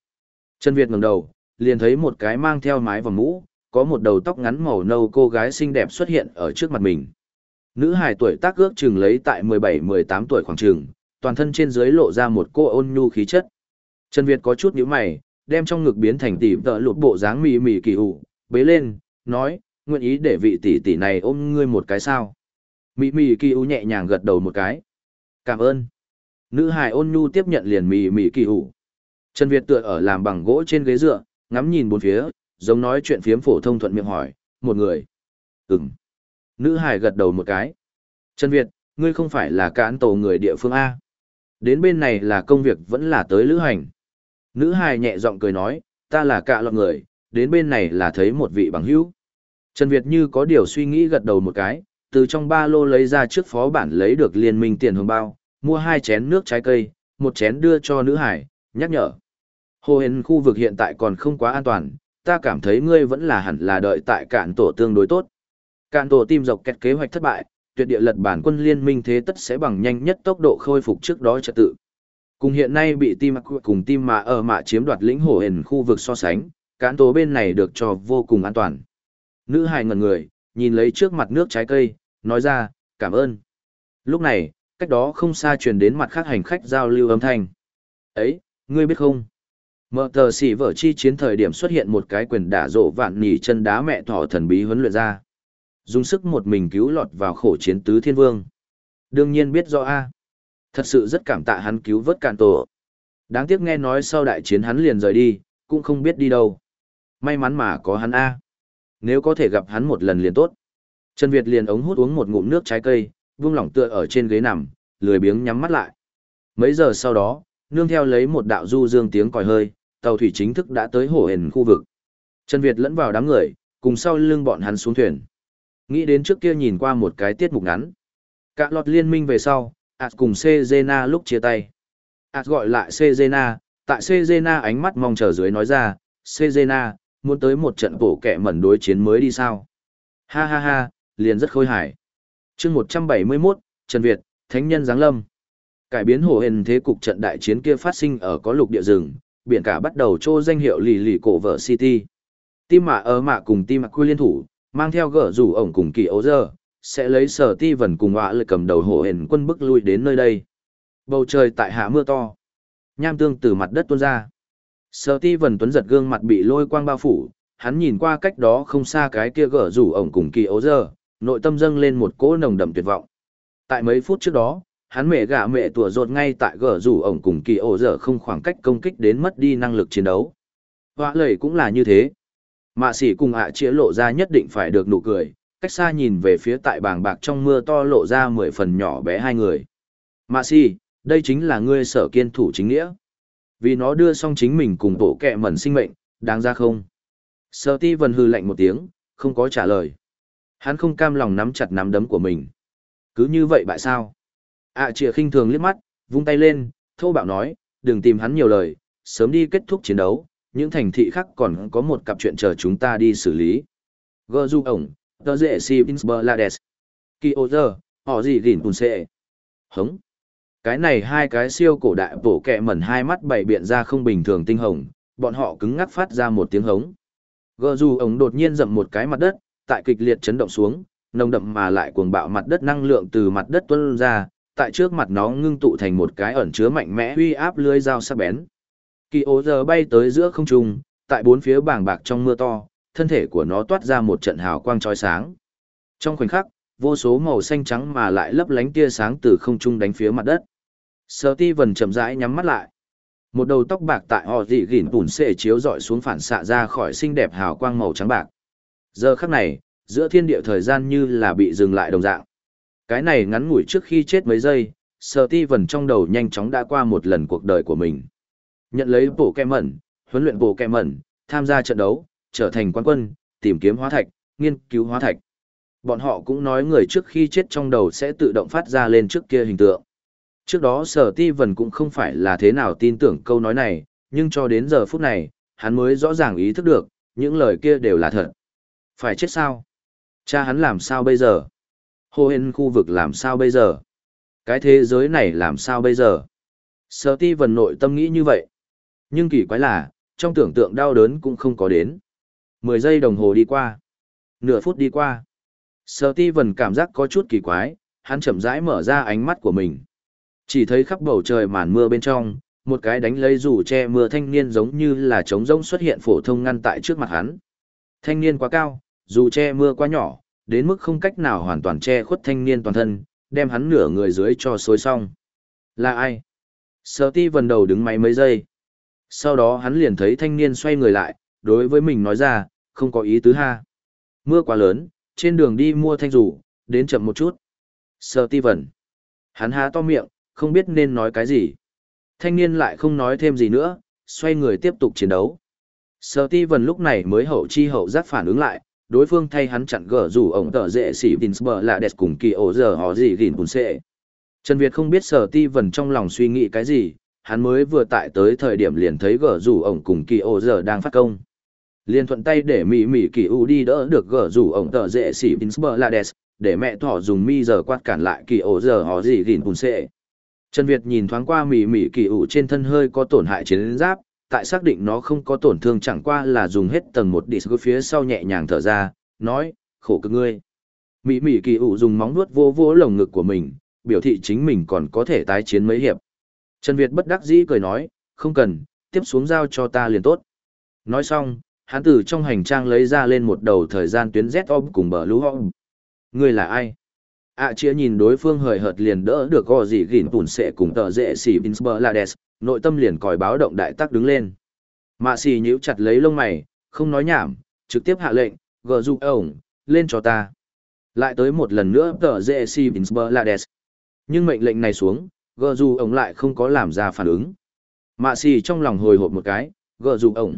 Trần Việt ngẩng đầu, liền thấy một cái mang theo mái và mũ, có một đầu tóc ngắn màu nâu cô gái xinh đẹp xuất hiện ở trước mặt mình. Nữ hài tuổi tác ước chừng lấy tại 17-18 tuổi khoảng chừng, toàn thân trên dưới lộ ra một cô ôn nhu khí chất. Trần Việt có chút nhíu mày, đem trong ngực biến thành tỷ tợ lụt bộ dáng mì mì kỳ ủ, bế lên, nói, nguyện ý để vị tỷ tỷ này ôm ngươi một cái sao. Mì mì kỳ ủ nhẹ nhàng gật đầu một cái. Cảm ơn. Nữ hài ôn nhu tiếp nhận liền mì mì kỳ ủ. Trần Việt tựa ở làm bằng gỗ trên ghế dựa, ngắm nhìn bốn phía, giống nói chuyện phiếm phổ thông thuận miệng hỏi, một người. Ừm. Nữ hải gật đầu một cái. Trần Việt, ngươi không phải là cán tổ người địa phương A. Đến bên này là công việc vẫn là tới lữ hành. Nữ hải nhẹ giọng cười nói, ta là cạ lọt người, đến bên này là thấy một vị bằng hữu. Trần Việt như có điều suy nghĩ gật đầu một cái, từ trong ba lô lấy ra trước phó bản lấy được liên minh tiền hương bao, mua hai chén nước trái cây, một chén đưa cho nữ hải, nhắc nhở. Hồ hền khu vực hiện tại còn không quá an toàn, ta cảm thấy ngươi vẫn là hẳn là đợi tại cạn tổ tương đối tốt. Cạn tổ tim dọc kẹt kế hoạch thất bại, tuyệt địa lật bản quân liên minh thế tất sẽ bằng nhanh nhất tốc độ khôi phục trước đó trật tự. Cùng hiện nay bị tim cùng tim mà ở mạ chiếm đoạt lĩnh hồ hền khu vực so sánh, cán tố bên này được cho vô cùng an toàn. Nữ hài ngẩn người, nhìn lấy trước mặt nước trái cây, nói ra, cảm ơn. Lúc này, cách đó không xa truyền đến mặt khác hành khách giao lưu âm thanh. Ấy, ngươi biết không? Mở tờ xỉ vở chi chiến thời điểm xuất hiện một cái quyền đả rộ vạn nỉ chân đá mẹ thỏ thần bí huấn luyện ra. Dùng sức một mình cứu lọt vào khổ chiến tứ thiên vương. Đương nhiên biết do A. Thật sự rất cảm tạ hắn cứu vớt cạn tổ. Đáng tiếc nghe nói sau đại chiến hắn liền rời đi, cũng không biết đi đâu. May mắn mà có hắn A. Nếu có thể gặp hắn một lần liền tốt. Trần Việt liền ống hút uống một ngụm nước trái cây, vung lỏng tựa ở trên ghế nằm, lười biếng nhắm mắt lại. Mấy giờ sau đó, nương theo lấy một đạo du dương tiếng còi hơi, tàu thủy chính thức đã tới hổ hển khu vực. Trần Việt lẫn vào đám người, cùng sau lưng bọn hắn xuống thuyền. Nghĩ đến trước kia nhìn qua một cái tiết mục ngắn. Cả lọt liên minh về sau, ạt cùng Sezena lúc chia tay. ạt gọi lại Sezena, tại Sezena ánh mắt mong chờ dưới nói ra, Sezena, muốn tới một trận bổ kẻ mẩn đối chiến mới đi sao? Ha ha ha, liền rất khôi hài. chương 171, Trần Việt, Thánh nhân Giáng Lâm. Cải biến hồ hình thế cục trận đại chiến kia phát sinh ở có lục địa rừng, biển cả bắt đầu trô danh hiệu lì lì cổ vợ City. Tim mạ ở mạ cùng tim mạ quy liên thủ, mang theo gỡ rủ ổng cùng kỳ ấu giờ, sẽ lấy sở ti vần cùng họa lực cầm đầu hổ hển quân bức lui đến nơi đây. Bầu trời tại hạ mưa to. Nham tương từ mặt đất tuôn ra. Sở ti vần tuấn giật gương mặt bị lôi quang bao phủ, hắn nhìn qua cách đó không xa cái kia gở rủ ổng cùng kỳ ấu giờ, nội tâm dâng lên một cỗ nồng đậm tuyệt vọng. Tại mấy phút trước đó, hắn mẹ gạ mẹ tủa rột ngay tại gờ rủ ổng cùng kỳ ổ dở không khoảng cách công kích đến mất đi năng lực chiến đấu. Họa lầy cũng là như thế. Mạ sĩ cùng ạ à lộ ra nhất định phải được nụ cười, cách xa nhìn về phía tại bàng bạc trong mưa to lộ ra mười phần nhỏ bé hai người. Mạ si, đây chính là ngươi sở kiên thủ chính nghĩa. Vì nó đưa xong chính mình cùng bộ kẹ mẩn sinh mệnh, đáng ra không? Sở ti vần hư lạnh một tiếng, không có trả lời. Hắn không cam lòng nắm chặt nắm đấm của mình. Cứ như vậy bại sao? ạ à, chìa khinh thường liếc mắt vung tay lên thô bạo nói đừng tìm hắn nhiều lời sớm đi kết thúc chiến đấu những thành thị khác còn có một cặp chuyện chờ chúng ta đi xử lý Gơ du ổng tờ dễ si insberlades kỳ ô giờ họ gì gìn tùn xệ. Hống. Cái này hai cái siêu cổ đại bổ kẹ mẩn hai mắt bảy biện ra không bình thường tinh hồng bọn họ cứng ngắc phát ra một tiếng hống. Gờ dù ống đột nhiên dậm một cái mặt đất tại kịch liệt chấn động xuống nồng đậm mà lại cuồng bạo mặt đất năng lượng từ mặt đất tuân ra tại trước mặt nó ngưng tụ thành một cái ẩn chứa mạnh mẽ uy áp lưới dao sắc bén. Kỳ ố giờ bay tới giữa không trung, tại bốn phía bảng bạc trong mưa to, thân thể của nó toát ra một trận hào quang chói sáng. Trong khoảnh khắc, vô số màu xanh trắng mà lại lấp lánh tia sáng từ không trung đánh phía mặt đất. Sở ti vần chậm rãi nhắm mắt lại. Một đầu tóc bạc tại họ dị gỉn bùn xệ chiếu dọi xuống phản xạ ra khỏi xinh đẹp hào quang màu trắng bạc. Giờ khắc này, giữa thiên địa thời gian như là bị dừng lại đồng dạng. Cái này ngắn ngủi trước khi chết mấy giây, Sở ti vần trong đầu nhanh chóng đã qua một lần cuộc đời của mình. Nhận lấy bộ kem mẩn, huấn luyện bộ kem mẩn, tham gia trận đấu, trở thành quan quân, tìm kiếm hóa thạch, nghiên cứu hóa thạch. Bọn họ cũng nói người trước khi chết trong đầu sẽ tự động phát ra lên trước kia hình tượng. Trước đó sở ti Vân cũng không phải là thế nào tin tưởng câu nói này, nhưng cho đến giờ phút này, hắn mới rõ ràng ý thức được, những lời kia đều là thật. Phải chết sao? Cha hắn làm sao bây giờ? Hồ hên khu vực làm sao bây giờ? Cái thế giới này làm sao bây giờ? Sở ti Vân nội tâm nghĩ như vậy. Nhưng kỳ quái là, trong tưởng tượng đau đớn cũng không có đến. Mười giây đồng hồ đi qua. Nửa phút đi qua. Sở ti vần cảm giác có chút kỳ quái, hắn chậm rãi mở ra ánh mắt của mình. Chỉ thấy khắp bầu trời màn mưa bên trong, một cái đánh lấy dù che mưa thanh niên giống như là trống rỗng xuất hiện phổ thông ngăn tại trước mặt hắn. Thanh niên quá cao, dù che mưa quá nhỏ, đến mức không cách nào hoàn toàn che khuất thanh niên toàn thân, đem hắn nửa người dưới cho xối xong. Là ai? Sở ti vần đầu đứng máy mấy giây. Sau đó hắn liền thấy thanh niên xoay người lại, đối với mình nói ra, không có ý tứ ha. Mưa quá lớn, trên đường đi mua thanh rủ, đến chậm một chút. Sở ti. Hắn há to miệng, không biết nên nói cái gì. Thanh niên lại không nói thêm gì nữa, xoay người tiếp tục chiến đấu. Sở ti lúc này mới hậu chi hậu giác phản ứng lại, đối phương thay hắn chặn gỡ rủ ổng tờ dễ xỉ Vinsber là đẹp cùng kỳ ổ giờ họ gì gìn cùng xệ. Trần Việt không biết sở ti vần trong lòng suy nghĩ cái gì, hắn mới vừa tại tới thời điểm liền thấy gỡ rủ ổng cùng kỳ ổ giờ đang phát công. Liền thuận tay để mỹ mỉ kỳ u đi đỡ được gỡ rủ ổng tờ dễ xỉ Vinsber là đẹp, để mẹ thỏ dùng mi giờ quát cản lại kỳ ổ giờ họ gì gìn bùn xệ. Trần Việt nhìn thoáng qua mỹ mỉ kỳ u trên thân hơi có tổn hại chiến giáp, tại xác định nó không có tổn thương chẳng qua là dùng hết tầng một disc phía sau nhẹ nhàng thở ra, nói, khổ cực ngươi. Mỹ mỉ kỳ u dùng móng nuốt vô vô lồng ngực của mình, biểu thị chính mình còn có thể tái chiến mấy hiệp. Trần Việt bất đắc dĩ cười nói, không cần, tiếp xuống giao cho ta liền tốt. Nói xong, hắn từ trong hành trang lấy ra lên một đầu thời gian tuyến Z-om cùng bờ lũ om. Ngươi là ai? ạ à, chia nhìn đối phương hời hợt liền đỡ được gò gì gỉn tủn sệ cùng tờ dễ xỉ binsberlades nội tâm liền còi báo động đại tắc đứng lên. Mạ xì nhíu chặt lấy lông mày, không nói nhảm, trực tiếp hạ lệnh, gờ du ổng, lên cho ta. Lại tới một lần nữa tờ dễ xỉ binsberlades Nhưng mệnh lệnh này xuống, gờ du ổng lại không có làm ra phản ứng. Mạ xì trong lòng hồi hộp một cái, gờ du ổng.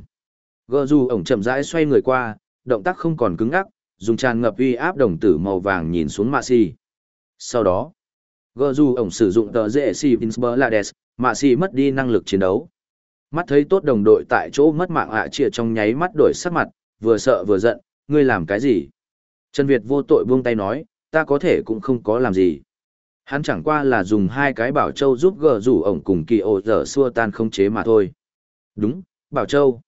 Gờ dù ổng chậm rãi xoay người qua, động tác không còn cứng ngắc, dùng tràn ngập uy áp đồng tử màu vàng nhìn xuống Mạ xì. Sau đó, gờ dù ổng sử dụng tờ dễ si Vinsber mạ xì mất đi năng lực chiến đấu. Mắt thấy tốt đồng đội tại chỗ mất mạng ạ à chia trong nháy mắt đổi sắc mặt, vừa sợ vừa giận, ngươi làm cái gì? Trần Việt vô tội buông tay nói, ta có thể cũng không có làm gì. Hắn chẳng qua là dùng hai cái bảo châu giúp gờ rủ ổng cùng kỳ ổ dở xua tan không chế mà thôi. Đúng, bảo châu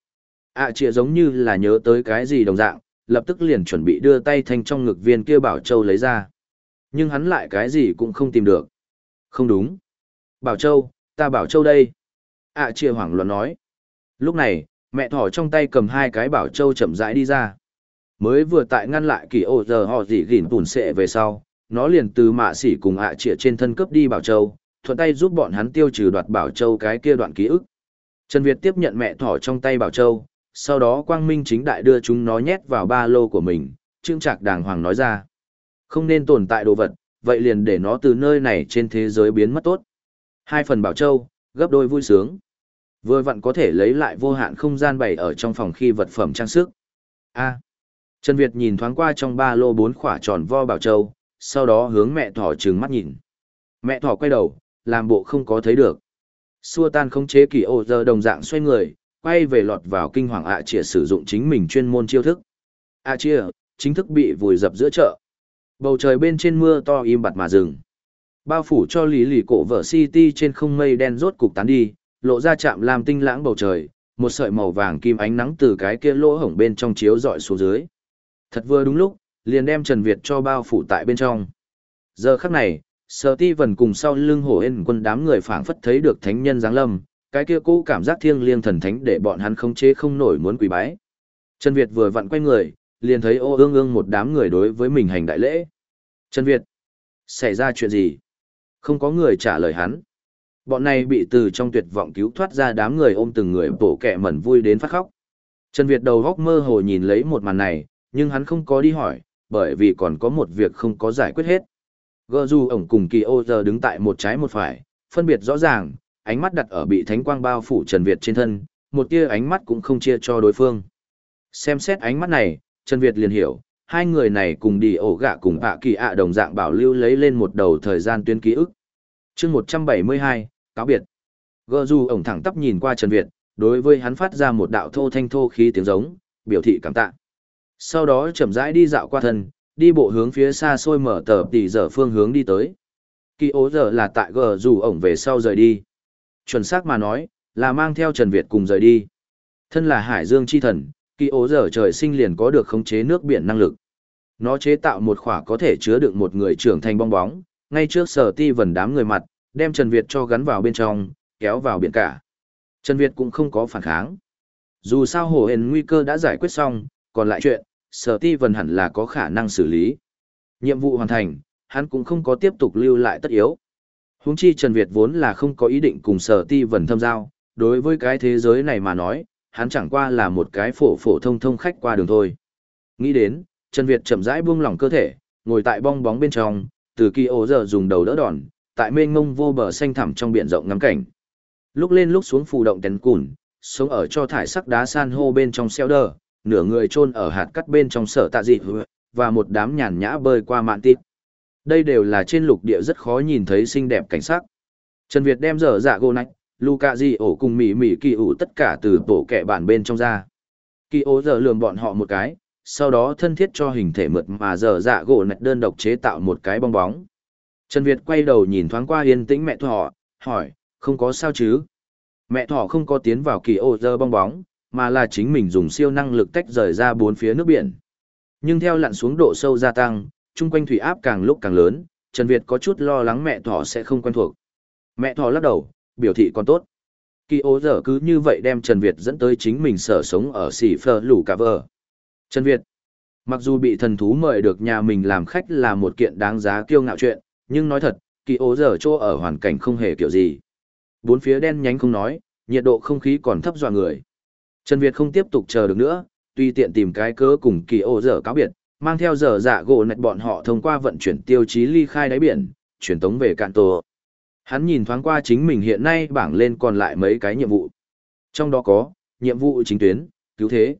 ạ à chia giống như là nhớ tới cái gì đồng dạng, lập tức liền chuẩn bị đưa tay thanh trong ngực viên kia bảo châu lấy ra. Nhưng hắn lại cái gì cũng không tìm được. Không đúng. Bảo Châu, ta Bảo Châu đây. ạ à, chia hoảng loạn nói. Lúc này, mẹ thỏ trong tay cầm hai cái Bảo Châu chậm rãi đi ra. Mới vừa tại ngăn lại kỳ ô giờ họ dị gỉn tùn sệ về sau, nó liền từ mạ xỉ cùng ạ à trên thân cướp đi Bảo Châu, thuận tay giúp bọn hắn tiêu trừ đoạt Bảo Châu cái kia đoạn ký ức. Trần Việt tiếp nhận mẹ thỏ trong tay Bảo Châu, sau đó Quang Minh chính đại đưa chúng nó nhét vào ba lô của mình, trương trạc đàng hoàng nói ra. Không nên tồn tại đồ vật, vậy liền để nó từ nơi này trên thế giới biến mất tốt. Hai phần bảo châu, gấp đôi vui sướng. Vừa vặn có thể lấy lại vô hạn không gian bày ở trong phòng khi vật phẩm trang sức. A. Trần Việt nhìn thoáng qua trong ba lô bốn khỏa tròn vo bảo châu, sau đó hướng mẹ thỏ trừng mắt nhìn. Mẹ thỏ quay đầu, làm bộ không có thấy được. Xua tan không chế kỳ ô giờ đồng dạng xoay người, quay về lọt vào kinh hoàng ạ à chĩa sử dụng chính mình chuyên môn chiêu thức. ạ à chia, chính thức bị vùi dập giữa chợ. Bầu trời bên trên mưa to im bặt mà dừng. Bao phủ cho lý lì cổ vở city trên không mây đen rốt cục tán đi, lộ ra chạm làm tinh lãng bầu trời, một sợi màu vàng kim ánh nắng từ cái kia lỗ hổng bên trong chiếu dọi xuống dưới. Thật vừa đúng lúc, liền đem Trần Việt cho bao phủ tại bên trong. Giờ khắc này, Sở Ti Vân cùng sau lưng hổ hên quân đám người phảng phất thấy được thánh nhân giáng lâm, cái kia cũ cảm giác thiêng liêng thần thánh để bọn hắn không chế không nổi muốn quỳ bái. Trần Việt vừa vặn quay người, liền thấy ô ương ương một đám người đối với mình hành đại lễ. Trần Việt, xảy ra chuyện gì? Không có người trả lời hắn. Bọn này bị từ trong tuyệt vọng cứu thoát ra đám người ôm từng người bổ kẹ mẩn vui đến phát khóc. Trần Việt đầu góc mơ hồ nhìn lấy một màn này, nhưng hắn không có đi hỏi, bởi vì còn có một việc không có giải quyết hết. Gơ du ổng cùng kỳ ô giờ đứng tại một trái một phải, phân biệt rõ ràng, ánh mắt đặt ở bị thánh quang bao phủ Trần Việt trên thân, một tia ánh mắt cũng không chia cho đối phương. Xem xét ánh mắt này, Trần Việt liền hiểu, hai người này cùng đi ổ gạ cùng ạ kỳ ạ đồng dạng bảo lưu lấy lên một đầu thời gian tuyến ký ức. chương 172, cáo biệt. Gơ du ổng thẳng tắp nhìn qua Trần Việt, đối với hắn phát ra một đạo thô thanh thô khí tiếng giống, biểu thị cảm tạ. Sau đó chậm rãi đi dạo qua thân, đi bộ hướng phía xa xôi mở tờ tỷ giờ phương hướng đi tới. Kỳ ố giờ là tại gờ dù ổng về sau rời đi. Chuẩn xác mà nói, là mang theo Trần Việt cùng rời đi. Thân là Hải Dương chi thần, kỳ ố giờ trời sinh liền có được khống chế nước biển năng lực. Nó chế tạo một khỏa có thể chứa được một người trưởng thành bong bóng, ngay trước sở ti vần đám người mặt, đem Trần Việt cho gắn vào bên trong, kéo vào biển cả. Trần Việt cũng không có phản kháng. Dù sao hồ hền nguy cơ đã giải quyết xong, còn lại chuyện, sở ti vần hẳn là có khả năng xử lý. Nhiệm vụ hoàn thành, hắn cũng không có tiếp tục lưu lại tất yếu. Huống chi Trần Việt vốn là không có ý định cùng sở ti vần thâm giao, đối với cái thế giới này mà nói, hắn chẳng qua là một cái phổ phổ thông thông khách qua đường thôi. Nghĩ đến, Trần Việt chậm rãi buông lỏng cơ thể, ngồi tại bong bóng bên trong, từ kỳ ổ giờ dùng đầu đỡ đòn, tại mênh mông vô bờ xanh thẳm trong biển rộng ngắm cảnh. Lúc lên lúc xuống phù động tén cùn, sống ở cho thải sắc đá san hô bên trong xeo đờ, nửa người chôn ở hạt cắt bên trong sở tạ dị và một đám nhàn nhã bơi qua mạn tít. Đây đều là trên lục địa rất khó nhìn thấy xinh đẹp cảnh sắc. Trần Việt đem dở dạ gô nách, Luca Di ổ cùng mỉ mỉ kỳ ủ tất cả từ tổ kẻ bản bên trong ra. Kỳ ố giờ lườm bọn họ một cái, sau đó thân thiết cho hình thể mượt mà dở dạ gỗ nạch đơn độc chế tạo một cái bong bóng. Trần Việt quay đầu nhìn thoáng qua yên tĩnh mẹ thỏ, hỏi, không có sao chứ? Mẹ thỏ không có tiến vào kỳ ô giờ bong bóng, mà là chính mình dùng siêu năng lực tách rời ra bốn phía nước biển. Nhưng theo lặn xuống độ sâu gia tăng, chung quanh thủy áp càng lúc càng lớn, Trần Việt có chút lo lắng mẹ thỏ sẽ không quen thuộc. Mẹ thỏ lắc đầu, biểu thị còn tốt. Kỳ ố giờ cứ như vậy đem Trần Việt dẫn tới chính mình sở sống ở xỉ phở lủ cả vợ. Trần Việt, mặc dù bị thần thú mời được nhà mình làm khách là một kiện đáng giá kiêu ngạo chuyện, nhưng nói thật, kỳ ố giờ chỗ ở hoàn cảnh không hề kiểu gì. Bốn phía đen nhánh không nói, nhiệt độ không khí còn thấp dọa người. Trần Việt không tiếp tục chờ được nữa, tuy tiện tìm cái cớ cùng kỳ ố giờ cáo biệt, mang theo giờ dạ gỗ nạch bọn họ thông qua vận chuyển tiêu chí ly khai đáy biển, chuyển tống về cạn tổ. Hắn nhìn thoáng qua chính mình hiện nay bảng lên còn lại mấy cái nhiệm vụ. Trong đó có, nhiệm vụ chính tuyến, cứu thế,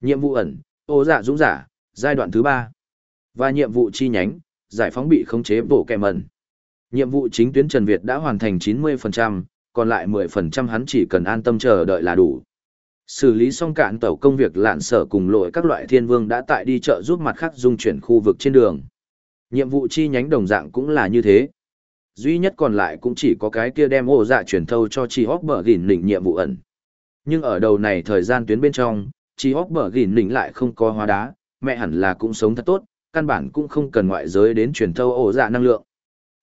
nhiệm vụ ẩn, ô dạ dũng giả, giai đoạn thứ ba và nhiệm vụ chi nhánh, giải phóng bị khống chế bộ kẹ mẩn. Nhiệm vụ chính tuyến Trần Việt đã hoàn thành 90%, còn lại 10% hắn chỉ cần an tâm chờ đợi là đủ. Xử lý xong cạn tàu công việc lạn sở cùng lội các loại thiên vương đã tại đi chợ giúp mặt khác dung chuyển khu vực trên đường. Nhiệm vụ chi nhánh đồng dạng cũng là như thế. Duy nhất còn lại cũng chỉ có cái kia đem ô dạ truyền thâu cho chị hóc bờ gỉn lĩnh nhiệm vụ ẩn. Nhưng ở đầu này thời gian tuyến bên trong, chị hóc bờ gỉn lĩnh lại không có hóa đá, mẹ hẳn là cũng sống thật tốt, căn bản cũng không cần ngoại giới đến truyền thâu ổ dạ năng lượng.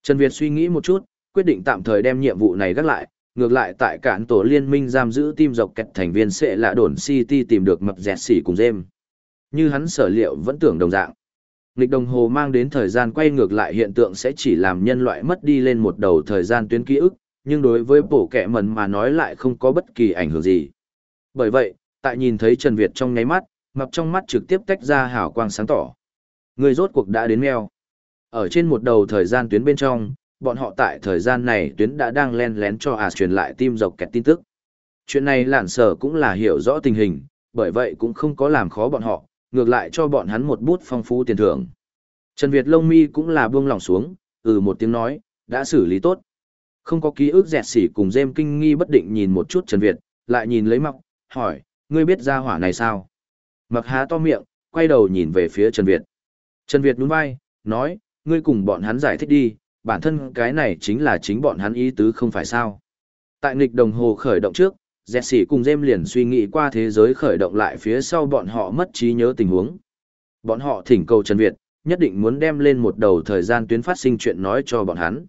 Trần Việt suy nghĩ một chút, quyết định tạm thời đem nhiệm vụ này gác lại, ngược lại tại cản tổ liên minh giam giữ tim dọc kẹt thành viên sẽ là đồn City tìm được mập dẹt xỉ cùng dêm. Như hắn sở liệu vẫn tưởng đồng dạng. Nghịch đồng hồ mang đến thời gian quay ngược lại hiện tượng sẽ chỉ làm nhân loại mất đi lên một đầu thời gian tuyến ký ức, nhưng đối với bổ kẻ mẩn mà nói lại không có bất kỳ ảnh hưởng gì. Bởi vậy, tại nhìn thấy Trần Việt trong nháy mắt, mập trong mắt trực tiếp tách ra hào quang sáng tỏ. Người rốt cuộc đã đến mèo Ở trên một đầu thời gian tuyến bên trong, bọn họ tại thời gian này tuyến đã đang len lén cho ả truyền lại tim dọc kẹt tin tức. Chuyện này lản sở cũng là hiểu rõ tình hình, bởi vậy cũng không có làm khó bọn họ, ngược lại cho bọn hắn một bút phong phú tiền thưởng. Trần Việt lông mi cũng là buông lỏng xuống, ừ một tiếng nói, đã xử lý tốt. Không có ký ức dẹt xỉ cùng dêm kinh nghi bất định nhìn một chút Trần Việt, lại nhìn lấy mặc, hỏi, ngươi biết ra hỏa này sao? Mặc há to miệng, quay đầu nhìn về phía Trần Việt. Trần Việt nhún vai, nói, ngươi cùng bọn hắn giải thích đi, bản thân cái này chính là chính bọn hắn ý tứ không phải sao. Tại nghịch đồng hồ khởi động trước, Jesse cùng James liền suy nghĩ qua thế giới khởi động lại phía sau bọn họ mất trí nhớ tình huống. Bọn họ thỉnh cầu Trần Việt, nhất định muốn đem lên một đầu thời gian tuyến phát sinh chuyện nói cho bọn hắn.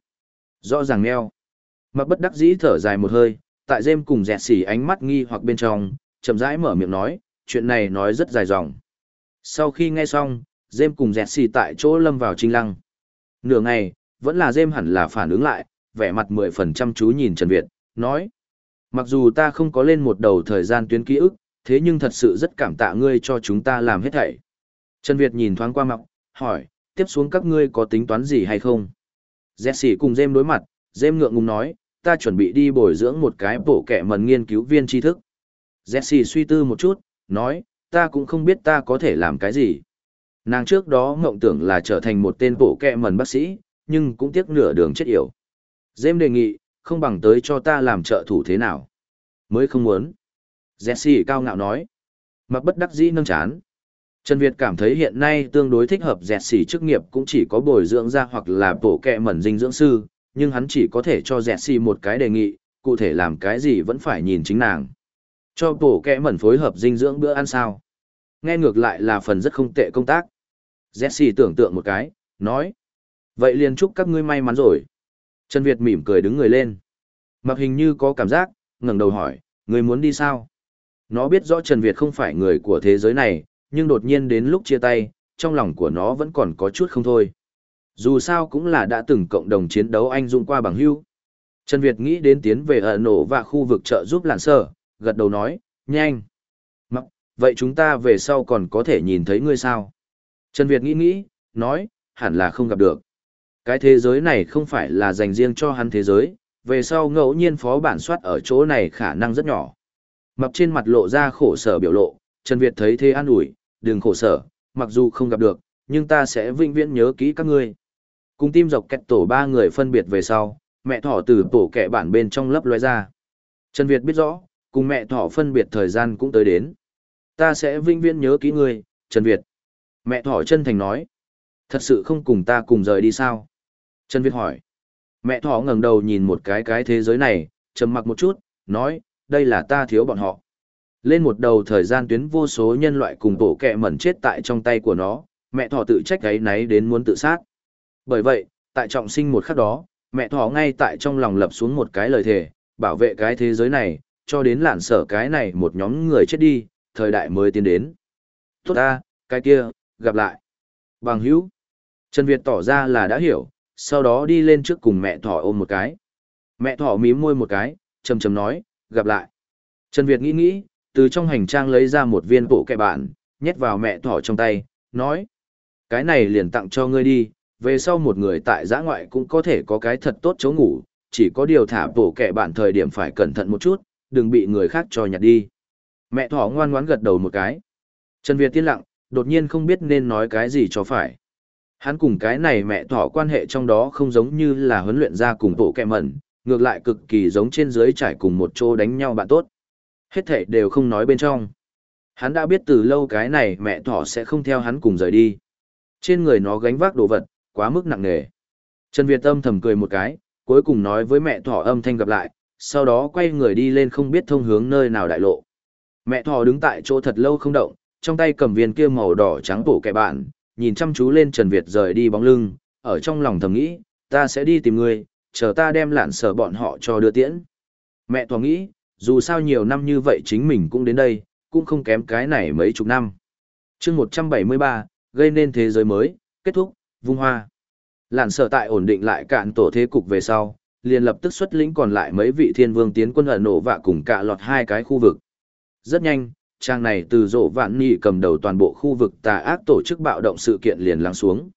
Rõ ràng neo. Mặc bất đắc dĩ thở dài một hơi, tại dêm cùng dẹt xỉ ánh mắt nghi hoặc bên trong, chậm rãi mở miệng nói, chuyện này nói rất dài dòng. Sau khi nghe xong, dêm cùng dẹt xỉ tại chỗ lâm vào trinh lăng. Nửa ngày, vẫn là dêm hẳn là phản ứng lại, vẻ mặt mười phần trăm chú nhìn Trần Việt, nói. Mặc dù ta không có lên một đầu thời gian tuyến ký ức, thế nhưng thật sự rất cảm tạ ngươi cho chúng ta làm hết thảy. Trần Việt nhìn thoáng qua mọc, hỏi, tiếp xuống các ngươi có tính toán gì hay không? Jesse cùng Jem đối mặt, Jem ngượng ngùng nói, ta chuẩn bị đi bồi dưỡng một cái bộ kẻ mần nghiên cứu viên tri thức. Jesse suy tư một chút, nói, ta cũng không biết ta có thể làm cái gì. Nàng trước đó mộng tưởng là trở thành một tên bộ kẹ mần bác sĩ, nhưng cũng tiếc nửa đường chết yểu. Dêm đề nghị, không bằng tới cho ta làm trợ thủ thế nào. Mới không muốn. Jesse cao ngạo nói. Mặc bất đắc dĩ nâng chán. Trần Việt cảm thấy hiện nay tương đối thích hợp Jesse chức nghiệp cũng chỉ có bồi dưỡng ra hoặc là bổ kẹ mẩn dinh dưỡng sư, nhưng hắn chỉ có thể cho Jesse một cái đề nghị, cụ thể làm cái gì vẫn phải nhìn chính nàng. Cho bổ kẹ mẩn phối hợp dinh dưỡng bữa ăn sao. Nghe ngược lại là phần rất không tệ công tác. Jesse tưởng tượng một cái, nói. Vậy liền chúc các ngươi may mắn rồi. Trần Việt mỉm cười đứng người lên. Mặc hình như có cảm giác, ngẩng đầu hỏi, người muốn đi sao? Nó biết rõ Trần Việt không phải người của thế giới này, nhưng đột nhiên đến lúc chia tay, trong lòng của nó vẫn còn có chút không thôi. Dù sao cũng là đã từng cộng đồng chiến đấu anh dũng qua bằng hưu. Trần Việt nghĩ đến tiến về ở nổ và khu vực trợ giúp làn sở, gật đầu nói, nhanh. Mặc, vậy chúng ta về sau còn có thể nhìn thấy ngươi sao? Trần Việt nghĩ nghĩ, nói, hẳn là không gặp được. Cái thế giới này không phải là dành riêng cho hắn thế giới, về sau ngẫu nhiên phó bản soát ở chỗ này khả năng rất nhỏ. Mập trên mặt lộ ra khổ sở biểu lộ, Trần Việt thấy thế an ủi, đừng khổ sở, mặc dù không gặp được, nhưng ta sẽ vĩnh viễn nhớ kỹ các ngươi. Cùng tim dọc kẹt tổ ba người phân biệt về sau, mẹ thỏ từ tổ kẻ bản bên trong lấp loe ra. Trần Việt biết rõ, cùng mẹ thỏ phân biệt thời gian cũng tới đến. Ta sẽ vĩnh viễn nhớ kỹ ngươi, Trần Việt. Mẹ thỏ chân thành nói. Thật sự không cùng ta cùng rời đi sao? Trần Việt hỏi. Mẹ thỏ ngẩng đầu nhìn một cái cái thế giới này, trầm mặc một chút, nói, đây là ta thiếu bọn họ. Lên một đầu thời gian tuyến vô số nhân loại cùng tổ kẹ mẩn chết tại trong tay của nó, mẹ thỏ tự trách gáy náy đến muốn tự sát. Bởi vậy, tại trọng sinh một khắc đó, mẹ thỏ ngay tại trong lòng lập xuống một cái lời thề, bảo vệ cái thế giới này, cho đến lạn sở cái này một nhóm người chết đi, thời đại mới tiến đến. Tốt ta, cái kia, gặp lại. Bằng hữu. Trần Việt tỏ ra là đã hiểu, sau đó đi lên trước cùng mẹ thỏ ôm một cái. Mẹ thỏ mím môi một cái, chầm chầm nói, gặp lại. Trần Việt nghĩ nghĩ, từ trong hành trang lấy ra một viên bộ kẹ bạn, nhét vào mẹ thỏ trong tay, nói. Cái này liền tặng cho ngươi đi, về sau một người tại giã ngoại cũng có thể có cái thật tốt chỗ ngủ, chỉ có điều thả bộ kẹ bạn thời điểm phải cẩn thận một chút, đừng bị người khác cho nhặt đi. Mẹ thỏ ngoan ngoãn gật đầu một cái. Trần Việt tiên lặng, đột nhiên không biết nên nói cái gì cho phải. Hắn cùng cái này mẹ thỏ quan hệ trong đó không giống như là huấn luyện ra cùng bộ kẹ mẩn, ngược lại cực kỳ giống trên dưới trải cùng một chỗ đánh nhau bạn tốt. Hết thể đều không nói bên trong. Hắn đã biết từ lâu cái này mẹ thỏ sẽ không theo hắn cùng rời đi. Trên người nó gánh vác đồ vật, quá mức nặng nề. Trần Việt âm thầm cười một cái, cuối cùng nói với mẹ thỏ âm thanh gặp lại, sau đó quay người đi lên không biết thông hướng nơi nào đại lộ. Mẹ thỏ đứng tại chỗ thật lâu không động, trong tay cầm viên kia màu đỏ trắng bổ kẻ bạn, nhìn chăm chú lên Trần Việt rời đi bóng lưng, ở trong lòng thầm nghĩ, ta sẽ đi tìm ngươi, chờ ta đem lạn sở bọn họ cho đưa tiễn. Mẹ thỏ nghĩ, dù sao nhiều năm như vậy chính mình cũng đến đây, cũng không kém cái này mấy chục năm. chương 173, gây nên thế giới mới, kết thúc, vung hoa. Lạn sở tại ổn định lại cạn tổ thế cục về sau, liền lập tức xuất lĩnh còn lại mấy vị thiên vương tiến quân ẩn nổ và cùng cả lọt hai cái khu vực. Rất nhanh, trang này từ rộ vạn nhị cầm đầu toàn bộ khu vực tà ác tổ chức bạo động sự kiện liền lắng xuống.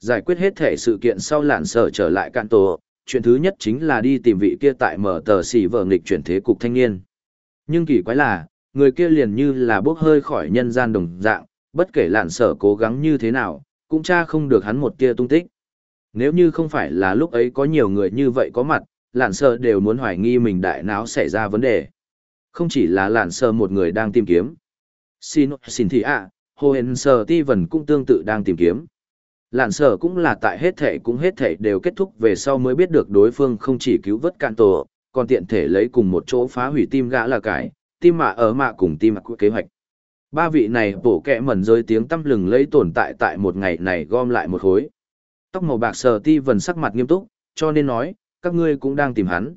Giải quyết hết thể sự kiện sau lạn sở trở lại cạn tổ, chuyện thứ nhất chính là đi tìm vị kia tại mở tờ xỉ vợ nghịch chuyển thế cục thanh niên. Nhưng kỳ quái là, người kia liền như là bốc hơi khỏi nhân gian đồng dạng, bất kể lạn sở cố gắng như thế nào, cũng tra không được hắn một tia tung tích. Nếu như không phải là lúc ấy có nhiều người như vậy có mặt, lạn sở đều muốn hoài nghi mình đại não xảy ra vấn đề. Không chỉ là lạn sờ một người đang tìm kiếm. Xin, xin thì ạ, à, Hồ Hên sờ Ti Vân cũng tương tự đang tìm kiếm. Lạn sờ cũng là tại hết thể cũng hết thể đều kết thúc về sau mới biết được đối phương không chỉ cứu vớt cạn tổ, còn tiện thể lấy cùng một chỗ phá hủy tim gã là cái, tim mạ ở mạ cùng tim mạ kế hoạch. Ba vị này bổ kẹ mẩn rơi tiếng tâm lừng lấy tồn tại tại một ngày này gom lại một khối. Tóc màu bạc sờ ti vần sắc mặt nghiêm túc, cho nên nói, các ngươi cũng đang tìm hắn.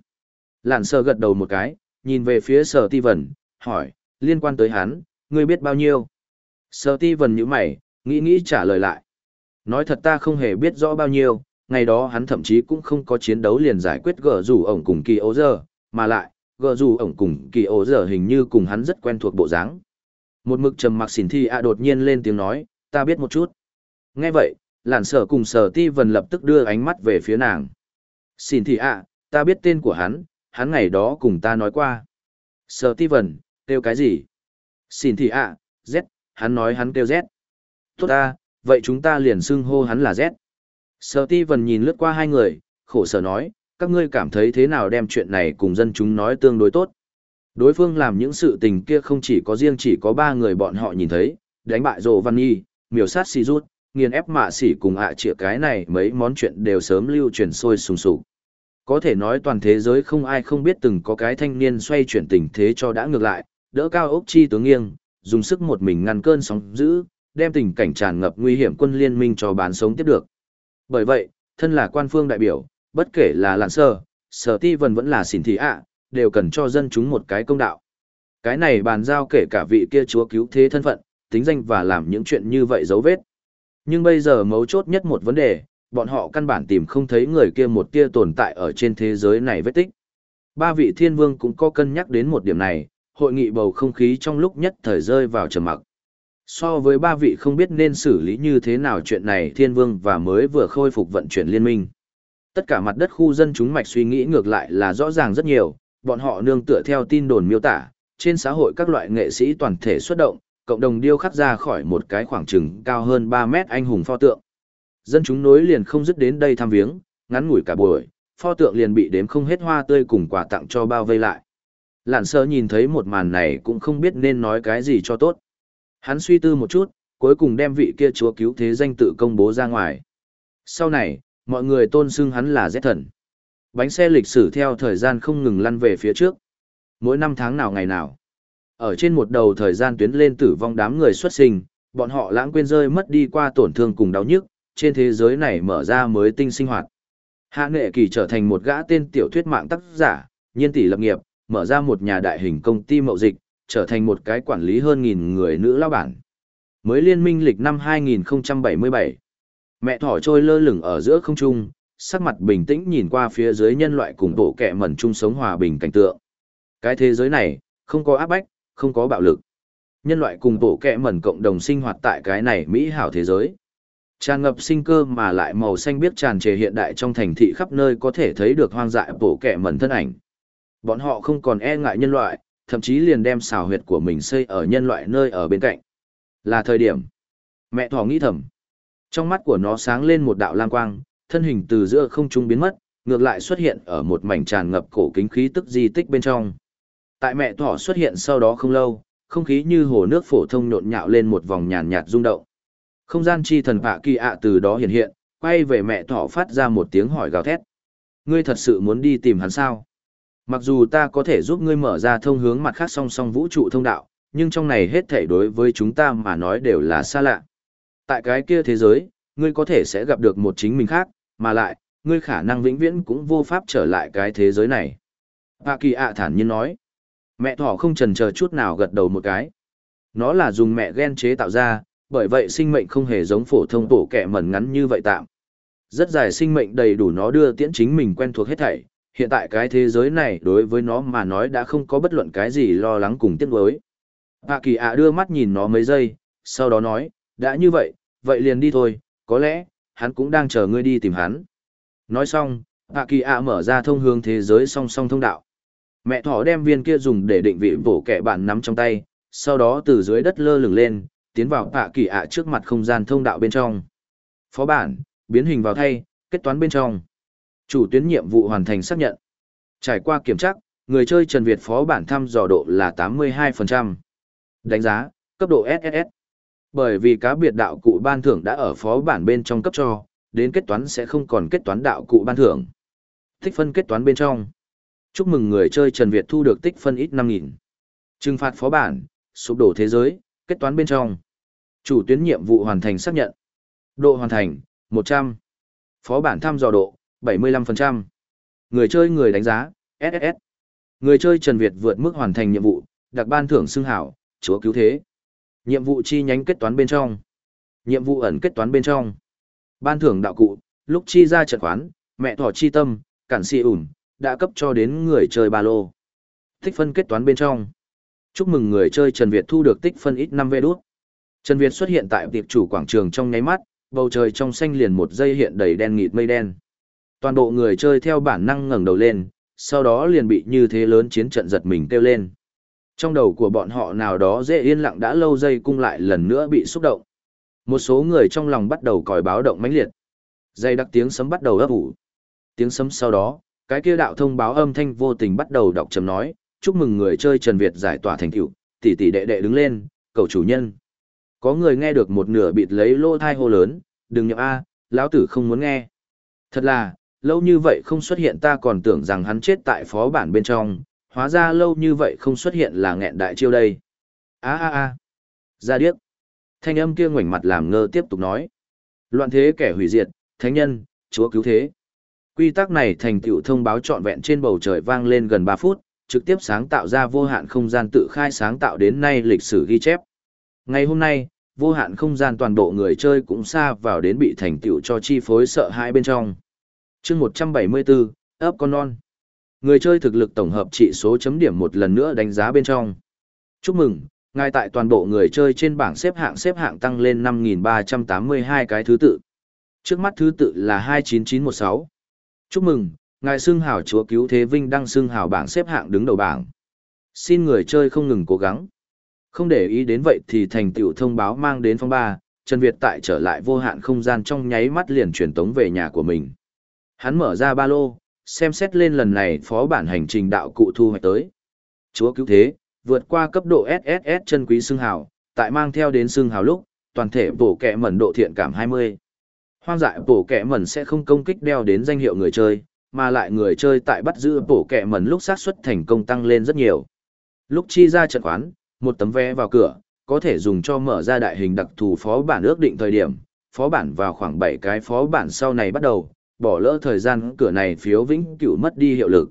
Lạn sờ gật đầu một cái, nhìn về phía sở ti vần, hỏi, liên quan tới hắn, ngươi biết bao nhiêu? Sở ti vần như mày, nghĩ nghĩ trả lời lại. Nói thật ta không hề biết rõ bao nhiêu, ngày đó hắn thậm chí cũng không có chiến đấu liền giải quyết gờ rủ ổng cùng kỳ ố giờ, mà lại, gờ rủ ổng cùng kỳ ố giờ hình như cùng hắn rất quen thuộc bộ dáng. Một mực trầm mặc xỉn thi ạ đột nhiên lên tiếng nói, ta biết một chút. Nghe vậy, lản sở cùng sở ti vần lập tức đưa ánh mắt về phía nàng. xỉn thị ạ, ta biết tên của hắn, hắn ngày đó cùng ta nói qua. Sở ti vần, kêu cái gì? Xin thị ạ, Z, hắn nói hắn kêu Z. Tốt ta, vậy chúng ta liền xưng hô hắn là Z. Sở ti vần nhìn lướt qua hai người, khổ sở nói, các ngươi cảm thấy thế nào đem chuyện này cùng dân chúng nói tương đối tốt. Đối phương làm những sự tình kia không chỉ có riêng chỉ có ba người bọn họ nhìn thấy, đánh bại Dồ Văn Nhi, miểu sát si rút, nghiền ép mạ xỉ cùng ạ à cái này mấy món chuyện đều sớm lưu truyền sôi sùng sục. Có thể nói toàn thế giới không ai không biết từng có cái thanh niên xoay chuyển tình thế cho đã ngược lại, đỡ cao ốc chi tướng nghiêng, dùng sức một mình ngăn cơn sóng dữ, đem tình cảnh tràn ngập nguy hiểm quân liên minh cho bán sống tiếp được. Bởi vậy, thân là quan phương đại biểu, bất kể là lạn sơ, sở ti vần vẫn là xỉn thị ạ, đều cần cho dân chúng một cái công đạo. Cái này bàn giao kể cả vị kia chúa cứu thế thân phận, tính danh và làm những chuyện như vậy dấu vết. Nhưng bây giờ mấu chốt nhất một vấn đề, bọn họ căn bản tìm không thấy người kia một tia tồn tại ở trên thế giới này vết tích. Ba vị thiên vương cũng có cân nhắc đến một điểm này, hội nghị bầu không khí trong lúc nhất thời rơi vào trầm mặc. So với ba vị không biết nên xử lý như thế nào chuyện này thiên vương và mới vừa khôi phục vận chuyển liên minh. Tất cả mặt đất khu dân chúng mạch suy nghĩ ngược lại là rõ ràng rất nhiều, bọn họ nương tựa theo tin đồn miêu tả, trên xã hội các loại nghệ sĩ toàn thể xuất động, cộng đồng điêu khắc ra khỏi một cái khoảng trừng cao hơn 3 mét anh hùng pho tượng. Dân chúng nối liền không dứt đến đây thăm viếng, ngắn ngủi cả buổi, pho tượng liền bị đếm không hết hoa tươi cùng quà tặng cho bao vây lại. Lạn sơ nhìn thấy một màn này cũng không biết nên nói cái gì cho tốt. Hắn suy tư một chút, cuối cùng đem vị kia chúa cứu thế danh tự công bố ra ngoài. Sau này, mọi người tôn xưng hắn là Z thần. Bánh xe lịch sử theo thời gian không ngừng lăn về phía trước. Mỗi năm tháng nào ngày nào. Ở trên một đầu thời gian tuyến lên tử vong đám người xuất sinh, bọn họ lãng quên rơi mất đi qua tổn thương cùng đau nhức, trên thế giới này mở ra mới tinh sinh hoạt. Hạ nghệ kỳ trở thành một gã tên tiểu thuyết mạng tác giả, nhiên tỷ lập nghiệp, mở ra một nhà đại hình công ty mậu dịch, trở thành một cái quản lý hơn nghìn người nữ lao bản. Mới liên minh lịch năm 2077. Mẹ thỏ trôi lơ lửng ở giữa không trung, sắc mặt bình tĩnh nhìn qua phía dưới nhân loại cùng bộ kẹ mẩn chung sống hòa bình cảnh tượng. Cái thế giới này, không có áp bách, không có bạo lực. Nhân loại cùng bộ kẹ mẩn cộng đồng sinh hoạt tại cái này mỹ hảo thế giới. Tràn ngập sinh cơ mà lại màu xanh biếc tràn trề hiện đại trong thành thị khắp nơi có thể thấy được hoang dại bổ kẻ mẩn thân ảnh. Bọn họ không còn e ngại nhân loại, thậm chí liền đem xào huyệt của mình xây ở nhân loại nơi ở bên cạnh. Là thời điểm. Mẹ thỏ nghĩ thầm. Trong mắt của nó sáng lên một đạo lam quang, thân hình từ giữa không trung biến mất, ngược lại xuất hiện ở một mảnh tràn ngập cổ kính khí tức di tích bên trong. Tại mẹ thỏ xuất hiện sau đó không lâu, không khí như hồ nước phổ thông nhộn nhạo lên một vòng nhàn nhạt rung động. Không gian chi thần bạ kỳ ạ từ đó hiện hiện, quay về mẹ thỏ phát ra một tiếng hỏi gào thét. Ngươi thật sự muốn đi tìm hắn sao? Mặc dù ta có thể giúp ngươi mở ra thông hướng mặt khác song song vũ trụ thông đạo, nhưng trong này hết thảy đối với chúng ta mà nói đều là xa lạ. Tại cái kia thế giới, ngươi có thể sẽ gặp được một chính mình khác, mà lại, ngươi khả năng vĩnh viễn cũng vô pháp trở lại cái thế giới này. Bạ kỳ ạ thản nhiên nói. Mẹ thỏ không chần chờ chút nào gật đầu một cái. Nó là dùng mẹ gen chế tạo ra, bởi vậy sinh mệnh không hề giống phổ thông tổ kẻ mẩn ngắn như vậy tạm. Rất dài sinh mệnh đầy đủ nó đưa tiễn chính mình quen thuộc hết thảy, hiện tại cái thế giới này đối với nó mà nói đã không có bất luận cái gì lo lắng cùng tiếc nuối. Hạ kỳ ạ đưa mắt nhìn nó mấy giây, sau đó nói, đã như vậy, vậy liền đi thôi, có lẽ, hắn cũng đang chờ ngươi đi tìm hắn. Nói xong, Hạ kỳ ạ mở ra thông hướng thế giới song song thông đạo. Mẹ thỏ đem viên kia dùng để định vị bổ kẻ bạn nắm trong tay, sau đó từ dưới đất lơ lửng lên, tiến vào tạ kỳ ạ trước mặt không gian thông đạo bên trong. Phó bản, biến hình vào thay, kết toán bên trong. Chủ tuyến nhiệm vụ hoàn thành xác nhận. Trải qua kiểm tra, người chơi Trần Việt phó bản thăm dò độ là 82%. Đánh giá, cấp độ SSS. Bởi vì cá biệt đạo cụ ban thưởng đã ở phó bản bên trong cấp cho, đến kết toán sẽ không còn kết toán đạo cụ ban thưởng. Tích phân kết toán bên trong. Chúc mừng người chơi Trần Việt thu được tích phân ít 5.000. Trừng phạt phó bản, sụp đổ thế giới, kết toán bên trong. Chủ tuyến nhiệm vụ hoàn thành xác nhận. Độ hoàn thành, 100. Phó bản thăm dò độ, 75%. Người chơi người đánh giá, SSS. Người chơi Trần Việt vượt mức hoàn thành nhiệm vụ, đặc ban thưởng xưng hảo, chúa cứu thế. Nhiệm vụ chi nhánh kết toán bên trong. Nhiệm vụ ẩn kết toán bên trong. Ban thưởng đạo cụ, lúc chi ra trận khoán, mẹ thỏ chi tâm, cản si ủn, đã cấp cho đến người chơi ba lô. Tích phân kết toán bên trong. Chúc mừng người chơi Trần Việt thu được tích phân ít 5 vé đút. Trần Việt xuất hiện tại tiệp chủ quảng trường trong nháy mắt, bầu trời trong xanh liền một giây hiện đầy đen nghịt mây đen. Toàn bộ người chơi theo bản năng ngẩng đầu lên, sau đó liền bị như thế lớn chiến trận giật mình kêu lên. Trong đầu của bọn họ nào đó dễ yên lặng đã lâu dây cung lại lần nữa bị xúc động. Một số người trong lòng bắt đầu còi báo động mãnh liệt. Dây đặc tiếng sấm bắt đầu ấp ủ. Tiếng sấm sau đó, cái kia đạo thông báo âm thanh vô tình bắt đầu đọc chấm nói, chúc mừng người chơi Trần Việt giải tỏa thành tựu, tỷ tỷ đệ đệ đứng lên, cầu chủ nhân. Có người nghe được một nửa bịt lấy lô thai hô lớn, đừng nhậm A, lão tử không muốn nghe. Thật là, lâu như vậy không xuất hiện ta còn tưởng rằng hắn chết tại phó bản bên trong, hóa ra lâu như vậy không xuất hiện là nghẹn đại chiêu đây. A a a, ra điếc. Thanh âm kia ngoảnh mặt làm ngơ tiếp tục nói. Loạn thế kẻ hủy diệt, thánh nhân, chúa cứu thế. Quy tắc này thành tựu thông báo trọn vẹn trên bầu trời vang lên gần 3 phút, trực tiếp sáng tạo ra vô hạn không gian tự khai sáng tạo đến nay lịch sử ghi chép. Ngày hôm nay, vô hạn không gian toàn bộ người chơi cũng xa vào đến bị thành tựu cho chi phối sợ hãi bên trong. chương 174, ấp con non. Người chơi thực lực tổng hợp trị số chấm điểm một lần nữa đánh giá bên trong. Chúc mừng, ngài tại toàn bộ người chơi trên bảng xếp hạng xếp hạng tăng lên 5.382 cái thứ tự. Trước mắt thứ tự là 29916. Chúc mừng, ngài xưng hào chúa cứu thế vinh đăng xưng hào bảng xếp hạng đứng đầu bảng. Xin người chơi không ngừng cố gắng. Không để ý đến vậy thì thành tựu thông báo mang đến phong ba, Trần Việt tại trở lại vô hạn không gian trong nháy mắt liền truyền tống về nhà của mình. Hắn mở ra ba lô, xem xét lên lần này phó bản hành trình đạo cụ thu hoạch tới. Chúa cứu thế, vượt qua cấp độ SSS chân quý xương hào, tại mang theo đến xương hào lúc, toàn thể bổ kẹ mẩn độ thiện cảm 20. Hoang dại bổ kẹ mẩn sẽ không công kích đeo đến danh hiệu người chơi, mà lại người chơi tại bắt giữ bổ kẹ mẩn lúc sát xuất thành công tăng lên rất nhiều. Lúc chi ra trận quán, một tấm vé vào cửa, có thể dùng cho mở ra đại hình đặc thù phó bản ước định thời điểm, phó bản vào khoảng 7 cái phó bản sau này bắt đầu, bỏ lỡ thời gian cửa này phiếu vĩnh cửu mất đi hiệu lực.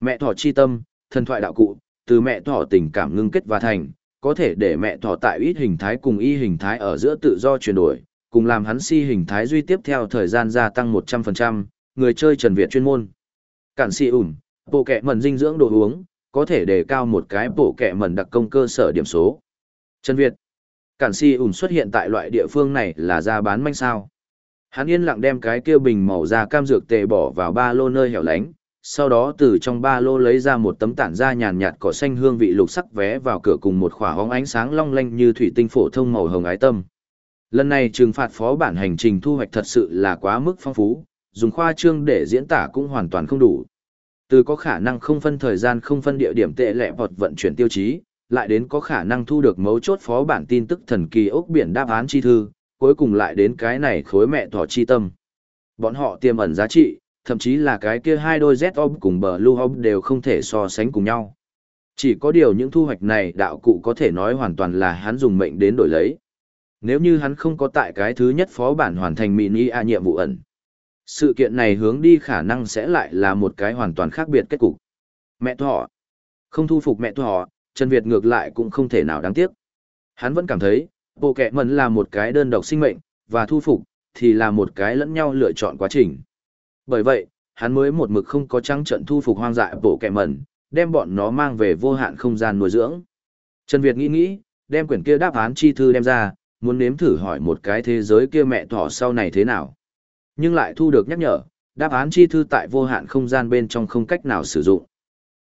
Mẹ thỏ chi tâm, thần thoại đạo cụ, từ mẹ thỏ tình cảm ngưng kết và thành, có thể để mẹ thỏ tại ít hình thái cùng y hình thái ở giữa tự do chuyển đổi, cùng làm hắn si hình thái duy tiếp theo thời gian gia tăng 100%, người chơi Trần Việt chuyên môn. Cản si ủn, bộ kẹ mần dinh dưỡng đồ uống, có thể đề cao một cái bộ kẹ mần đặc công cơ sở điểm số. Trần Việt, cản si ủn xuất hiện tại loại địa phương này là ra bán manh sao. Hắn yên lặng đem cái kia bình màu da cam dược tề bỏ vào ba lô nơi hẻo lánh, sau đó từ trong ba lô lấy ra một tấm tản da nhàn nhạt cỏ xanh hương vị lục sắc vé vào cửa cùng một khỏa hóng ánh sáng long lanh như thủy tinh phổ thông màu hồng ái tâm. Lần này trừng phạt phó bản hành trình thu hoạch thật sự là quá mức phong phú, dùng khoa trương để diễn tả cũng hoàn toàn không đủ. Từ có khả năng không phân thời gian không phân địa điểm tệ lẹ hoặc vận chuyển tiêu chí, lại đến có khả năng thu được mấu chốt phó bản tin tức thần kỳ ốc biển đáp án chi thư, cuối cùng lại đến cái này khối mẹ thỏ chi tâm. Bọn họ tiềm ẩn giá trị, thậm chí là cái kia hai đôi Z om cùng bờ lưu om đều không thể so sánh cùng nhau. Chỉ có điều những thu hoạch này đạo cụ có thể nói hoàn toàn là hắn dùng mệnh đến đổi lấy. Nếu như hắn không có tại cái thứ nhất phó bản hoàn thành mini A nhiệm vụ ẩn. Sự kiện này hướng đi khả năng sẽ lại là một cái hoàn toàn khác biệt kết cục. Mẹ thỏ. Không thu phục mẹ thỏ, Trần Việt ngược lại cũng không thể nào đáng tiếc. Hắn vẫn cảm thấy, bộ kẹ mẩn là một cái đơn độc sinh mệnh, và thu phục, thì là một cái lẫn nhau lựa chọn quá trình. Bởi vậy, hắn mới một mực không có trắng trận thu phục hoang dại bộ kẹ mẩn, đem bọn nó mang về vô hạn không gian nuôi dưỡng. Trần Việt nghĩ nghĩ, đem quyển kia đáp án chi thư đem ra, muốn nếm thử hỏi một cái thế giới kia mẹ thỏ sau này thế nào. Nhưng lại thu được nhắc nhở, đáp án chi thư tại vô hạn không gian bên trong không cách nào sử dụng.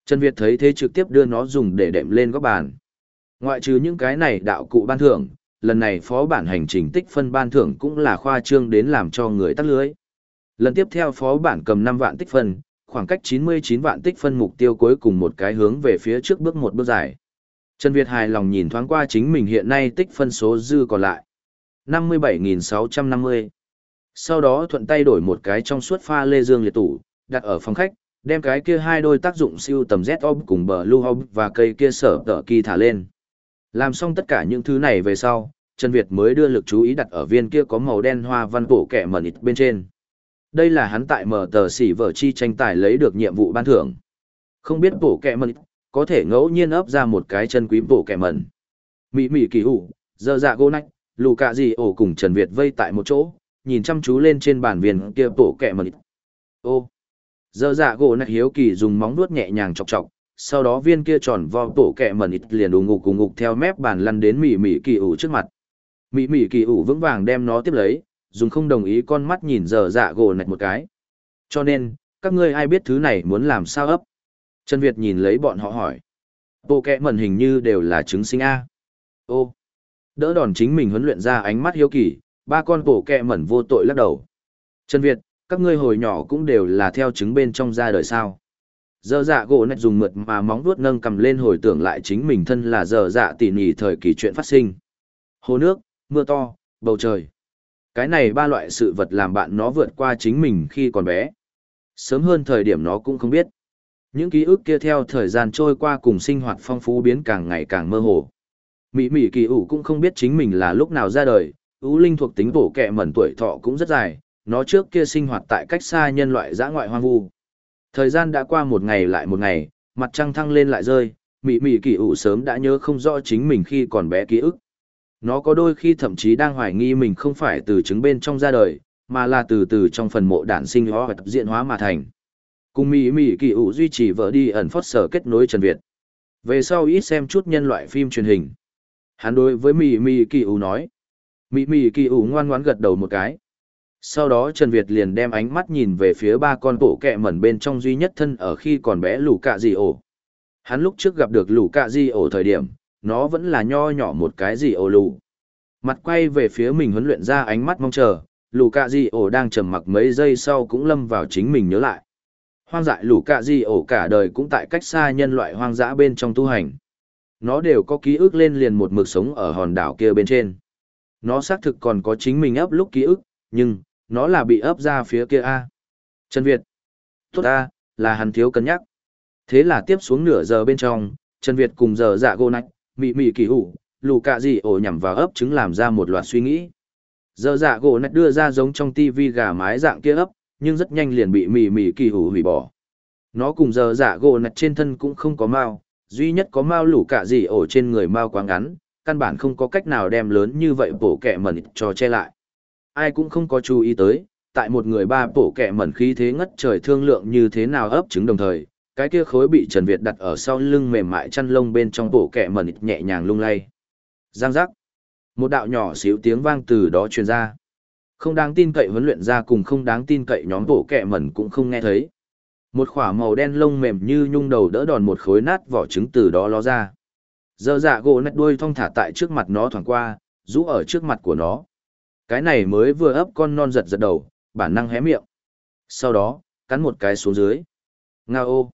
Trần Việt thấy thế trực tiếp đưa nó dùng để đệm lên góc bàn. Ngoại trừ những cái này đạo cụ ban thưởng, lần này phó bản hành trình tích phân ban thưởng cũng là khoa trương đến làm cho người tắt lưới. Lần tiếp theo phó bản cầm 5 vạn tích phân, khoảng cách 99 vạn tích phân mục tiêu cuối cùng một cái hướng về phía trước bước một bước dài. Trần Việt hài lòng nhìn thoáng qua chính mình hiện nay tích phân số dư còn lại. 57.650. Sau đó thuận tay đổi một cái trong suốt pha lê dương liệt tủ, đặt ở phòng khách, đem cái kia hai đôi tác dụng siêu tầm Z ob cùng bờ lưu ob và cây kia sở tờ kỳ thả lên. Làm xong tất cả những thứ này về sau, Trần Việt mới đưa lực chú ý đặt ở viên kia có màu đen hoa văn bổ kẻ mẩn ít bên trên. Đây là hắn tại mở tờ xỉ vở chi tranh tài lấy được nhiệm vụ ban thưởng. Không biết bổ kẹ mẩn, có thể ngẫu nhiên ấp ra một cái chân quý bổ kẹ mẩn. Mị mị kỳ hủ, giờ dạ gô nách, lù cạ gì ổ cùng Trần Việt vây tại một chỗ, nhìn chăm chú lên trên bàn viên kia bộ kẹ mật. Ô! Giờ dạ gỗ nách hiếu kỳ dùng móng nuốt nhẹ nhàng chọc chọc, sau đó viên kia tròn vo bộ kẹ mật ít liền đù ngục cùng ngục theo mép bàn lăn đến mị mị kỳ ủ trước mặt. Mị mị kỳ ủ vững vàng đem nó tiếp lấy, dùng không đồng ý con mắt nhìn giờ dạ gỗ nạch một cái. Cho nên, các ngươi ai biết thứ này muốn làm sao ấp? Trần Việt nhìn lấy bọn họ hỏi. Bộ kẹ mẩn hình như đều là trứng sinh A. Ô, đỡ đòn chính mình huấn luyện ra ánh mắt hiếu kỳ, ba con bổ kẹ mẩn vô tội lắc đầu. Trần Việt, các ngươi hồi nhỏ cũng đều là theo chứng bên trong ra đời sao. Giờ dạ gỗ nạch dùng mượt mà móng vuốt nâng cầm lên hồi tưởng lại chính mình thân là giờ dạ tỉ nỉ thời kỳ chuyện phát sinh. Hồ nước, mưa to, bầu trời. Cái này ba loại sự vật làm bạn nó vượt qua chính mình khi còn bé. Sớm hơn thời điểm nó cũng không biết. Những ký ức kia theo thời gian trôi qua cùng sinh hoạt phong phú biến càng ngày càng mơ hồ. Mỹ Mỹ kỳ ủ cũng không biết chính mình là lúc nào ra đời, ưu linh thuộc tính bổ kẹ mẩn tuổi thọ cũng rất dài, nó trước kia sinh hoạt tại cách xa nhân loại dã ngoại hoang vu. Thời gian đã qua một ngày lại một ngày, mặt trăng thăng lên lại rơi, Mị Mị kỳ ủ sớm đã nhớ không rõ chính mình khi còn bé ký ức. Nó có đôi khi thậm chí đang hoài nghi mình không phải từ trứng bên trong ra đời, mà là từ từ trong phần mộ đản sinh hóa và tập diện hóa mà thành. Cùng Mị Mị kỳ ủ duy trì vợ đi ẩn phót sở kết nối Trần Việt. Về sau ít xem chút nhân loại phim truyền hình. Hắn đối với Mị Mị kỳ ủ nói. Mị Mị kỳ ủ ngoan ngoãn gật đầu một cái. Sau đó Trần Việt liền đem ánh mắt nhìn về phía ba con bộ kẹ mẩn bên trong duy nhất thân ở khi còn bé lũ cạ gì ổ. Hắn lúc trước gặp được lũ cạ gì ổ thời điểm, nó vẫn là nho nhỏ một cái gì ổ lù. Mặt quay về phía mình huấn luyện ra ánh mắt mong chờ, lũ cạ gì ổ đang trầm mặc mấy giây sau cũng lâm vào chính mình nhớ lại. Hoang dại lũ cạ gì ổ cả đời cũng tại cách xa nhân loại hoang dã bên trong tu hành. Nó đều có ký ức lên liền một mực sống ở hòn đảo kia bên trên. Nó xác thực còn có chính mình ấp lúc ký ức, nhưng, nó là bị ấp ra phía kia A. Trần Việt. Tốt A, là hắn thiếu cân nhắc. Thế là tiếp xuống nửa giờ bên trong, Trần Việt cùng giờ dạ gô nách, mị mị kỳ hủ, lù cạ gì ổ nhằm vào ấp trứng làm ra một loạt suy nghĩ. Giờ dạ gỗ nách đưa ra giống trong tivi gà mái dạng kia ấp, nhưng rất nhanh liền bị mị mị kỳ hủ hủy bỏ. Nó cùng giờ dạ gỗ nách trên thân cũng không có mao, duy nhất có mao lủ cạ gì ổ trên người mao quá ngắn, căn bản không có cách nào đem lớn như vậy bổ kẹ mẩn cho che lại. Ai cũng không có chú ý tới, tại một người ba bổ kẹ mẩn khí thế ngất trời thương lượng như thế nào ấp trứng đồng thời, cái kia khối bị Trần Việt đặt ở sau lưng mềm mại chăn lông bên trong bổ kẹ mẩn nhẹ nhàng lung lay. Giang giác. Một đạo nhỏ xíu tiếng vang từ đó truyền ra. Không đáng tin cậy huấn luyện ra cùng không đáng tin cậy nhóm bổ kẹ mẩn cũng không nghe thấy. Một khỏa màu đen lông mềm như nhung đầu đỡ đòn một khối nát vỏ trứng từ đó ló ra. Giờ dạ gỗ nét đuôi thong thả tại trước mặt nó thoảng qua, rũ ở trước mặt của nó. Cái này mới vừa ấp con non giật giật đầu, bản năng hé miệng. Sau đó, cắn một cái xuống dưới. Nga ô.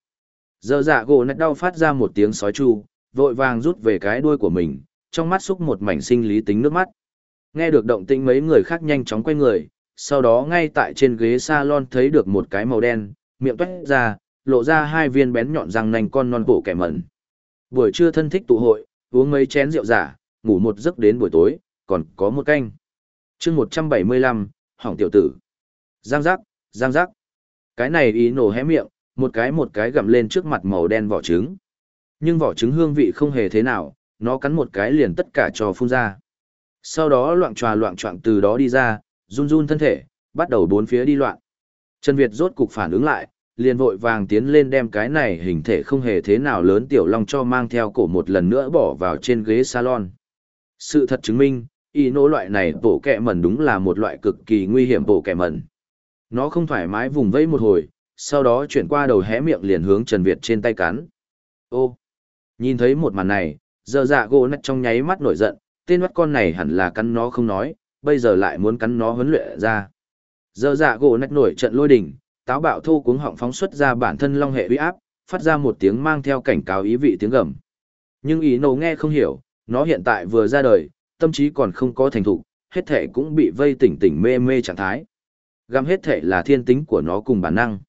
Giờ dạ gỗ nét đau phát ra một tiếng sói chu, vội vàng rút về cái đuôi của mình, trong mắt xúc một mảnh sinh lý tính nước mắt. Nghe được động tĩnh mấy người khác nhanh chóng quay người, sau đó ngay tại trên ghế salon thấy được một cái màu đen, miệng toét ra, lộ ra hai viên bén nhọn răng nành con non bổ kẻ mẩn. Buổi trưa thân thích tụ hội, uống mấy chén rượu giả, ngủ một giấc đến buổi tối, còn có một canh. chương 175, hỏng tiểu tử. Giang giác, giang giác. Cái này ý nổ hé miệng, một cái một cái gặm lên trước mặt màu đen vỏ trứng. Nhưng vỏ trứng hương vị không hề thế nào, nó cắn một cái liền tất cả cho phun ra. Sau đó loạn tròa loạn trọng từ đó đi ra, run run thân thể, bắt đầu bốn phía đi loạn. Trần Việt rốt cục phản ứng lại, liền vội vàng tiến lên đem cái này hình thể không hề thế nào lớn tiểu long cho mang theo cổ một lần nữa bỏ vào trên ghế salon. Sự thật chứng minh, y nỗ loại này bổ kẹ mẩn đúng là một loại cực kỳ nguy hiểm bổ kẹ mẩn. Nó không thoải mái vùng vẫy một hồi, sau đó chuyển qua đầu hé miệng liền hướng Trần Việt trên tay cắn. Ô! Nhìn thấy một màn này, giờ dạ gỗ nách trong nháy mắt nổi giận, tên mắt con này hẳn là cắn nó không nói, bây giờ lại muốn cắn nó huấn luyện ra. Giờ dạ gỗ nách nổi trận lôi đỉnh, táo bạo thô cuống họng phóng xuất ra bản thân long hệ uy áp, phát ra một tiếng mang theo cảnh cáo ý vị tiếng gầm. Nhưng ý nổ nghe không hiểu, nó hiện tại vừa ra đời, tâm trí còn không có thành thục, hết thể cũng bị vây tỉnh tỉnh mê mê trạng thái. Găm hết thể là thiên tính của nó cùng bản năng.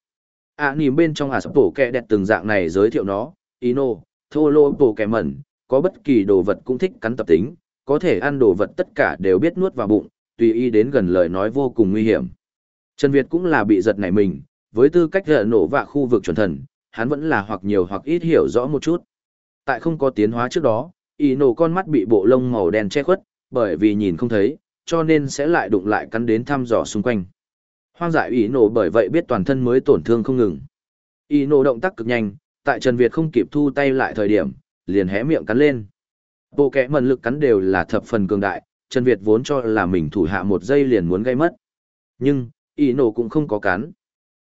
À nìm bên trong à sắp tổ kẹ đẹp từng dạng này giới thiệu nó, Ino, thô lô tổ kẹ mẩn, có bất kỳ đồ vật cũng thích cắn tập tính, có thể ăn đồ vật tất cả đều biết nuốt vào bụng, tùy ý đến gần lời nói vô cùng nguy hiểm. Trần Việt cũng là bị giật nảy mình, với tư cách gỡ nổ vạ khu vực chuẩn thần, hắn vẫn là hoặc nhiều hoặc ít hiểu rõ một chút. Tại không có tiến hóa trước đó, ý nổ con mắt bị bộ lông màu đen che khuất, bởi vì nhìn không thấy, cho nên sẽ lại đụng lại cắn đến thăm dò xung quanh. Hoang dại ý nổ bởi vậy biết toàn thân mới tổn thương không ngừng. Ý nổ động tác cực nhanh, tại Trần Việt không kịp thu tay lại thời điểm, liền hé miệng cắn lên. Bộ kẽ mần lực cắn đều là thập phần cường đại, Trần Việt vốn cho là mình thủ hạ một giây liền muốn gây mất. Nhưng, ý nổ cũng không có cắn.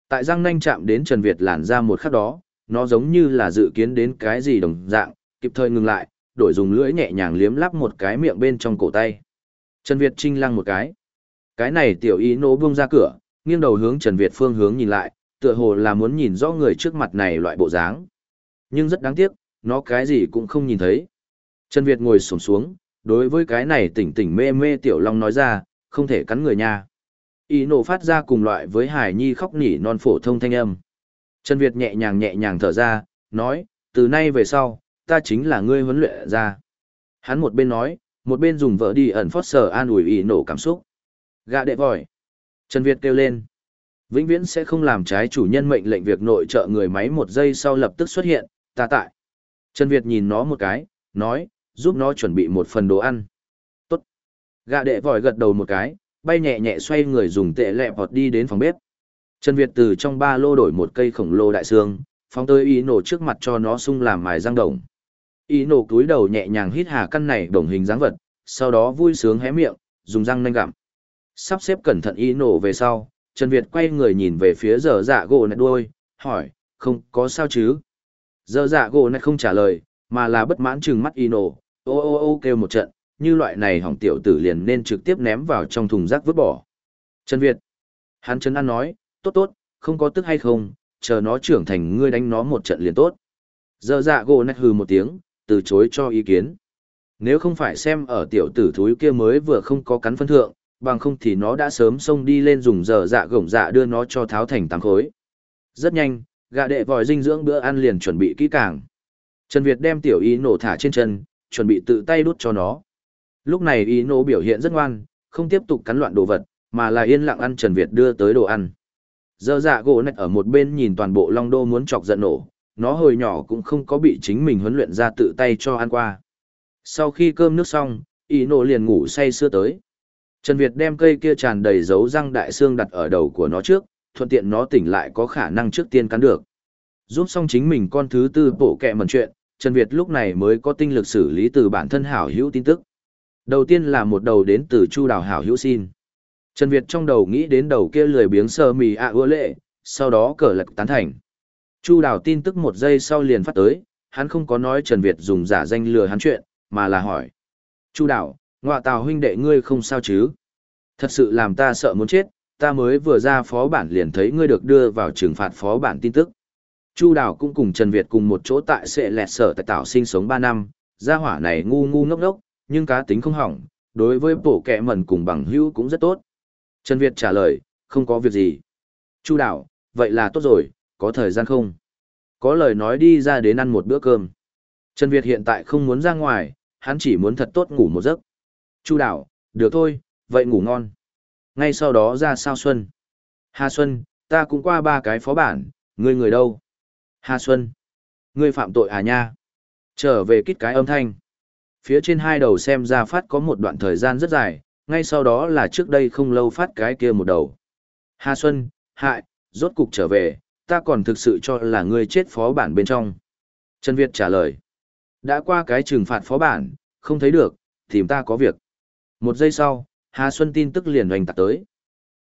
Tại răng nanh chạm đến Trần Việt làn ra một khắc đó, nó giống như là dự kiến đến cái gì đồng dạng, kịp thời ngừng lại, đổi dùng lưỡi nhẹ nhàng liếm lắp một cái miệng bên trong cổ tay. Trần Việt trinh lăng một cái. Cái này tiểu ý nổ buông ra cửa, nghiêng đầu hướng Trần Việt phương hướng nhìn lại, tựa hồ là muốn nhìn rõ người trước mặt này loại bộ dáng. Nhưng rất đáng tiếc, nó cái gì cũng không nhìn thấy. Trần Việt ngồi xổm xuống, đối với cái này tỉnh tỉnh mê mê tiểu long nói ra, không thể cắn người nha. Ý nổ phát ra cùng loại với Hải Nhi khóc nỉ non phổ thông thanh âm. Trần Việt nhẹ nhàng nhẹ nhàng thở ra, nói, từ nay về sau, ta chính là ngươi huấn luyện ra. Hắn một bên nói, một bên dùng vợ đi ẩn phót sở an ủi ý nổ cảm xúc. Gạ đệ vòi. Trần Việt kêu lên. Vĩnh viễn sẽ không làm trái chủ nhân mệnh lệnh việc nội trợ người máy một giây sau lập tức xuất hiện, ta tại. Trần Việt nhìn nó một cái, nói, giúp nó chuẩn bị một phần đồ ăn. Tốt. Gạ đệ vòi gật đầu một cái, bay nhẹ nhẹ xoay người dùng tệ lẹ bọt đi đến phòng bếp. Trần Việt từ trong ba lô đổi một cây khổng lồ đại xương, phóng tới ý nổ trước mặt cho nó sung làm mài răng đồng. Ý nổ cúi đầu nhẹ nhàng hít hà căn này đồng hình dáng vật, sau đó vui sướng hé miệng, dùng răng nanh gặm. Sắp xếp cẩn thận ý nổ về sau, Trần Việt quay người nhìn về phía giờ dạ gỗ nẹt đuôi, hỏi, không có sao chứ? Giờ dạ gỗ nẹt không trả lời, mà là bất mãn trừng mắt ý nổ, ô ô ô kêu một trận, như loại này hỏng tiểu tử liền nên trực tiếp ném vào trong thùng rác vứt bỏ. Trần Việt, hắn Trấn an nói, tốt tốt, không có tức hay không, chờ nó trưởng thành ngươi đánh nó một trận liền tốt. Giờ dạ gồ nét hừ một tiếng, từ chối cho ý kiến. Nếu không phải xem ở tiểu tử thúi kia mới vừa không có cắn phân thượng, bằng không thì nó đã sớm xông đi lên dùng giờ dạ gổng dạ đưa nó cho tháo thành tám khối. Rất nhanh, gà đệ vòi dinh dưỡng bữa ăn liền chuẩn bị kỹ càng. Trần Việt đem tiểu y nổ thả trên chân, chuẩn bị tự tay đút cho nó. Lúc này ý nô biểu hiện rất ngoan, không tiếp tục cắn loạn đồ vật, mà là yên lặng ăn Trần Việt đưa tới đồ ăn. Giờ dạ gỗ nạch ở một bên nhìn toàn bộ long đô muốn chọc giận nổ, nó hồi nhỏ cũng không có bị chính mình huấn luyện ra tự tay cho ăn qua. Sau khi cơm nước xong, ý nô liền ngủ say sưa tới. Trần Việt đem cây kia tràn đầy dấu răng đại xương đặt ở đầu của nó trước, thuận tiện nó tỉnh lại có khả năng trước tiên cắn được. Giúp xong chính mình con thứ tư bộ kẹ mẩn chuyện, Trần Việt lúc này mới có tinh lực xử lý từ bản thân hảo hữu tin tức. Đầu tiên là một đầu đến từ Chu Đào hảo hữu xin. Trần Việt trong đầu nghĩ đến đầu kia lười biếng sơ mì ạ ưa lệ, sau đó cờ lật tán thành. Chu Đào tin tức một giây sau liền phát tới, hắn không có nói Trần Việt dùng giả danh lừa hắn chuyện, mà là hỏi. Chu Đào, ngọa tào huynh đệ ngươi không sao chứ? Thật sự làm ta sợ muốn chết, ta mới vừa ra phó bản liền thấy ngươi được đưa vào trừng phạt phó bản tin tức. Chu Đào cũng cùng Trần Việt cùng một chỗ tại sệ lẹt sở tại tạo sinh sống 3 năm, gia hỏa này ngu ngu ngốc ngốc, nhưng cá tính không hỏng, đối với bổ kẹ mẩn cùng bằng hữu cũng rất tốt. Trần Việt trả lời, không có việc gì. Chu Đạo vậy là tốt rồi, có thời gian không? Có lời nói đi ra đến ăn một bữa cơm. Trần Việt hiện tại không muốn ra ngoài, hắn chỉ muốn thật tốt ngủ một giấc. Chu Đạo được thôi, vậy ngủ ngon. Ngay sau đó ra sao Xuân. Hà Xuân, ta cũng qua ba cái phó bản, ngươi người đâu? Hà Xuân, ngươi phạm tội à nha? Trở về kít cái âm thanh. Phía trên hai đầu xem ra phát có một đoạn thời gian rất dài, ngay sau đó là trước đây không lâu phát cái kia một đầu. Hà Xuân, hại, rốt cục trở về, ta còn thực sự cho là ngươi chết phó bản bên trong. Trần Việt trả lời. Đã qua cái trừng phạt phó bản, không thấy được, tìm ta có việc. Một giây sau, Hà Xuân tin tức liền hoành tạc tới.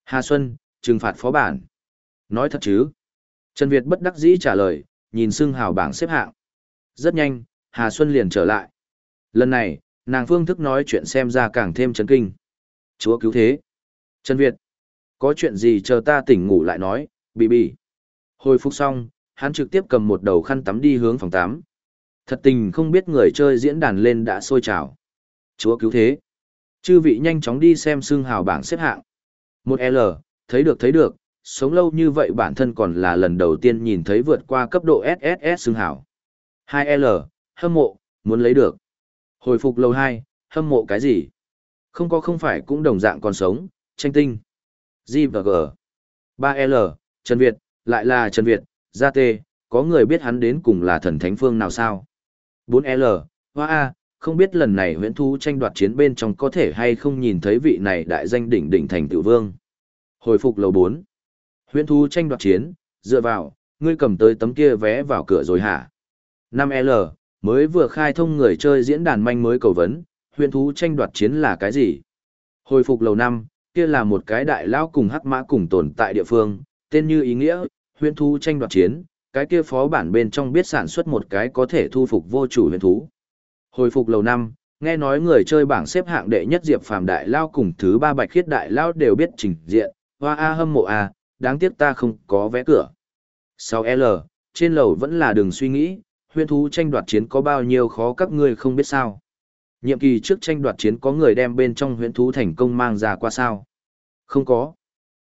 Hà Xuân, trừng phạt phó bản. Nói thật chứ? Trần Việt bất đắc dĩ trả lời, nhìn xưng hào bảng xếp hạng. Rất nhanh, Hà Xuân liền trở lại. Lần này, nàng phương thức nói chuyện xem ra càng thêm chấn kinh. Chúa cứu thế. Trần Việt. Có chuyện gì chờ ta tỉnh ngủ lại nói, bị bị. Hồi phục xong, hắn trực tiếp cầm một đầu khăn tắm đi hướng phòng tắm. Thật tình không biết người chơi diễn đàn lên đã sôi trào. Chúa cứu thế. Chư vị nhanh chóng đi xem xương hào bảng xếp hạng. Một L, thấy được thấy được, sống lâu như vậy bản thân còn là lần đầu tiên nhìn thấy vượt qua cấp độ SSS xương hào. 2L, hâm mộ, muốn lấy được. Hồi phục lâu hai, hâm mộ cái gì? Không có không phải cũng đồng dạng còn sống, tranh tinh. G và G. 3L, Trần Việt, lại là Trần Việt, Gia Tê, có người biết hắn đến cùng là thần thánh phương nào sao? 4L, hoa A, không biết lần này huyễn thu tranh đoạt chiến bên trong có thể hay không nhìn thấy vị này đại danh đỉnh đỉnh thành tiểu vương. Hồi phục lầu 4. Huyễn thu tranh đoạt chiến, dựa vào, ngươi cầm tới tấm kia vé vào cửa rồi hả? 5L, mới vừa khai thông người chơi diễn đàn manh mới cầu vấn, huyễn thú tranh đoạt chiến là cái gì? Hồi phục lầu năm, kia là một cái đại lao cùng hắc mã cùng tồn tại địa phương, tên như ý nghĩa, huyễn thú tranh đoạt chiến, cái kia phó bản bên trong biết sản xuất một cái có thể thu phục vô chủ huyễn thú. Hồi phục lầu năm, nghe nói người chơi bảng xếp hạng đệ nhất Diệp Phàm đại lao cùng thứ ba Bạch Khiết đại lao đều biết trình diện, hoa a hâm mộ a, đáng tiếc ta không có vé cửa. Sau L, trên lầu vẫn là đừng suy nghĩ, huyễn thú tranh đoạt chiến có bao nhiêu khó các ngươi không biết sao. Nhiệm kỳ trước tranh đoạt chiến có người đem bên trong huyễn thú thành công mang ra qua sao? Không có.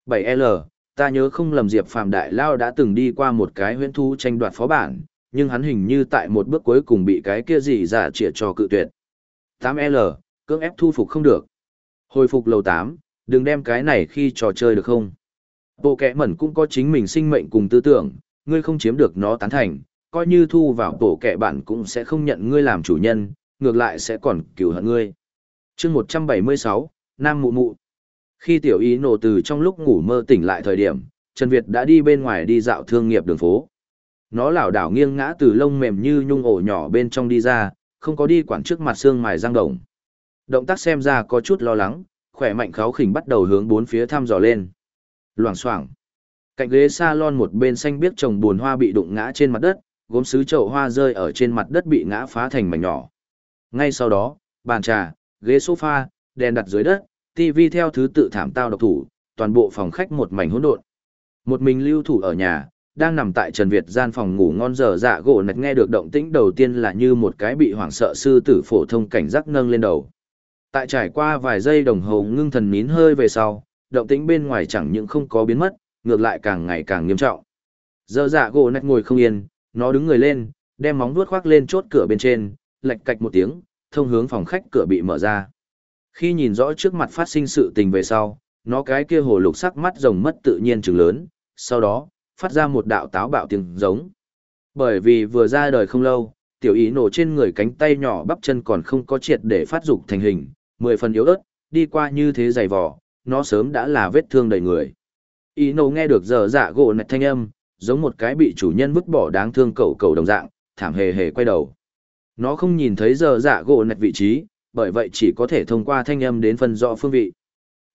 7L, ta nhớ không lầm Diệp Phàm Đại Lao đã từng đi qua một cái huyễn thú tranh đoạt phó bản, nhưng hắn hình như tại một bước cuối cùng bị cái kia gì giả trịa cho cự tuyệt. 8L, cưỡng ép thu phục không được. Hồi phục lầu 8, đừng đem cái này khi trò chơi được không? Bộ kẻ mẩn cũng có chính mình sinh mệnh cùng tư tưởng, ngươi không chiếm được nó tán thành, coi như thu vào tổ kẻ bản cũng sẽ không nhận ngươi làm chủ nhân, ngược lại sẽ còn cửu hận ngươi. chương 176, Nam Mụ Mụ. Khi tiểu ý nổ từ trong lúc ngủ mơ tỉnh lại thời điểm, Trần Việt đã đi bên ngoài đi dạo thương nghiệp đường phố. Nó lảo đảo nghiêng ngã từ lông mềm như nhung ổ nhỏ bên trong đi ra, không có đi quản trước mặt xương mài răng đồng. Động tác xem ra có chút lo lắng, khỏe mạnh kháo khỉnh bắt đầu hướng bốn phía thăm dò lên. Loảng xoảng. Cạnh ghế salon một bên xanh biếc trồng buồn hoa bị đụng ngã trên mặt đất, gốm sứ chậu hoa rơi ở trên mặt đất bị ngã phá thành mảnh nhỏ. Ngay sau đó, bàn trà, ghế sofa, đèn đặt dưới đất, TV theo thứ tự thảm tao độc thủ, toàn bộ phòng khách một mảnh hỗn độn. Một mình lưu thủ ở nhà, đang nằm tại Trần Việt gian phòng ngủ ngon giờ dạ gỗ nạch nghe được động tĩnh đầu tiên là như một cái bị hoảng sợ sư tử phổ thông cảnh giác nâng lên đầu. Tại trải qua vài giây đồng hồ ngưng thần nín hơi về sau, động tĩnh bên ngoài chẳng những không có biến mất, ngược lại càng ngày càng nghiêm trọng. Giờ dạ gỗ nạch ngồi không yên, nó đứng người lên, đem móng vuốt khoác lên chốt cửa bên trên, lạch cạch một tiếng, thông hướng phòng khách cửa bị mở ra. Khi nhìn rõ trước mặt phát sinh sự tình về sau, nó cái kia hồ lục sắc mắt rồng mất tự nhiên trừng lớn, sau đó, phát ra một đạo táo bạo tiếng giống. Bởi vì vừa ra đời không lâu, tiểu ý nổ trên người cánh tay nhỏ bắp chân còn không có triệt để phát dục thành hình, mười phần yếu ớt, đi qua như thế dày vỏ, nó sớm đã là vết thương đầy người. Ý nổ nghe được giờ dạ gỗ nạch thanh âm, giống một cái bị chủ nhân vứt bỏ đáng thương cậu cậu đồng dạng, thảm hề hề quay đầu. Nó không nhìn thấy giờ dạ gỗ nạch vị trí, bởi vậy chỉ có thể thông qua thanh âm đến phân rõ phương vị.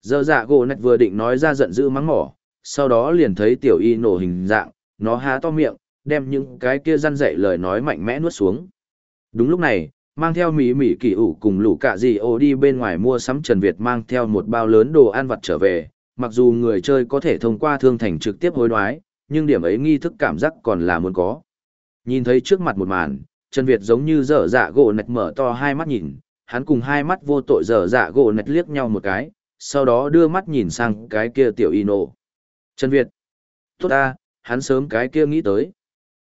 Giờ dạ gỗ nạch vừa định nói ra giận dữ mắng mỏ, sau đó liền thấy tiểu y nổ hình dạng, nó há to miệng, đem những cái kia răn dạy lời nói mạnh mẽ nuốt xuống. Đúng lúc này, mang theo mỹ mỹ kỳ ủ cùng lũ cả gì ô đi bên ngoài mua sắm Trần Việt mang theo một bao lớn đồ ăn vặt trở về, mặc dù người chơi có thể thông qua thương thành trực tiếp hối đoái, nhưng điểm ấy nghi thức cảm giác còn là muốn có. Nhìn thấy trước mặt một màn, Trần Việt giống như dở dạ gỗ nạch mở to hai mắt nhìn, hắn cùng hai mắt vô tội dở dạ gỗ nạch liếc nhau một cái, sau đó đưa mắt nhìn sang cái kia tiểu y nộ Trần Việt. Tốt ta, hắn sớm cái kia nghĩ tới.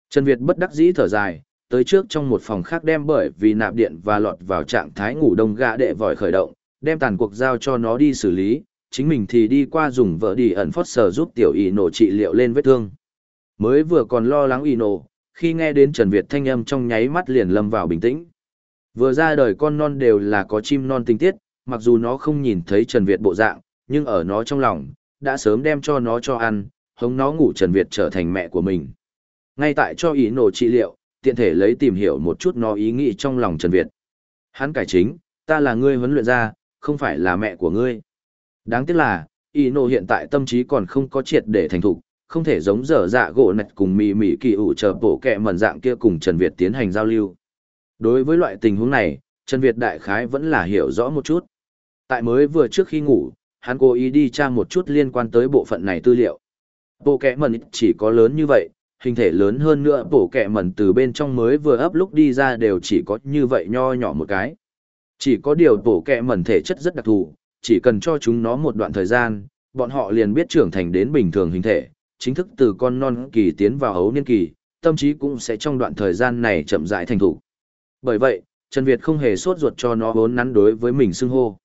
Trần Việt bất đắc dĩ thở dài, tới trước trong một phòng khác đem bởi vì nạp điện và lọt vào trạng thái ngủ đông gã đệ vòi khởi động, đem tàn cuộc giao cho nó đi xử lý, chính mình thì đi qua dùng vợ đi ẩn phót sờ giúp tiểu y nổ trị liệu lên vết thương. Mới vừa còn lo lắng y nổ, khi nghe đến Trần Việt thanh âm trong nháy mắt liền lâm vào bình tĩnh. Vừa ra đời con non đều là có chim non tinh tiết, mặc dù nó không nhìn thấy Trần Việt bộ dạng, nhưng ở nó trong lòng, đã sớm đem cho nó cho ăn, hống nó ngủ Trần Việt trở thành mẹ của mình. Ngay tại cho ý nổ trị liệu, tiện thể lấy tìm hiểu một chút nó ý nghĩ trong lòng Trần Việt. Hắn cải chính, ta là ngươi huấn luyện ra, không phải là mẹ của ngươi. Đáng tiếc là, ý nổ hiện tại tâm trí còn không có triệt để thành thục, không thể giống dở dạ gỗ nạch cùng mì mì kỳ ủ chờ bổ kẹ mẩn dạng kia cùng Trần Việt tiến hành giao lưu. Đối với loại tình huống này, Trần Việt đại khái vẫn là hiểu rõ một chút. Tại mới vừa trước khi ngủ, hắn cố ý đi tra một chút liên quan tới bộ phận này tư liệu. Bộ kẹ mẩn chỉ có lớn như vậy, hình thể lớn hơn nữa bộ kẹ mẩn từ bên trong mới vừa ấp lúc đi ra đều chỉ có như vậy nho nhỏ một cái. Chỉ có điều bộ kẹ mẩn thể chất rất đặc thù, chỉ cần cho chúng nó một đoạn thời gian, bọn họ liền biết trưởng thành đến bình thường hình thể, chính thức từ con non kỳ tiến vào ấu niên kỳ, tâm trí cũng sẽ trong đoạn thời gian này chậm rãi thành thủ. Bởi vậy, Trần Việt không hề sốt ruột cho nó vốn nắn đối với mình xưng hô.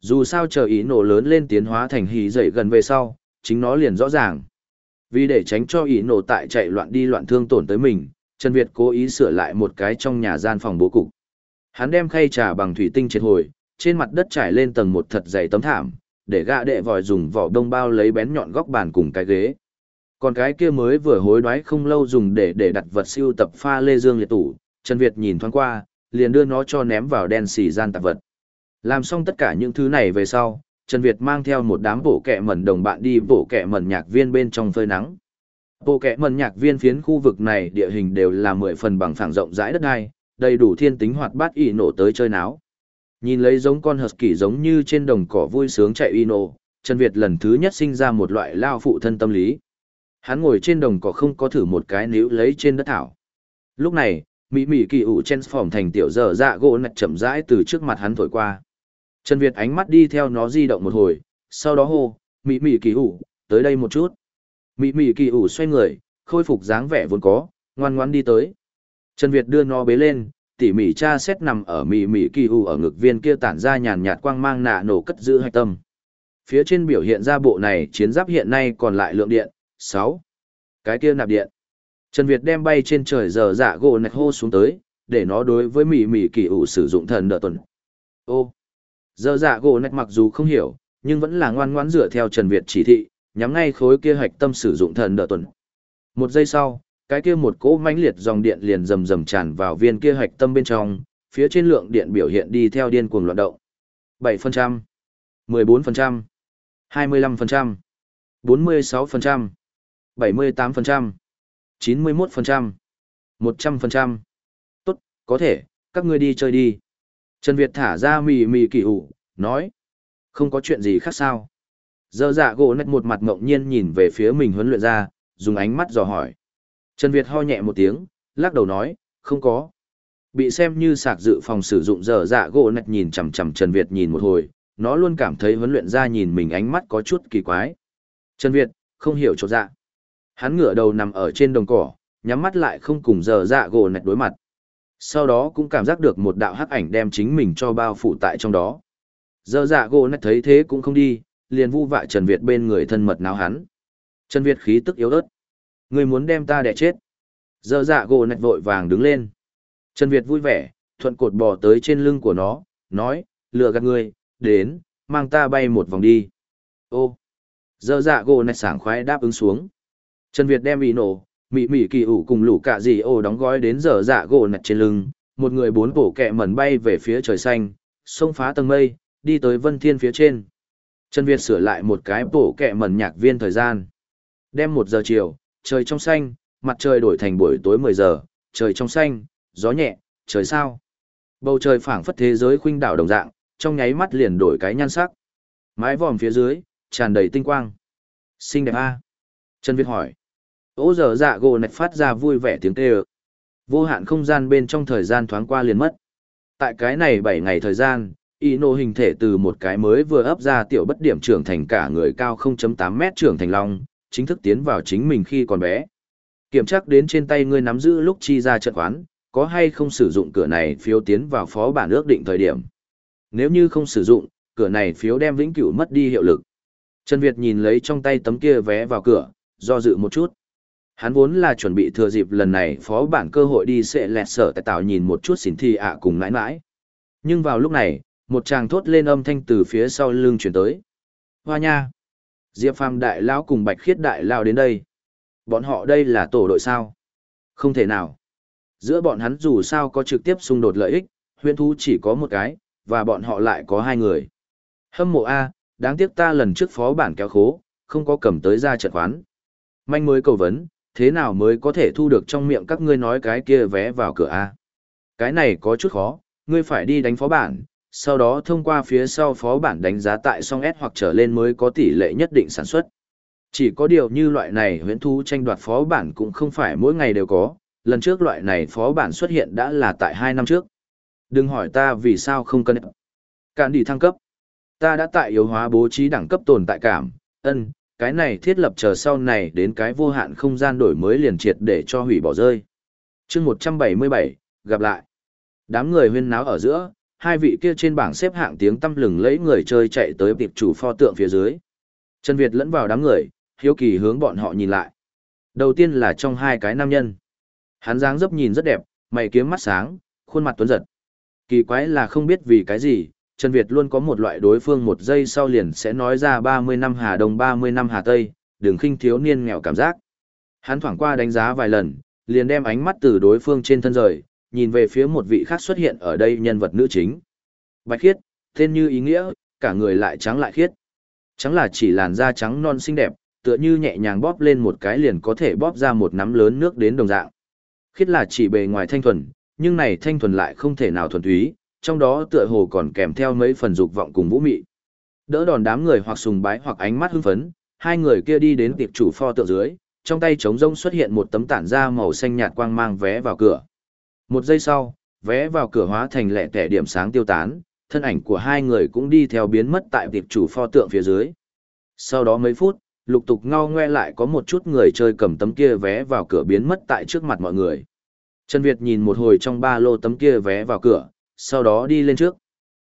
Dù sao chờ ý nổ lớn lên tiến hóa thành hí dậy gần về sau, chính nó liền rõ ràng. Vì để tránh cho ý nổ tại chạy loạn đi loạn thương tổn tới mình, Trần Việt cố ý sửa lại một cái trong nhà gian phòng bố cục. Hắn đem khay trà bằng thủy tinh triệt hồi, trên mặt đất trải lên tầng một thật dày tấm thảm, để gạ đệ vòi dùng vỏ đông bao lấy bén nhọn góc bàn cùng cái ghế. Còn cái kia mới vừa hối đoái không lâu dùng để để đặt vật siêu tập pha lê dương liệt tủ, Trần Việt nhìn thoáng qua, liền đưa nó cho ném vào đen xì gian tạp vật. Làm xong tất cả những thứ này về sau, Trần Việt mang theo một đám bộ kẹ mẩn đồng bạn đi bộ kẹ mẩn nhạc viên bên trong phơi nắng. Bộ kẹ mẩn nhạc viên phiến khu vực này địa hình đều là mười phần bằng phẳng rộng rãi đất đai, đầy đủ thiên tính hoạt bát y nổ tới chơi náo. Nhìn lấy giống con husky giống như trên đồng cỏ vui sướng chạy y nổ, Trần Việt lần thứ nhất sinh ra một loại lao phụ thân tâm lý. Hắn ngồi trên đồng cỏ không có thử một cái níu lấy trên đất thảo. Lúc này, mỹ mỹ kỳ ủ transform thành tiểu dở dạ gỗ nạch chậm rãi từ trước mặt hắn thổi qua. Trần Việt ánh mắt đi theo nó di động một hồi, sau đó hô, mỹ mỹ kỳ ủ, tới đây một chút. Mỹ mỹ kỳ ủ xoay người, khôi phục dáng vẻ vốn có, ngoan ngoan đi tới. Trần Việt đưa nó bế lên, tỉ mỉ cha xét nằm ở mỹ mỹ kỳ ủ ở ngực viên kia tản ra nhàn nhạt quang mang nạ nổ cất giữ hạch tâm. Phía trên biểu hiện ra bộ này chiến giáp hiện nay còn lại lượng điện, 6. Cái kia nạp điện. Trần Việt đem bay trên trời giờ dạ gỗ nạch hô xuống tới, để nó đối với mỹ mỹ kỳ ủ sử dụng thần đợt tuần. Ô. Giờ dạ gỗ nạch mặc dù không hiểu, nhưng vẫn là ngoan ngoãn dựa theo Trần Việt chỉ thị, nhắm ngay khối kia hạch tâm sử dụng thần đợt tuần. Một giây sau, cái kia một cỗ mãnh liệt dòng điện liền rầm rầm tràn vào viên kia hạch tâm bên trong, phía trên lượng điện biểu hiện đi theo điên cuồng loạn động. 7%, 14%, 25%, 46%, 78%, 91%, 100%. Tốt, có thể, các ngươi đi chơi đi. Trần Việt thả ra mì mì kỳ ủ, nói. Không có chuyện gì khác sao. Giờ dạ gỗ nét một mặt ngộng nhiên nhìn về phía mình huấn luyện ra, dùng ánh mắt dò hỏi. Trần Việt ho nhẹ một tiếng, lắc đầu nói, không có. Bị xem như sạc dự phòng sử dụng giờ dạ gỗ nét nhìn chằm chằm Trần Việt nhìn một hồi, nó luôn cảm thấy huấn luyện ra nhìn mình ánh mắt có chút kỳ quái. Trần Việt, không hiểu chỗ dạ. Hắn ngửa đầu nằm ở trên đồng cỏ, nhắm mắt lại không cùng giờ dạ gỗ nẹt đối mặt. Sau đó cũng cảm giác được một đạo hắc ảnh đem chính mình cho bao phủ tại trong đó. Giờ dạ gỗ nẹt thấy thế cũng không đi, liền vu vạ Trần Việt bên người thân mật náo hắn. Trần Việt khí tức yếu ớt. Người muốn đem ta đẻ chết. Giờ dạ gỗ nẹt vội vàng đứng lên. Trần Việt vui vẻ, thuận cột bò tới trên lưng của nó, nói, lừa gạt ngươi, đến, mang ta bay một vòng đi. Ô, giờ dạ gỗ nẹt sảng khoái đáp ứng xuống. Trần Việt đem ý nổ, mỉ mỉ kỳ ủ cùng lũ cả gì ổ đóng gói đến giờ dạ gỗ nét trên lưng, một người bốn bổ kẹ mẩn bay về phía trời xanh, xông phá tầng mây, đi tới vân thiên phía trên. Trần Việt sửa lại một cái bổ kẹ mẩn nhạc viên thời gian. Đem một giờ chiều, trời trong xanh, mặt trời đổi thành buổi tối 10 giờ, trời trong xanh, gió nhẹ, trời sao. Bầu trời phảng phất thế giới khuynh đảo đồng dạng, trong nháy mắt liền đổi cái nhan sắc. Mái vòm phía dưới, tràn đầy tinh quang. Xinh đẹp a Trần Việt hỏi. Ô giờ dạ gỗ nạch phát ra vui vẻ tiếng kêu. Vô hạn không gian bên trong thời gian thoáng qua liền mất. Tại cái này 7 ngày thời gian, Ino hình thể từ một cái mới vừa ấp ra tiểu bất điểm trưởng thành cả người cao 0.8 mét trưởng thành long, chính thức tiến vào chính mình khi còn bé. Kiểm tra đến trên tay ngươi nắm giữ lúc chi ra trận khoán, có hay không sử dụng cửa này phiếu tiến vào phó bản ước định thời điểm. Nếu như không sử dụng, cửa này phiếu đem vĩnh cửu mất đi hiệu lực. Trần Việt nhìn lấy trong tay tấm kia vé vào cửa, do dự một chút. Hắn vốn là chuẩn bị thừa dịp lần này phó bản cơ hội đi sẽ lẹt sở tại tạo nhìn một chút xỉn thi ạ cùng mãi mãi. Nhưng vào lúc này, một chàng thốt lên âm thanh từ phía sau lưng chuyển tới. Hoa nha! Diệp Phàm đại lão cùng Bạch Khiết đại lão đến đây. Bọn họ đây là tổ đội sao? Không thể nào. Giữa bọn hắn dù sao có trực tiếp xung đột lợi ích, huyễn thú chỉ có một cái, và bọn họ lại có hai người. Hâm mộ A, đáng tiếc ta lần trước phó bản kéo khố, không có cầm tới ra trận khoán. Manh mới cầu vấn, thế nào mới có thể thu được trong miệng các ngươi nói cái kia vé vào cửa A? Cái này có chút khó, ngươi phải đi đánh phó bản, sau đó thông qua phía sau phó bản đánh giá tại song S hoặc trở lên mới có tỷ lệ nhất định sản xuất. Chỉ có điều như loại này huyễn thu tranh đoạt phó bản cũng không phải mỗi ngày đều có, lần trước loại này phó bản xuất hiện đã là tại hai năm trước. Đừng hỏi ta vì sao không cân Cạn đi thăng cấp. Ta đã tại yếu hóa bố trí đẳng cấp tồn tại cảm, ân, cái này thiết lập chờ sau này đến cái vô hạn không gian đổi mới liền triệt để cho hủy bỏ rơi. chương 177, gặp lại. Đám người huyên náo ở giữa, hai vị kia trên bảng xếp hạng tiếng tâm lừng lấy người chơi chạy tới tiệp chủ pho tượng phía dưới. Trần Việt lẫn vào đám người, hiếu kỳ hướng bọn họ nhìn lại. Đầu tiên là trong hai cái nam nhân. Hắn dáng dấp nhìn rất đẹp, mày kiếm mắt sáng, khuôn mặt tuấn giật. Kỳ quái là không biết vì cái gì, Trần Việt luôn có một loại đối phương một giây sau liền sẽ nói ra 30 năm Hà Đông 30 năm Hà Tây, đừng khinh thiếu niên nghèo cảm giác. Hắn thoảng qua đánh giá vài lần, liền đem ánh mắt từ đối phương trên thân rời, nhìn về phía một vị khác xuất hiện ở đây nhân vật nữ chính. Bạch khiết, tên như ý nghĩa, cả người lại trắng lại khiết. Trắng là chỉ làn da trắng non xinh đẹp, tựa như nhẹ nhàng bóp lên một cái liền có thể bóp ra một nắm lớn nước đến đồng dạng. Khiết là chỉ bề ngoài thanh thuần, nhưng này thanh thuần lại không thể nào thuần túy, trong đó tựa hồ còn kèm theo mấy phần dục vọng cùng vũ mị. Đỡ đòn đám người hoặc sùng bái hoặc ánh mắt hưng phấn, hai người kia đi đến tiệp chủ pho tượng dưới, trong tay trống rông xuất hiện một tấm tản da màu xanh nhạt quang mang vé vào cửa. Một giây sau, vé vào cửa hóa thành lẻ tẻ điểm sáng tiêu tán, thân ảnh của hai người cũng đi theo biến mất tại tiệp chủ pho tượng phía dưới. Sau đó mấy phút, lục tục ngao ngoe lại có một chút người chơi cầm tấm kia vé vào cửa biến mất tại trước mặt mọi người. Trần Việt nhìn một hồi trong ba lô tấm kia vé vào cửa, sau đó đi lên trước.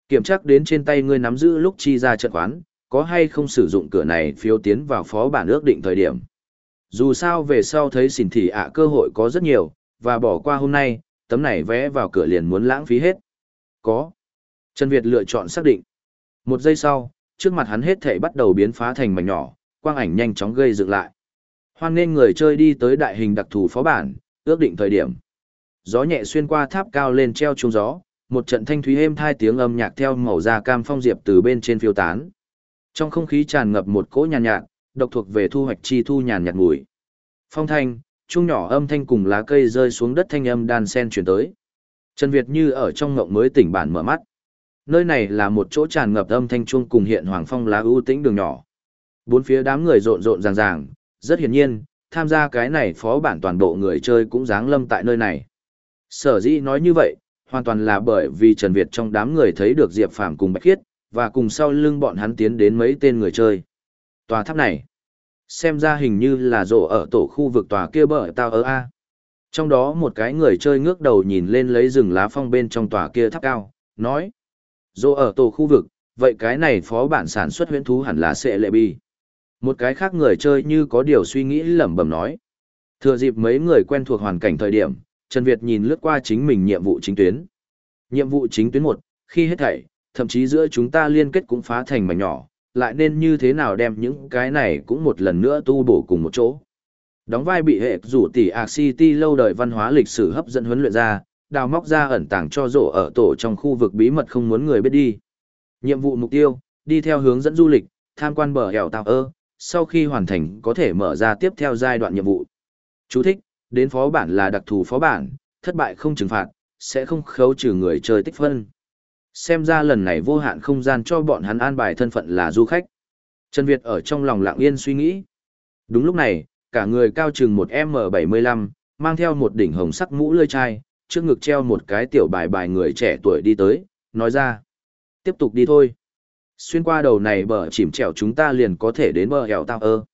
Kiểm tra đến trên tay ngươi nắm giữ lúc chi ra trận quán, có hay không sử dụng cửa này phiếu tiến vào phó bản ước định thời điểm. Dù sao về sau thấy xỉn thị ạ cơ hội có rất nhiều, và bỏ qua hôm nay, tấm này vé vào cửa liền muốn lãng phí hết. Có. Trần Việt lựa chọn xác định. Một giây sau, trước mặt hắn hết thể bắt đầu biến phá thành mảnh nhỏ, quang ảnh nhanh chóng gây dựng lại. Hoan nên người chơi đi tới đại hình đặc thù phó bản, ước định thời điểm. Gió nhẹ xuyên qua tháp cao lên treo trung gió, một trận thanh thúy êm thai tiếng âm nhạc theo màu da cam phong diệp từ bên trên phiêu tán. Trong không khí tràn ngập một cỗ nhàn nhạt, độc thuộc về thu hoạch chi thu nhàn nhạt mùi. Phong thanh, trung nhỏ âm thanh cùng lá cây rơi xuống đất thanh âm đan sen chuyển tới. Trần Việt như ở trong ngộng mới tỉnh bản mở mắt. Nơi này là một chỗ tràn ngập âm thanh chuông cùng hiện hoàng phong lá ưu tĩnh đường nhỏ. Bốn phía đám người rộn rộn ràng ràng, rất hiển nhiên, tham gia cái này phó bản toàn bộ người chơi cũng dáng lâm tại nơi này. Sở dĩ nói như vậy, hoàn toàn là bởi vì Trần Việt trong đám người thấy được Diệp Phàm cùng Bạch Khiết, và cùng sau lưng bọn hắn tiến đến mấy tên người chơi. Tòa tháp này, xem ra hình như là rộ ở tổ khu vực tòa kia bờ tao ở A. Trong đó một cái người chơi ngước đầu nhìn lên lấy rừng lá phong bên trong tòa kia tháp cao, nói. Rộ ở tổ khu vực, vậy cái này phó bản sản xuất huyễn thú hẳn là sẽ lệ bi. Một cái khác người chơi như có điều suy nghĩ lẩm bẩm nói. Thừa dịp mấy người quen thuộc hoàn cảnh thời điểm, Trần Việt nhìn lướt qua chính mình nhiệm vụ chính tuyến. Nhiệm vụ chính tuyến một, khi hết thảy, thậm chí giữa chúng ta liên kết cũng phá thành mảnh nhỏ, lại nên như thế nào đem những cái này cũng một lần nữa tu bổ cùng một chỗ. Đóng vai bị hệ rủ tỷ Arc City lâu đời văn hóa lịch sử hấp dẫn huấn luyện ra, đào móc ra ẩn tàng cho rổ ở tổ trong khu vực bí mật không muốn người biết đi. Nhiệm vụ mục tiêu, đi theo hướng dẫn du lịch, tham quan bờ hẻo tạo ơ, sau khi hoàn thành có thể mở ra tiếp theo giai đoạn nhiệm vụ. Chú thích, đến phó bản là đặc thù phó bản, thất bại không trừng phạt, sẽ không khấu trừ người chơi tích phân. Xem ra lần này vô hạn không gian cho bọn hắn an bài thân phận là du khách. Trần Việt ở trong lòng lặng yên suy nghĩ. Đúng lúc này, cả người cao chừng một M75, mang theo một đỉnh hồng sắc mũ lơi chai, trước ngực treo một cái tiểu bài bài người trẻ tuổi đi tới, nói ra. Tiếp tục đi thôi. Xuyên qua đầu này bờ chìm trèo chúng ta liền có thể đến bờ hẻo tao ơ.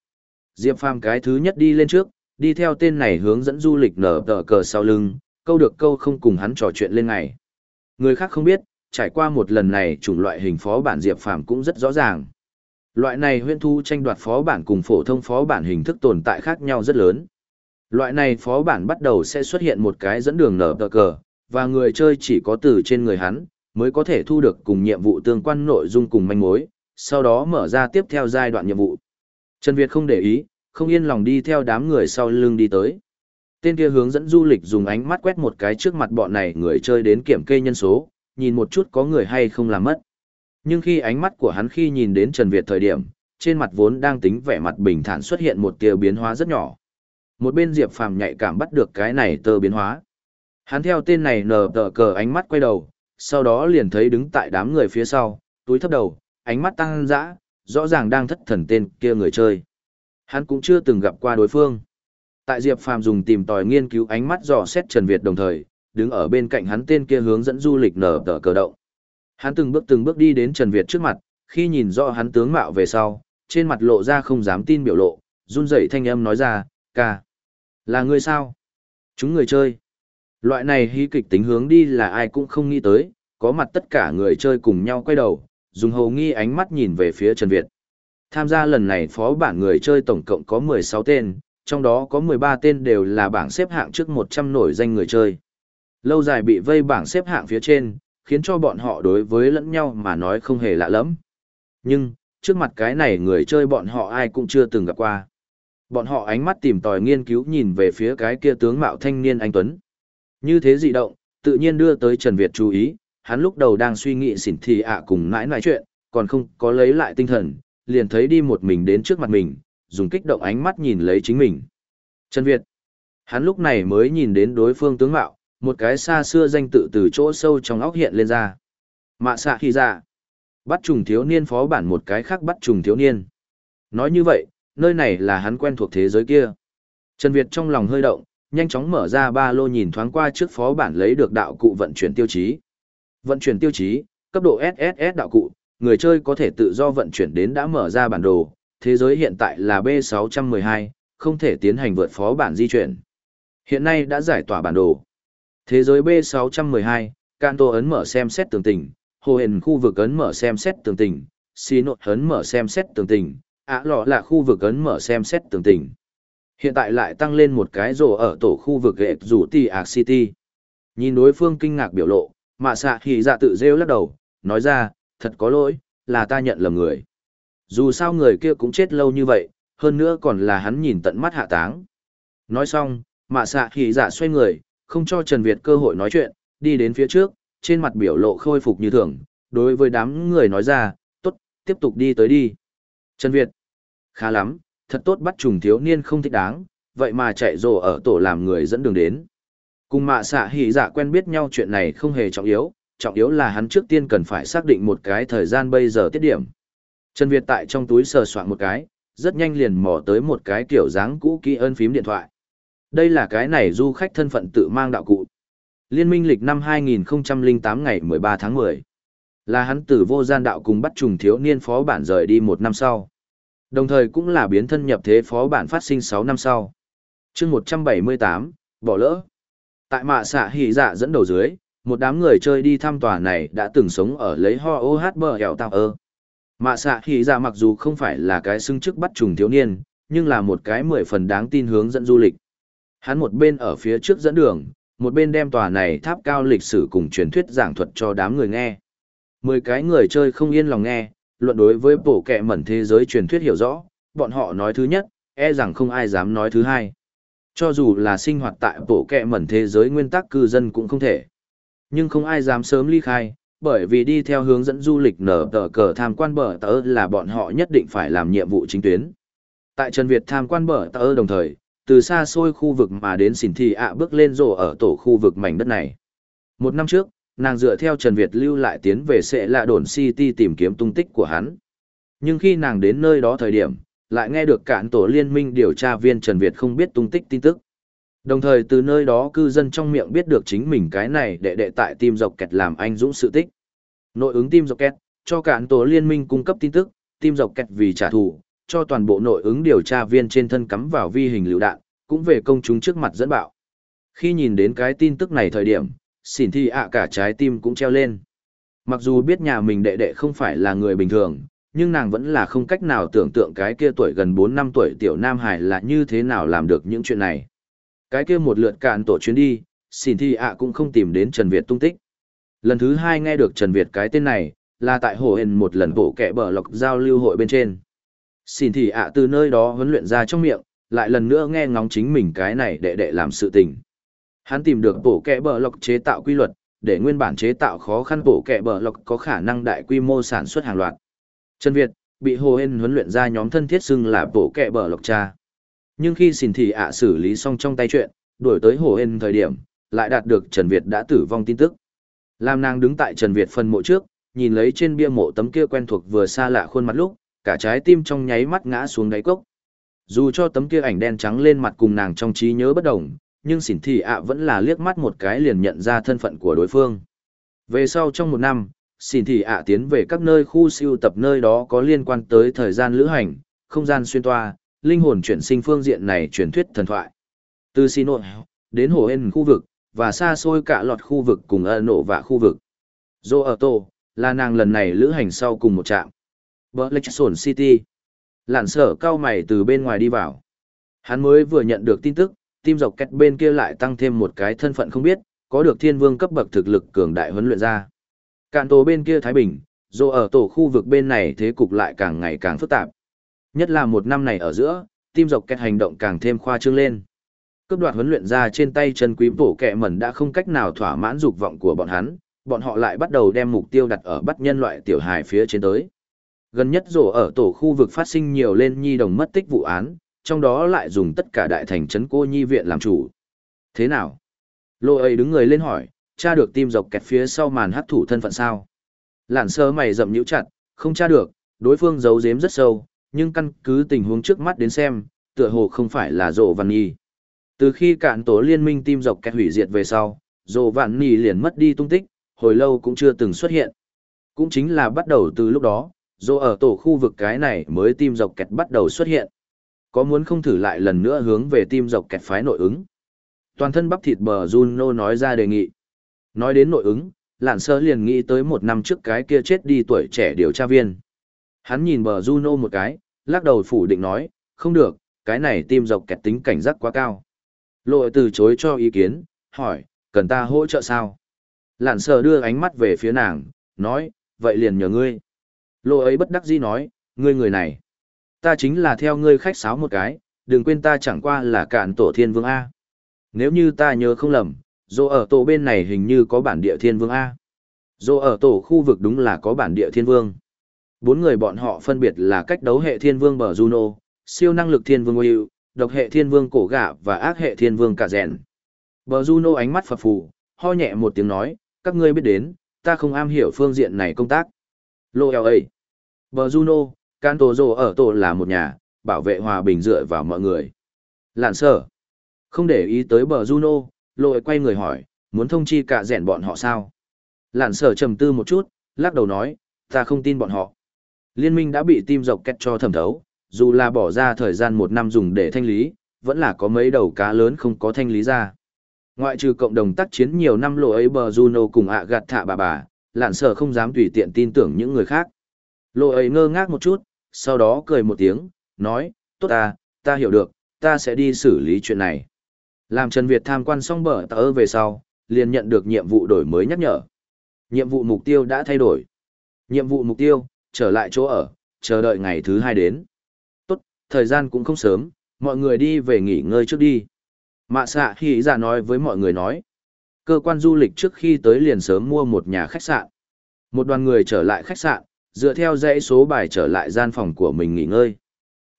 Diệp Phàm cái thứ nhất đi lên trước, đi theo tên này hướng dẫn du lịch nở tờ cờ sau lưng, câu được câu không cùng hắn trò chuyện lên ngày. Người khác không biết, trải qua một lần này chủng loại hình phó bản Diệp Phàm cũng rất rõ ràng. Loại này huyên thu tranh đoạt phó bản cùng phổ thông phó bản hình thức tồn tại khác nhau rất lớn. Loại này phó bản bắt đầu sẽ xuất hiện một cái dẫn đường nở tờ cờ, và người chơi chỉ có từ trên người hắn, mới có thể thu được cùng nhiệm vụ tương quan nội dung cùng manh mối, sau đó mở ra tiếp theo giai đoạn nhiệm vụ. Trần Việt không để ý, không yên lòng đi theo đám người sau lưng đi tới. Tên kia hướng dẫn du lịch dùng ánh mắt quét một cái trước mặt bọn này người chơi đến kiểm kê nhân số, nhìn một chút có người hay không làm mất. Nhưng khi ánh mắt của hắn khi nhìn đến Trần Việt thời điểm, trên mặt vốn đang tính vẻ mặt bình thản xuất hiện một tia biến hóa rất nhỏ. Một bên Diệp Phàm nhạy cảm bắt được cái này tơ biến hóa. Hắn theo tên này nở tờ cờ ánh mắt quay đầu, sau đó liền thấy đứng tại đám người phía sau, túi thấp đầu, ánh mắt tăng dã, rõ ràng đang thất thần tên kia người chơi. Hắn cũng chưa từng gặp qua đối phương. Tại Diệp Phàm dùng tìm tòi nghiên cứu ánh mắt dò xét Trần Việt đồng thời, đứng ở bên cạnh hắn tên kia hướng dẫn du lịch nở tờ cờ động. Hắn từng bước từng bước đi đến Trần Việt trước mặt, khi nhìn rõ hắn tướng mạo về sau, trên mặt lộ ra không dám tin biểu lộ, run rẩy thanh âm nói ra, ca. Là người sao? Chúng người chơi. Loại này hí kịch tính hướng đi là ai cũng không nghĩ tới, có mặt tất cả người chơi cùng nhau quay đầu, dùng hầu nghi ánh mắt nhìn về phía Trần Việt. Tham gia lần này phó bảng người chơi tổng cộng có 16 tên, Trong đó có 13 tên đều là bảng xếp hạng trước 100 nổi danh người chơi. Lâu dài bị vây bảng xếp hạng phía trên, khiến cho bọn họ đối với lẫn nhau mà nói không hề lạ lắm. Nhưng, trước mặt cái này người chơi bọn họ ai cũng chưa từng gặp qua. Bọn họ ánh mắt tìm tòi nghiên cứu nhìn về phía cái kia tướng mạo thanh niên anh Tuấn. Như thế dị động, tự nhiên đưa tới Trần Việt chú ý, hắn lúc đầu đang suy nghĩ xỉn thì ạ cùng mãi nói chuyện, còn không có lấy lại tinh thần, liền thấy đi một mình đến trước mặt mình, dùng kích động ánh mắt nhìn lấy chính mình. Trần Việt. Hắn lúc này mới nhìn đến đối phương tướng mạo, một cái xa xưa danh tự từ chỗ sâu trong óc hiện lên ra. Mạ xạ khi ra. Dạ. Bắt trùng thiếu niên phó bản một cái khác bắt trùng thiếu niên. Nói như vậy, nơi này là hắn quen thuộc thế giới kia. Trần Việt trong lòng hơi động, nhanh chóng mở ra ba lô nhìn thoáng qua trước phó bản lấy được đạo cụ vận chuyển tiêu chí. Vận chuyển tiêu chí, cấp độ SSS đạo cụ, người chơi có thể tự do vận chuyển đến đã mở ra bản đồ, thế giới hiện tại là B612, không thể tiến hành vượt phó bản di chuyển. Hiện nay đã giải tỏa bản đồ. Thế giới B612, Canto ấn mở xem xét tường tình, Hồ Hền khu vực ấn mở xem xét tường tình, Xí ấn mở xem xét tường tình, Ả Lọ là khu vực ấn mở xem xét tường tình. Hiện tại lại tăng lên một cái rổ ở tổ khu vực ghệ rủ Tì Ác City. Nhìn đối phương kinh ngạc biểu lộ, mạ xạ hỉ dạ tự rêu lắc đầu, nói ra, thật có lỗi, là ta nhận lầm người. Dù sao người kia cũng chết lâu như vậy, hơn nữa còn là hắn nhìn tận mắt hạ táng. Nói xong, mạ xạ hỉ dạ xoay người, không cho Trần Việt cơ hội nói chuyện, đi đến phía trước, trên mặt biểu lộ khôi phục như thường, đối với đám người nói ra, tốt, tiếp tục đi tới đi. Trần Việt, khá lắm, thật tốt bắt trùng thiếu niên không thích đáng, vậy mà chạy rồ ở tổ làm người dẫn đường đến. Cùng mạ xạ hỉ dạ quen biết nhau chuyện này không hề trọng yếu, trọng yếu là hắn trước tiên cần phải xác định một cái thời gian bây giờ tiết điểm. Trần Việt tại trong túi sờ soạn một cái, rất nhanh liền mò tới một cái kiểu dáng cũ kỹ ơn phím điện thoại. Đây là cái này du khách thân phận tự mang đạo cụ. Liên minh lịch năm 2008 ngày 13 tháng 10. Là hắn từ vô gian đạo cùng bắt trùng thiếu niên phó bản rời đi một năm sau. Đồng thời cũng là biến thân nhập thế phó bản phát sinh 6 năm sau. chương 178, bỏ lỡ. Tại mạ xạ hỉ dạ dẫn đầu dưới, một đám người chơi đi thăm tòa này đã từng sống ở lấy ho ô hát bờ hẻo tao ơ. Mạ xạ hỉ ra mặc dù không phải là cái xưng chức bắt trùng thiếu niên, nhưng là một cái mười phần đáng tin hướng dẫn du lịch. Hắn một bên ở phía trước dẫn đường, một bên đem tòa này tháp cao lịch sử cùng truyền thuyết giảng thuật cho đám người nghe. Mười cái người chơi không yên lòng nghe, luận đối với bổ kẹ mẩn thế giới truyền thuyết hiểu rõ, bọn họ nói thứ nhất, e rằng không ai dám nói thứ hai. Cho dù là sinh hoạt tại bổ kẹ mẩn thế giới nguyên tắc cư dân cũng không thể. Nhưng không ai dám sớm ly khai, bởi vì đi theo hướng dẫn du lịch nở tờ cờ tham quan bờ tờ là bọn họ nhất định phải làm nhiệm vụ chính tuyến. Tại Trần Việt tham quan bờ tờ đồng thời, từ xa xôi khu vực mà đến xỉn thị ạ bước lên rổ ở tổ khu vực mảnh đất này. Một năm trước, nàng dựa theo Trần Việt lưu lại tiến về sẽ lạ đồn City tìm kiếm tung tích của hắn. Nhưng khi nàng đến nơi đó thời điểm, lại nghe được cản tổ liên minh điều tra viên Trần Việt không biết tung tích tin tức. Đồng thời từ nơi đó cư dân trong miệng biết được chính mình cái này đệ đệ tại tim dọc kẹt làm anh dũng sự tích. Nội ứng tim dọc kẹt, cho cản tổ liên minh cung cấp tin tức, tim dọc kẹt vì trả thù, cho toàn bộ nội ứng điều tra viên trên thân cắm vào vi hình lựu đạn, cũng về công chúng trước mặt dẫn bạo. Khi nhìn đến cái tin tức này thời điểm, xỉn thi ạ cả trái tim cũng treo lên. Mặc dù biết nhà mình đệ đệ không phải là người bình thường, nhưng nàng vẫn là không cách nào tưởng tượng cái kia tuổi gần 4 năm tuổi tiểu Nam Hải là như thế nào làm được những chuyện này. Cái kia một lượt cạn tổ chuyến đi, xỉn thi ạ cũng không tìm đến Trần Việt tung tích. Lần thứ hai nghe được Trần Việt cái tên này, là tại hồ hền một lần bộ kẻ bờ lọc giao lưu hội bên trên. Xin thì ạ từ nơi đó huấn luyện ra trong miệng, lại lần nữa nghe ngóng chính mình cái này đệ đệ làm sự tình. Hắn tìm được bộ kẻ bờ lọc chế tạo quy luật, để nguyên bản chế tạo khó khăn bộ kẻ bờ lọc có khả năng đại quy mô sản xuất hàng loạt. Trần Việt, bị Hồ Hên huấn luyện ra nhóm thân thiết xưng là bộ kẻ bờ lọc cha. Nhưng khi xin thì ạ xử lý xong trong tay chuyện, đổi tới Hồ Hên thời điểm, lại đạt được Trần Việt đã tử vong tin tức. Lam nàng đứng tại Trần Việt phần mộ trước, nhìn lấy trên bia mộ tấm kia quen thuộc vừa xa lạ khuôn mặt lúc, cả trái tim trong nháy mắt ngã xuống đáy cốc. Dù cho tấm kia ảnh đen trắng lên mặt cùng nàng trong trí nhớ bất đồng, nhưng xỉn thị ạ vẫn là liếc mắt một cái liền nhận ra thân phận của đối phương. Về sau trong một năm, xỉn thị ạ tiến về các nơi khu siêu tập nơi đó có liên quan tới thời gian lữ hành, không gian xuyên toa, linh hồn chuyển sinh phương diện này truyền thuyết thần thoại. Từ Sinot đến Hồ Hên khu vực, và xa xôi cả lọt khu vực cùng ơ nổ và khu vực. Dô ở tổ là nàng lần này lữ hành sau cùng một trạm. Blackstone City. Lạn sở cao mày từ bên ngoài đi vào. Hắn mới vừa nhận được tin tức, tim dọc kẹt bên kia lại tăng thêm một cái thân phận không biết, có được thiên vương cấp bậc thực lực cường đại huấn luyện ra. Cạn tổ bên kia Thái Bình, dô ở tổ khu vực bên này thế cục lại càng ngày càng phức tạp. Nhất là một năm này ở giữa, tim dọc kẹt hành động càng thêm khoa trương lên. Cướp đoạt huấn luyện ra trên tay chân quý bổ kẹ mẩn đã không cách nào thỏa mãn dục vọng của bọn hắn, bọn họ lại bắt đầu đem mục tiêu đặt ở bắt nhân loại tiểu hài phía trên tới. Gần nhất rổ ở tổ khu vực phát sinh nhiều lên nhi đồng mất tích vụ án, trong đó lại dùng tất cả đại thành trấn cô nhi viện làm chủ. Thế nào? Lô ấy đứng người lên hỏi, tra được tim dọc kẹt phía sau màn hắc thủ thân phận sao? Lạn sơ mày rậm nhíu chặt, không tra được, đối phương giấu giếm rất sâu, nhưng căn cứ tình huống trước mắt đến xem, tựa hồ không phải là Dỗ văn nhi. Từ khi cạn tổ liên minh tim dọc kẹt hủy diệt về sau, Dỗ văn nhi liền mất đi tung tích, hồi lâu cũng chưa từng xuất hiện. Cũng chính là bắt đầu từ lúc đó, Dỗ ở tổ khu vực cái này mới tim dọc kẹt bắt đầu xuất hiện. Có muốn không thử lại lần nữa hướng về tim dọc kẹt phái nội ứng? Toàn thân bắp thịt bờ Juno nói ra đề nghị. Nói đến nội ứng, lạn sơ liền nghĩ tới một năm trước cái kia chết đi tuổi trẻ điều tra viên. Hắn nhìn bờ Juno một cái, lắc đầu phủ định nói, không được, cái này tim dọc kẹt tính cảnh giác quá cao. Lội từ chối cho ý kiến, hỏi, cần ta hỗ trợ sao? Lạn sờ đưa ánh mắt về phía nàng, nói, vậy liền nhờ ngươi. Lộ ấy bất đắc dĩ nói, ngươi người này. Ta chính là theo ngươi khách sáo một cái, đừng quên ta chẳng qua là cạn tổ thiên vương A. Nếu như ta nhớ không lầm, dù ở tổ bên này hình như có bản địa thiên vương A. Dù ở tổ khu vực đúng là có bản địa thiên vương. Bốn người bọn họ phân biệt là cách đấu hệ thiên vương bờ Juno, siêu năng lực thiên vương Will, độc hệ thiên vương cổ gạ và ác hệ thiên vương cả rèn. Bờ Juno ánh mắt phập phù, ho nhẹ một tiếng nói, các ngươi biết đến, ta không am hiểu phương diện này công tác. Lô eo ấy. Bờ Juno, Can Tổ rồ ở tổ là một nhà, bảo vệ hòa bình dựa vào mọi người. Lạn sở. Không để ý tới bờ Juno, lội quay người hỏi, muốn thông chi cả rèn bọn họ sao? Lạn sở trầm tư một chút, lắc đầu nói, ta không tin bọn họ. Liên minh đã bị tim dọc kẹt cho thẩm thấu, dù là bỏ ra thời gian một năm dùng để thanh lý, vẫn là có mấy đầu cá lớn không có thanh lý ra. Ngoại trừ cộng đồng tác chiến nhiều năm lộ ấy bờ Juno cùng ạ gạt thạ bà bà, lạn sở không dám tùy tiện tin tưởng những người khác. Lộ ấy ngơ ngác một chút, sau đó cười một tiếng, nói, tốt à, ta hiểu được, ta sẽ đi xử lý chuyện này. Làm Trần Việt tham quan xong bờ tớ về sau, liền nhận được nhiệm vụ đổi mới nhắc nhở. Nhiệm vụ mục tiêu đã thay đổi. Nhiệm vụ mục tiêu, trở lại chỗ ở, chờ đợi ngày thứ hai đến. Tốt, thời gian cũng không sớm, mọi người đi về nghỉ ngơi trước đi. Mạ xạ khi ra nói với mọi người nói. Cơ quan du lịch trước khi tới liền sớm mua một nhà khách sạn. Một đoàn người trở lại khách sạn, dựa theo dãy số bài trở lại gian phòng của mình nghỉ ngơi.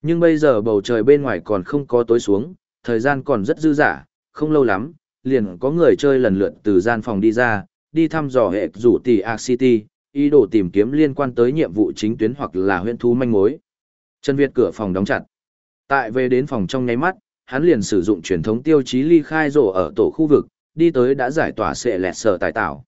Nhưng bây giờ bầu trời bên ngoài còn không có tối xuống, thời gian còn rất dư dả, không lâu lắm, liền có người chơi lần lượt từ gian phòng đi ra, đi thăm dò hệ rủ tỷ Arc City, ý đồ tìm kiếm liên quan tới nhiệm vụ chính tuyến hoặc là huyện thú manh mối. Trần Việt cửa phòng đóng chặt. Tại về đến phòng trong nháy mắt, hắn liền sử dụng truyền thống tiêu chí ly khai rổ ở tổ khu vực, đi tới đã giải tỏa sệ lẹt sở tài tạo.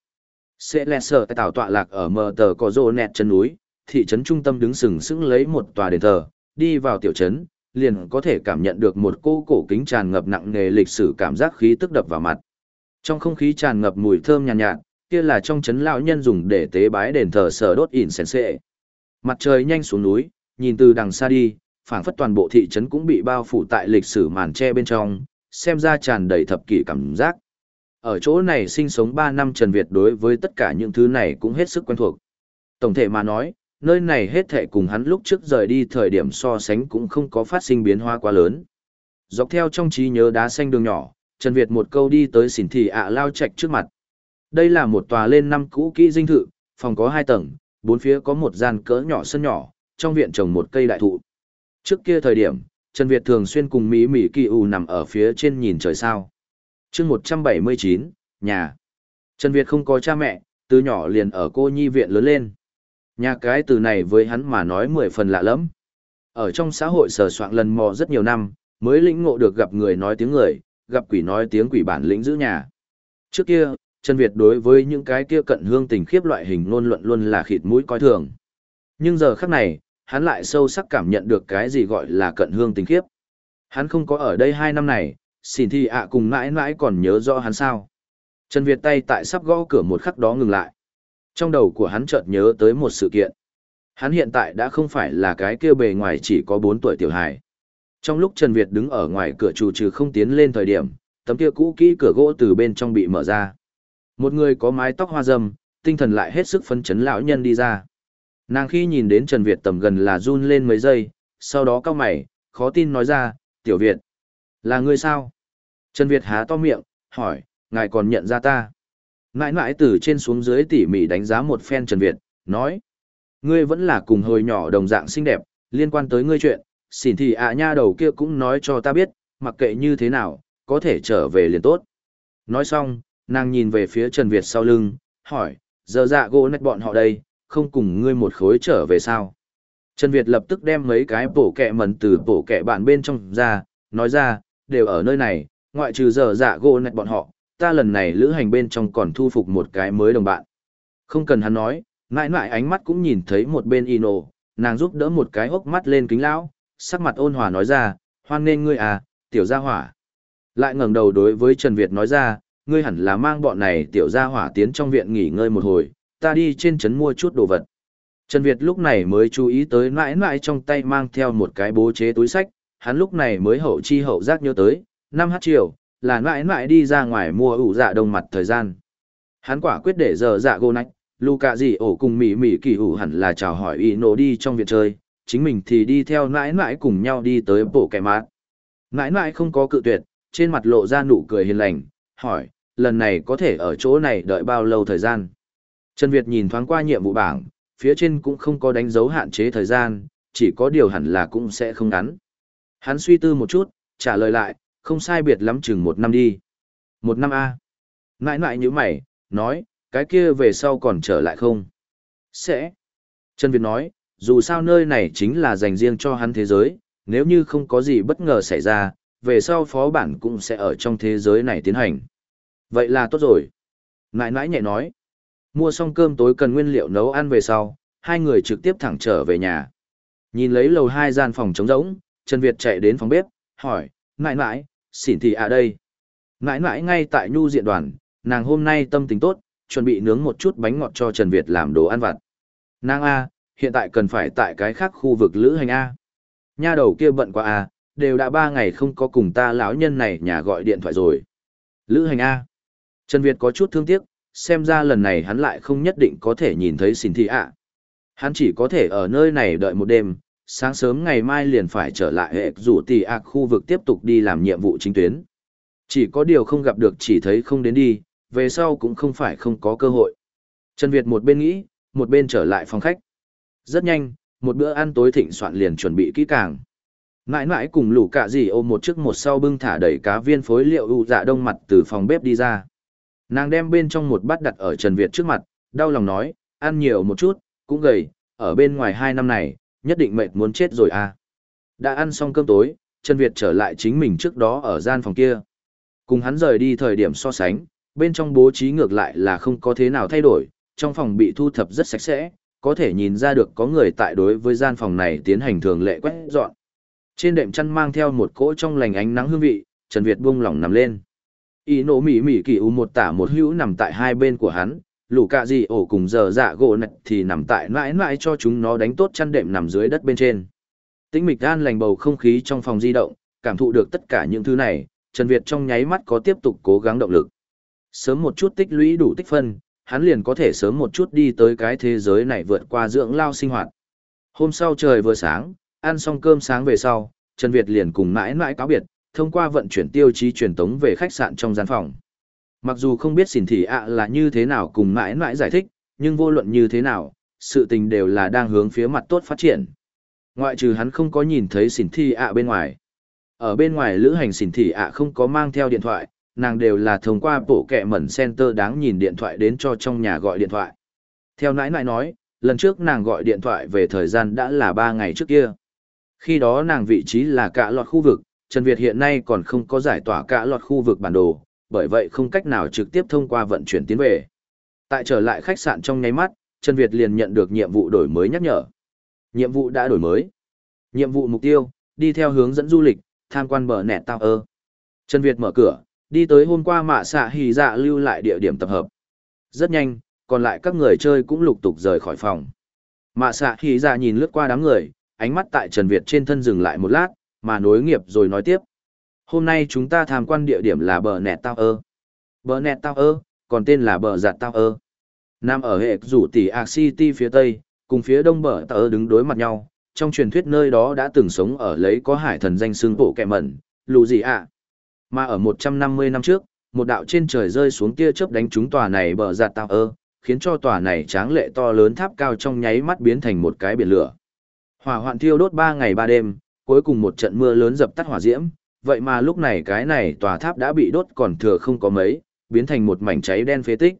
Sệ lẹt sở tài tạo tọa lạc ở mờ tờ có rổ nẹt chân núi, thị trấn trung tâm đứng sừng sững lấy một tòa đền thờ, đi vào tiểu trấn, liền có thể cảm nhận được một cô cổ kính tràn ngập nặng nề lịch sử cảm giác khí tức đập vào mặt. Trong không khí tràn ngập mùi thơm nhàn nhạt, nhạt, kia là trong trấn lão nhân dùng để tế bái đền thờ sở đốt ỉn sèn sệ. Mặt trời nhanh xuống núi, nhìn từ đằng xa đi, phảng phất toàn bộ thị trấn cũng bị bao phủ tại lịch sử màn tre bên trong, xem ra tràn đầy thập kỷ cảm giác. Ở chỗ này sinh sống 3 năm Trần Việt đối với tất cả những thứ này cũng hết sức quen thuộc. Tổng thể mà nói, nơi này hết thể cùng hắn lúc trước rời đi thời điểm so sánh cũng không có phát sinh biến hóa quá lớn. Dọc theo trong trí nhớ đá xanh đường nhỏ, Trần Việt một câu đi tới xỉn thị ạ lao chạch trước mặt. Đây là một tòa lên năm cũ kỹ dinh thự, phòng có hai tầng, bốn phía có một gian cỡ nhỏ sân nhỏ, trong viện trồng một cây đại thụ. Trước kia thời điểm, Trần Việt thường xuyên cùng Mỹ Mỹ Kỳ U nằm ở phía trên nhìn trời sao. chương 179, nhà. Trần Việt không có cha mẹ, từ nhỏ liền ở cô nhi viện lớn lên. Nhà cái từ này với hắn mà nói mười phần lạ lắm. Ở trong xã hội sờ soạn lần mò rất nhiều năm, mới lĩnh ngộ được gặp người nói tiếng người, gặp quỷ nói tiếng quỷ bản lĩnh giữ nhà. Trước kia, Trần Việt đối với những cái kia cận hương tình khiếp loại hình ngôn luận luôn là khịt mũi coi thường. Nhưng giờ khắc này, hắn lại sâu sắc cảm nhận được cái gì gọi là cận hương tình khiếp. Hắn không có ở đây hai năm này, xin thì ạ cùng mãi mãi còn nhớ rõ hắn sao. Trần Việt tay tại sắp gõ cửa một khắc đó ngừng lại. Trong đầu của hắn chợt nhớ tới một sự kiện. Hắn hiện tại đã không phải là cái kia bề ngoài chỉ có 4 tuổi tiểu hài. Trong lúc Trần Việt đứng ở ngoài cửa chủ trừ không tiến lên thời điểm, tấm kia cũ kỹ cửa gỗ từ bên trong bị mở ra. Một người có mái tóc hoa râm, tinh thần lại hết sức phấn chấn lão nhân đi ra. Nàng khi nhìn đến Trần Việt tầm gần là run lên mấy giây, sau đó cao mày, khó tin nói ra, tiểu Việt. Là ngươi sao? Trần Việt há to miệng, hỏi, ngài còn nhận ra ta? Ngãi ngãi từ trên xuống dưới tỉ mỉ đánh giá một phen Trần Việt, nói. Ngươi vẫn là cùng hồi nhỏ đồng dạng xinh đẹp, liên quan tới ngươi chuyện, xỉn thì ạ nha đầu kia cũng nói cho ta biết, mặc kệ như thế nào, có thể trở về liền tốt. Nói xong, nàng nhìn về phía Trần Việt sau lưng, hỏi, giờ dạ gỗ nách bọn họ đây, không cùng ngươi một khối trở về sao? Trần Việt lập tức đem mấy cái bổ kẹ mẩn từ bổ kẹ bạn bên trong ra, nói ra, đều ở nơi này, ngoại trừ giờ dạ gỗ nách bọn họ, ta lần này lữ hành bên trong còn thu phục một cái mới đồng bạn. Không cần hắn nói, mãi mãi ánh mắt cũng nhìn thấy một bên Ino, nàng giúp đỡ một cái hốc mắt lên kính lão, sắc mặt ôn hòa nói ra, hoan nên ngươi à, tiểu gia hỏa. Lại ngẩng đầu đối với Trần Việt nói ra, ngươi hẳn là mang bọn này tiểu gia hỏa tiến trong viện nghỉ ngơi một hồi, ta đi trên trấn mua chút đồ vật. Trần Việt lúc này mới chú ý tới mãi mãi trong tay mang theo một cái bố chế túi sách, hắn lúc này mới hậu chi hậu giác nhớ tới, năm h chiều, là mãi mãi đi ra ngoài mua ủ dạ đông mặt thời gian. Hắn quả quyết để giờ dạ gô nách, Luca gì ổ cùng mỉ mỉ kỳ ủ hẳn là chào hỏi y nổ đi trong viện chơi, chính mình thì đi theo mãi mãi cùng nhau đi tới bộ kẻ mát. Mãi mãi không có cự tuyệt, trên mặt lộ ra nụ cười hiền lành, hỏi, lần này có thể ở chỗ này đợi bao lâu thời gian? Trần Việt nhìn thoáng qua nhiệm vụ bảng, phía trên cũng không có đánh dấu hạn chế thời gian, chỉ có điều hẳn là cũng sẽ không ngắn. Hắn suy tư một chút, trả lời lại, không sai biệt lắm chừng một năm đi. Một năm A. nãi nãi như mày, nói, cái kia về sau còn trở lại không? Sẽ. Trần Việt nói, dù sao nơi này chính là dành riêng cho hắn thế giới, nếu như không có gì bất ngờ xảy ra, về sau phó bản cũng sẽ ở trong thế giới này tiến hành. Vậy là tốt rồi. Nãi nãi nhẹ nói. Mua xong cơm tối cần nguyên liệu nấu ăn về sau, hai người trực tiếp thẳng trở về nhà. Nhìn lấy lầu hai gian phòng trống rỗng, Trần Việt chạy đến phòng bếp, hỏi, nãi nãi, xỉn thị à đây. Nãi nãi ngay tại nhu diện đoàn, nàng hôm nay tâm tình tốt, chuẩn bị nướng một chút bánh ngọt cho Trần Việt làm đồ ăn vặt. Nàng A, hiện tại cần phải tại cái khác khu vực lữ hành A. Nha đầu kia bận quá A, đều đã ba ngày không có cùng ta lão nhân này nhà gọi điện thoại rồi. Lữ hành A. Trần Việt có chút thương tiếc, xem ra lần này hắn lại không nhất định có thể nhìn thấy xin thị ạ. Hắn chỉ có thể ở nơi này đợi một đêm, sáng sớm ngày mai liền phải trở lại hệ rủ tỷ ạ khu vực tiếp tục đi làm nhiệm vụ chính tuyến. Chỉ có điều không gặp được chỉ thấy không đến đi, về sau cũng không phải không có cơ hội. Trần Việt một bên nghĩ, một bên trở lại phòng khách. Rất nhanh, một bữa ăn tối thịnh soạn liền chuẩn bị kỹ càng. Nãi nãi cùng lũ cả gì ôm một chiếc một sau bưng thả đầy cá viên phối liệu ụ dạ đông mặt từ phòng bếp đi ra. Nàng đem bên trong một bát đặt ở Trần Việt trước mặt, đau lòng nói, ăn nhiều một chút, cũng gầy, ở bên ngoài hai năm này, nhất định mệt muốn chết rồi à. Đã ăn xong cơm tối, Trần Việt trở lại chính mình trước đó ở gian phòng kia. Cùng hắn rời đi thời điểm so sánh, bên trong bố trí ngược lại là không có thế nào thay đổi, trong phòng bị thu thập rất sạch sẽ, có thể nhìn ra được có người tại đối với gian phòng này tiến hành thường lệ quét dọn. Trên đệm chăn mang theo một cỗ trong lành ánh nắng hương vị, Trần Việt buông lỏng nằm lên. Y nổ mỉ mỉ kỳ u một tả một hữu nằm tại hai bên của hắn, lũ cạ dị ổ cùng giờ dạ gỗ nạch thì nằm tại mãi mãi cho chúng nó đánh tốt chăn đệm nằm dưới đất bên trên. Tĩnh mịch gan lành bầu không khí trong phòng di động, cảm thụ được tất cả những thứ này, Trần Việt trong nháy mắt có tiếp tục cố gắng động lực. Sớm một chút tích lũy đủ tích phân, hắn liền có thể sớm một chút đi tới cái thế giới này vượt qua dưỡng lao sinh hoạt. Hôm sau trời vừa sáng, ăn xong cơm sáng về sau, Trần Việt liền cùng mãi mãi cáo biệt, thông qua vận chuyển tiêu chí truyền tống về khách sạn trong gian phòng. Mặc dù không biết xỉn thị ạ là như thế nào cùng mãi mãi giải thích, nhưng vô luận như thế nào, sự tình đều là đang hướng phía mặt tốt phát triển. Ngoại trừ hắn không có nhìn thấy xỉn thị ạ bên ngoài. Ở bên ngoài lữ hành xỉn thị ạ không có mang theo điện thoại, nàng đều là thông qua bộ kẹ mẩn center đáng nhìn điện thoại đến cho trong nhà gọi điện thoại. Theo nãi nãi nói, lần trước nàng gọi điện thoại về thời gian đã là 3 ngày trước kia. Khi đó nàng vị trí là cả loạt khu vực, Trần Việt hiện nay còn không có giải tỏa cả loạt khu vực bản đồ, bởi vậy không cách nào trực tiếp thông qua vận chuyển tiến về. Tại trở lại khách sạn trong nháy mắt, Trần Việt liền nhận được nhiệm vụ đổi mới nhắc nhở. Nhiệm vụ đã đổi mới. Nhiệm vụ mục tiêu, đi theo hướng dẫn du lịch, tham quan bờ nẹt tao ơ. Trần Việt mở cửa, đi tới hôm qua mạ xạ hì dạ lưu lại địa điểm tập hợp. Rất nhanh, còn lại các người chơi cũng lục tục rời khỏi phòng. Mạ xạ hì dạ nhìn lướt qua đám người, ánh mắt tại Trần Việt trên thân dừng lại một lát, mà nối nghiệp rồi nói tiếp. Hôm nay chúng ta tham quan địa điểm là bờ nẹt Tao ơ, Bờ nẹt Tao ơ, còn tên là bờ giặt ơ. Nam ở hệ rủ tỷ Arc City phía tây, cùng phía đông bờ Tower đứng đối mặt nhau. Trong truyền thuyết nơi đó đã từng sống ở lấy có hải thần danh xương bộ kẹ mẩn, lù gì ạ. Mà ở 150 năm trước, một đạo trên trời rơi xuống tia chớp đánh trúng tòa này bờ giặt ơ, khiến cho tòa này tráng lệ to lớn tháp cao trong nháy mắt biến thành một cái biển lửa. Hỏa hoạn thiêu đốt 3 ngày 3 đêm, cuối cùng một trận mưa lớn dập tắt hỏa diễm, vậy mà lúc này cái này tòa tháp đã bị đốt còn thừa không có mấy, biến thành một mảnh cháy đen phế tích.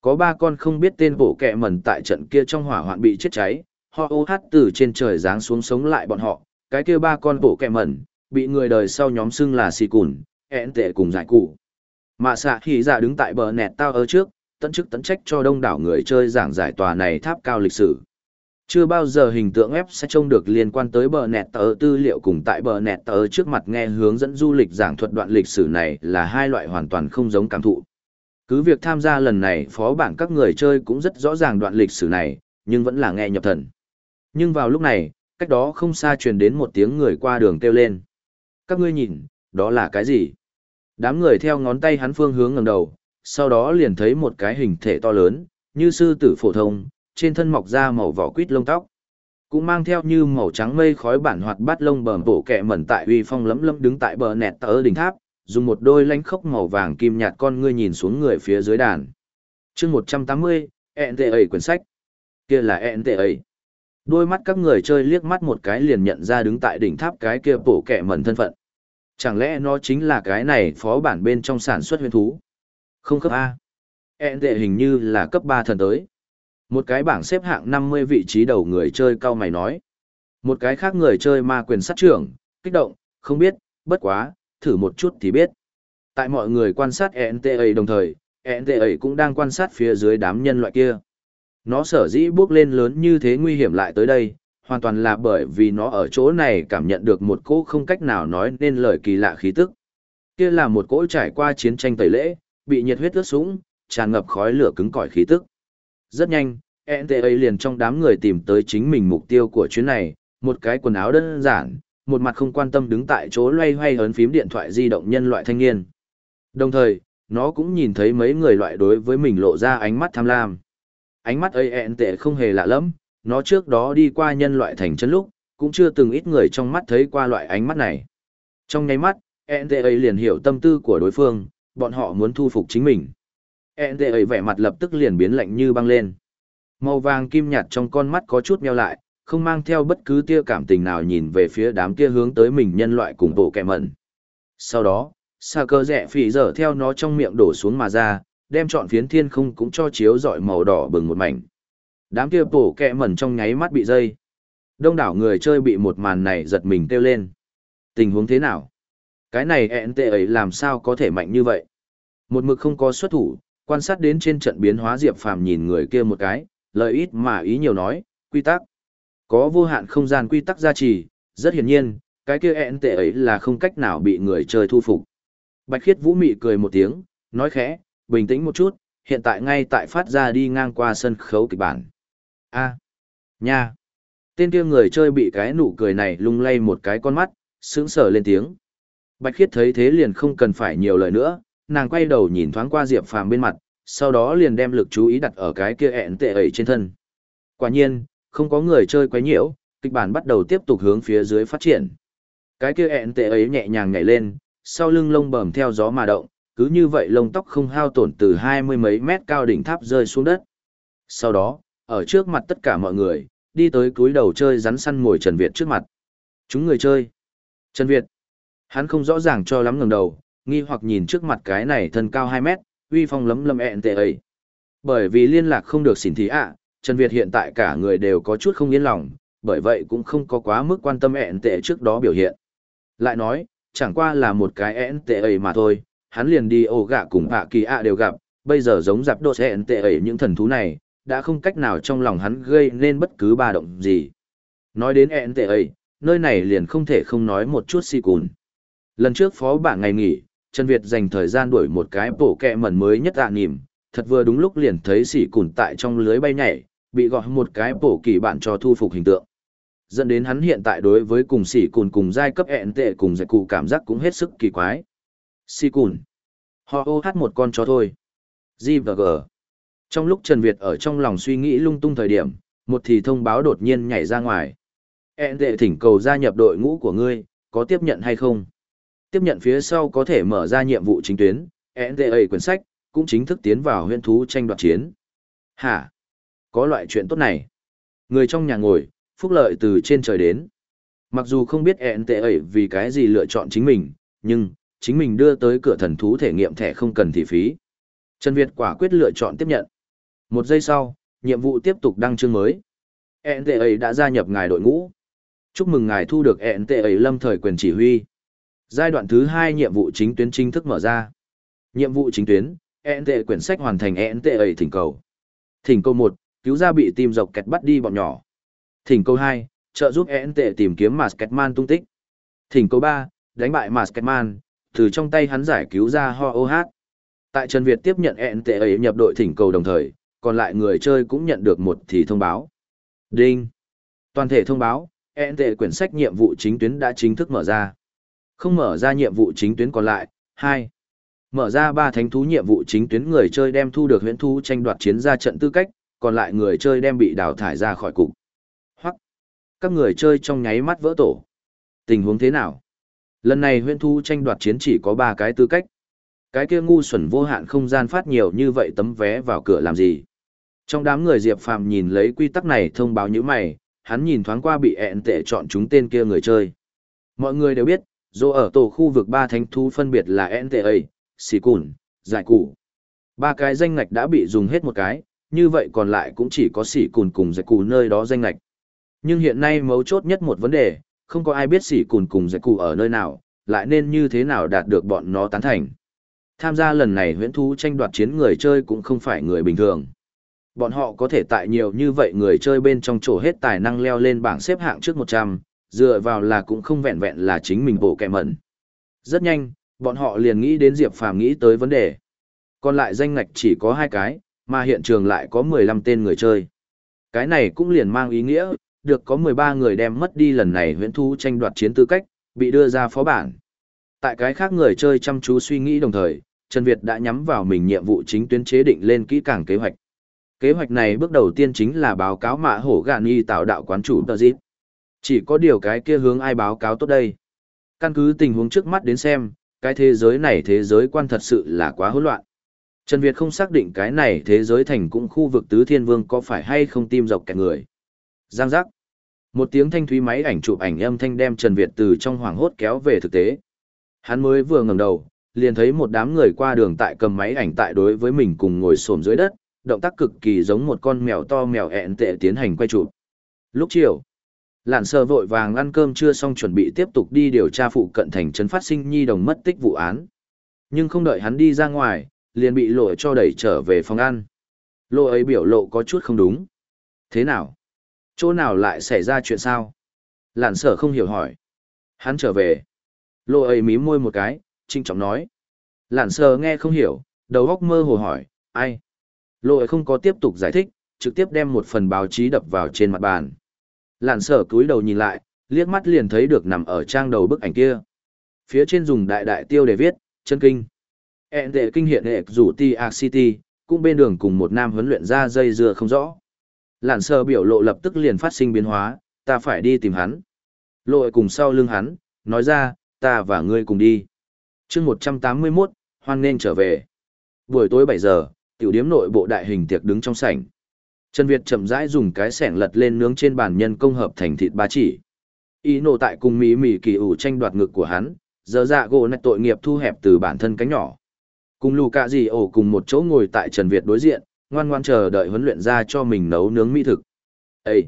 Có ba con không biết tên bộ kẹ mẩn tại trận kia trong hỏa hoạn bị chết cháy, họ ô hát từ trên trời giáng xuống sống lại bọn họ, cái kia ba con bộ kẹ mẩn, bị người đời sau nhóm xưng là xì cùn, ẹn tệ cùng giải cụ. Mạ xạ khi ra dạ đứng tại bờ nẹt tao ở trước, tận chức tận trách cho đông đảo người chơi giảng giải tòa này tháp cao lịch sử. Chưa bao giờ hình tượng web sẽ trông được liên quan tới bờ nẹt tờ tư liệu cùng tại bờ nẹt tờ trước mặt nghe hướng dẫn du lịch giảng thuật đoạn lịch sử này là hai loại hoàn toàn không giống cảm thụ. Cứ việc tham gia lần này phó bản các người chơi cũng rất rõ ràng đoạn lịch sử này, nhưng vẫn là nghe nhập thần. Nhưng vào lúc này, cách đó không xa truyền đến một tiếng người qua đường kêu lên. Các ngươi nhìn, đó là cái gì? Đám người theo ngón tay hắn phương hướng ngẩng đầu, sau đó liền thấy một cái hình thể to lớn, như sư tử phổ thông, trên thân mọc ra màu vỏ quýt lông tóc. Cũng mang theo như màu trắng mây khói bản hoạt bát lông bờm bổ kẹ mẩn tại uy phong lấm lấm đứng tại bờ nẹt tờ đỉnh tháp, dùng một đôi lánh khốc màu vàng kim nhạt con ngươi nhìn xuống người phía dưới đàn. chương 180, NTA quyển sách. Kia là NTA. Đôi mắt các người chơi liếc mắt một cái liền nhận ra đứng tại đỉnh tháp cái kia bổ kẹ mẩn thân phận. Chẳng lẽ nó chính là cái này phó bản bên trong sản xuất huyền thú? Không cấp A. NTA hình như là cấp ba thần tới. Một cái bảng xếp hạng 50 vị trí đầu người chơi cao mày nói. Một cái khác người chơi ma quyền sát trưởng, kích động, không biết, bất quá, thử một chút thì biết. Tại mọi người quan sát NTA đồng thời, NTA cũng đang quan sát phía dưới đám nhân loại kia. Nó sở dĩ bước lên lớn như thế nguy hiểm lại tới đây, hoàn toàn là bởi vì nó ở chỗ này cảm nhận được một cỗ không cách nào nói nên lời kỳ lạ khí tức. Kia là một cỗ trải qua chiến tranh tẩy lễ, bị nhiệt huyết ướt sũng, tràn ngập khói lửa cứng cỏi khí tức. Rất nhanh, NTA liền trong đám người tìm tới chính mình mục tiêu của chuyến này, một cái quần áo đơn giản, một mặt không quan tâm đứng tại chỗ loay hoay ấn phím điện thoại di động nhân loại thanh niên. Đồng thời, nó cũng nhìn thấy mấy người loại đối với mình lộ ra ánh mắt tham lam. Ánh mắt ấy NTA không hề lạ lắm, nó trước đó đi qua nhân loại thành chân lúc, cũng chưa từng ít người trong mắt thấy qua loại ánh mắt này. Trong nháy mắt, NTA liền hiểu tâm tư của đối phương, bọn họ muốn thu phục chính mình. NTA vẻ mặt lập tức liền biến lạnh như băng lên. Màu vàng kim nhạt trong con mắt có chút meo lại, không mang theo bất cứ tia cảm tình nào nhìn về phía đám kia hướng tới mình nhân loại cùng bộ kẻ mẩn. Sau đó, xa cơ rẻ phỉ dở theo nó trong miệng đổ xuống mà ra, đem chọn phiến thiên không cũng cho chiếu dọi màu đỏ bừng một mảnh. Đám kia bổ kẹ mẩn trong nháy mắt bị dây. Đông đảo người chơi bị một màn này giật mình kêu lên. Tình huống thế nào? Cái này ẹn tệ ấy làm sao có thể mạnh như vậy? Một mực không có xuất thủ, quan sát đến trên trận biến hóa Diệp Phàm nhìn người kia một cái, lời ít mà ý nhiều nói, quy tắc. Có vô hạn không gian quy tắc gia trì, rất hiển nhiên, cái kia ẹn tệ ấy là không cách nào bị người chơi thu phục. Bạch khiết vũ mị cười một tiếng, nói khẽ, bình tĩnh một chút, hiện tại ngay tại phát ra đi ngang qua sân khấu kịch bản. a nha. Tên kia người chơi bị cái nụ cười này lung lay một cái con mắt, sững sờ lên tiếng. Bạch khiết thấy thế liền không cần phải nhiều lời nữa, nàng quay đầu nhìn thoáng qua Diệp Phàm bên mặt, sau đó liền đem lực chú ý đặt ở cái kia ẹn tệ ấy trên thân. Quả nhiên, không có người chơi quấy nhiễu, kịch bản bắt đầu tiếp tục hướng phía dưới phát triển. Cái kia ẹn tệ ấy nhẹ nhàng nhảy lên, sau lưng lông bầm theo gió mà động, cứ như vậy lông tóc không hao tổn từ hai mươi mấy mét cao đỉnh tháp rơi xuống đất. Sau đó, ở trước mặt tất cả mọi người, đi tới cúi đầu chơi rắn săn ngồi Trần Việt trước mặt. Chúng người chơi. Trần Việt. Hắn không rõ ràng cho lắm ngẩng đầu, nghi hoặc nhìn trước mặt cái này thân cao 2 mét, uy phong lấm lấm ẹn tệ ấy. Bởi vì liên lạc không được xỉn thí ạ, Trần Việt hiện tại cả người đều có chút không yên lòng, bởi vậy cũng không có quá mức quan tâm ẹn tệ trước đó biểu hiện. Lại nói, chẳng qua là một cái ẹn tệ ấy mà thôi, hắn liền đi ổ gạ cùng hạ kỳ ạ đều gặp, bây giờ giống giáp đột ẹn tệ ấy những thần thú này, đã không cách nào trong lòng hắn gây nên bất cứ ba động gì. Nói đến ẹn tệ ấy, nơi này liền không thể không nói một chút si cùn. Lần trước phó bảng ngày nghỉ, Trần Việt dành thời gian đuổi một cái bổ kẹ mẩn mới nhất ạ à nìm, thật vừa đúng lúc liền thấy sỉ cùn tại trong lưới bay nhảy, bị gọi một cái bổ kỳ bạn cho thu phục hình tượng. Dẫn đến hắn hiện tại đối với cùng sỉ cùn cùng giai cấp ẹn tệ cùng giải cụ cảm giác cũng hết sức kỳ quái. Sỉ cùn. Họ ô hát một con chó thôi. G và G. Trong lúc Trần Việt ở trong lòng suy nghĩ lung tung thời điểm, một thì thông báo đột nhiên nhảy ra ngoài. ẹn tệ thỉnh cầu gia nhập đội ngũ của ngươi, có tiếp nhận hay không? Tiếp nhận phía sau có thể mở ra nhiệm vụ chính tuyến, NTA quyển sách, cũng chính thức tiến vào huyên thú tranh đoạt chiến. Hả? Có loại chuyện tốt này. Người trong nhà ngồi, phúc lợi từ trên trời đến. Mặc dù không biết NTA vì cái gì lựa chọn chính mình, nhưng, chính mình đưa tới cửa thần thú thể nghiệm thẻ không cần thị phí. Trần Việt quả quyết lựa chọn tiếp nhận. Một giây sau, nhiệm vụ tiếp tục đăng chương mới. NTA đã gia nhập ngài đội ngũ. Chúc mừng ngài thu được NTA lâm thời quyền chỉ huy. Giai đoạn thứ hai nhiệm vụ chính tuyến chính thức mở ra. Nhiệm vụ chính tuyến, ENT quyển sách hoàn thành ENT ấy thỉnh cầu. Thỉnh cầu một, cứu ra bị tìm dọc kẹt bắt đi bọn nhỏ. Thỉnh cầu hai, trợ giúp ENT tìm kiếm Masketman tung tích. Thỉnh cầu ba, đánh bại Masketman, từ trong tay hắn giải cứu ra Ho OH. Tại Trần Việt tiếp nhận ENT ấy nhập đội thỉnh cầu đồng thời, còn lại người chơi cũng nhận được một thì thông báo. Đinh. Toàn thể thông báo, ENT quyển sách nhiệm vụ chính tuyến đã chính thức mở ra. Không mở ra nhiệm vụ chính tuyến còn lại, 2. Mở ra 3 thánh thú nhiệm vụ chính tuyến người chơi đem thu được huyễn thú tranh đoạt chiến ra trận tư cách, còn lại người chơi đem bị đào thải ra khỏi cục. Hoặc, các người chơi trong nháy mắt vỡ tổ. Tình huống thế nào? Lần này huyễn thú tranh đoạt chiến chỉ có 3 cái tư cách. Cái kia ngu xuẩn vô hạn không gian phát nhiều như vậy tấm vé vào cửa làm gì? Trong đám người Diệp Phàm nhìn lấy quy tắc này thông báo như mày, hắn nhìn thoáng qua bị ẹn tệ chọn chúng tên kia người chơi. Mọi người đều biết, dù ở tổ khu vực ba thánh thú phân biệt là NTA, Xì Cùn, Giải Cụ. Ba cái danh ngạch đã bị dùng hết một cái, như vậy còn lại cũng chỉ có Xì Cùn cùng Giải Cụ nơi đó danh ngạch. Nhưng hiện nay mấu chốt nhất một vấn đề, không có ai biết Xì Cùn cùng Giải Cụ ở nơi nào, lại nên như thế nào đạt được bọn nó tán thành. Tham gia lần này huyễn thú tranh đoạt chiến người chơi cũng không phải người bình thường. Bọn họ có thể tại nhiều như vậy người chơi bên trong chỗ hết tài năng leo lên bảng xếp hạng trước 100, dựa vào là cũng không vẹn vẹn là chính mình bộ kẹ mẩn. Rất nhanh, bọn họ liền nghĩ đến Diệp Phàm nghĩ tới vấn đề. Còn lại danh ngạch chỉ có hai cái, mà hiện trường lại có 15 tên người chơi. Cái này cũng liền mang ý nghĩa, được có 13 người đem mất đi lần này huyễn thu tranh đoạt chiến tư cách, bị đưa ra phó bản. Tại cái khác người chơi chăm chú suy nghĩ đồng thời, Trần Việt đã nhắm vào mình nhiệm vụ chính tuyến chế định lên kỹ càng kế hoạch. Kế hoạch này bước đầu tiên chính là báo cáo mạ hổ gạn y tạo đạo quán chủ tờ dịp. Chỉ có điều cái kia hướng ai báo cáo tốt đây. Căn cứ tình huống trước mắt đến xem, cái thế giới này thế giới quan thật sự là quá hỗn loạn. Trần Việt không xác định cái này thế giới thành cũng khu vực tứ thiên vương có phải hay không tim dọc kẹt người. Giang giác. Một tiếng thanh thúy máy ảnh chụp ảnh âm thanh đem Trần Việt từ trong hoàng hốt kéo về thực tế. Hắn mới vừa ngẩng đầu, liền thấy một đám người qua đường tại cầm máy ảnh tại đối với mình cùng ngồi xổm dưới đất, động tác cực kỳ giống một con mèo to mèo ẹn tệ tiến hành quay chụp. Lúc chiều, Lạn sơ vội vàng ăn cơm chưa xong chuẩn bị tiếp tục đi điều tra phụ cận thành trấn phát sinh nhi đồng mất tích vụ án. Nhưng không đợi hắn đi ra ngoài, liền bị lộ cho đẩy trở về phòng ăn. Lộ ấy biểu lộ có chút không đúng. Thế nào? Chỗ nào lại xảy ra chuyện sao? Lạn sở không hiểu hỏi. Hắn trở về. Lộ ấy mím môi một cái, trinh trọng nói. Lạn sở nghe không hiểu, đầu góc mơ hồ hỏi, ai? Lộ ấy không có tiếp tục giải thích, trực tiếp đem một phần báo chí đập vào trên mặt bàn. Lạn sở cúi đầu nhìn lại, liếc mắt liền thấy được nằm ở trang đầu bức ảnh kia. Phía trên dùng đại đại tiêu để viết, chân kinh. Ẹn tệ kinh hiện hệ rủ ti City, cũng bên đường cùng một nam huấn luyện ra dây dưa không rõ. Lạn sở biểu lộ lập tức liền phát sinh biến hóa, ta phải đi tìm hắn. Lội cùng sau lưng hắn, nói ra, ta và ngươi cùng đi. chương 181, hoan nên trở về. Buổi tối 7 giờ, tiểu điếm nội bộ đại hình tiệc đứng trong sảnh. Trần Việt chậm rãi dùng cái sẻng lật lên nướng trên bàn nhân công hợp thành thịt ba chỉ. Ý Nổ tại cùng mỹ mỹ kỳ ủ tranh đoạt ngực của hắn, giờ dạ gỗ nạch tội nghiệp thu hẹp từ bản thân cánh nhỏ. Cùng lù cạ gì ổ cùng một chỗ ngồi tại Trần Việt đối diện, ngoan ngoan chờ đợi huấn luyện ra cho mình nấu nướng mỹ thực. Ê!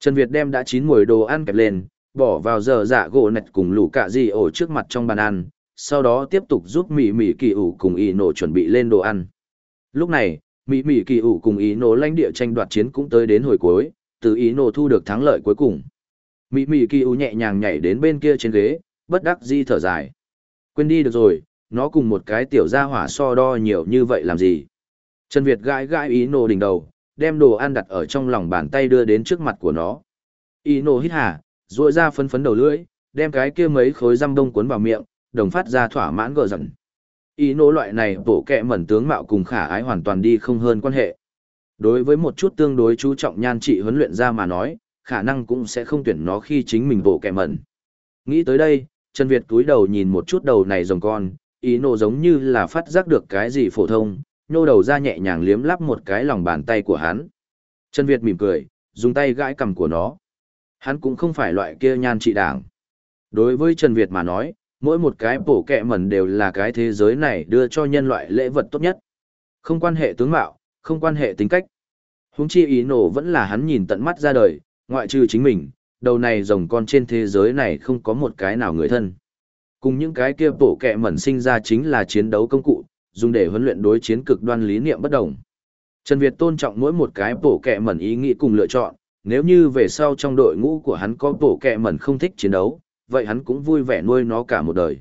Trần Việt đem đã chín mùi đồ ăn kẹp lên, bỏ vào giờ dạ gỗ nạch cùng lù cạ gì ổ trước mặt trong bàn ăn, sau đó tiếp tục giúp mỹ mỹ kỳ ủ cùng ý Nổ chuẩn bị lên đồ ăn. Lúc này, mỹ mỹ kỳ ủ cùng ý nổ lãnh địa tranh đoạt chiến cũng tới đến hồi cuối từ ý nổ thu được thắng lợi cuối cùng. Mỹ mỹ kỳ ủ nhẹ nhàng nhảy đến bên kia trên ghế bất đắc di thở dài. Quên đi được rồi nó cùng một cái tiểu gia hỏa so đo nhiều như vậy làm gì? Trần việt gãi gãi ý nổ đỉnh đầu đem đồ ăn đặt ở trong lòng bàn tay đưa đến trước mặt của nó. Ý nổ hít hà, rội ra phấn phấn đầu lưỡi, đem cái kia mấy khối răm đông cuốn vào miệng, đồng phát ra thỏa mãn gờ giận. Ý nổ loại này bổ kẹ mẩn tướng mạo cùng khả ái hoàn toàn đi không hơn quan hệ. Đối với một chút tương đối chú trọng nhan trị huấn luyện ra mà nói, khả năng cũng sẽ không tuyển nó khi chính mình bổ kẹ mẩn. Nghĩ tới đây, Trần Việt túi đầu nhìn một chút đầu này rồng con, ý nổ giống như là phát giác được cái gì phổ thông, nhô đầu ra nhẹ nhàng liếm lắp một cái lòng bàn tay của hắn. Trần Việt mỉm cười, dùng tay gãi cằm của nó. Hắn cũng không phải loại kia nhan trị đảng. Đối với Trần Việt mà nói, mỗi một cái bổ kẹ mẩn đều là cái thế giới này đưa cho nhân loại lễ vật tốt nhất. Không quan hệ tướng mạo, không quan hệ tính cách. Húng chi ý nổ vẫn là hắn nhìn tận mắt ra đời, ngoại trừ chính mình, đầu này rồng con trên thế giới này không có một cái nào người thân. Cùng những cái kia bổ kẹ mẩn sinh ra chính là chiến đấu công cụ, dùng để huấn luyện đối chiến cực đoan lý niệm bất đồng. Trần Việt tôn trọng mỗi một cái bổ kẹ mẩn ý nghĩ cùng lựa chọn, nếu như về sau trong đội ngũ của hắn có bổ kẹ mẩn không thích chiến đấu, vậy hắn cũng vui vẻ nuôi nó cả một đời.